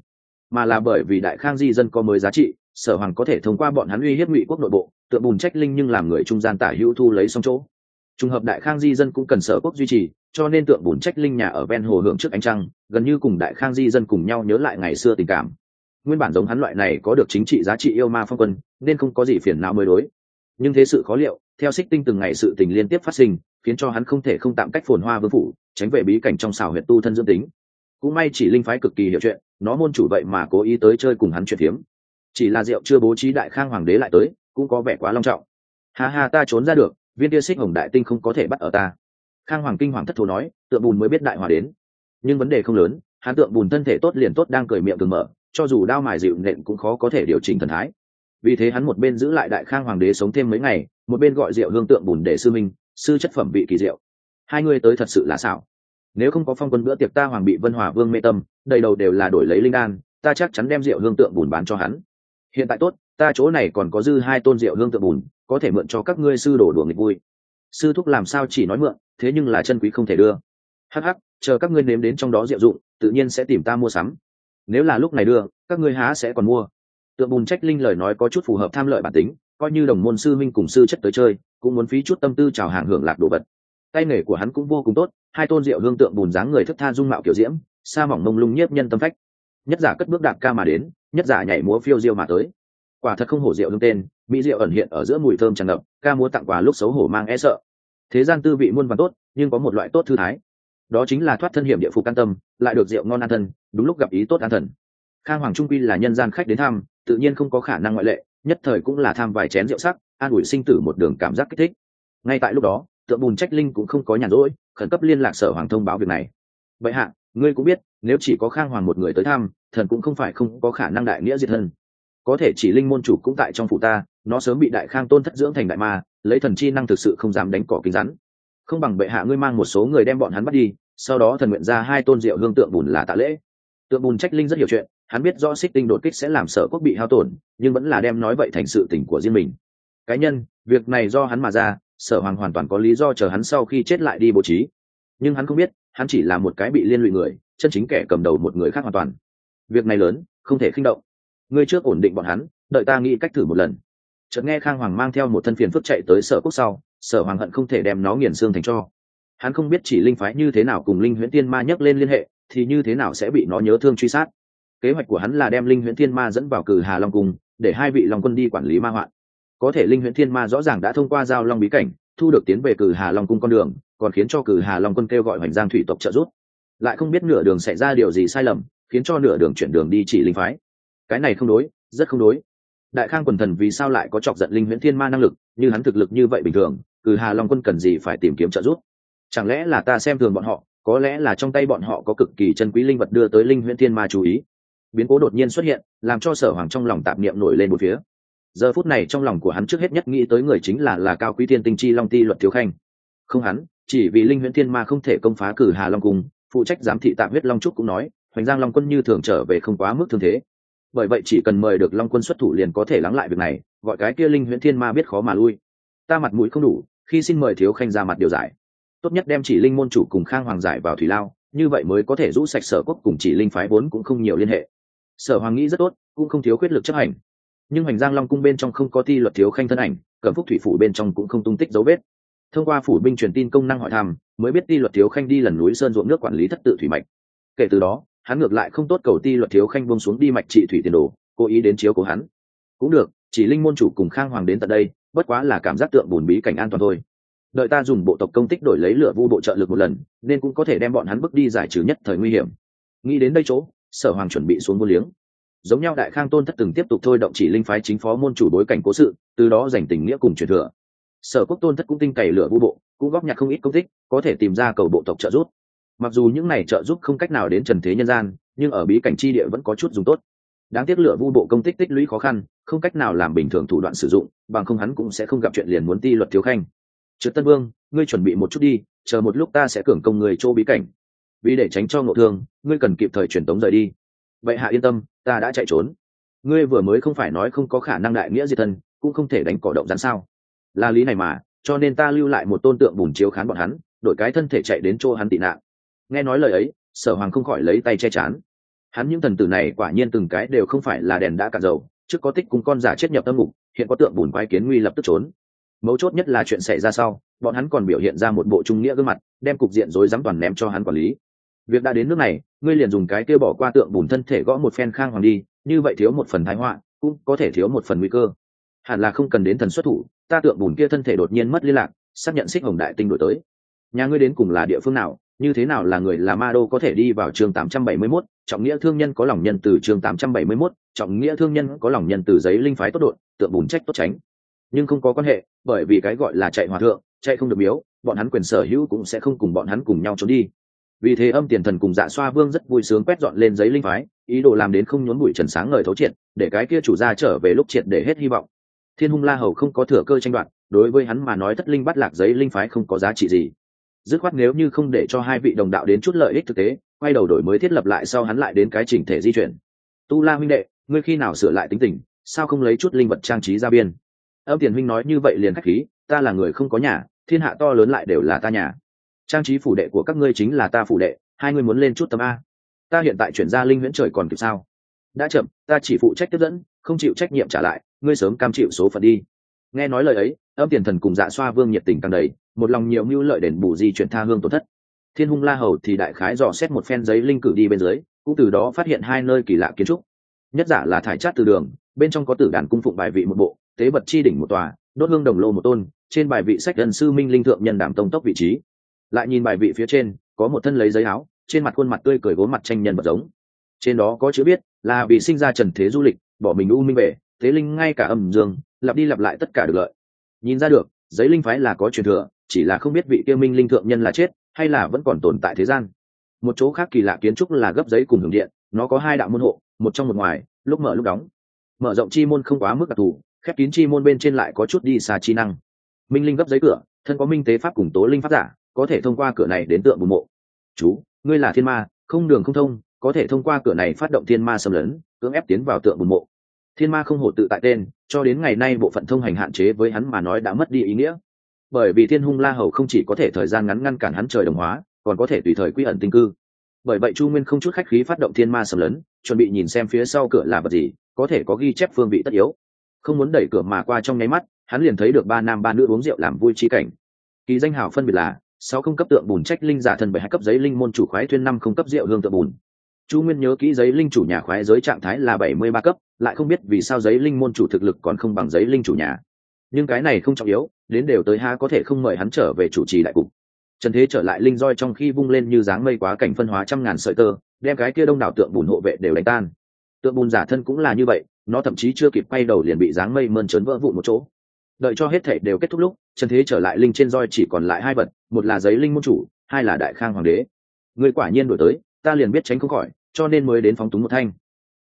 mà là bởi vì đại khang di dân có mới giá trị sở hoàng có thể thông qua bọn hắn uy hiếp ngụy quốc nội bộ tượng bùn trách linh nhưng làm người trung gian tả hữu thu lấy xong chỗ. Trùng hợp đại khang di dân cũng cần sở quốc duy trì, cho nên tượng bùn trách linh nhà ở ven hồ hưởng trước ánh trăng, gần như cùng đại khang di dân cùng nhau nhớ lại ngày xưa tình cảm. Nguyên bản giống hắn loại này có được chính trị giá trị yêu ma phong quân, nên không có gì phiền não mới đối. Nhưng thế sự khó liệu, theo xích tinh từng ngày sự tình liên tiếp phát sinh, khiến cho hắn không thể không tạm cách phồn hoa vương phủ, tránh về bí cảnh trong xào huyện tu thân dương tính. Cũng may chỉ linh phái cực kỳ hiểu chuyện, nó môn chủ vậy mà cố ý tới chơi cùng hắn chuyện phiếm chỉ là rượu chưa bố trí đại khang hoàng đế lại tới, cũng có vẻ quá long trọng. Ha ha, ta trốn ra được, viên tia xích hồng đại tinh không có thể bắt ở ta. Khang hoàng kinh hoàng thất thù nói, tượng bùn mới biết đại hòa đến. Nhưng vấn đề không lớn, hắn tượng bùn thân thể tốt liền tốt đang cười miệng từng mở, cho dù đao mài dịu nện cũng khó có thể điều chỉnh thần thái. Vì thế hắn một bên giữ lại đại khang hoàng đế sống thêm mấy ngày, một bên gọi rượu hương tượng bùn để sư minh, sư chất phẩm vị kỳ diệu. Hai người tới thật sự là xảo. Nếu không có phong quân bữa tiệc ta hoàng bị vân hòa vương mê tâm, đầy đầu đều là đổi lấy linh đan, ta chắc chắn đem rượu hương tượng bùn bán cho hắn hiện tại tốt, ta chỗ này còn có dư hai tôn rượu hương tượng bùn, có thể mượn cho các ngươi sư đổ đùa nghịch vui. Sư thúc làm sao chỉ nói mượn, thế nhưng là chân quý không thể đưa. Hh chờ các ngươi nếm đến trong đó rượu dụng, tự nhiên sẽ tìm ta mua sắm. Nếu là lúc này đưa, các ngươi há sẽ còn mua. Tượng bùn trách linh lời nói có chút phù hợp tham lợi bản tính, coi như đồng môn sư minh cùng sư chất tới chơi, cũng muốn phí chút tâm tư chào hàng hưởng lạc đồ vật. Tay nghề của hắn cũng vô cùng tốt, hai tôn rượu hương tượng bùn dáng người thức tha dung mạo kiểu diễm, sa mỏng mông lung nhiếp nhân tâm phách. Nhất giả cất bước đạp ca mà đến nhất giả nhảy múa phiêu diêu mà tới. Quả thật không hổ rượu hương tên, mỹ rượu ẩn hiện ở giữa mùi thơm tràn ngập, ca múa tặng quà lúc xấu hổ mang e sợ. Thế gian tư vị muôn vàn tốt, nhưng có một loại tốt thư thái. Đó chính là thoát thân hiểm địa phục an tâm, lại được rượu ngon an thân, đúng lúc gặp ý tốt an thần. Khang hoàng trung quy là nhân gian khách đến thăm, tự nhiên không có khả năng ngoại lệ, nhất thời cũng là tham vài chén rượu sắc, an ủi sinh tử một đường cảm giác kích thích. Ngay tại lúc đó, tượng bùn trách linh cũng không có nhàn rỗi, khẩn cấp liên lạc sở hoàng thông báo việc này. Vậy hạ, ngươi cũng biết, nếu chỉ có khang hoàng một người tới thăm thần cũng không phải không có khả năng đại nghĩa diệt thân. Có thể chỉ linh môn chủ cũng tại trong phủ ta, nó sớm bị đại khang tôn thất dưỡng thành đại ma, lấy thần chi năng thực sự không dám đánh cỏ kính rắn. Không bằng bệ hạ ngươi mang một số người đem bọn hắn bắt đi, sau đó thần nguyện ra hai tôn rượu hương tượng bùn là tạ lễ. Tượng bùn trách linh rất hiểu chuyện, hắn biết rõ xích tinh đột kích sẽ làm sở quốc bị hao tổn, nhưng vẫn là đem nói vậy thành sự tình của riêng mình. Cá nhân, việc này do hắn mà ra, sở hoàng hoàn toàn có lý do chờ hắn sau khi chết lại đi bố trí. Nhưng hắn không biết, hắn chỉ là một cái bị liên lụy người, chân chính kẻ cầm đầu một người khác hoàn toàn việc này lớn, không thể khinh động. Ngươi trước ổn định bọn hắn, đợi ta nghĩ cách thử một lần. Chợt nghe khang hoàng mang theo một thân phiền phức chạy tới sở quốc sau, sở hoàng hận không thể đem nó nghiền xương thành cho. Hắn không biết chỉ linh phái như thế nào cùng linh huyễn tiên ma nhấc lên liên hệ, thì như thế nào sẽ bị nó nhớ thương truy sát. Kế hoạch của hắn là đem linh huyễn tiên ma dẫn vào cử hà long cung, để hai vị long quân đi quản lý ma hoạn. Có thể linh huyễn thiên ma rõ ràng đã thông qua giao long bí cảnh, thu được tiến về cử hà long cung con đường, còn khiến cho cử hà long quân kêu gọi hoành giang thủy tộc trợ giúp. Lại không biết nửa đường xảy ra điều gì sai lầm khiến cho nửa đường chuyển đường đi chỉ linh phái. Cái này không đối, rất không đối. Đại khang quần thần vì sao lại có chọc giận linh huyễn thiên ma năng lực, như hắn thực lực như vậy bình thường cử hà long quân cần gì phải tìm kiếm trợ giúp? Chẳng lẽ là ta xem thường bọn họ, có lẽ là trong tay bọn họ có cực kỳ chân quý linh vật đưa tới linh huyễn thiên ma chú ý. Biến cố đột nhiên xuất hiện, làm cho sở hoàng trong lòng tạp niệm nổi lên một phía. Giờ phút này trong lòng của hắn trước hết nhất nghĩ tới người chính là là cao quý thiên tinh chi long ti luật thiếu khanh. Không hắn, chỉ vì linh huyễn thiên ma không thể công phá cử hà long cung, phụ trách giám thị tạm huyết long trúc cũng nói hoành giang long quân như thường trở về không quá mức thương thế. Bởi vậy chỉ cần mời được long quân xuất thủ liền có thể lắng lại việc này, gọi cái kia linh huyễn thiên ma biết khó mà lui. Ta mặt mũi không đủ, khi xin mời thiếu khanh ra mặt điều giải. Tốt nhất đem chỉ linh môn chủ cùng khang hoàng giải vào thủy lao, như vậy mới có thể rũ sạch sở quốc cùng chỉ linh phái vốn cũng không nhiều liên hệ. Sở hoàng nghĩ rất tốt, cũng không thiếu quyết lực chấp hành. Nhưng hoành giang long cung bên trong không có ti luật thiếu khanh thân ảnh, cẩm phúc thủy phủ bên trong cũng không tung tích dấu vết. Thông qua phủ binh truyền tin công năng hỏi thăm, mới biết ti luật thiếu khanh đi lần núi sơn ruộng nước quản lý thất tự thủy mạch. Kể từ đó hắn ngược lại không tốt cầu ti luật thiếu khanh buông xuống đi mạch trị thủy tiền đồ, cố ý đến chiếu của hắn. Cũng được, chỉ linh môn chủ cùng khang hoàng đến tận đây, bất quá là cảm giác tượng bùn bí cảnh an toàn thôi. Đợi ta dùng bộ tộc công tích đổi lấy lửa vu bộ trợ lực một lần, nên cũng có thể đem bọn hắn bước đi giải trừ nhất thời nguy hiểm. Nghĩ đến đây chỗ, sở hoàng chuẩn bị xuống vô liếng. Giống nhau đại khang tôn thất từng tiếp tục thôi động chỉ linh phái chính phó môn chủ bối cảnh cố sự, từ đó giành tình nghĩa cùng truyền thừa. Sở quốc tôn thất cũng tinh cày lửa vu bộ, cũng góp nhặt không ít công tích, có thể tìm ra cầu bộ tộc trợ giúp mặc dù những này trợ giúp không cách nào đến trần thế nhân gian, nhưng ở bí cảnh chi địa vẫn có chút dùng tốt. Đáng tiếc lửa vu bộ công tích tích lũy khó khăn, không cách nào làm bình thường thủ đoạn sử dụng, bằng không hắn cũng sẽ không gặp chuyện liền muốn ti luật thiếu khanh. Trượt tân vương, ngươi chuẩn bị một chút đi, chờ một lúc ta sẽ cường công người chỗ bí cảnh. Vì để tránh cho ngộ thương, ngươi cần kịp thời truyền tống rời đi. Vậy hạ yên tâm, ta đã chạy trốn. Ngươi vừa mới không phải nói không có khả năng đại nghĩa diệt thân, cũng không thể đánh cỏ động rắn sao? Là lý này mà, cho nên ta lưu lại một tôn tượng bùn chiếu khán bọn hắn, đổi cái thân thể chạy đến chỗ hắn tị nạn nghe nói lời ấy, sở hoàng không khỏi lấy tay che chán. Hắn những thần tử này quả nhiên từng cái đều không phải là đèn đã cạn dầu, trước có tích cùng con giả chết nhập tâm ngục, hiện có tượng bùn quái kiến nguy lập tức trốn. Mấu chốt nhất là chuyện xảy ra sau, bọn hắn còn biểu hiện ra một bộ trung nghĩa gương mặt, đem cục diện rối rắm toàn ném cho hắn quản lý. Việc đã đến nước này, ngươi liền dùng cái kia bỏ qua tượng bùn thân thể gõ một phen khang hoàng đi, như vậy thiếu một phần thái họa, cũng có thể thiếu một phần nguy cơ. Hẳn là không cần đến thần xuất thủ, ta tượng bùn kia thân thể đột nhiên mất liên lạc, xác nhận xích hồng đại tinh đổi tới. Nhà ngươi đến cùng là địa phương nào? Như thế nào là người là ma đô có thể đi vào chương 871, trọng nghĩa thương nhân có lòng nhân từ chương 871, trọng nghĩa thương nhân có lòng nhân từ giấy linh phái tốt đội tượng bùn trách tốt tránh. Nhưng không có quan hệ bởi vì cái gọi là chạy hòa thượng chạy không được miếu bọn hắn quyền sở hữu cũng sẽ không cùng bọn hắn cùng nhau trốn đi. Vì thế âm tiền thần cùng dạ xoa vương rất vui sướng quét dọn lên giấy linh phái ý đồ làm đến không nhốn bụi trần sáng ngời thấu triệt để cái kia chủ gia trở về lúc triệt để hết hy vọng. Thiên hung la hầu không có thừa cơ tranh đoạt đối với hắn mà nói thất linh bắt lạc giấy linh phái không có giá trị gì dứt khoát nếu như không để cho hai vị đồng đạo đến chút lợi ích thực tế, quay đầu đổi mới thiết lập lại sau hắn lại đến cái chỉnh thể di chuyển. Tu la huynh đệ, ngươi khi nào sửa lại tính tình, sao không lấy chút linh vật trang trí ra biên? Âm tiền huynh nói như vậy liền khách khí, ta là người không có nhà, thiên hạ to lớn lại đều là ta nhà. Trang trí phủ đệ của các ngươi chính là ta phủ đệ, hai ngươi muốn lên chút tấm a. Ta hiện tại chuyển ra linh huyễn trời còn kịp sao? Đã chậm, ta chỉ phụ trách tiếp dẫn, không chịu trách nhiệm trả lại, ngươi sớm cam chịu số phận đi nghe nói lời ấy, âm tiền thần cùng dạ xoa vương nhiệt tình càng đầy, một lòng nhiều mưu lợi đền bù di chuyển tha hương tổn thất. Thiên hung la hầu thì đại khái dò xét một phen giấy linh cử đi bên dưới, cũng từ đó phát hiện hai nơi kỳ lạ kiến trúc. Nhất giả là thải chát từ đường, bên trong có tử đàn cung phụng bài vị một bộ, tế vật chi đỉnh một tòa, đốt hương đồng lô một tôn, trên bài vị sách gần sư minh linh thượng nhân đảm tông tốc vị trí. Lại nhìn bài vị phía trên, có một thân lấy giấy áo, trên mặt khuôn mặt tươi cười gốm mặt tranh nhân vật giống. Trên đó có chữ biết là vì sinh ra trần thế du lịch, bỏ mình u minh về, thế linh ngay cả âm dương lặp đi lặp lại tất cả được lợi. Nhìn ra được, giấy linh phái là có truyền thừa, chỉ là không biết vị kia minh linh thượng nhân là chết, hay là vẫn còn tồn tại thế gian. Một chỗ khác kỳ lạ kiến trúc là gấp giấy cùng hưởng điện, nó có hai đạo môn hộ, một trong một ngoài, lúc mở lúc đóng. Mở rộng chi môn không quá mức đặc thù, khép kín chi môn bên trên lại có chút đi xa chi năng. Minh linh gấp giấy cửa, thân có minh tế pháp cùng tố linh pháp giả, có thể thông qua cửa này đến tượng bù mộ. Chú, ngươi là thiên ma, không đường không thông, có thể thông qua cửa này phát động thiên ma xâm lấn, cưỡng ép tiến vào tượng bù mộ. Thiên ma không hổ tự tại tên cho đến ngày nay bộ phận thông hành hạn chế với hắn mà nói đã mất đi ý nghĩa. Bởi vì thiên hung la hầu không chỉ có thể thời gian ngắn ngăn cản hắn trời đồng hóa, còn có thể tùy thời quy ẩn tinh cư. Bởi vậy chu nguyên không chút khách khí phát động thiên ma sầm lấn, chuẩn bị nhìn xem phía sau cửa là vật gì, có thể có ghi chép phương vị tất yếu. Không muốn đẩy cửa mà qua trong nháy mắt, hắn liền thấy được ba nam ba nữ uống rượu làm vui chi cảnh. Kỳ danh hào phân biệt là sáu không cấp tượng bùn trách linh giả thần bảy hai cấp giấy linh môn chủ khoái thuyên năm không cấp rượu hương tượng bùn chu nguyên nhớ kỹ giấy linh chủ nhà khoái giới trạng thái là bảy mươi ba cấp, lại không biết vì sao giấy linh môn chủ thực lực còn không bằng giấy linh chủ nhà. Nhưng cái này không trọng yếu, đến đều tới ha có thể không mời hắn trở về chủ trì đại cục. Trần thế trở lại linh roi trong khi vung lên như dáng mây quá cảnh phân hóa trăm ngàn sợi tơ, đem cái kia đông đảo tượng bùn hộ vệ đều đánh tan. Tượng bùn giả thân cũng là như vậy, nó thậm chí chưa kịp quay đầu liền bị dáng mây mơn trớn vỡ vụn một chỗ. Đợi cho hết thể đều kết thúc lúc, trần thế trở lại linh trên roi chỉ còn lại hai vật, một là giấy linh môn chủ, hai là đại khang hoàng đế. Người quả nhiên đổi tới ta liền biết tránh không khỏi, cho nên mới đến phóng túng một thanh.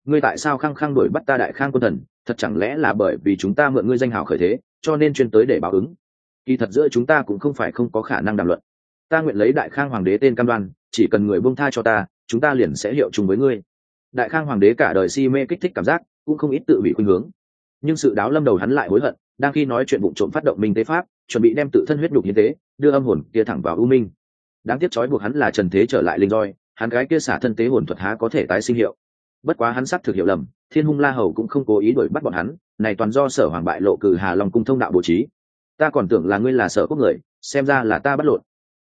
Ngươi tại sao khăng khăng đuổi bắt ta đại khang quân thần? Thật chẳng lẽ là bởi vì chúng ta mượn ngươi danh hào khởi thế, cho nên chuyên tới để báo ứng? Kỳ thật giữa chúng ta cũng không phải không có khả năng đàm luận. Ta nguyện lấy đại khang hoàng đế tên cam đoan, chỉ cần người buông tha cho ta, chúng ta liền sẽ hiệu chung với ngươi. Đại khang hoàng đế cả đời si mê kích thích cảm giác, cũng không ít tự bị khuynh hướng. Nhưng sự đáo lâm đầu hắn lại hối hận, đang khi nói chuyện vụ trộm phát động minh tế pháp, chuẩn bị đem tự thân huyết nhục như thế, đưa âm hồn kia thẳng vào u minh. Đáng tiếc trói buộc hắn là trần thế trở lại linh roi hắn gái kia xả thân tế hồn thuật há có thể tái sinh hiệu. Bất quá hắn xác thực hiểu lầm, thiên hung la hầu cũng không cố ý đuổi bắt bọn hắn, này toàn do sở hoàng bại lộ cử hà long cung thông đạo bố trí. Ta còn tưởng là ngươi là sở quốc người, xem ra là ta bắt lộn.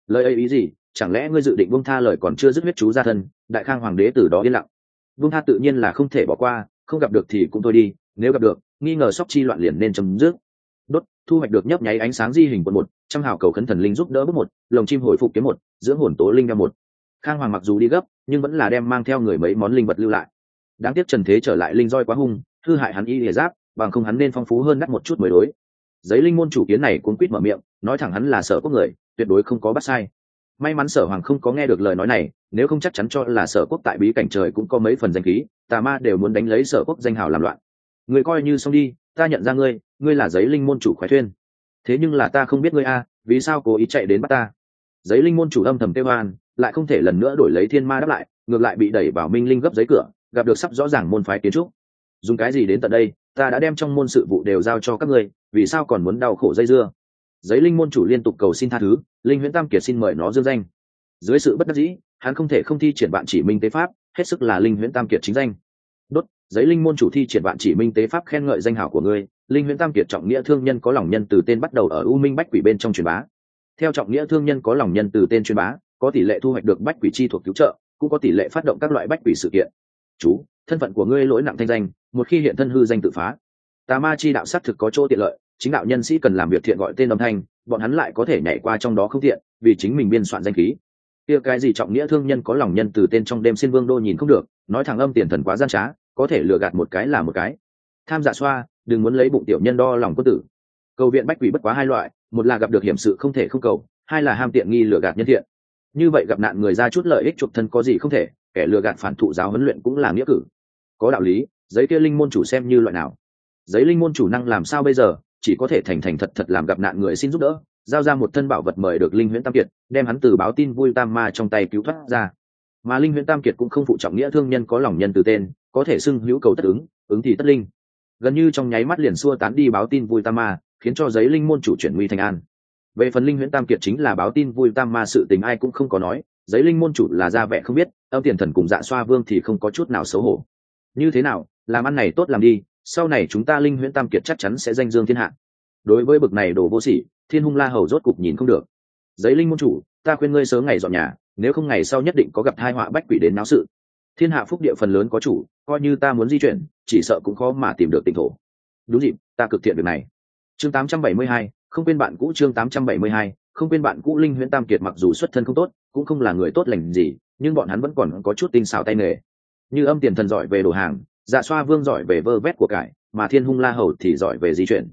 Lời ấy ý gì? Chẳng lẽ ngươi dự định buông tha lời còn chưa dứt huyết chú ra thân, đại khang hoàng đế từ đó yên lặng? Buông tha tự nhiên là không thể bỏ qua, không gặp được thì cũng thôi đi, nếu gặp được, nghi ngờ sóc chi loạn liền nên chấm dứt. Đốt, thu hoạch được nhấp nháy ánh sáng di hình quận một, trăm hào cầu khấn thần linh giúp đỡ bước một, lồng chim hồi phục kiếm một, dưỡng hồn tố linh ra một khang hoàng mặc dù đi gấp, nhưng vẫn là đem mang theo người mấy món linh vật lưu lại. Đáng tiếc trần thế trở lại linh roi quá hung, hư hại hắn y lìa giáp, bằng không hắn nên phong phú hơn đắt một chút mới đối. Giấy linh môn chủ kiến này cuốn quýt mở miệng, nói thẳng hắn là sở quốc người, tuyệt đối không có bắt sai. May mắn sở hoàng không có nghe được lời nói này, nếu không chắc chắn cho là sở quốc tại bí cảnh trời cũng có mấy phần danh khí, tà ma đều muốn đánh lấy sở quốc danh hào làm loạn. Người coi như xong đi, ta nhận ra ngươi ngươi là giấy linh môn chủ khoái thuyên thế nhưng là ta không biết ngươi a, vì sao cố ý chạy đến bắt ta? Giấy linh môn chủ âm thầm kêu hoan lại không thể lần nữa đổi lấy thiên ma đáp lại, ngược lại bị đẩy vào minh linh gấp giấy cửa, gặp được sắp rõ ràng môn phái kiến trúc. Dùng cái gì đến tận đây, ta đã đem trong môn sự vụ đều giao cho các ngươi, vì sao còn muốn đau khổ dây dưa? Giấy linh môn chủ liên tục cầu xin tha thứ, linh huyễn tam kiệt xin mời nó dương danh. Dưới sự bất đắc dĩ, hắn không thể không thi triển bạn chỉ minh tế pháp, hết sức là linh huyễn tam kiệt chính danh. Đốt, giấy linh môn chủ thi triển bạn chỉ minh tế pháp khen ngợi danh hảo của ngươi, linh huyễn tam kiệt trọng nghĩa thương nhân có lòng nhân từ tên bắt đầu ở u minh bách quỷ bên trong truyền bá. Theo trọng nghĩa thương nhân có lòng nhân từ tên truyền bá có tỷ lệ thu hoạch được bách quỷ chi thuộc cứu trợ, cũng có tỷ lệ phát động các loại bách quỷ sự kiện. Chú, thân phận của ngươi lỗi nặng thanh danh, một khi hiện thân hư danh tự phá. Tà ma chi đạo xác thực có chỗ tiện lợi, chính đạo nhân sĩ cần làm việc thiện gọi tên âm thanh, bọn hắn lại có thể nhảy qua trong đó không thiện vì chính mình biên soạn danh khí. Kia cái gì trọng nghĩa thương nhân có lòng nhân từ tên trong đêm xin vương đô nhìn không được, nói thẳng âm tiền thần quá gian trá, có thể lừa gạt một cái là một cái. Tham dạ xoa, đừng muốn lấy bụng tiểu nhân đo lòng quân tử. Cầu viện bách quỷ bất quá hai loại, một là gặp được hiểm sự không thể không cầu, hai là ham tiện nghi lừa gạt nhân thiện như vậy gặp nạn người ra chút lợi ích chuộc thân có gì không thể, kẻ lừa gạt phản thụ giáo huấn luyện cũng là nghĩa cử. Có đạo lý, giấy kia linh môn chủ xem như loại nào? Giấy linh môn chủ năng làm sao bây giờ, chỉ có thể thành thành thật thật làm gặp nạn người xin giúp đỡ, giao ra một thân bảo vật mời được linh huyễn tam kiệt, đem hắn từ báo tin vui tam ma trong tay cứu thoát ra. Mà linh huyễn tam kiệt cũng không phụ trọng nghĩa thương nhân có lòng nhân từ tên, có thể xưng hữu cầu tất ứng ứng thì tất linh. Gần như trong nháy mắt liền xua tán đi báo tin vui tam ma, khiến cho giấy linh môn chủ chuyển nguy thành an về phần linh huyễn tam kiệt chính là báo tin vui tam ma sự tình ai cũng không có nói giấy linh môn chủ là ra vẻ không biết âm tiền thần cùng dạ xoa vương thì không có chút nào xấu hổ. Như thế nào làm ăn này tốt làm đi sau này chúng ta linh huyễn tam kiệt chắc chắn sẽ danh dương thiên hạ. Đối với bực này đồ vô sỉ thiên hung la hầu rốt cục nhìn không được. Giấy linh môn chủ ta khuyên ngươi sớm ngày dọn nhà nếu không ngày sau nhất định có gặp hai họa bách quỷ đến náo sự. Thiên hạ phúc địa phần lớn có chủ coi như ta muốn di chuyển chỉ sợ cũng khó mà tìm được tỉnh thổ. Đúng dịp ta cực thiện việc này. Chương 872, không quên bạn cũ chương 872, không quên bạn cũ linh huyễn tam kiệt mặc dù xuất thân không tốt cũng không là người tốt lành gì nhưng bọn hắn vẫn còn có chút tinh xảo tay nghề. Như âm tiền thần giỏi về đồ hàng dạ xoa vương giỏi về vơ vét của cải mà thiên hung la hầu thì giỏi về di chuyển.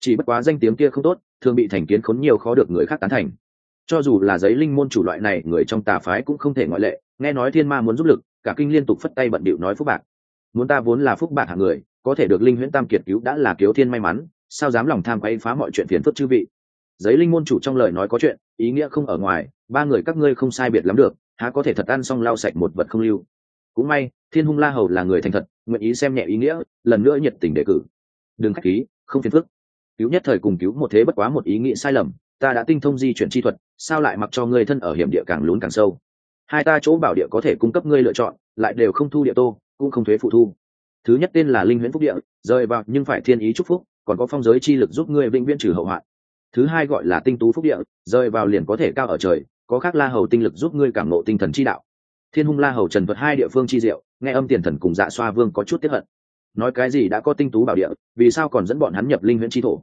Chỉ bất quá danh tiếng kia không tốt thường bị thành kiến khốn nhiều khó được người khác tán thành. Cho dù là giấy linh môn chủ loại này người trong tà phái cũng không thể ngoại lệ nghe nói thiên ma muốn giúp lực cả kinh liên tục phất tay bận bịu nói phúc bạc. Muốn ta vốn là phúc bạc hạng người có thể được linh huyễn tam kiệt cứu đã là kiếu thiên may mắn sao dám lòng tham quay phá mọi chuyện phiền phức chư vị? Giấy linh môn chủ trong lời nói có chuyện, ý nghĩa không ở ngoài, ba người các ngươi không sai biệt lắm được, há có thể thật ăn xong lau sạch một vật không lưu. Cũng may, thiên hung la hầu là người thành thật, nguyện ý xem nhẹ ý nghĩa, lần nữa nhiệt tình đề cử. Đừng khách khí, không phiền phức. Cứu nhất thời cùng cứu một thế bất quá một ý nghĩ sai lầm, ta đã tinh thông di chuyển chi thuật, sao lại mặc cho ngươi thân ở hiểm địa càng lún càng sâu? Hai ta chỗ bảo địa có thể cung cấp ngươi lựa chọn, lại đều không thu địa tô, cũng không thuế phụ thu. Thứ nhất tên là linh huyễn phúc địa, rời vào nhưng phải thiên ý chúc phúc còn có phong giới chi lực giúp ngươi vĩnh viễn trừ hậu hoạn. Thứ hai gọi là tinh tú phúc địa, rơi vào liền có thể cao ở trời, có khác la hầu tinh lực giúp ngươi cảm nộ tinh thần chi đạo. Thiên hung la hầu trần vật hai địa phương chi diệu, nghe âm tiền thần cùng dạ xoa vương có chút tiếp hận. Nói cái gì đã có tinh tú bảo địa, vì sao còn dẫn bọn hắn nhập linh huyễn chi thổ?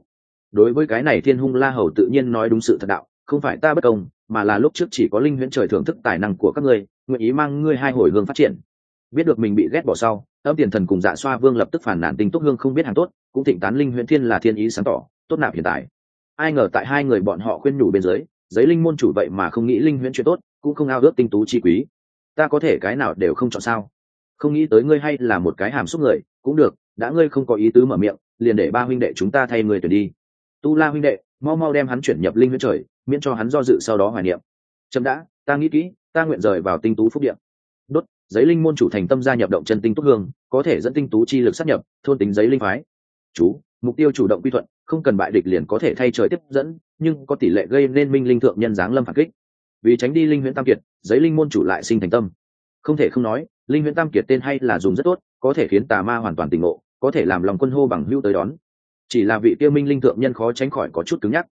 Đối với cái này thiên hung la hầu tự nhiên nói đúng sự thật đạo, không phải ta bất công, mà là lúc trước chỉ có linh huyễn trời thưởng thức tài năng của các ngươi, nguyện ý mang ngươi hai hồi hương phát triển biết được mình bị ghét bỏ sau, âm tiền thần cùng dạ xoa vương lập tức phản nản tinh túc hương không biết hàng tốt, cũng thịnh tán linh huyễn thiên là thiên ý sáng tỏ, tốt nạp hiện tại. Ai ngờ tại hai người bọn họ khuyên nhủ bên dưới, giấy linh môn chủ vậy mà không nghĩ linh huyễn chuyện tốt, cũng không ao ước tinh tú chi quý. Ta có thể cái nào đều không chọn sao? Không nghĩ tới ngươi hay là một cái hàm xúc người, cũng được, đã ngươi không có ý tứ mở miệng, liền để ba huynh đệ chúng ta thay người tuyển đi. Tu la huynh đệ, mau mau đem hắn chuyển nhập linh huyễn trời, miễn cho hắn do dự sau đó hoài niệm. Chậm đã, ta nghĩ kỹ, ta nguyện rời vào tinh tú phúc điện giấy linh môn chủ thành tâm gia nhập động chân tinh túc hương, có thể dẫn tinh tú chi lực sát nhập, thôn tính giấy linh phái. Chú, mục tiêu chủ động quy thuận, không cần bại địch liền có thể thay trời tiếp dẫn, nhưng có tỷ lệ gây nên minh linh thượng nhân giáng lâm phản kích. Vì tránh đi linh huyễn tam kiệt, giấy linh môn chủ lại sinh thành tâm. Không thể không nói, linh huyễn tam kiệt tên hay là dùng rất tốt, có thể khiến tà ma hoàn toàn tỉnh ngộ, có thể làm lòng quân hô bằng hưu tới đón. Chỉ là vị tiêu minh linh thượng nhân khó tránh khỏi có chút cứng nhắc.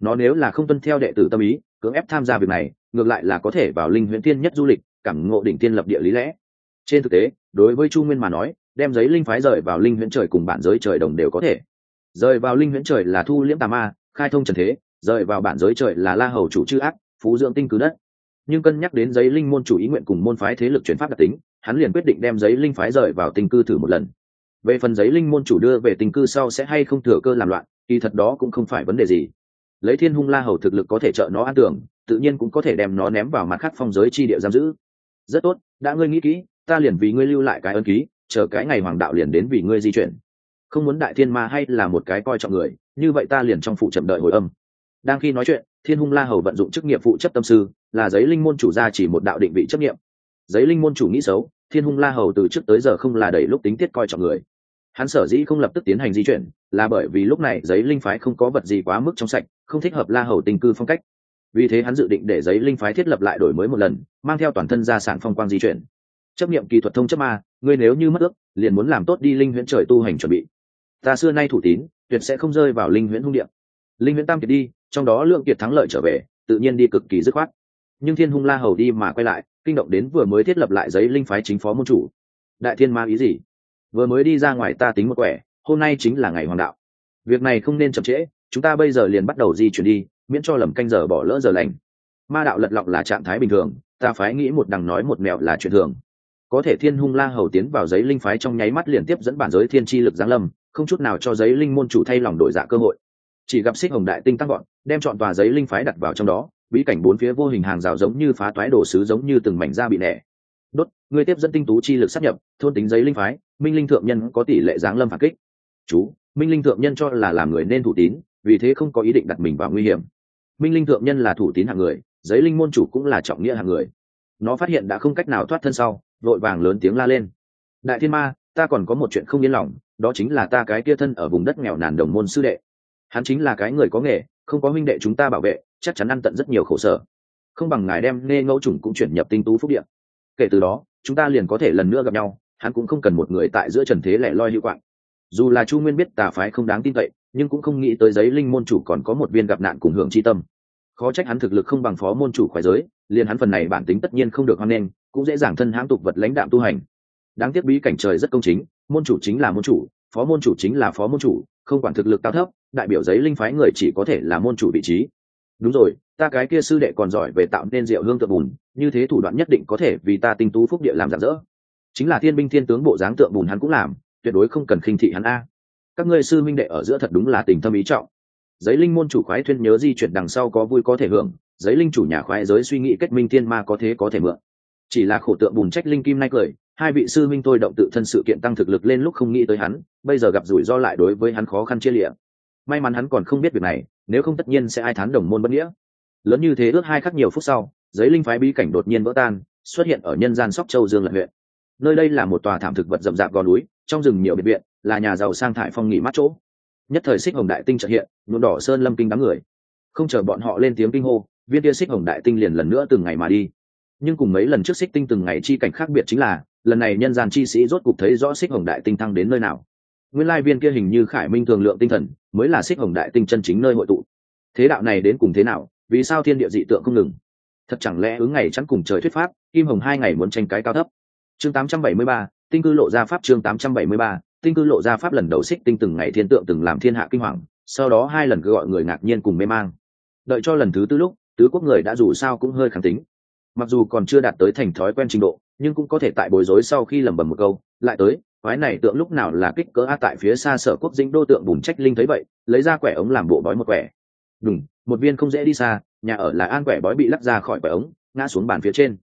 Nó nếu là không tuân theo đệ tử tâm ý, cưỡng ép tham gia việc này, ngược lại là có thể vào linh huyễn thiên nhất du lịch cảm ngộ đỉnh tiên lập địa lý lẽ. Trên thực tế, đối với chu nguyên mà nói, đem giấy linh phái rời vào linh huyễn trời cùng bản giới trời đồng đều có thể. Rời vào linh huyễn trời là thu liễm tà ma, khai thông trần thế, rời vào bản giới trời là la hầu chủ chư ác, phú dưỡng tinh cứ đất. Nhưng cân nhắc đến giấy linh môn chủ ý nguyện cùng môn phái thế lực chuyển pháp đặc tính, hắn liền quyết định đem giấy linh phái rời vào tinh cư thử một lần. Về phần giấy linh môn chủ đưa về tinh cư sau sẽ hay không thừa cơ làm loạn thì thật đó cũng không phải vấn đề gì. Lấy thiên hung la hầu thực lực có thể trợ nó an tưởng, tự nhiên cũng có thể đem nó ném vào mặt khác phong giới chi địa giam giữ rất tốt, đã ngươi nghĩ kỹ, ta liền vì ngươi lưu lại cái ân ký, chờ cái ngày hoàng đạo liền đến vì ngươi di chuyển. Không muốn đại thiên ma hay là một cái coi trọng người, như vậy ta liền trong phụ chậm đợi hồi âm. Đang khi nói chuyện, thiên hung la hầu vận dụng chức nghiệp phụ chấp tâm sư, là giấy linh môn chủ ra chỉ một đạo định vị chấp nghiệm giấy linh môn chủ nghĩ xấu, thiên hung la hầu từ trước tới giờ không là đầy lúc tính tiết coi trọng người. Hắn sở dĩ không lập tức tiến hành di chuyển, là bởi vì lúc này giấy linh phái không có vật gì quá mức trong sạch, không thích hợp la hầu tình cư phong cách vì thế hắn dự định để giấy linh phái thiết lập lại đổi mới một lần, mang theo toàn thân gia sản phong quang di chuyển. Chấp nghiệm kỳ thuật thông chấp ma, ngươi nếu như mất ước, liền muốn làm tốt đi linh huyễn trời tu hành chuẩn bị. Ta xưa nay thủ tín, tuyệt sẽ không rơi vào linh huyễn hung điệp linh huyễn tam kiệt đi, trong đó lượng kiệt thắng lợi trở về, tự nhiên đi cực kỳ dứt khoát. Nhưng thiên hung la hầu đi mà quay lại, kinh động đến vừa mới thiết lập lại giấy linh phái chính phó môn chủ. Đại thiên ma ý gì? Vừa mới đi ra ngoài ta tính một quẻ, hôm nay chính là ngày hoàng đạo. Việc này không nên chậm trễ, chúng ta bây giờ liền bắt đầu di chuyển đi miễn cho lầm canh giờ bỏ lỡ giờ lành. Ma đạo lật lọng là trạng thái bình thường, ta phái nghĩ một đằng nói một mẹo là chuyện thường. Có thể thiên hung la hầu tiến vào giấy linh phái trong nháy mắt liền tiếp dẫn bản giới thiên tri lực giáng lâm, không chút nào cho giấy linh môn chủ thay lòng đổi dạ cơ hội. Chỉ gặp xích hồng đại tinh tăng gọn, đem chọn tòa giấy linh phái đặt vào trong đó, bí cảnh bốn phía vô hình hàng rào giống như phá toái đồ sứ giống như từng mảnh da bị nẻ. Đốt, người tiếp dẫn tinh tú chi lực sắp nhập, thôn tính giấy linh phái, minh linh thượng nhân có tỷ lệ giáng lâm phản kích. Chú, minh linh thượng nhân cho là làm người nên thủ tín, vì thế không có ý định đặt mình vào nguy hiểm minh linh thượng nhân là thủ tín hạng người, giấy linh môn chủ cũng là trọng nghĩa hạng người. Nó phát hiện đã không cách nào thoát thân sau, vội vàng lớn tiếng la lên. Đại thiên ma, ta còn có một chuyện không yên lòng, đó chính là ta cái kia thân ở vùng đất nghèo nàn đồng môn sư đệ. Hắn chính là cái người có nghề, không có huynh đệ chúng ta bảo vệ, chắc chắn ăn tận rất nhiều khổ sở. Không bằng ngài đem nghe ngẫu trùng cũng chuyển nhập tinh tú phúc điện kể từ đó, chúng ta liền có thể lần nữa gặp nhau, hắn cũng không cần một người tại giữa trần thế lẻ loi hữu quạng. Dù là chu nguyên biết tà phái không đáng tin cậy nhưng cũng không nghĩ tới giấy linh môn chủ còn có một viên gặp nạn cùng hưởng chi tâm. Khó trách hắn thực lực không bằng phó môn chủ khoái giới, liền hắn phần này bản tính tất nhiên không được hoan nghênh, cũng dễ dàng thân hãm tục vật lãnh đạm tu hành. Đáng tiếc bí cảnh trời rất công chính, môn chủ chính là môn chủ, phó môn chủ chính là phó môn chủ, không quản thực lực cao thấp, đại biểu giấy linh phái người chỉ có thể là môn chủ vị trí. Đúng rồi, ta cái kia sư đệ còn giỏi về tạo nên rượu hương tượng bùn, như thế thủ đoạn nhất định có thể vì ta tinh tú phúc địa làm giảm rỡ. Chính là thiên binh thiên tướng bộ dáng tượng bùn hắn cũng làm, tuyệt đối không cần khinh thị hắn a các ngươi sư minh đệ ở giữa thật đúng là tình thâm ý trọng. Giấy linh môn chủ khoái thuyên nhớ di chuyển đằng sau có vui có thể hưởng, giấy linh chủ nhà khoái giới suy nghĩ kết minh thiên ma có thế có thể mượn. Chỉ là khổ tượng bùn trách linh kim nay cười, hai vị sư minh tôi động tự thân sự kiện tăng thực lực lên lúc không nghĩ tới hắn, bây giờ gặp rủi ro lại đối với hắn khó khăn chia lịa. May mắn hắn còn không biết việc này, nếu không tất nhiên sẽ ai thán đồng môn bất nghĩa. Lớn như thế ước hai khắc nhiều phút sau, giấy linh phái bí cảnh đột nhiên vỡ tan, xuất hiện ở nhân gian sóc châu dương lật huyện. Nơi đây là một tòa thảm thực vật rậm rạp gò núi, trong rừng nhiều biệt viện là nhà giàu sang thải phong nghỉ mát chỗ. Nhất thời xích hồng đại tinh trợ hiện nhuộm đỏ sơn lâm kinh đám người. Không chờ bọn họ lên tiếng kinh hô viên kia xích hồng đại tinh liền lần nữa từng ngày mà đi. Nhưng cùng mấy lần trước xích tinh từng ngày chi cảnh khác biệt chính là lần này nhân gian chi sĩ rốt cục thấy rõ xích hồng đại tinh thăng đến nơi nào. Nguyên lai viên kia hình như khải minh thường lượng tinh thần mới là xích hồng đại tinh chân chính nơi hội tụ. Thế đạo này đến cùng thế nào vì sao thiên địa dị tượng không ngừng? Thật chẳng lẽ ứng ngày chắn cùng trời thuyết pháp kim hồng hai ngày muốn tranh cái cao thấp? Chương 873, tinh cư lộ ra pháp chương 873, tinh cư lộ ra pháp lần đầu xích tinh từng ngày thiên tượng từng làm thiên hạ kinh hoàng, sau đó hai lần cứ gọi người ngạc nhiên cùng mê mang. Đợi cho lần thứ tư lúc, tứ quốc người đã dù sao cũng hơi khẳng tính. Mặc dù còn chưa đạt tới thành thói quen trình độ, nhưng cũng có thể tại bối rối sau khi lẩm bẩm một câu, lại tới, quái này tượng lúc nào là kích cỡ a tại phía xa sở quốc dĩnh đô tượng bùn trách linh thấy vậy, lấy ra quẻ ống làm bộ bói một quẻ. Đúng một viên không dễ đi xa, nhà ở là an quẻ bói bị lắc ra khỏi quẻ ống, ngã xuống bàn phía trên.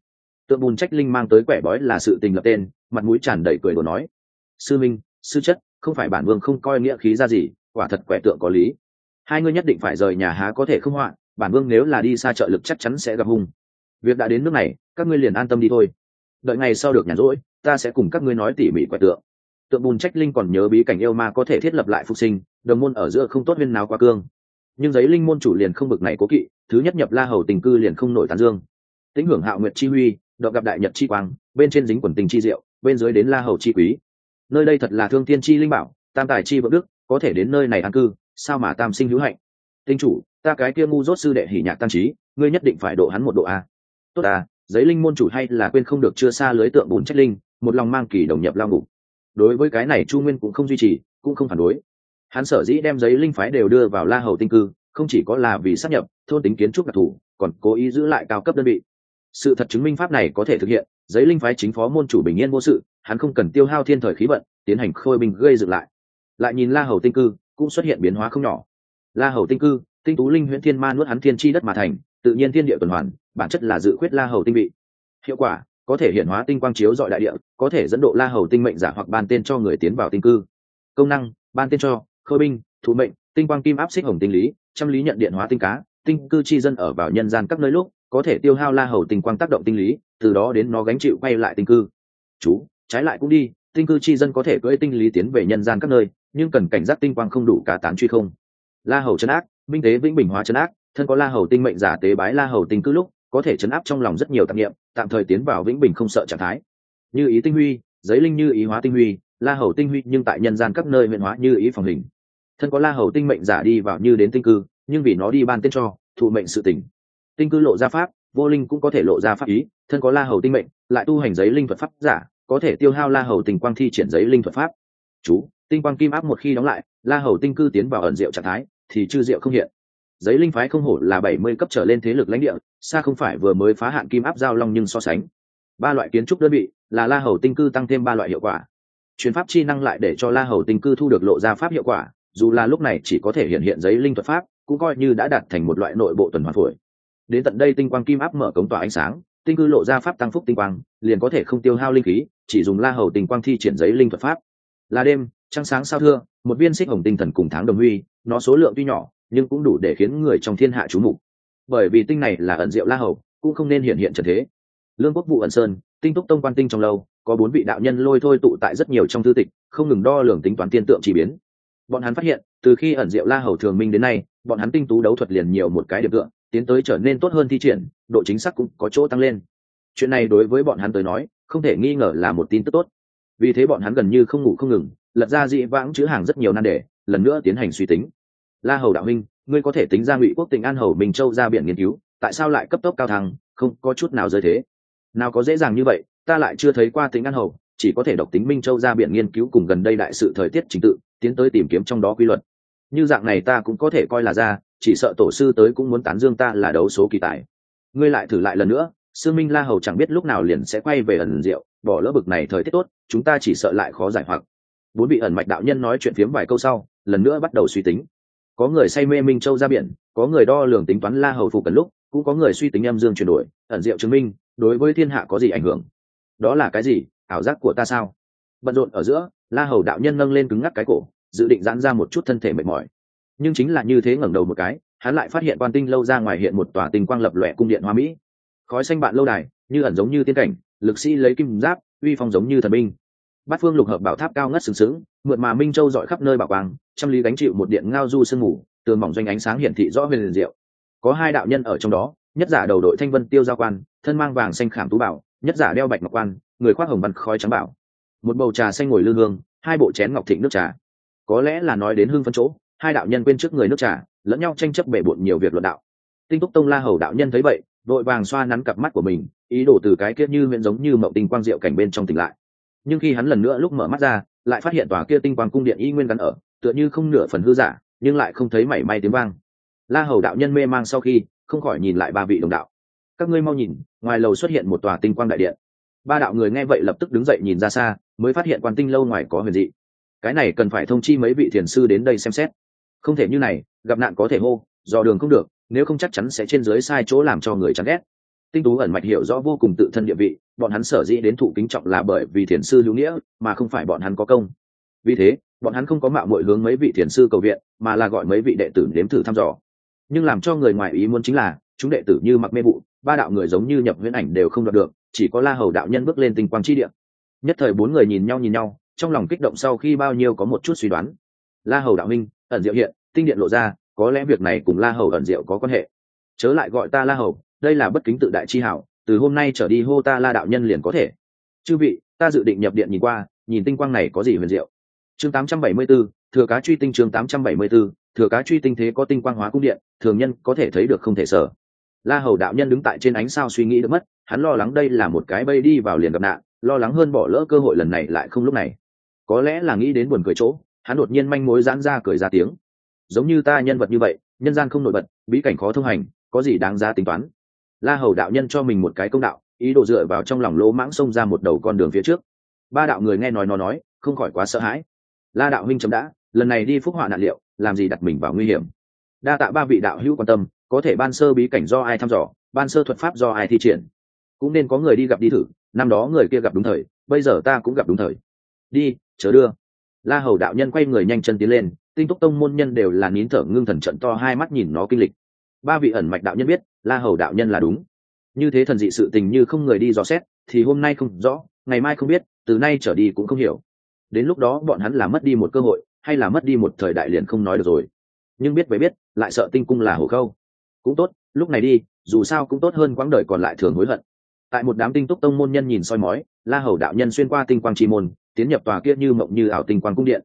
Tượng bùn trách linh mang tới quẻ bói là sự tình lập tên, mặt mũi tràn đầy cười đồ nói. Sư minh sư chất, không phải bản vương không coi nghĩa khí ra gì, quả thật quẻ tượng có lý. Hai ngươi nhất định phải rời nhà há có thể không hoạn, bản vương nếu là đi xa trợ lực chắc chắn sẽ gặp hung. Việc đã đến nước này, các ngươi liền an tâm đi thôi. Đợi ngày sau được nhàn rỗi, ta sẽ cùng các ngươi nói tỉ mỉ quẻ tượng. Tượng bùn trách linh còn nhớ bí cảnh yêu ma có thể thiết lập lại phục sinh, đồng môn ở giữa không tốt huyên nào qua cương. Nhưng giấy linh môn chủ liền không bực này cố kỵ, thứ nhất nhập la hầu tình cư liền không nổi tán dương. Tính hưởng hạo nguyệt chi huy đọc gặp đại nhật chi quang, bên trên dính quần tình chi diệu, bên dưới đến la hầu chi quý nơi đây thật là thương thiên chi linh bảo, tam tài chi vượng đức, có thể đến nơi này an cư, sao mà tam sinh hữu hạnh? Tinh chủ, ta cái kia ngu dốt sư đệ hỉ nhạc tam trí, ngươi nhất định phải độ hắn một độ a. Tốt à giấy linh môn chủ hay là quên không được chưa xa lưới tượng bùn trách linh, một lòng mang kỳ đồng nhập lao ngục. Đối với cái này chu nguyên cũng không duy trì, cũng không phản đối. Hắn sở dĩ đem giấy linh phái đều đưa vào la hầu tinh cư, không chỉ có là vì sắp nhập, thôn tính kiến trúc đặc thù, còn cố ý giữ lại cao cấp đơn vị. Sự thật chứng minh pháp này có thể thực hiện, giấy linh phái chính phó môn chủ bình yên vô sự hắn không cần tiêu hao thiên thời khí vận, tiến hành khôi bình gây dựng lại. Lại nhìn la hầu tinh cư, cũng xuất hiện biến hóa không nhỏ. La hầu tinh cư, tinh tú linh huyễn thiên ma nuốt hắn thiên chi đất mà thành, tự nhiên thiên địa tuần hoàn, bản chất là dự khuyết la hầu tinh vị. Hiệu quả, có thể hiện hóa tinh quang chiếu dọi đại địa, có thể dẫn độ la hầu tinh mệnh giả hoặc ban tên cho người tiến vào tinh cư. Công năng, ban tên cho, khôi binh thủ mệnh, tinh quang kim áp xích hồng tinh lý, trăm lý nhận điện hóa tinh cá, tinh cư chi dân ở vào nhân gian các nơi lúc, có thể tiêu hao la hầu tinh quang tác động tinh lý, từ đó đến nó gánh chịu quay lại tinh cư. Chú trái lại cũng đi, tinh cư chi dân có thể cưỡi tinh lý tiến về nhân gian các nơi, nhưng cần cảnh giác tinh quang không đủ cả tán truy không. La hầu chân ác minh tế vĩnh bình hóa chân ác, thân có la hầu tinh mệnh giả tế bái la hầu tinh cư lúc, có thể chấn áp trong lòng rất nhiều tạp nghiệm tạm thời tiến vào vĩnh bình không sợ trạng thái. Như ý tinh huy, giấy linh như ý hóa tinh huy, la hầu tinh huy nhưng tại nhân gian các nơi huyện hóa như ý phòng hình. Thân có la hầu tinh mệnh giả đi vào như đến tinh cư, nhưng vì nó đi ban tên cho, thụ mệnh sự tỉnh tinh cư lộ ra pháp, vô linh cũng có thể lộ ra pháp ý, thân có la hầu tinh mệnh, lại tu hành giấy linh thuật pháp giả có thể tiêu hao la hầu tình quang thi triển giấy linh thuật pháp. Chú, tinh quang kim áp một khi đóng lại, la hầu tinh cư tiến vào ẩn diệu trạng thái, thì chư diệu không hiện. Giấy linh phái không hổ là bảy mươi cấp trở lên thế lực lãnh địa, xa không phải vừa mới phá hạn kim áp giao long nhưng so sánh. Ba loại kiến trúc đơn vị, là la hầu tinh cư tăng thêm ba loại hiệu quả. Chuyến pháp chi năng lại để cho la hầu tinh cư thu được lộ ra pháp hiệu quả, dù là lúc này chỉ có thể hiện hiện giấy linh thuật pháp, cũng coi như đã đạt thành một loại nội bộ tuần hoàn phổi. Đến tận đây tinh quang kim áp mở cống tỏa ánh sáng, tinh cư lộ ra pháp tăng phúc tinh quang, liền có thể không tiêu hao linh khí chỉ dùng la hầu tinh quang thi triển giấy linh thuật pháp. Là đêm, trăng sáng sao thưa, một viên xích hồng tinh thần cùng tháng đồng huy, nó số lượng tuy nhỏ, nhưng cũng đủ để khiến người trong thiên hạ chú mục. Bởi vì tinh này là ẩn diệu la hầu, cũng không nên hiện hiện trần thế. Lương quốc vụ ẩn sơn, tinh túc tông quan tinh trong lâu, có bốn vị đạo nhân lôi thôi tụ tại rất nhiều trong thư tịch, không ngừng đo lường tính toán tiên tượng chỉ biến. Bọn hắn phát hiện, từ khi ẩn diệu la hầu thường minh đến nay, bọn hắn tinh tú đấu thuật liền nhiều một cái điểm tượng tiến tới trở nên tốt hơn thi triển, độ chính xác cũng có chỗ tăng lên chuyện này đối với bọn hắn tới nói, không thể nghi ngờ là một tin tức tốt. Vì thế bọn hắn gần như không ngủ không ngừng, lật ra dị vãng chữ hàng rất nhiều nan đề, lần nữa tiến hành suy tính. La hầu đạo minh, ngươi có thể tính ra ngụy quốc tỉnh an hầu minh châu ra biển nghiên cứu, tại sao lại cấp tốc cao thăng, không có chút nào rơi thế? Nào có dễ dàng như vậy, ta lại chưa thấy qua tính an hầu, chỉ có thể độc tính minh châu ra biển nghiên cứu cùng gần đây đại sự thời tiết trình tự, tiến tới tìm kiếm trong đó quy luật. Như dạng này ta cũng có thể coi là ra, chỉ sợ tổ sư tới cũng muốn tán dương ta là đấu số kỳ tài. Ngươi lại thử lại lần nữa sương minh la hầu chẳng biết lúc nào liền sẽ quay về ẩn rượu, bỏ lỡ bực này thời tiết tốt, chúng ta chỉ sợ lại khó giải hoặc. Bốn vị ẩn mạch đạo nhân nói chuyện phiếm vài câu sau, lần nữa bắt đầu suy tính. Có người say mê minh châu ra biển, có người đo lường tính toán la hầu phụ cần lúc, cũng có người suy tính âm dương chuyển đổi, ẩn diệu chứng minh, đối với thiên hạ có gì ảnh hưởng. Đó là cái gì? Ảo giác của ta sao? Bận rộn ở giữa, la hầu đạo nhân nâng lên cứng ngắc cái cổ, dự định giãn ra một chút thân thể mệt mỏi. Nhưng chính là như thế ngẩng đầu một cái, hắn lại phát hiện quan tinh lâu ra ngoài hiện một tòa tinh quang lập lòe cung điện hoa mỹ khói xanh bạn lâu đài, như ẩn giống như tiên cảnh, lực sĩ lấy kim giáp, uy phong giống như thần binh. Bát phương lục hợp bảo tháp cao ngất sừng sững mượn mà minh châu dọi khắp nơi bảo quang, trăm lý gánh chịu một điện ngao du sương mù, tường mỏng doanh ánh sáng hiển thị rõ về liền diệu. Có hai đạo nhân ở trong đó, nhất giả đầu đội thanh vân tiêu gia quan, thân mang vàng xanh khảm tú bảo, nhất giả đeo bạch ngọc quan, người khoác hồng văn khói trắng bảo. Một bầu trà xanh ngồi lư hương, hai bộ chén ngọc thịnh nước trà. Có lẽ là nói đến hương phân chỗ, hai đạo nhân quên trước người nước trà, lẫn nhau tranh chấp bể bộn nhiều việc luận đạo. Tinh túc tông la hầu đạo nhân thấy vậy vội vàng xoa nắn cặp mắt của mình, ý đồ từ cái kia như miệng giống như mậu tinh quang diệu cảnh bên trong tỉnh lại. Nhưng khi hắn lần nữa lúc mở mắt ra, lại phát hiện tòa kia tinh quang cung điện y nguyên gắn ở, tựa như không nửa phần hư giả, nhưng lại không thấy mảy may tiếng vang. La hầu đạo nhân mê mang sau khi, không khỏi nhìn lại ba vị đồng đạo. Các ngươi mau nhìn, ngoài lầu xuất hiện một tòa tinh quang đại điện. Ba đạo người nghe vậy lập tức đứng dậy nhìn ra xa, mới phát hiện quan tinh lâu ngoài có huyền dị. Cái này cần phải thông chi mấy vị thiền sư đến đây xem xét. Không thể như này, gặp nạn có thể hô, dò đường không được nếu không chắc chắn sẽ trên dưới sai chỗ làm cho người chán ghét. Tinh tú ẩn mạch hiểu rõ vô cùng tự thân địa vị, bọn hắn sở dĩ đến thụ kính trọng là bởi vì thiền sư hữu nghĩa, mà không phải bọn hắn có công. Vì thế, bọn hắn không có mạo muội hướng mấy vị thiền sư cầu viện, mà là gọi mấy vị đệ tử đến thử thăm dò. Nhưng làm cho người ngoài ý muốn chính là, chúng đệ tử như mặc mê vụ, ba đạo người giống như nhập huyễn ảnh đều không đoạt được, chỉ có la hầu đạo nhân bước lên tinh quang chi địa. Nhất thời bốn người nhìn nhau nhìn nhau, trong lòng kích động sau khi bao nhiêu có một chút suy đoán. La hầu đạo minh, ẩn diệu hiện, tinh điện lộ ra có lẽ việc này cùng la hầu ẩn diệu có quan hệ. Chớ lại gọi ta la hầu đây là bất kính tự đại chi hảo từ hôm nay trở đi hô ta la đạo nhân liền có thể. Chư vị ta dự định nhập điện nhìn qua nhìn tinh quang này có gì huyền diệu. Chương 874, thừa cá truy tinh chương 874, thừa cá truy tinh thế có tinh quang hóa cung điện thường nhân có thể thấy được không thể sở. La hầu đạo nhân đứng tại trên ánh sao suy nghĩ được mất hắn lo lắng đây là một cái bay đi vào liền gặp nạn lo lắng hơn bỏ lỡ cơ hội lần này lại không lúc này. Có lẽ là nghĩ đến buồn cười chỗ hắn đột nhiên manh mối giãn ra cười ra tiếng giống như ta nhân vật như vậy, nhân gian không nổi bật, bí cảnh khó thông hành, có gì đáng ra tính toán? La hầu đạo nhân cho mình một cái công đạo, ý đồ dựa vào trong lòng lỗ mãng xông ra một đầu con đường phía trước. Ba đạo người nghe nói nó nói, không khỏi quá sợ hãi. La đạo huynh chấm đã, lần này đi phúc họa nạn liệu, làm gì đặt mình vào nguy hiểm? Đa tạ ba vị đạo hữu quan tâm, có thể ban sơ bí cảnh do ai thăm dò, ban sơ thuật pháp do ai thi triển. Cũng nên có người đi gặp đi thử, năm đó người kia gặp đúng thời, bây giờ ta cũng gặp đúng thời. Đi, chớ đưa. La hầu đạo nhân quay người nhanh chân tiến lên tinh túc tông môn nhân đều là nín thở ngưng thần trận to hai mắt nhìn nó kinh lịch. Ba vị ẩn mạch đạo nhân biết, la hầu đạo nhân là đúng. Như thế thần dị sự tình như không người đi dò xét, thì hôm nay không rõ, ngày mai không biết, từ nay trở đi cũng không hiểu. Đến lúc đó bọn hắn là mất đi một cơ hội, hay là mất đi một thời đại liền không nói được rồi. Nhưng biết về biết, lại sợ tinh cung là hổ khâu. Cũng tốt, lúc này đi, dù sao cũng tốt hơn quãng đời còn lại thường hối hận. Tại một đám tinh túc tông môn nhân nhìn soi mói, la hầu đạo nhân xuyên qua tinh quang chi môn, tiến nhập tòa kia như mộng như ảo tinh quang cung điện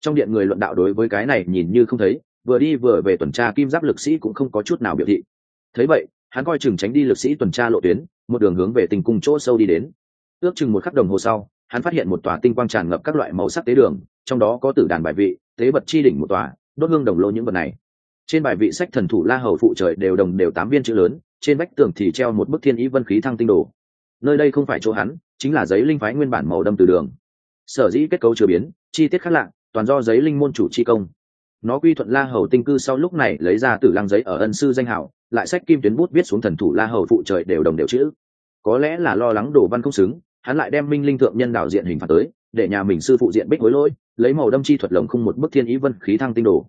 trong điện người luận đạo đối với cái này nhìn như không thấy, vừa đi vừa về tuần tra kim giáp lực sĩ cũng không có chút nào biểu thị. Thấy vậy, hắn coi chừng tránh đi lực sĩ tuần tra lộ tuyến, một đường hướng về tình cung chỗ sâu đi đến. Ước chừng một khắc đồng hồ sau, hắn phát hiện một tòa tinh quang tràn ngập các loại màu sắc tế đường, trong đó có tử đàn bài vị, tế vật chi đỉnh một tòa, đốt hương đồng lô những vật này. Trên bài vị sách thần thủ la hầu phụ trời đều đồng đều tám viên chữ lớn, trên vách tường thì treo một bức thiên ý vân khí thăng tinh đồ. Nơi đây không phải chỗ hắn, chính là giấy linh phái nguyên bản màu đâm từ đường. Sở dĩ kết cấu chưa biến, chi tiết khác lạ toàn do giấy linh môn chủ chi công. Nó quy thuận la hầu tinh cư sau lúc này lấy ra tử lăng giấy ở ân sư danh hảo, lại sách kim tuyến bút viết xuống thần thủ la hầu phụ trời đều đồng đều chữ. Có lẽ là lo lắng đồ văn không xứng, hắn lại đem minh linh thượng nhân đạo diện hình phạt tới, để nhà mình sư phụ diện bích hối lỗi, lấy màu đâm chi thuật lồng không một bức thiên ý vân khí thăng tinh đồ.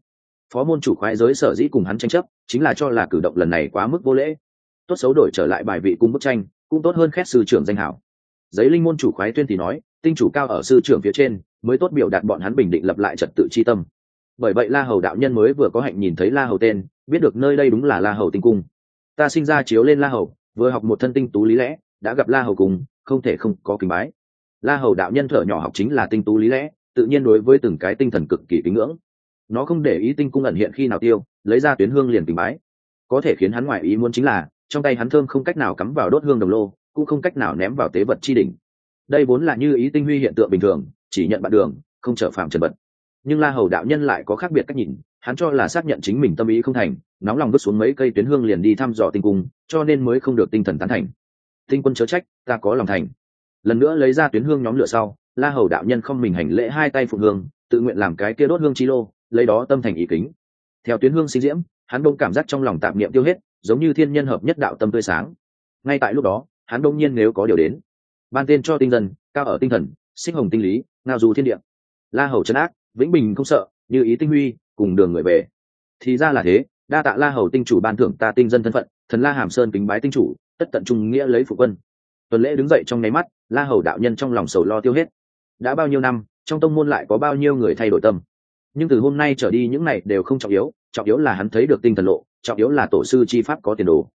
Phó môn chủ khoái giới sở dĩ cùng hắn tranh chấp, chính là cho là cử động lần này quá mức vô lễ. Tốt xấu đổi trở lại bài vị cung bức tranh, cũng tốt hơn khét sư trưởng danh hảo. Giấy linh môn chủ khoái tuyên thì nói, tinh chủ cao ở sư trưởng phía trên mới tốt biểu đạt bọn hắn bình định lập lại trật tự chi tâm. Bởi vậy la hầu đạo nhân mới vừa có hạnh nhìn thấy la hầu tên, biết được nơi đây đúng là la hầu tinh cung. Ta sinh ra chiếu lên la hầu, vừa học một thân tinh tú lý lẽ, đã gặp la hầu cùng, không thể không có kính bái. La hầu đạo nhân thở nhỏ học chính là tinh tú lý lẽ, tự nhiên đối với từng cái tinh thần cực kỳ kính ngưỡng. Nó không để ý tinh cung ẩn hiện khi nào tiêu, lấy ra tuyến hương liền kính bái. Có thể khiến hắn ngoại ý muốn chính là, trong tay hắn thơm không cách nào cắm vào đốt hương đồng lô, cũng không cách nào ném vào tế vật chi đỉnh. Đây vốn là như ý tinh huy hiện tượng bình thường chỉ nhận bạn đường, không trở phạm trần vật. Nhưng la hầu đạo nhân lại có khác biệt cách nhìn, hắn cho là xác nhận chính mình tâm ý không thành, nóng lòng bước xuống mấy cây tuyến hương liền đi thăm dò tinh cung, cho nên mới không được tinh thần tán thành. Tinh quân chớ trách, ta có lòng thành. Lần nữa lấy ra tuyến hương nhóm lửa sau, la hầu đạo nhân không mình hành lễ hai tay phụng hương, tự nguyện làm cái kia đốt hương chi lô, lấy đó tâm thành ý kính. Theo tuyến hương sinh diễm, hắn đông cảm giác trong lòng tạm niệm tiêu hết, giống như thiên nhân hợp nhất đạo tâm tươi sáng. Ngay tại lúc đó, hắn đông nhiên nếu có điều đến, ban tên cho tinh dân, cao ở tinh thần sinh hồng tinh lý ngao du thiên địa. La hầu trấn ác, vĩnh bình không sợ, như ý tinh huy, cùng đường người về. Thì ra là thế, đa tạ la hầu tinh chủ ban thưởng ta tinh dân thân phận, thần la hàm sơn kính bái tinh chủ, tất tận trung nghĩa lấy phụ quân. Tuần lễ đứng dậy trong nháy mắt, la hầu đạo nhân trong lòng sầu lo tiêu hết. Đã bao nhiêu năm, trong tông môn lại có bao nhiêu người thay đổi tâm. Nhưng từ hôm nay trở đi những này đều không trọng yếu trọng yếu là hắn thấy được tinh thần lộ, trọng yếu là tổ sư chi pháp có tiền đồ.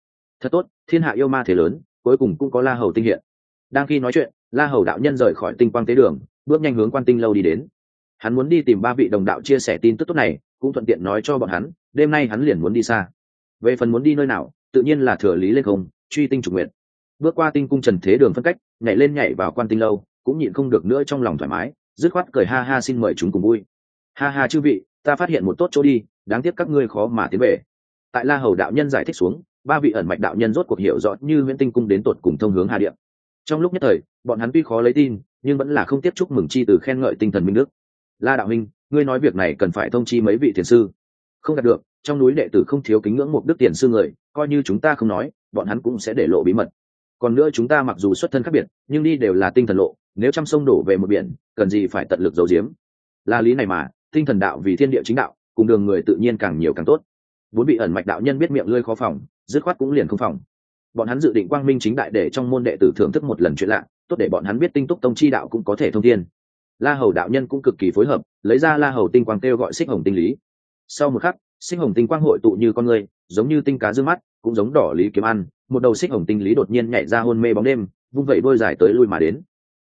Thật tốt, thiên hạ yêu ma thế lớn, cuối cùng cũng có la hầu tinh hiện. Đang khi nói chuyện, la hầu đạo nhân rời khỏi tinh quang tế đường bước nhanh hướng quan tinh lâu đi đến. Hắn muốn đi tìm ba vị đồng đạo chia sẻ tin tức tốt này, cũng thuận tiện nói cho bọn hắn, đêm nay hắn liền muốn đi xa. Về phần muốn đi nơi nào, tự nhiên là thừa lý lên không, truy tinh trục nguyện. Bước qua tinh cung trần thế đường phân cách, nhảy lên nhảy vào quan tinh lâu, cũng nhịn không được nữa trong lòng thoải mái, dứt khoát cười ha ha xin mời chúng cùng vui. Ha ha chư vị, ta phát hiện một tốt chỗ đi, đáng tiếc các ngươi khó mà tiến về. Tại la hầu đạo nhân giải thích xuống, ba vị ẩn mạch đạo nhân rốt cuộc hiểu rõ như nguyễn tinh cung đến tột cùng thông hướng hà điện. Trong lúc nhất thời, bọn hắn tuy khó lấy tin nhưng vẫn là không tiếp chúc mừng chi từ khen ngợi tinh thần minh đức. La đạo minh ngươi nói việc này cần phải thông chi mấy vị thiền sư? Không đạt được, trong núi đệ tử không thiếu kính ngưỡng một đức tiền sư người, coi như chúng ta không nói, bọn hắn cũng sẽ để lộ bí mật. Còn nữa chúng ta mặc dù xuất thân khác biệt, nhưng đi đều là tinh thần lộ, nếu trăm sông đổ về một biển, cần gì phải tận lực giấu giếm? Là lý này mà, tinh thần đạo vì thiên địa chính đạo, cùng đường người tự nhiên càng nhiều càng tốt. Vốn bị ẩn mạch đạo nhân biết miệng lưỡi khó phòng, dứt khoát cũng liền không phòng. Bọn hắn dự định quang minh chính đại để trong môn đệ tử thưởng thức một lần chuyện lạ tốt để bọn hắn biết tinh túc tông chi đạo cũng có thể thông thiên. La hầu đạo nhân cũng cực kỳ phối hợp, lấy ra la hầu tinh quang kêu gọi xích hồng tinh lý. Sau một khắc, xích hồng tinh quang hội tụ như con người, giống như tinh cá dương mắt, cũng giống đỏ lý kiếm ăn. Một đầu xích hồng tinh lý đột nhiên nhảy ra hôn mê bóng đêm, vung vẩy đôi dài tới lui mà đến.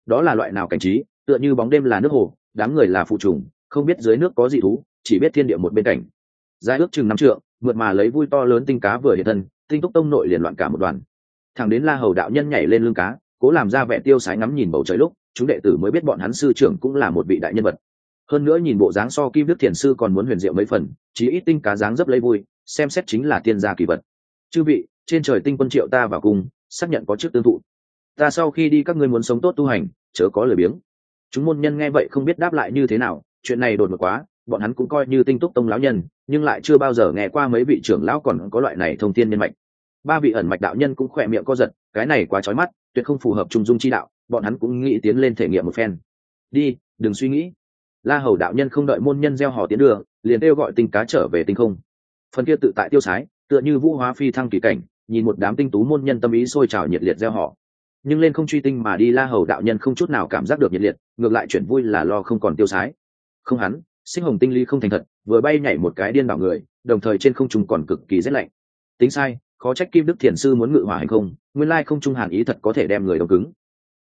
Đó là loại nào cảnh trí? Tựa như bóng đêm là nước hồ, đám người là phụ trùng, không biết dưới nước có gì thú, chỉ biết thiên địa một bên cảnh. Dài ước chừng năm trượng, mượt mà lấy vui to lớn tinh cá vừa hiện thân, tinh túc tông nội liền loạn cả một đoàn. Thẳng đến la hầu đạo nhân nhảy lên lưng cá cố làm ra vẻ tiêu sái ngắm nhìn bầu trời lúc, chúng đệ tử mới biết bọn hắn sư trưởng cũng là một vị đại nhân vật. Hơn nữa nhìn bộ dáng so kim đức thiền sư còn muốn huyền diệu mấy phần, chí ít tinh cá dáng dấp lấy vui, xem xét chính là tiên gia kỳ vật. Chư vị, trên trời tinh quân triệu ta vào cùng, xác nhận có chức tương thụ. Ta sau khi đi các ngươi muốn sống tốt tu hành, chớ có lời biếng. Chúng môn nhân nghe vậy không biết đáp lại như thế nào, chuyện này đột ngột quá, bọn hắn cũng coi như tinh túc tông lão nhân, nhưng lại chưa bao giờ nghe qua mấy vị trưởng lão còn có loại này thông tin nhân mạch. Ba vị ẩn mạch đạo nhân cũng khỏe miệng co giật, cái này quá trói mắt tuyệt không phù hợp trung dung chi đạo, bọn hắn cũng nghĩ tiến lên thể nghiệm một phen. Đi, đừng suy nghĩ. La hầu đạo nhân không đợi môn nhân gieo hò tiến đường, liền kêu gọi tinh cá trở về tinh không. Phần kia tự tại tiêu sái, tựa như vũ hóa phi thăng kỳ cảnh, nhìn một đám tinh tú môn nhân tâm ý sôi trào nhiệt liệt gieo họ. Nhưng lên không truy tinh mà đi, la hầu đạo nhân không chút nào cảm giác được nhiệt liệt, ngược lại chuyển vui là lo không còn tiêu sái. Không hắn, sinh hồng tinh ly không thành thật, vừa bay nhảy một cái điên đảo người, đồng thời trên không trung còn cực kỳ rét lạnh. Tính sai khó trách kim đức thiền sư muốn ngự hỏa hành không? Nguyên lai không trung hàn ý thật có thể đem người đông cứng.